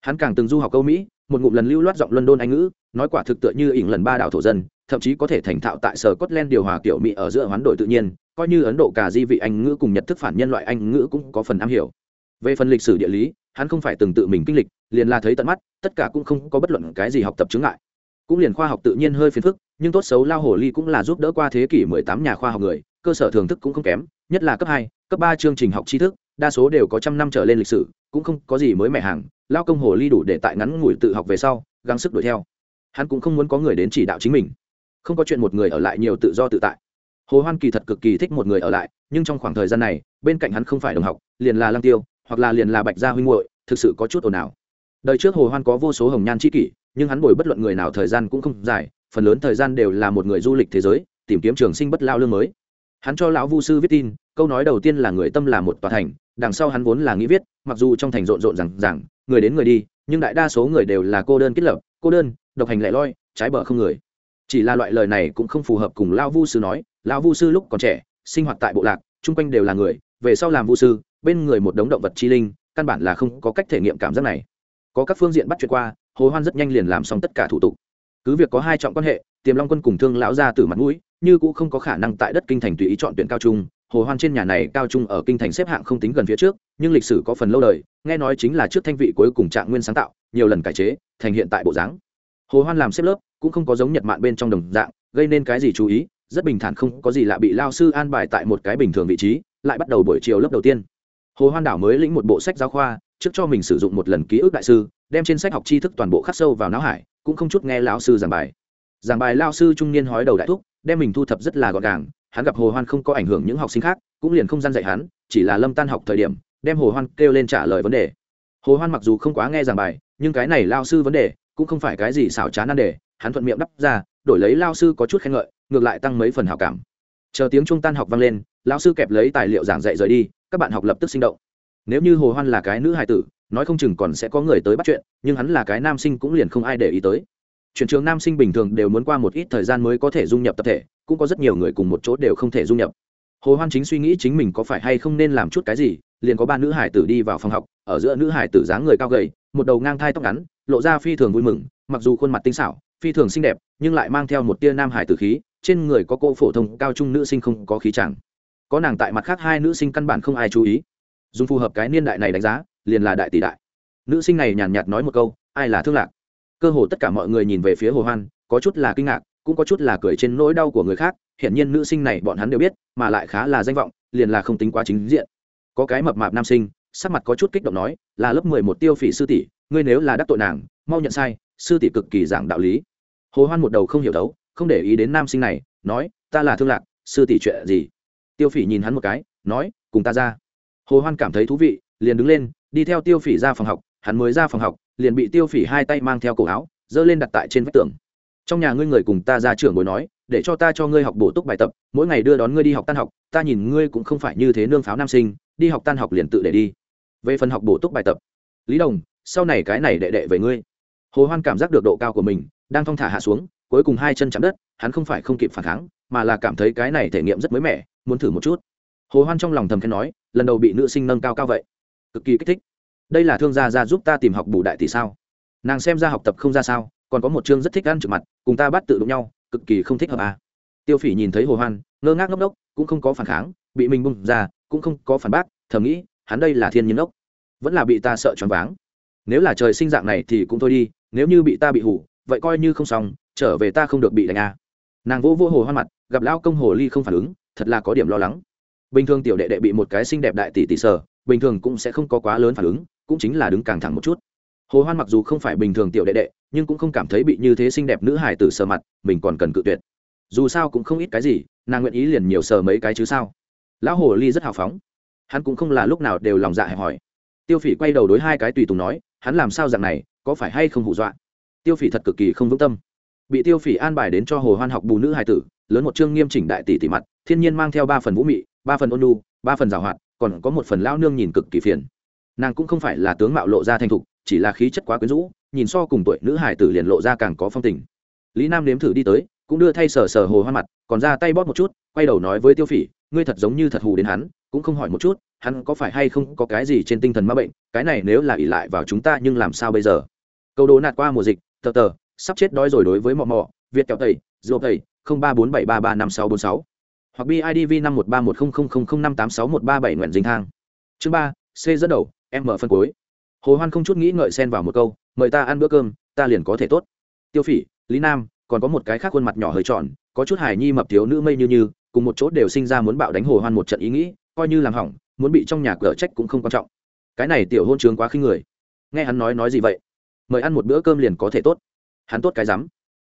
hắn càng từng du học câu mỹ một ngụm lần lưu loát giọng london anh ngữ nói quả thực tựa như ỉn lần ba đảo thổ dân thậm chí có thể thành thạo tại sở Scotland điều hòa kiểu Mỹ ở giữa hoán đổi tự nhiên, coi như Ấn Độ cả di vị Anh ngữ cùng Nhật thức phản nhân loại Anh ngữ cũng có phần am hiểu. Về phần lịch sử địa lý, hắn không phải từng tự mình kinh lịch, liền là thấy tận mắt, tất cả cũng không có bất luận cái gì học tập chứng ngại. Cũng liền khoa học tự nhiên hơi phiền phức, nhưng tốt xấu lao hồ ly cũng là giúp đỡ qua thế kỷ 18 nhà khoa học người, cơ sở thưởng thức cũng không kém, nhất là cấp 2, cấp 3 chương trình học tri thức, đa số đều có trăm năm trở lên lịch sử, cũng không có gì mới mẻ hàng, lao công hồ ly đủ để tại ngắn ngủi tự học về sau, gắng sức đuổi theo. Hắn cũng không muốn có người đến chỉ đạo chính mình. Không có chuyện một người ở lại nhiều tự do tự tại. Hồ hoan kỳ thật cực kỳ thích một người ở lại nhưng trong khoảng thời gian này bên cạnh hắn không phải đồng học liền là lăng tiêu hoặc là liền là bạch gia huynh muội thực sự có chút ồn ào. Đời trước hồ hoan có vô số hồng nhan chi kỷ nhưng hắn bồi bất luận người nào thời gian cũng không dài phần lớn thời gian đều là một người du lịch thế giới tìm kiếm trường sinh bất lao lương mới. Hắn cho lão vu sư viết tin câu nói đầu tiên là người tâm là một tòa thành đằng sau hắn vốn là nghĩ viết, mặc dù trong thành rộn rộn rằng rằng người đến người đi, nhưng đại đa số người đều là cô đơn kết lập, cô đơn, độc hành lẻ loi, trái bờ không người. Chỉ là loại lời này cũng không phù hợp cùng lao vu sư nói lao vu sư lúc còn trẻ, sinh hoạt tại bộ lạc, chung quanh đều là người, về sau làm vu sư, bên người một đống động vật chi linh, căn bản là không có cách thể nghiệm cảm giác này. Có các phương diện bắt chuyện qua, hồ hoan rất nhanh liền làm xong tất cả thủ tục. Cứ việc có hai trọng quan hệ, tiềm long quân cùng thương lão ra từ mặt mũi, như cũng không có khả năng tại đất kinh thành tùy ý chọn tuyển cao trung hồ hoan trên nhà này cao trung ở kinh thành xếp hạng không tính gần phía trước, nhưng lịch sử có phần lâu đời, nghe nói chính là trước thanh vị cuối cùng trạng nguyên sáng tạo, nhiều lần cải chế, thành hiện tại bộ dáng. Hồ hoan làm xếp lớp, cũng không có giống nhật mạn bên trong đồng dạng, gây nên cái gì chú ý, rất bình thản không có gì lạ bị lao sư an bài tại một cái bình thường vị trí, lại bắt đầu buổi chiều lớp đầu tiên. Hồ hoan đảo mới lĩnh một bộ sách giáo khoa, trước cho mình sử dụng một lần ký ức đại sư, đem trên sách học tri thức toàn bộ khắc sâu vào não hải, cũng không chút nghe lão sư giảng bài. Giảng bài lao sư trung niên hói đầu đại thúc, đem mình thu thập rất là gọn gàng hắn gặp hồ hoan không có ảnh hưởng những học sinh khác, cũng liền không gian dạy hắn, chỉ là lâm tan học thời điểm, đem hồ hoan kêu lên trả lời vấn đề. Hồ hoan mặc dù không quá nghe giảng bài, nhưng cái này lao sư vấn đề cũng không phải cái gì xảo trá nan đề, hắn thuận miệng đắp ra, đổi lấy lao sư có chút khen ngợi, ngược lại tăng mấy phần hảo cảm. Chờ tiếng trung tan học vang lên lão sư kẹp lấy tài liệu giảng dạy rời đi, các bạn học lập tức sinh động. Nếu như hồ hoan là cái nữ hài tử, nói không chừng còn sẽ có người tới bắt chuyện, nhưng hắn là cái nam sinh cũng liền không ai để ý tới. Chuyển trường nam sinh bình thường đều muốn qua một ít thời gian mới có thể dung nhập tập thể cũng có rất nhiều người cùng một chỗ đều không thể dung nhập. Hồ hoan chính suy nghĩ chính mình có phải hay không nên làm chút cái gì, liền có ba nữ hải tử đi vào phòng học, ở giữa nữ hải tử dáng người cao gầy, một đầu ngang thai tóc ngắn, lộ ra phi thường vui mừng, mặc dù khuôn mặt tinh xảo, phi thường xinh đẹp, nhưng lại mang theo một tia nam hải tử khí, trên người có cô phổ thông cao trung nữ sinh không có khí chẳng có nàng tại mặt khác hai nữ sinh căn bản không ai chú ý. Dùng phù hợp cái niên đại này đánh giá, liền là đại tỷ đại. Nữ sinh này nhàn nhạt nói một câu, ai là thương lạc? Cơ hồ tất cả mọi người nhìn về phía hồ hoan, có chút là kinh ngạc cũng có chút là cười trên nỗi đau của người khác, hiển nhiên nữ sinh này bọn hắn đều biết, mà lại khá là danh vọng, liền là không tính quá chính diện. Có cái mập mạp nam sinh, sắc mặt có chút kích động nói, là lớp mười một tiêu phỉ sư tỷ, ngươi nếu là đắc tội nàng, mau nhận sai, sư tỷ cực kỳ giảng đạo lý. Hồ hoan một đầu không hiểu đấu, không để ý đến nam sinh này, nói, ta là thương lạc, sư tỷ chuyện gì? Tiêu phỉ nhìn hắn một cái, nói, cùng ta ra. Hồ hoan cảm thấy thú vị, liền đứng lên, đi theo tiêu phỉ ra phòng học, hắn mới ra phòng học, liền bị tiêu phỉ hai tay mang theo cổ áo, giơ lên đặt tại trên vách tường trong nhà ngươi người cùng ta ra trưởng bồi nói, để cho ta cho ngươi học bổ túc bài tập, mỗi ngày đưa đón ngươi đi học tan học, ta nhìn ngươi cũng không phải như thế nương pháo nam sinh, đi học tan học liền tự để đi. Về phần học bổ túc bài tập, lý đồng, sau này cái này đệ đệ về ngươi. Hồ hoan cảm giác được độ cao của mình, đang thong thả hạ xuống, cuối cùng hai chân chạm đất, hắn không phải không kịp phản kháng, mà là cảm thấy cái này thể nghiệm rất mới mẻ, muốn thử một chút. Hồ hoan trong lòng thầm khen nói, lần đầu bị nữ sinh nâng cao cao vậy. Cực kỳ kích thích. Đây là thương gia ra giúp ta tìm học bù đại tỷ sao? Nàng xem ra học tập không ra sao còn có một chương rất thích ăn trực mặt, cùng ta bắt tự đụng nhau, cực kỳ không thích hợp à. tiêu phỉ nhìn thấy hồ hoan, ngơ ngác ngốc đốc, cũng không có phản kháng, bị mình bung ra, cũng không có phản bác, thầm nghĩ, hắn đây là thiên nhiên đốc, vẫn là bị ta sợ choáng váng nếu là trời sinh dạng này thì cũng thôi đi, nếu như bị ta bị hủ, vậy coi như không xong, trở về ta không được bị đánh à. nàng vô vô hồ hoan mặt, gặp lao công hồ ly không phản ứng, thật là có điểm lo lắng bình thường tiểu đệ đệ bị một cái xinh đẹp đại tỷ tỷ sở bình thường cũng sẽ không có quá lớn phản ứng, cũng chính là đứng càng thẳng một chút hồ hoan mặc dù không phải bình thường tiểu đệ đệ, nhưng cũng không cảm thấy bị như thế xinh đẹp nữ hài tử sờ mặt, mình còn cần cự tuyệt. Dù sao cũng không ít cái gì, nàng nguyện ý liền nhiều sờ mấy cái chứ sao. Lão hồ ly rất hào phóng. Hắn cũng không là lúc nào đều lòng dạ hẹp hỏi tiêu phỉ quay đầu đối hai cái tùy tùng nói, hắn làm sao dạng này, có phải hay không hù dọa? Tiêu phỉ thật cực kỳ không vững tâm. Bị tiêu phỉ an bài đến cho hồ hoan học bù nữ hài tử, lớn một chương nghiêm chỉnh đại tỷ tỷ mặt, thiên nhiên mang theo ba phần vũ mị, ba phần ôn lu ba phần giảo hoạt, còn có một phần lao nương nhìn cực kỳ phiền. Nàng cũng không phải là tướng mạo lộ ra thành thục chỉ là khí chất quá quyến rũ, nhìn so cùng tuổi nữ hải tử liền lộ ra càng có phong tình. Lý nam nếm thử đi tới, cũng đưa thay sờ sờ hồ hoa mặt, còn ra tay bóp một chút, quay đầu nói với tiêu phỉ, ngươi thật giống như thật hù đến hắn, cũng không hỏi một chút, hắn có phải hay không có cái gì trên tinh thần ma bệnh, cái này nếu là ỉ lại vào chúng ta nhưng làm sao bây giờ? Câu đố nạt qua mùa dịch, tờ tờ, sắp chết đói rồi đối với mò mò việt kẹo tẩy, rượu tẩy, không ba bốn bảy ba ba năm sáu bốn sáu. Hoặc bidv năm một ba một không không không không năm tám sáu một ba bảy nguyện dinh thang. Chương ba, c dẫn đầu m mở phân cuối hồ hoan không chút nghĩ ngợi xen vào một câu, mời ta ăn bữa cơm, ta liền có thể tốt. Tiêu phỉ, lý nam, còn có một cái khác khuôn mặt nhỏ hơi tròn, có chút hài nhi mập thiếu nữ mây như như, cùng một chỗ đều sinh ra muốn bạo đánh hồ hoan một trận ý nghĩ, coi như làm hỏng, muốn bị trong nhà cửa trách cũng không quan trọng. Cái này tiểu hôn trường quá khinh người. Nghe hắn nói nói gì vậy? Mời ăn một bữa cơm liền có thể tốt. Hắn tốt cái rắm.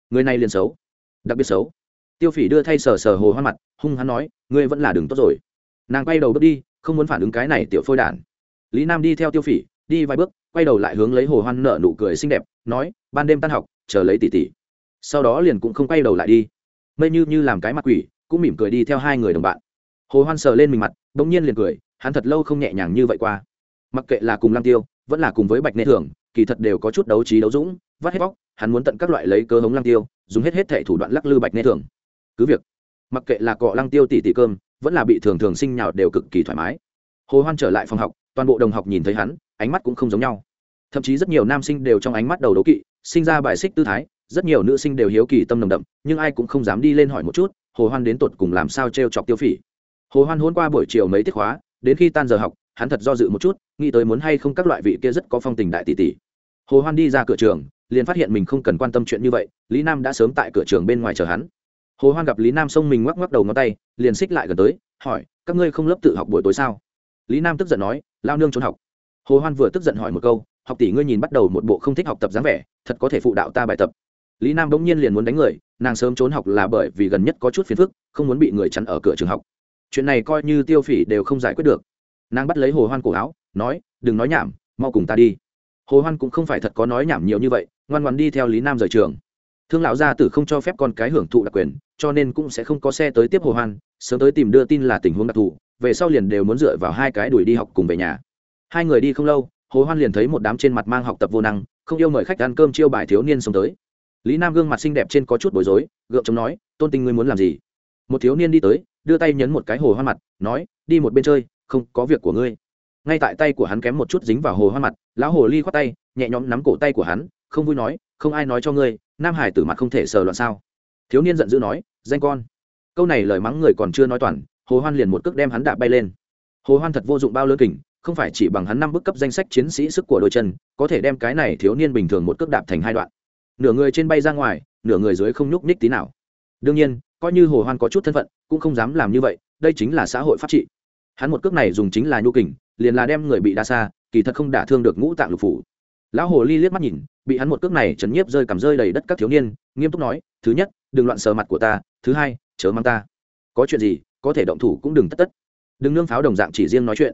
Người này liền xấu, đặc biệt xấu. Tiêu phỉ đưa thay sờ sờ hồ hoan mặt, hung hắn nói, ngươi vẫn là đường tốt rồi. Nàng quay đầu bước đi, không muốn phản ứng cái này tiểu phôi đản. Lý nam đi theo tiêu phỉ đi vài bước, quay đầu lại hướng lấy hồ hoan nở nụ cười xinh đẹp, nói, ban đêm tan học, chờ lấy tỷ tỷ. Sau đó liền cũng không quay đầu lại đi. Mây như như làm cái mặt quỷ, cũng mỉm cười đi theo hai người đồng bạn. Hồ hoan sờ lên mình mặt, bỗng nhiên liền cười, hắn thật lâu không nhẹ nhàng như vậy qua. Mặc kệ là cùng lăng tiêu, vẫn là cùng với bạch nê thường, kỳ thật đều có chút đấu trí đấu dũng, vắt hết bóc hắn muốn tận các loại lấy cơ hống lăng tiêu, dùng hết hết thể thủ đoạn lắc lư bạch nê thường. Cứ việc, mặc kệ là cọ lăng tiêu tỷ tỷ cơm, vẫn là bị thường thường sinh nhào đều cực kỳ thoải mái. Hồ hoan trở lại phòng học, toàn bộ đồng học nhìn thấy hắn ánh mắt cũng không giống nhau. Thậm chí rất nhiều nam sinh đều trong ánh mắt đầu đấu kỵ, sinh ra bài xích tư thái, rất nhiều nữ sinh đều hiếu kỳ tâm nồng đậm, nhưng ai cũng không dám đi lên hỏi một chút, hồ hoan đến tột cùng làm sao t chọc tiêu phỉ? Hồ hoan hôn qua buổi chiều mấy tiết khóa, đến khi tan giờ học, hắn thật do dự một chút, nghĩ tới muốn hay không các loại vị kia rất có phong tình đại tỷ tỷ. Hồ hoan đi ra cửa trường, liền phát hiện mình không cần quan tâm chuyện như vậy, lý nam đã sớm tại cửa trường bên ngoài chờ hắn. Hồ hoan gặp lý nam xông mình ngoắc ngoắc đầu ngón tay, liền xích lại gần tới, hỏi, các ngươi không lớp tự học buổi tối sao? Lý nam tức giận nói, lao nương trốn học hồ hoan vừa tức giận hỏi một câu, học tỷ ngươi nhìn bắt đầu một bộ không thích học tập dáng vẻ, thật có thể phụ đạo ta bài tập. Lý nam bỗng nhiên liền muốn đánh người, nàng sớm trốn học là bởi vì gần nhất có chút phiền phức, không muốn bị người chắn ở cửa trường học. Chuyện này coi như tiêu phỉ đều không giải quyết được. Nàng bắt lấy hồ hoan cổ áo, nói, đừng nói nhảm, mau cùng ta đi. Hồ hoan cũng không phải thật có nói nhảm nhiều như vậy, ngoan ngoan đi theo lý nam rời trường. Thương lão gia tử không cho phép con cái hưởng thụ đặc quyền, cho nên cũng sẽ không có xe tới tiếp hồ hoan, sớm tới tìm đưa tin là tình huống đặc thù, về sau liền đều muốn dựa vào hai cái đuổi đi học cùng về nhà hai người đi không lâu, hồ hoan liền thấy một đám trên mặt mang học tập vô năng, không yêu mời khách ăn cơm chiêu bài thiếu niên xông tới. Lý nam gương mặt xinh đẹp trên có chút bối rối, gượng chống nói, tôn tinh ngươi muốn làm gì? Một thiếu niên đi tới, đưa tay nhấn một cái hồ hoa mặt, nói, đi một bên chơi, không có việc của ngươi. Ngay tại tay của hắn kém một chút dính vào hồ hoa mặt, lão hồ ly khoát tay, nhẹ nhõm nắm cổ tay của hắn, không vui nói, không ai nói cho ngươi, nam hải tử mặt không thể sờ loạn sao? Thiếu niên giận dữ nói, danh con. Câu này lời mắng người còn chưa nói toàn, hồ hoan liền một cước đem hắn đạp bay lên. Hồ hoan thật vô dụng bao lơ kỉnh không phải chỉ bằng hắn năm bức cấp danh sách chiến sĩ sức của đôi chân, có thể đem cái này thiếu niên bình thường một cước đạp thành hai đoạn. Nửa người trên bay ra ngoài, nửa người dưới không nhúc nhích tí nào. Đương nhiên, coi như hồ hoan có chút thân phận, cũng không dám làm như vậy, đây chính là xã hội pháp trị. Hắn một cước này dùng chính là nhu kình, liền là đem người bị đa xa, kỳ thật không đả thương được ngũ tạng lục phủ. Lão hồ ly liếc mắt nhìn, bị hắn một cước này chấn nhiếp rơi cầm rơi đầy đất các thiếu niên, nghiêm túc nói, thứ nhất, đừng loạn sờ mặt của ta, thứ hai, chớ mang ta. Có chuyện gì, có thể động thủ cũng đừng tất tất. Đừng nương pháo đồng dạng chỉ riêng nói chuyện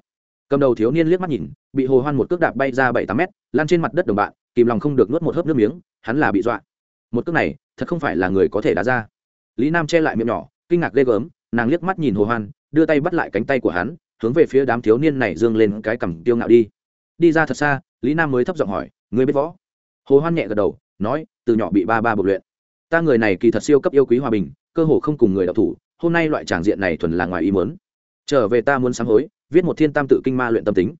cầm đầu thiếu niên liếc mắt nhìn, bị hồ hoan một cước đạp bay ra bảy tám mét lan trên mặt đất đồng bạn, kìm lòng không được nuốt một hớp nước miếng, hắn là bị dọa. Một cước này, thật không phải là người có thể đá ra. Lý nam che lại miệng nhỏ, kinh ngạc ghê gớm, nàng liếc mắt nhìn hồ hoan, đưa tay bắt lại cánh tay của hắn, hướng về phía đám thiếu niên này dương lên cái cằm tiêu ngạo đi. Đi ra thật xa, lý nam mới thấp giọng hỏi, ngươi biết võ? Hồ hoan nhẹ gật đầu, nói, từ nhỏ bị ba ba bộc luyện. Ta người này kỳ thật siêu cấp yêu quý hòa bình, cơ hồ không cùng người đạo thủ, hôm nay loại tràng diện này thuần là ngoài ý muốn trở về ta muốn sám hối, viết một thiên tam tự kinh ma luyện tâm tính.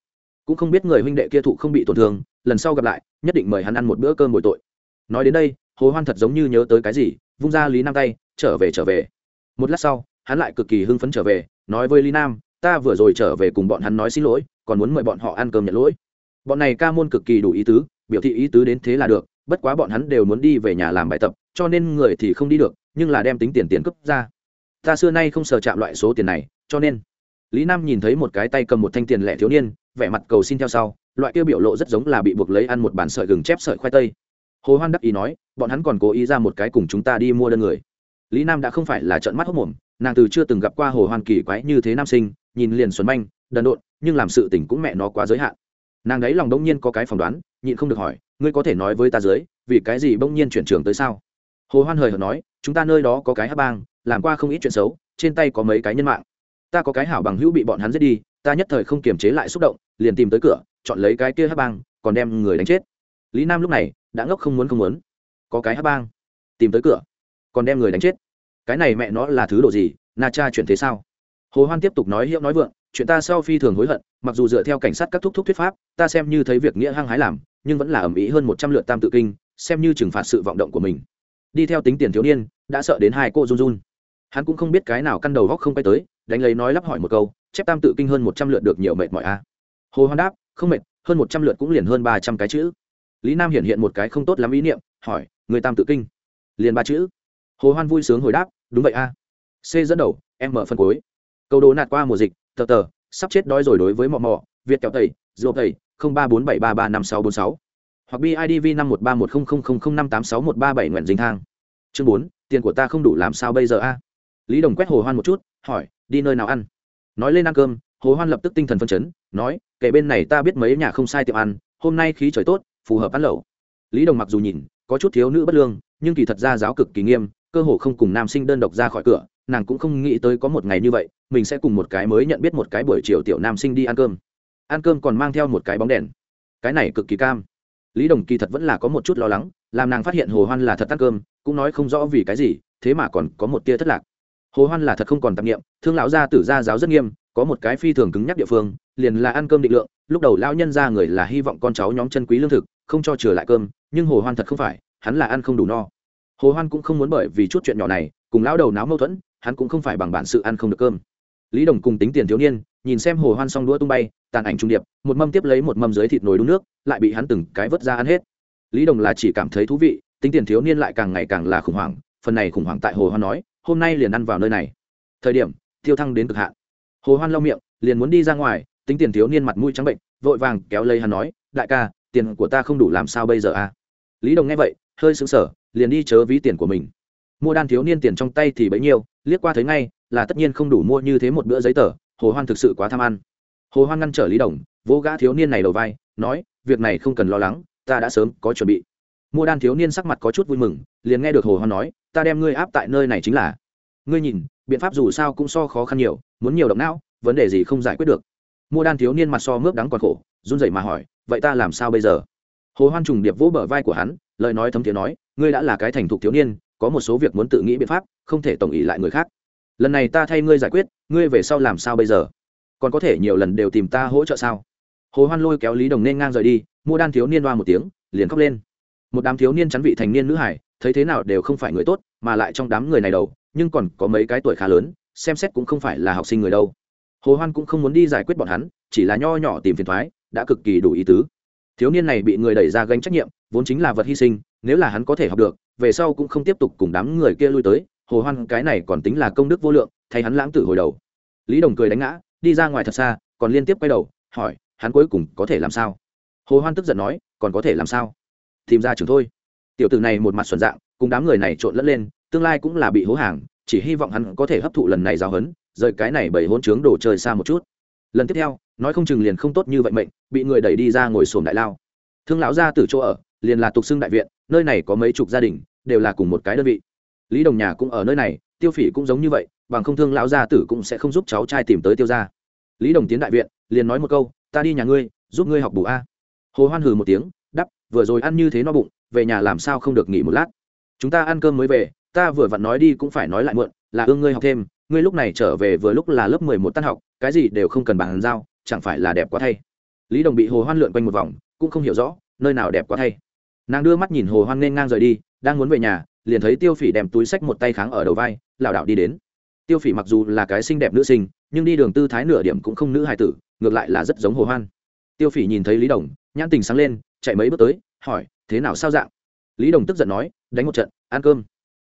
Cũng không biết người huynh đệ kia thụ không bị tổn thương, lần sau gặp lại, nhất định mời hắn ăn một bữa cơm bồi tội. Nói đến đây, hồ hoan thật giống như nhớ tới cái gì, vung ra lý nam tay, trở về trở về. Một lát sau, hắn lại cực kỳ hưng phấn trở về, nói với lý nam, ta vừa rồi trở về cùng bọn hắn nói xin lỗi, còn muốn mời bọn họ ăn cơm nhận lỗi. Bọn này ca môn cực kỳ đủ ý tứ, biểu thị ý tứ đến thế là được, bất quá bọn hắn đều muốn đi về nhà làm bài tập, cho nên người thì không đi được, nhưng là đem tính tiền tiền cấp ra. Ta xưa nay không sờ chạm loại số tiền này, cho nên lý nam nhìn thấy một cái tay cầm một thanh tiền lẻ thiếu niên, vẻ mặt cầu xin theo sau, loại kia biểu lộ rất giống là bị buộc lấy ăn một bản sợi gừng chép sợi khoai tây. Hồ hoan đắc ý nói, bọn hắn còn cố ý ra một cái cùng chúng ta đi mua đơn người. Lý nam đã không phải là trận mắt hốc mồm, nàng từ chưa từng gặp qua hồ hoan kỳ quái như thế nam sinh, nhìn liền xuân manh, đần độn, nhưng làm sự tình cũng mẹ nó quá giới hạn. Nàng đấy lòng đông nhiên có cái phỏng đoán, nhịn không được hỏi, ngươi có thể nói với ta dưới, vì cái gì bỗng nhiên chuyển trường tới sao? Hồ hoan hời hợt nói, chúng ta nơi đó có cái hát bang, làm qua không ít chuyện xấu, trên tay có mấy cái nhân mạng ta có cái hảo bằng hữu bị bọn hắn giết đi, ta nhất thời không kiềm chế lại xúc động, liền tìm tới cửa, chọn lấy cái kia hát bang, còn đem người đánh chết. Lý nam lúc này, đã ngốc không muốn không muốn. Có cái hát bang, tìm tới cửa, còn đem người đánh chết. Cái này mẹ nó là thứ đồ gì, na cha chuyện thế sao? Hồ hoan tiếp tục nói hiệu nói vượng, chuyện ta sau phi thường hối hận, mặc dù dựa theo cảnh sát các thúc thúc thuyết pháp, ta xem như thấy việc nghĩa hăng hái làm, nhưng vẫn là ẩm ý hơn một trăm lượt tam tự kinh, xem như trừng phạt sự vọng động của mình. Đi theo tính tiền thiếu niên, đã sợ đến hai cô run run hắn cũng không biết cái nào căn đầu góc không quay tới, đánh lấy nói lắp hỏi một câu, chép tam tự kinh hơn một trăm lượt được nhiều mệt mỏi a hồ hoan đáp, không mệt, hơn một trăm lượt cũng liền hơn ba trăm cái chữ. Lý nam hiện hiện một cái không tốt lắm ý niệm, hỏi, người tam tự kinh, liền ba chữ. Hồ hoan vui sướng hồi đáp, đúng vậy a c dẫn đầu, em mở phân cuối. Câu đố nạt qua mùa dịch, tờ tờ, sắp chết đói rồi đối với mò mò việt kẹo tẩy dô tẩy, không ba bốn bảy ba ba năm sáu bốn sáu. Hoặc bidv năm một ba một không không không không năm tám sáu một ba bảy nguyện dính thang. Chương bốn, tiền của ta không đủ làm sao bây giờ a lý đồng quét hồ hoan một chút, hỏi, đi nơi nào ăn? Nói lên ăn cơm, hồ hoan lập tức tinh thần phân chấn, nói kể bên này ta biết mấy nhà không sai tiệm ăn, hôm nay khí trời tốt, phù hợp ăn lẩu. Lý đồng mặc dù nhìn, có chút thiếu nữ bất lương, nhưng kỳ thật ra giáo cực kỳ nghiêm, cơ hồ không cùng nam sinh đơn độc ra khỏi cửa, nàng cũng không nghĩ tới có một ngày như vậy, mình sẽ cùng một cái mới nhận biết một cái buổi chiều tiểu nam sinh đi ăn cơm. Ăn cơm còn mang theo một cái bóng đèn. Cái này cực kỳ cam. Lý đồng kỳ thật vẫn là có một chút lo lắng, làm nàng phát hiện hồ hoan là thật ăn cơm, cũng nói không rõ vì cái gì, thế mà còn có một tia thất lạc hồ hoan là thật không còn tạp nghiệm thương lão gia tử gia giáo rất nghiêm, có một cái phi thường cứng nhắc địa phương, liền là ăn cơm định lượng, lúc đầu lão nhân ra người là hy vọng con cháu nhóm chân quý lương thực, không cho trở lại cơm, nhưng hồ hoan thật không phải, hắn là ăn không đủ no. Hồ hoan cũng không muốn bởi vì chút chuyện nhỏ này, cùng lão đầu náo mâu thuẫn, hắn cũng không phải bằng bản sự ăn không được cơm. Lý đồng cùng tính tiền thiếu niên, nhìn xem hồ hoan xong đũa tung bay, tàn ảnh trung điệp, một mâm tiếp lấy một mâm dưới thịt nồi đun nước, lại bị hắn từng cái vớt ra ăn hết. Lý đồng là chỉ cảm thấy thú vị, tính tiền thiếu niên lại càng ngày càng là khủng hoảng, phần này khủng hoảng tại hồ hoan nói hôm nay liền ăn vào nơi này. Thời điểm, tiêu thăng đến cực hạn. Hồ hoan lau miệng, liền muốn đi ra ngoài, tính tiền thiếu niên mặt mũi trắng bệnh, vội vàng kéo lấy hắn nói, đại ca, tiền của ta không đủ làm sao bây giờ à? lý đồng nghe vậy, hơi sững sờ, liền đi chớ ví tiền của mình. Mua đan thiếu niên tiền trong tay thì bấy nhiêu, liếc qua thấy ngay, là tất nhiên không đủ mua như thế một bữa giấy tờ, hồ hoan thực sự quá tham ăn. Hồ hoan ngăn trở lý đồng vô gã thiếu niên này đầu vai, nói, việc này không cần lo lắng, ta đã sớm có chuẩn bị. Mua đan thiếu niên sắc mặt có chút vui mừng, liền nghe được hồ hoan nói ta đem ngươi áp tại nơi này chính là. Ngươi nhìn, biện pháp dù sao cũng so khó khăn nhiều, muốn nhiều động não, vấn đề gì không giải quyết được. Mua đan thiếu niên mặt so mướp đắng còn khổ, run rẩy mà hỏi, vậy ta làm sao bây giờ? Hồ hoan trùng điệp vỗ bờ vai của hắn, lời nói thấm thiế nói, ngươi đã là cái thành thục thiếu niên, có một số việc muốn tự nghĩ biện pháp, không thể tổng ý lại người khác. Lần này ta thay ngươi giải quyết, ngươi về sau làm sao bây giờ? Còn có thể nhiều lần đều tìm ta hỗ trợ sao? Hồ hoan lôi kéo lý đồng nên ngang rời đi, mua đan thiếu niên đoa một tiếng, liền khóc lên. Một đám thiếu niên chắn vị thành niên nữ hải thấy thế nào đều không phải người tốt, mà lại trong đám người này đầu, nhưng còn có mấy cái tuổi khá lớn, xem xét cũng không phải là học sinh người đâu. Hồ hoan cũng không muốn đi giải quyết bọn hắn, chỉ là nho nhỏ tìm phiền thoái, đã cực kỳ đủ ý tứ. Thiếu niên này bị người đẩy ra gánh trách nhiệm, vốn chính là vật hy sinh, nếu là hắn có thể học được, về sau cũng không tiếp tục cùng đám người kia lui tới, hồ hoan cái này còn tính là công đức vô lượng, thay hắn lãng tử hồi đầu. Lý đồng cười đánh ngã, đi ra ngoài thật xa, còn liên tiếp quay đầu, hỏi, hắn cuối cùng có thể làm sao? Hồ hoan tức giận nói, còn có thể làm sao? Tìm ra trường thôi tiểu tử này một mặt xuẩn dạng, cùng đám người này trộn lẫn lên, tương lai cũng là bị hố hàng, chỉ hy vọng hắn có thể hấp thụ lần này giáo hấn rời cái này bởi hôn trướng đổ trời xa một chút. Lần tiếp theo, nói không chừng liền không tốt như vậy mệnh, bị người đẩy đi ra ngồi sồn đại lao. Thương lão ra từ chỗ ở, liền là tục xưng đại viện, nơi này có mấy chục gia đình, đều là cùng một cái đơn vị. Lý đồng nhà cũng ở nơi này, tiêu phỉ cũng giống như vậy, bằng không thương lão gia tử cũng sẽ không giúp cháu trai tìm tới tiêu gia. Lý đồng tiến đại viện, liền nói một câu, ta đi nhà ngươi, giúp ngươi học bù a. Hồ hoan hừ một tiếng đắp vừa rồi ăn như thế no bụng về nhà làm sao không được nghỉ một lát. Chúng ta ăn cơm mới về, ta vừa vặn nói đi cũng phải nói lại muộn, là ương ngươi học thêm, ngươi lúc này trở về vừa lúc là lớp mười một tan học, cái gì đều không cần bàn giao, chẳng phải là đẹp quá thay. Lý đồng bị hồ hoan lượn quanh một vòng, cũng không hiểu rõ, nơi nào đẹp quá thay. Nàng đưa mắt nhìn hồ hoan nên ngang rời đi, đang muốn về nhà, liền thấy tiêu phỉ đem túi sách một tay kháng ở đầu vai, lảo đảo đi đến. Tiêu phỉ mặc dù là cái xinh đẹp nữ sinh, nhưng đi đường tư thái nửa điểm cũng không nữ hài tử, ngược lại là rất giống hồ hoan. Tiêu phỉ nhìn thấy lý đồng, nhãn tình sáng lên, chạy mấy bước tới, hỏi thế nào sao dạng? Lý đồng tức giận nói, đánh một trận, ăn cơm.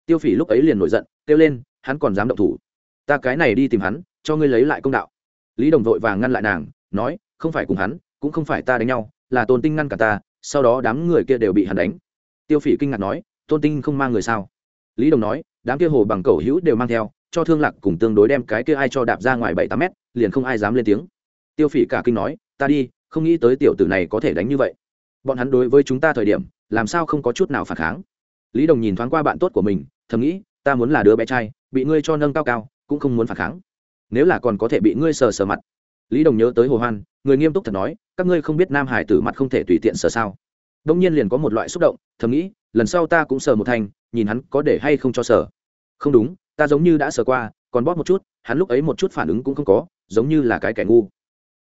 Tiêu phỉ lúc ấy liền nổi giận, kêu lên, hắn còn dám động thủ. Ta cái này đi tìm hắn, cho ngươi lấy lại công đạo. Lý đồng vội vàng ngăn lại nàng, nói, không phải cùng hắn, cũng không phải ta đánh nhau, là tôn tinh ngăn cả ta, sau đó đám người kia đều bị hắn đánh. Tiêu phỉ kinh ngạc nói, tôn tinh không mang người sao? Lý đồng nói, đám kia hồ bằng cầu hữu đều mang theo, cho thương lạc cùng tương đối đem cái kia ai cho đạp ra ngoài bảy tám mét, liền không ai dám lên tiếng. Tiêu phỉ cả kinh nói, ta đi, không nghĩ tới tiểu tử này có thể đánh như vậy bọn hắn đối với chúng ta thời điểm, làm sao không có chút nào phản kháng? Lý đồng nhìn thoáng qua bạn tốt của mình, thầm nghĩ, ta muốn là đứa bé trai, bị ngươi cho nâng cao cao, cũng không muốn phản kháng. Nếu là còn có thể bị ngươi sờ sờ mặt. Lý đồng nhớ tới hồ hoan, người nghiêm túc thật nói, các ngươi không biết nam hải tử mặt không thể tùy tiện sờ sao. Đông nhiên liền có một loại xúc động, thầm nghĩ, lần sau ta cũng sờ một thanh, nhìn hắn có để hay không cho sờ. Không đúng, ta giống như đã sờ qua, còn bóp một chút, hắn lúc ấy một chút phản ứng cũng không có, giống như là cái kẻ ngu.